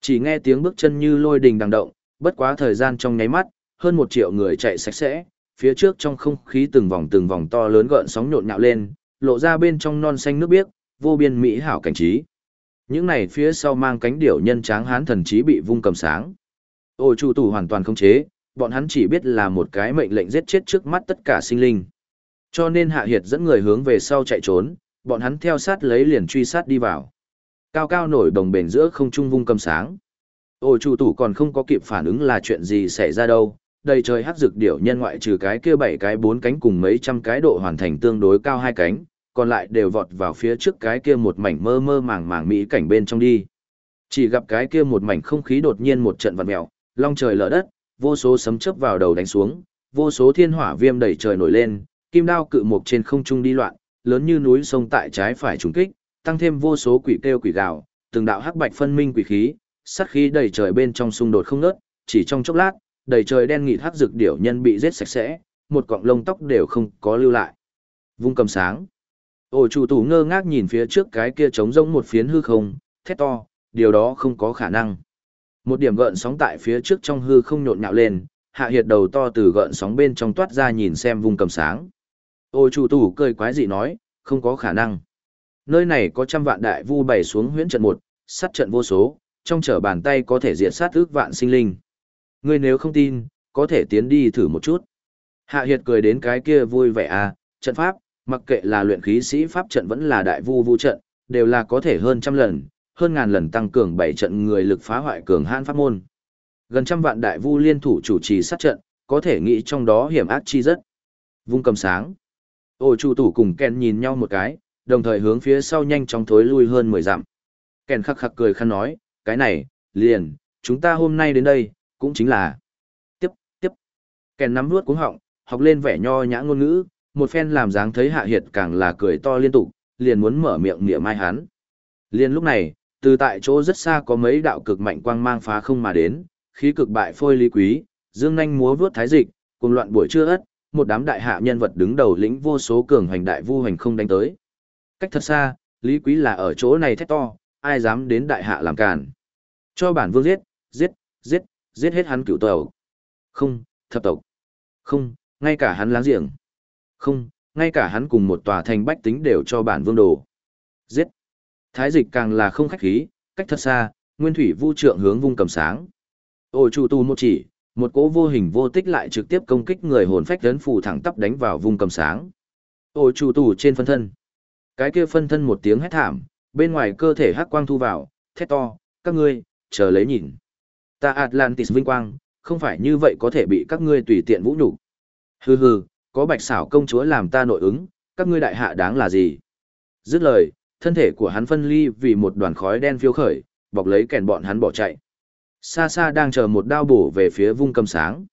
Chỉ nghe tiếng bước chân như lôi đình đằng động, bất quá thời gian trong nháy mắt, hơn một triệu người chạy sạch sẽ, phía trước trong không khí từng vòng từng vòng to lớn gợn sóng nhộn nhạo lên, lộ ra bên trong non xanh nước biếc, vô biên mỹ hảo cảnh trí. Những này phía sau mang cánh điểu nhân tráng hán thần trí bị vung cầm sáng. Ôi chủ tù hoàn toàn không chế, bọn hắn chỉ biết là một cái mệnh lệnh giết chết trước mắt tất cả sinh linh. Cho nên Hạ Hiệt dẫn người hướng về sau chạy trốn, bọn hắn theo sát lấy liền truy sát đi vào. Cao cao nổi đồng bền giữa không trung vung cầm sáng. Ôi chủ tủ còn không có kịp phản ứng là chuyện gì xảy ra đâu, đầy trời hắc dược điểu nhân ngoại trừ cái kia bảy cái bốn cánh cùng mấy trăm cái độ hoàn thành tương đối cao hai cánh, còn lại đều vọt vào phía trước cái kia một mảnh mơ mơ màng màng mỹ cảnh bên trong đi. Chỉ gặp cái kia một mảnh không khí đột nhiên một trận vặn mèo, long trời lở đất, vô số sấm chớp vào đầu đánh xuống, vô số thiên hỏa viêm đẩy trời nổi lên, kim đao cự mục trên không trung đi loạn, lớn như núi sông tại trái phải trùng kích, tăng thêm vô số quỷ kêu quỷ gào, từng đạo hắc bạch phân minh quỷ khí, sát khí đầy trời bên trong xung đột không ngớt, chỉ trong chốc lát, đầy trời đen nghịt hắc dược điểu nhân bị giết sạch sẽ, một cọng lông tóc đều không có lưu lại. Vung cầm sáng. Ổ chủ tủ ngơ ngác nhìn phía trước cái kia trống rỗng một phiến hư không, thét to, điều đó không có khả năng. Một điểm gợn sóng tại phía trước trong hư không nhộn nhạo lên, hạ hiệt đầu to từ gợn sóng bên trong toát ra nhìn xem vung cầm sáng. Ôi chủ tù cười quái dị nói, không có khả năng. Nơi này có trăm vạn đại vu bày xuống huyễn trận một, sát trận vô số, trong trở bàn tay có thể diệt sát ước vạn sinh linh. Ngươi nếu không tin, có thể tiến đi thử một chút. Hạ Hiệt cười đến cái kia vui vẻ à, trận pháp, mặc kệ là luyện khí sĩ pháp trận vẫn là đại vu vu trận, đều là có thể hơn trăm lần, hơn ngàn lần tăng cường bảy trận người lực phá hoại cường hãn pháp môn. Gần trăm vạn đại vu liên thủ chủ trì sát trận, có thể nghĩ trong đó hiểm ác chi rất. Vung cầm sáng. Ổ chủ tủ cùng Ken nhìn nhau một cái, đồng thời hướng phía sau nhanh chóng thối lui hơn 10 dặm. Ken khắc khắc cười khăn nói, cái này, liền, chúng ta hôm nay đến đây, cũng chính là... Tiếp, tiếp. Ken nắm nuốt cuống họng, học lên vẻ nho nhã ngôn ngữ, một phen làm dáng thấy hạ hiệt càng là cười to liên tục, liền muốn mở miệng niệm mai hắn. Liên lúc này, từ tại chỗ rất xa có mấy đạo cực mạnh quang mang phá không mà đến, khí cực bại phôi lý quý, dương nhanh múa vướt thái dịch, cùng loạn buổi trưa ất, một đám đại hạ nhân vật đứng đầu lĩnh vô số cường hoành đại vu hành không đánh tới. Cách thật xa, lý quý là ở chỗ này thét to, ai dám đến đại hạ làm càn. Cho bản vương giết, giết, giết, giết hết hắn cửu tộc. Không, thập tộc. Không, ngay cả hắn láng giềng. Không, ngay cả hắn cùng một tòa thành bách tính đều cho bản vương đồ. Giết. Thái dịch càng là không khách khí, cách thật xa, nguyên thủy vu trượng hướng vung cầm sáng. Ôi chủ tu một chỉ, một cỗ vô hình vô tích lại trực tiếp công kích người hồn phách lớn phù thẳng tắp đánh vào vùng cầm sáng. Ôi chủ tù trên phân thân. Cái kia phân thân một tiếng hét thảm, bên ngoài cơ thể hắc quang thu vào, thét to, các ngươi, chờ lấy nhìn. Ta Atlantis vinh quang, không phải như vậy có thể bị các ngươi tùy tiện vũ nhục. Hừ hừ, có bạch xảo công chúa làm ta nội ứng, các ngươi đại hạ đáng là gì? Dứt lời, thân thể của hắn phân ly vì một đoàn khói đen phiêu khởi, bọc lấy kèn bọn hắn bỏ chạy. Xa xa đang chờ một đao bổ về phía vung cầm sáng.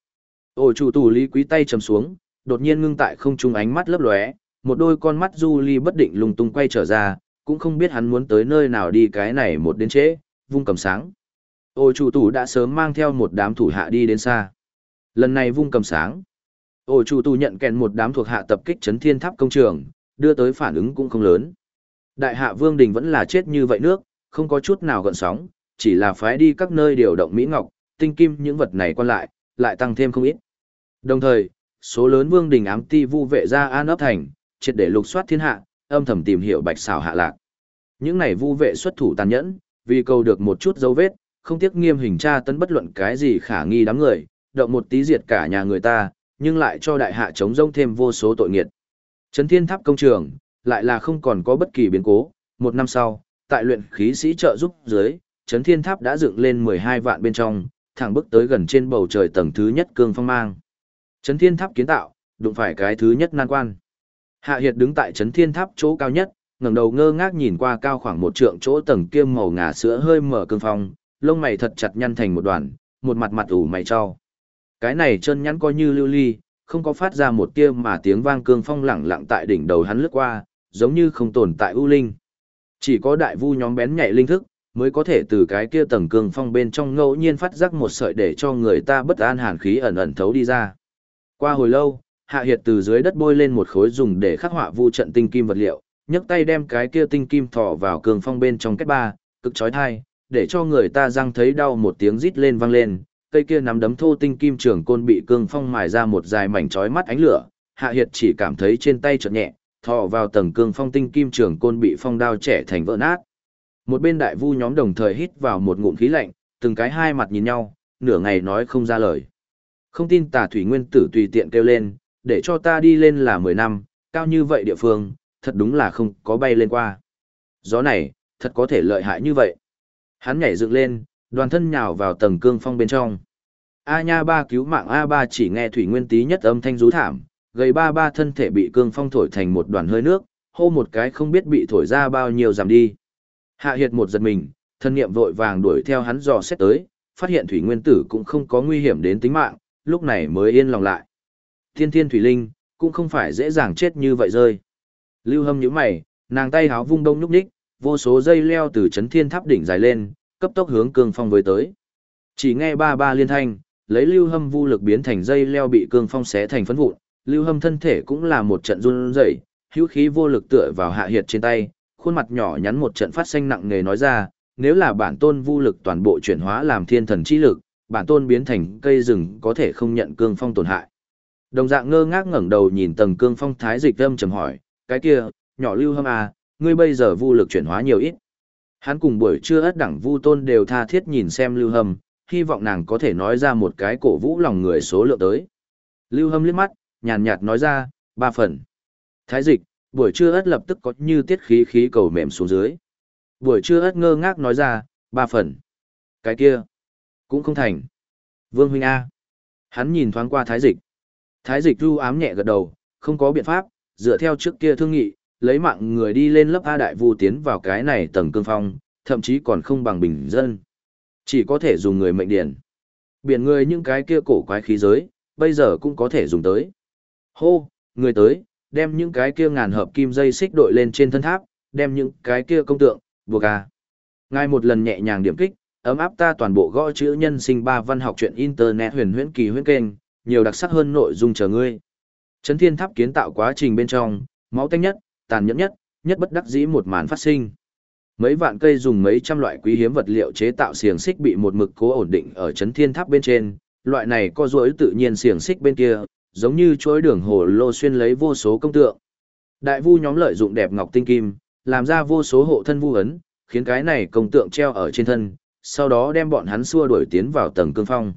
Ôi chủ tù lý quý tay chầm xuống, đột nhiên ngưng tại không trung ánh mắt lấp lóe, một đôi con mắt du ly bất định lung tung quay trở ra, cũng không biết hắn muốn tới nơi nào đi cái này một đến trễ, vung cầm sáng. ổ chủ tù đã sớm mang theo một đám thủ hạ đi đến xa. Lần này vung cầm sáng. ổ chủ tù nhận kèn một đám thuộc hạ tập kích chấn thiên tháp công trường, đưa tới phản ứng cũng không lớn. Đại hạ vương đình vẫn là chết như vậy nước, không có chút nào gợn sóng, chỉ là phái đi các nơi điều động Mỹ Ngọc, tinh kim những vật này quan lại, lại tăng thêm không ít. Đồng thời, số lớn vương đình ám ti vu vệ ra an ấp thành, triệt để lục soát thiên hạ, âm thầm tìm hiểu bạch xảo hạ lạc. Những này vu vệ xuất thủ tàn nhẫn, vì cầu được một chút dấu vết, không tiếc nghiêm hình tra tấn bất luận cái gì khả nghi đám người, động một tí diệt cả nhà người ta, nhưng lại cho đại hạ chống rông thêm vô số tội nghiệt. Trấn Thiên Tháp công trường, lại là không còn có bất kỳ biến cố, một năm sau, tại luyện khí sĩ trợ giúp dưới, Chấn Thiên Tháp đã dựng lên 12 vạn bên trong, thẳng bước tới gần trên bầu trời tầng thứ nhất cương phong mang. Chấn Thiên Tháp kiến tạo, đụng phải cái thứ nhất nan quan. Hạ Hiệt đứng tại Chấn Thiên Tháp chỗ cao nhất, ngẩng đầu ngơ ngác nhìn qua cao khoảng một trượng chỗ tầng kia màu ngà sữa hơi mở cương phong, lông mày thật chặt nhăn thành một đoàn, một mặt mặt ủ mày cho. Cái này chân nhắn coi như lưu ly, không có phát ra một tia mà tiếng vang cương phong lẳng lặng tại đỉnh đầu hắn lướt qua, giống như không tồn tại ưu linh. Chỉ có đại vu nhóm bén nhạy linh thức, mới có thể từ cái kia tầng cương phong bên trong ngẫu nhiên phát giác một sợi để cho người ta bất an hàn khí ẩn ẩn thấu đi ra. Qua hồi lâu, Hạ Hiệt từ dưới đất bôi lên một khối dùng để khắc họa vu trận tinh kim vật liệu, nhấc tay đem cái kia tinh kim thọ vào cương phong bên trong kết ba, cực chói thai, để cho người ta răng thấy đau một tiếng rít lên vang lên, cây kia nắm đấm thô tinh kim trường côn bị cương phong mài ra một dài mảnh chói mắt ánh lửa, Hạ Hiệt chỉ cảm thấy trên tay chợt nhẹ, thọ vào tầng cương phong tinh kim trường côn bị phong đao trẻ thành vỡ nát. Một bên đại vu nhóm đồng thời hít vào một ngụm khí lạnh, từng cái hai mặt nhìn nhau, nửa ngày nói không ra lời. Không tin tà thủy nguyên tử tùy tiện kêu lên, để cho ta đi lên là 10 năm, cao như vậy địa phương, thật đúng là không có bay lên qua. Gió này, thật có thể lợi hại như vậy. Hắn nhảy dựng lên, đoàn thân nhào vào tầng cương phong bên trong. A nha ba cứu mạng A ba chỉ nghe thủy nguyên tí nhất âm thanh rú thảm, gầy ba ba thân thể bị cương phong thổi thành một đoàn hơi nước, hô một cái không biết bị thổi ra bao nhiêu giảm đi. Hạ hiệt một giật mình, thân niệm vội vàng đuổi theo hắn dò xét tới, phát hiện thủy nguyên tử cũng không có nguy hiểm đến tính mạng, lúc này mới yên lòng lại. Thiên thiên thủy linh, cũng không phải dễ dàng chết như vậy rơi. Lưu hâm nhíu mày, nàng tay háo vung đông nhúc nhích, vô số dây leo từ chấn thiên tháp đỉnh dài lên, cấp tốc hướng cương phong với tới. Chỉ nghe ba ba liên thanh, lấy lưu hâm vu lực biến thành dây leo bị cương phong xé thành phấn vụn, lưu hâm thân thể cũng là một trận run rẩy, hữu khí vô lực tựa vào hạ hiệt trên tay, khuôn mặt nhỏ nhắn một trận phát xanh nặng nề nói ra, nếu là bản tôn vu lực toàn bộ chuyển hóa làm thiên thần chi lực, bản tôn biến thành cây rừng có thể không nhận cương phong tổn hại. Đồng dạng ngơ ngác ngẩng đầu nhìn tầng cương phong thái dịch âm trầm hỏi, cái kia, nhỏ lưu hâm à, ngươi bây giờ vu lực chuyển hóa nhiều ít. Hắn cùng buổi trưa ất đẳng vu tôn đều tha thiết nhìn xem lưu hâm, hy vọng nàng có thể nói ra một cái cổ vũ lòng người số lượng tới. Lưu hâm liếc mắt, nhàn nhạt nói ra, ba phần. Thái dịch, buổi trưa ất lập tức có như tiết khí khí cầu mềm xuống dưới. Buổi trưa ất ngơ ngác nói ra, ba phần. Cái kia, cũng không thành. Vương huynh A. Hắn nhìn thoáng qua thái dịch. Thái dịch ru ám nhẹ gật đầu, không có biện pháp, dựa theo trước kia thương nghị, lấy mạng người đi lên lớp A đại vu tiến vào cái này tầng cương phong, thậm chí còn không bằng bình dân. Chỉ có thể dùng người mệnh điển. Biển người những cái kia cổ quái khí giới, bây giờ cũng có thể dùng tới. Hô, người tới, đem những cái kia ngàn hợp kim dây xích đội lên trên thân tháp, đem những cái kia công tượng, buộc à. Ngài một lần nhẹ nhàng điểm kích, ấm áp ta toàn bộ gõ chữ nhân sinh ba văn học truyện internet huyền huyễn kỳ huyễn kênh, nhiều đặc sắc hơn nội dung chờ ngươi. Chấn thiên tháp kiến tạo quá trình bên trong, máu tanh nhất, tàn nhẫn nhất, nhất bất đắc dĩ một màn phát sinh. Mấy vạn cây dùng mấy trăm loại quý hiếm vật liệu chế tạo xiềng xích bị một mực cố ổn định ở chấn thiên tháp bên trên, loại này co duỗi tự nhiên xiềng xích bên kia, giống như chuỗi đường hồ lô xuyên lấy vô số công tượng. Đại vu nhóm lợi dụng đẹp ngọc tinh kim, làm ra vô số hộ thân vu ấn, khiến cái này công tượng treo ở trên thân, sau đó đem bọn hắn xua đuổi tiến vào tầng cương phong.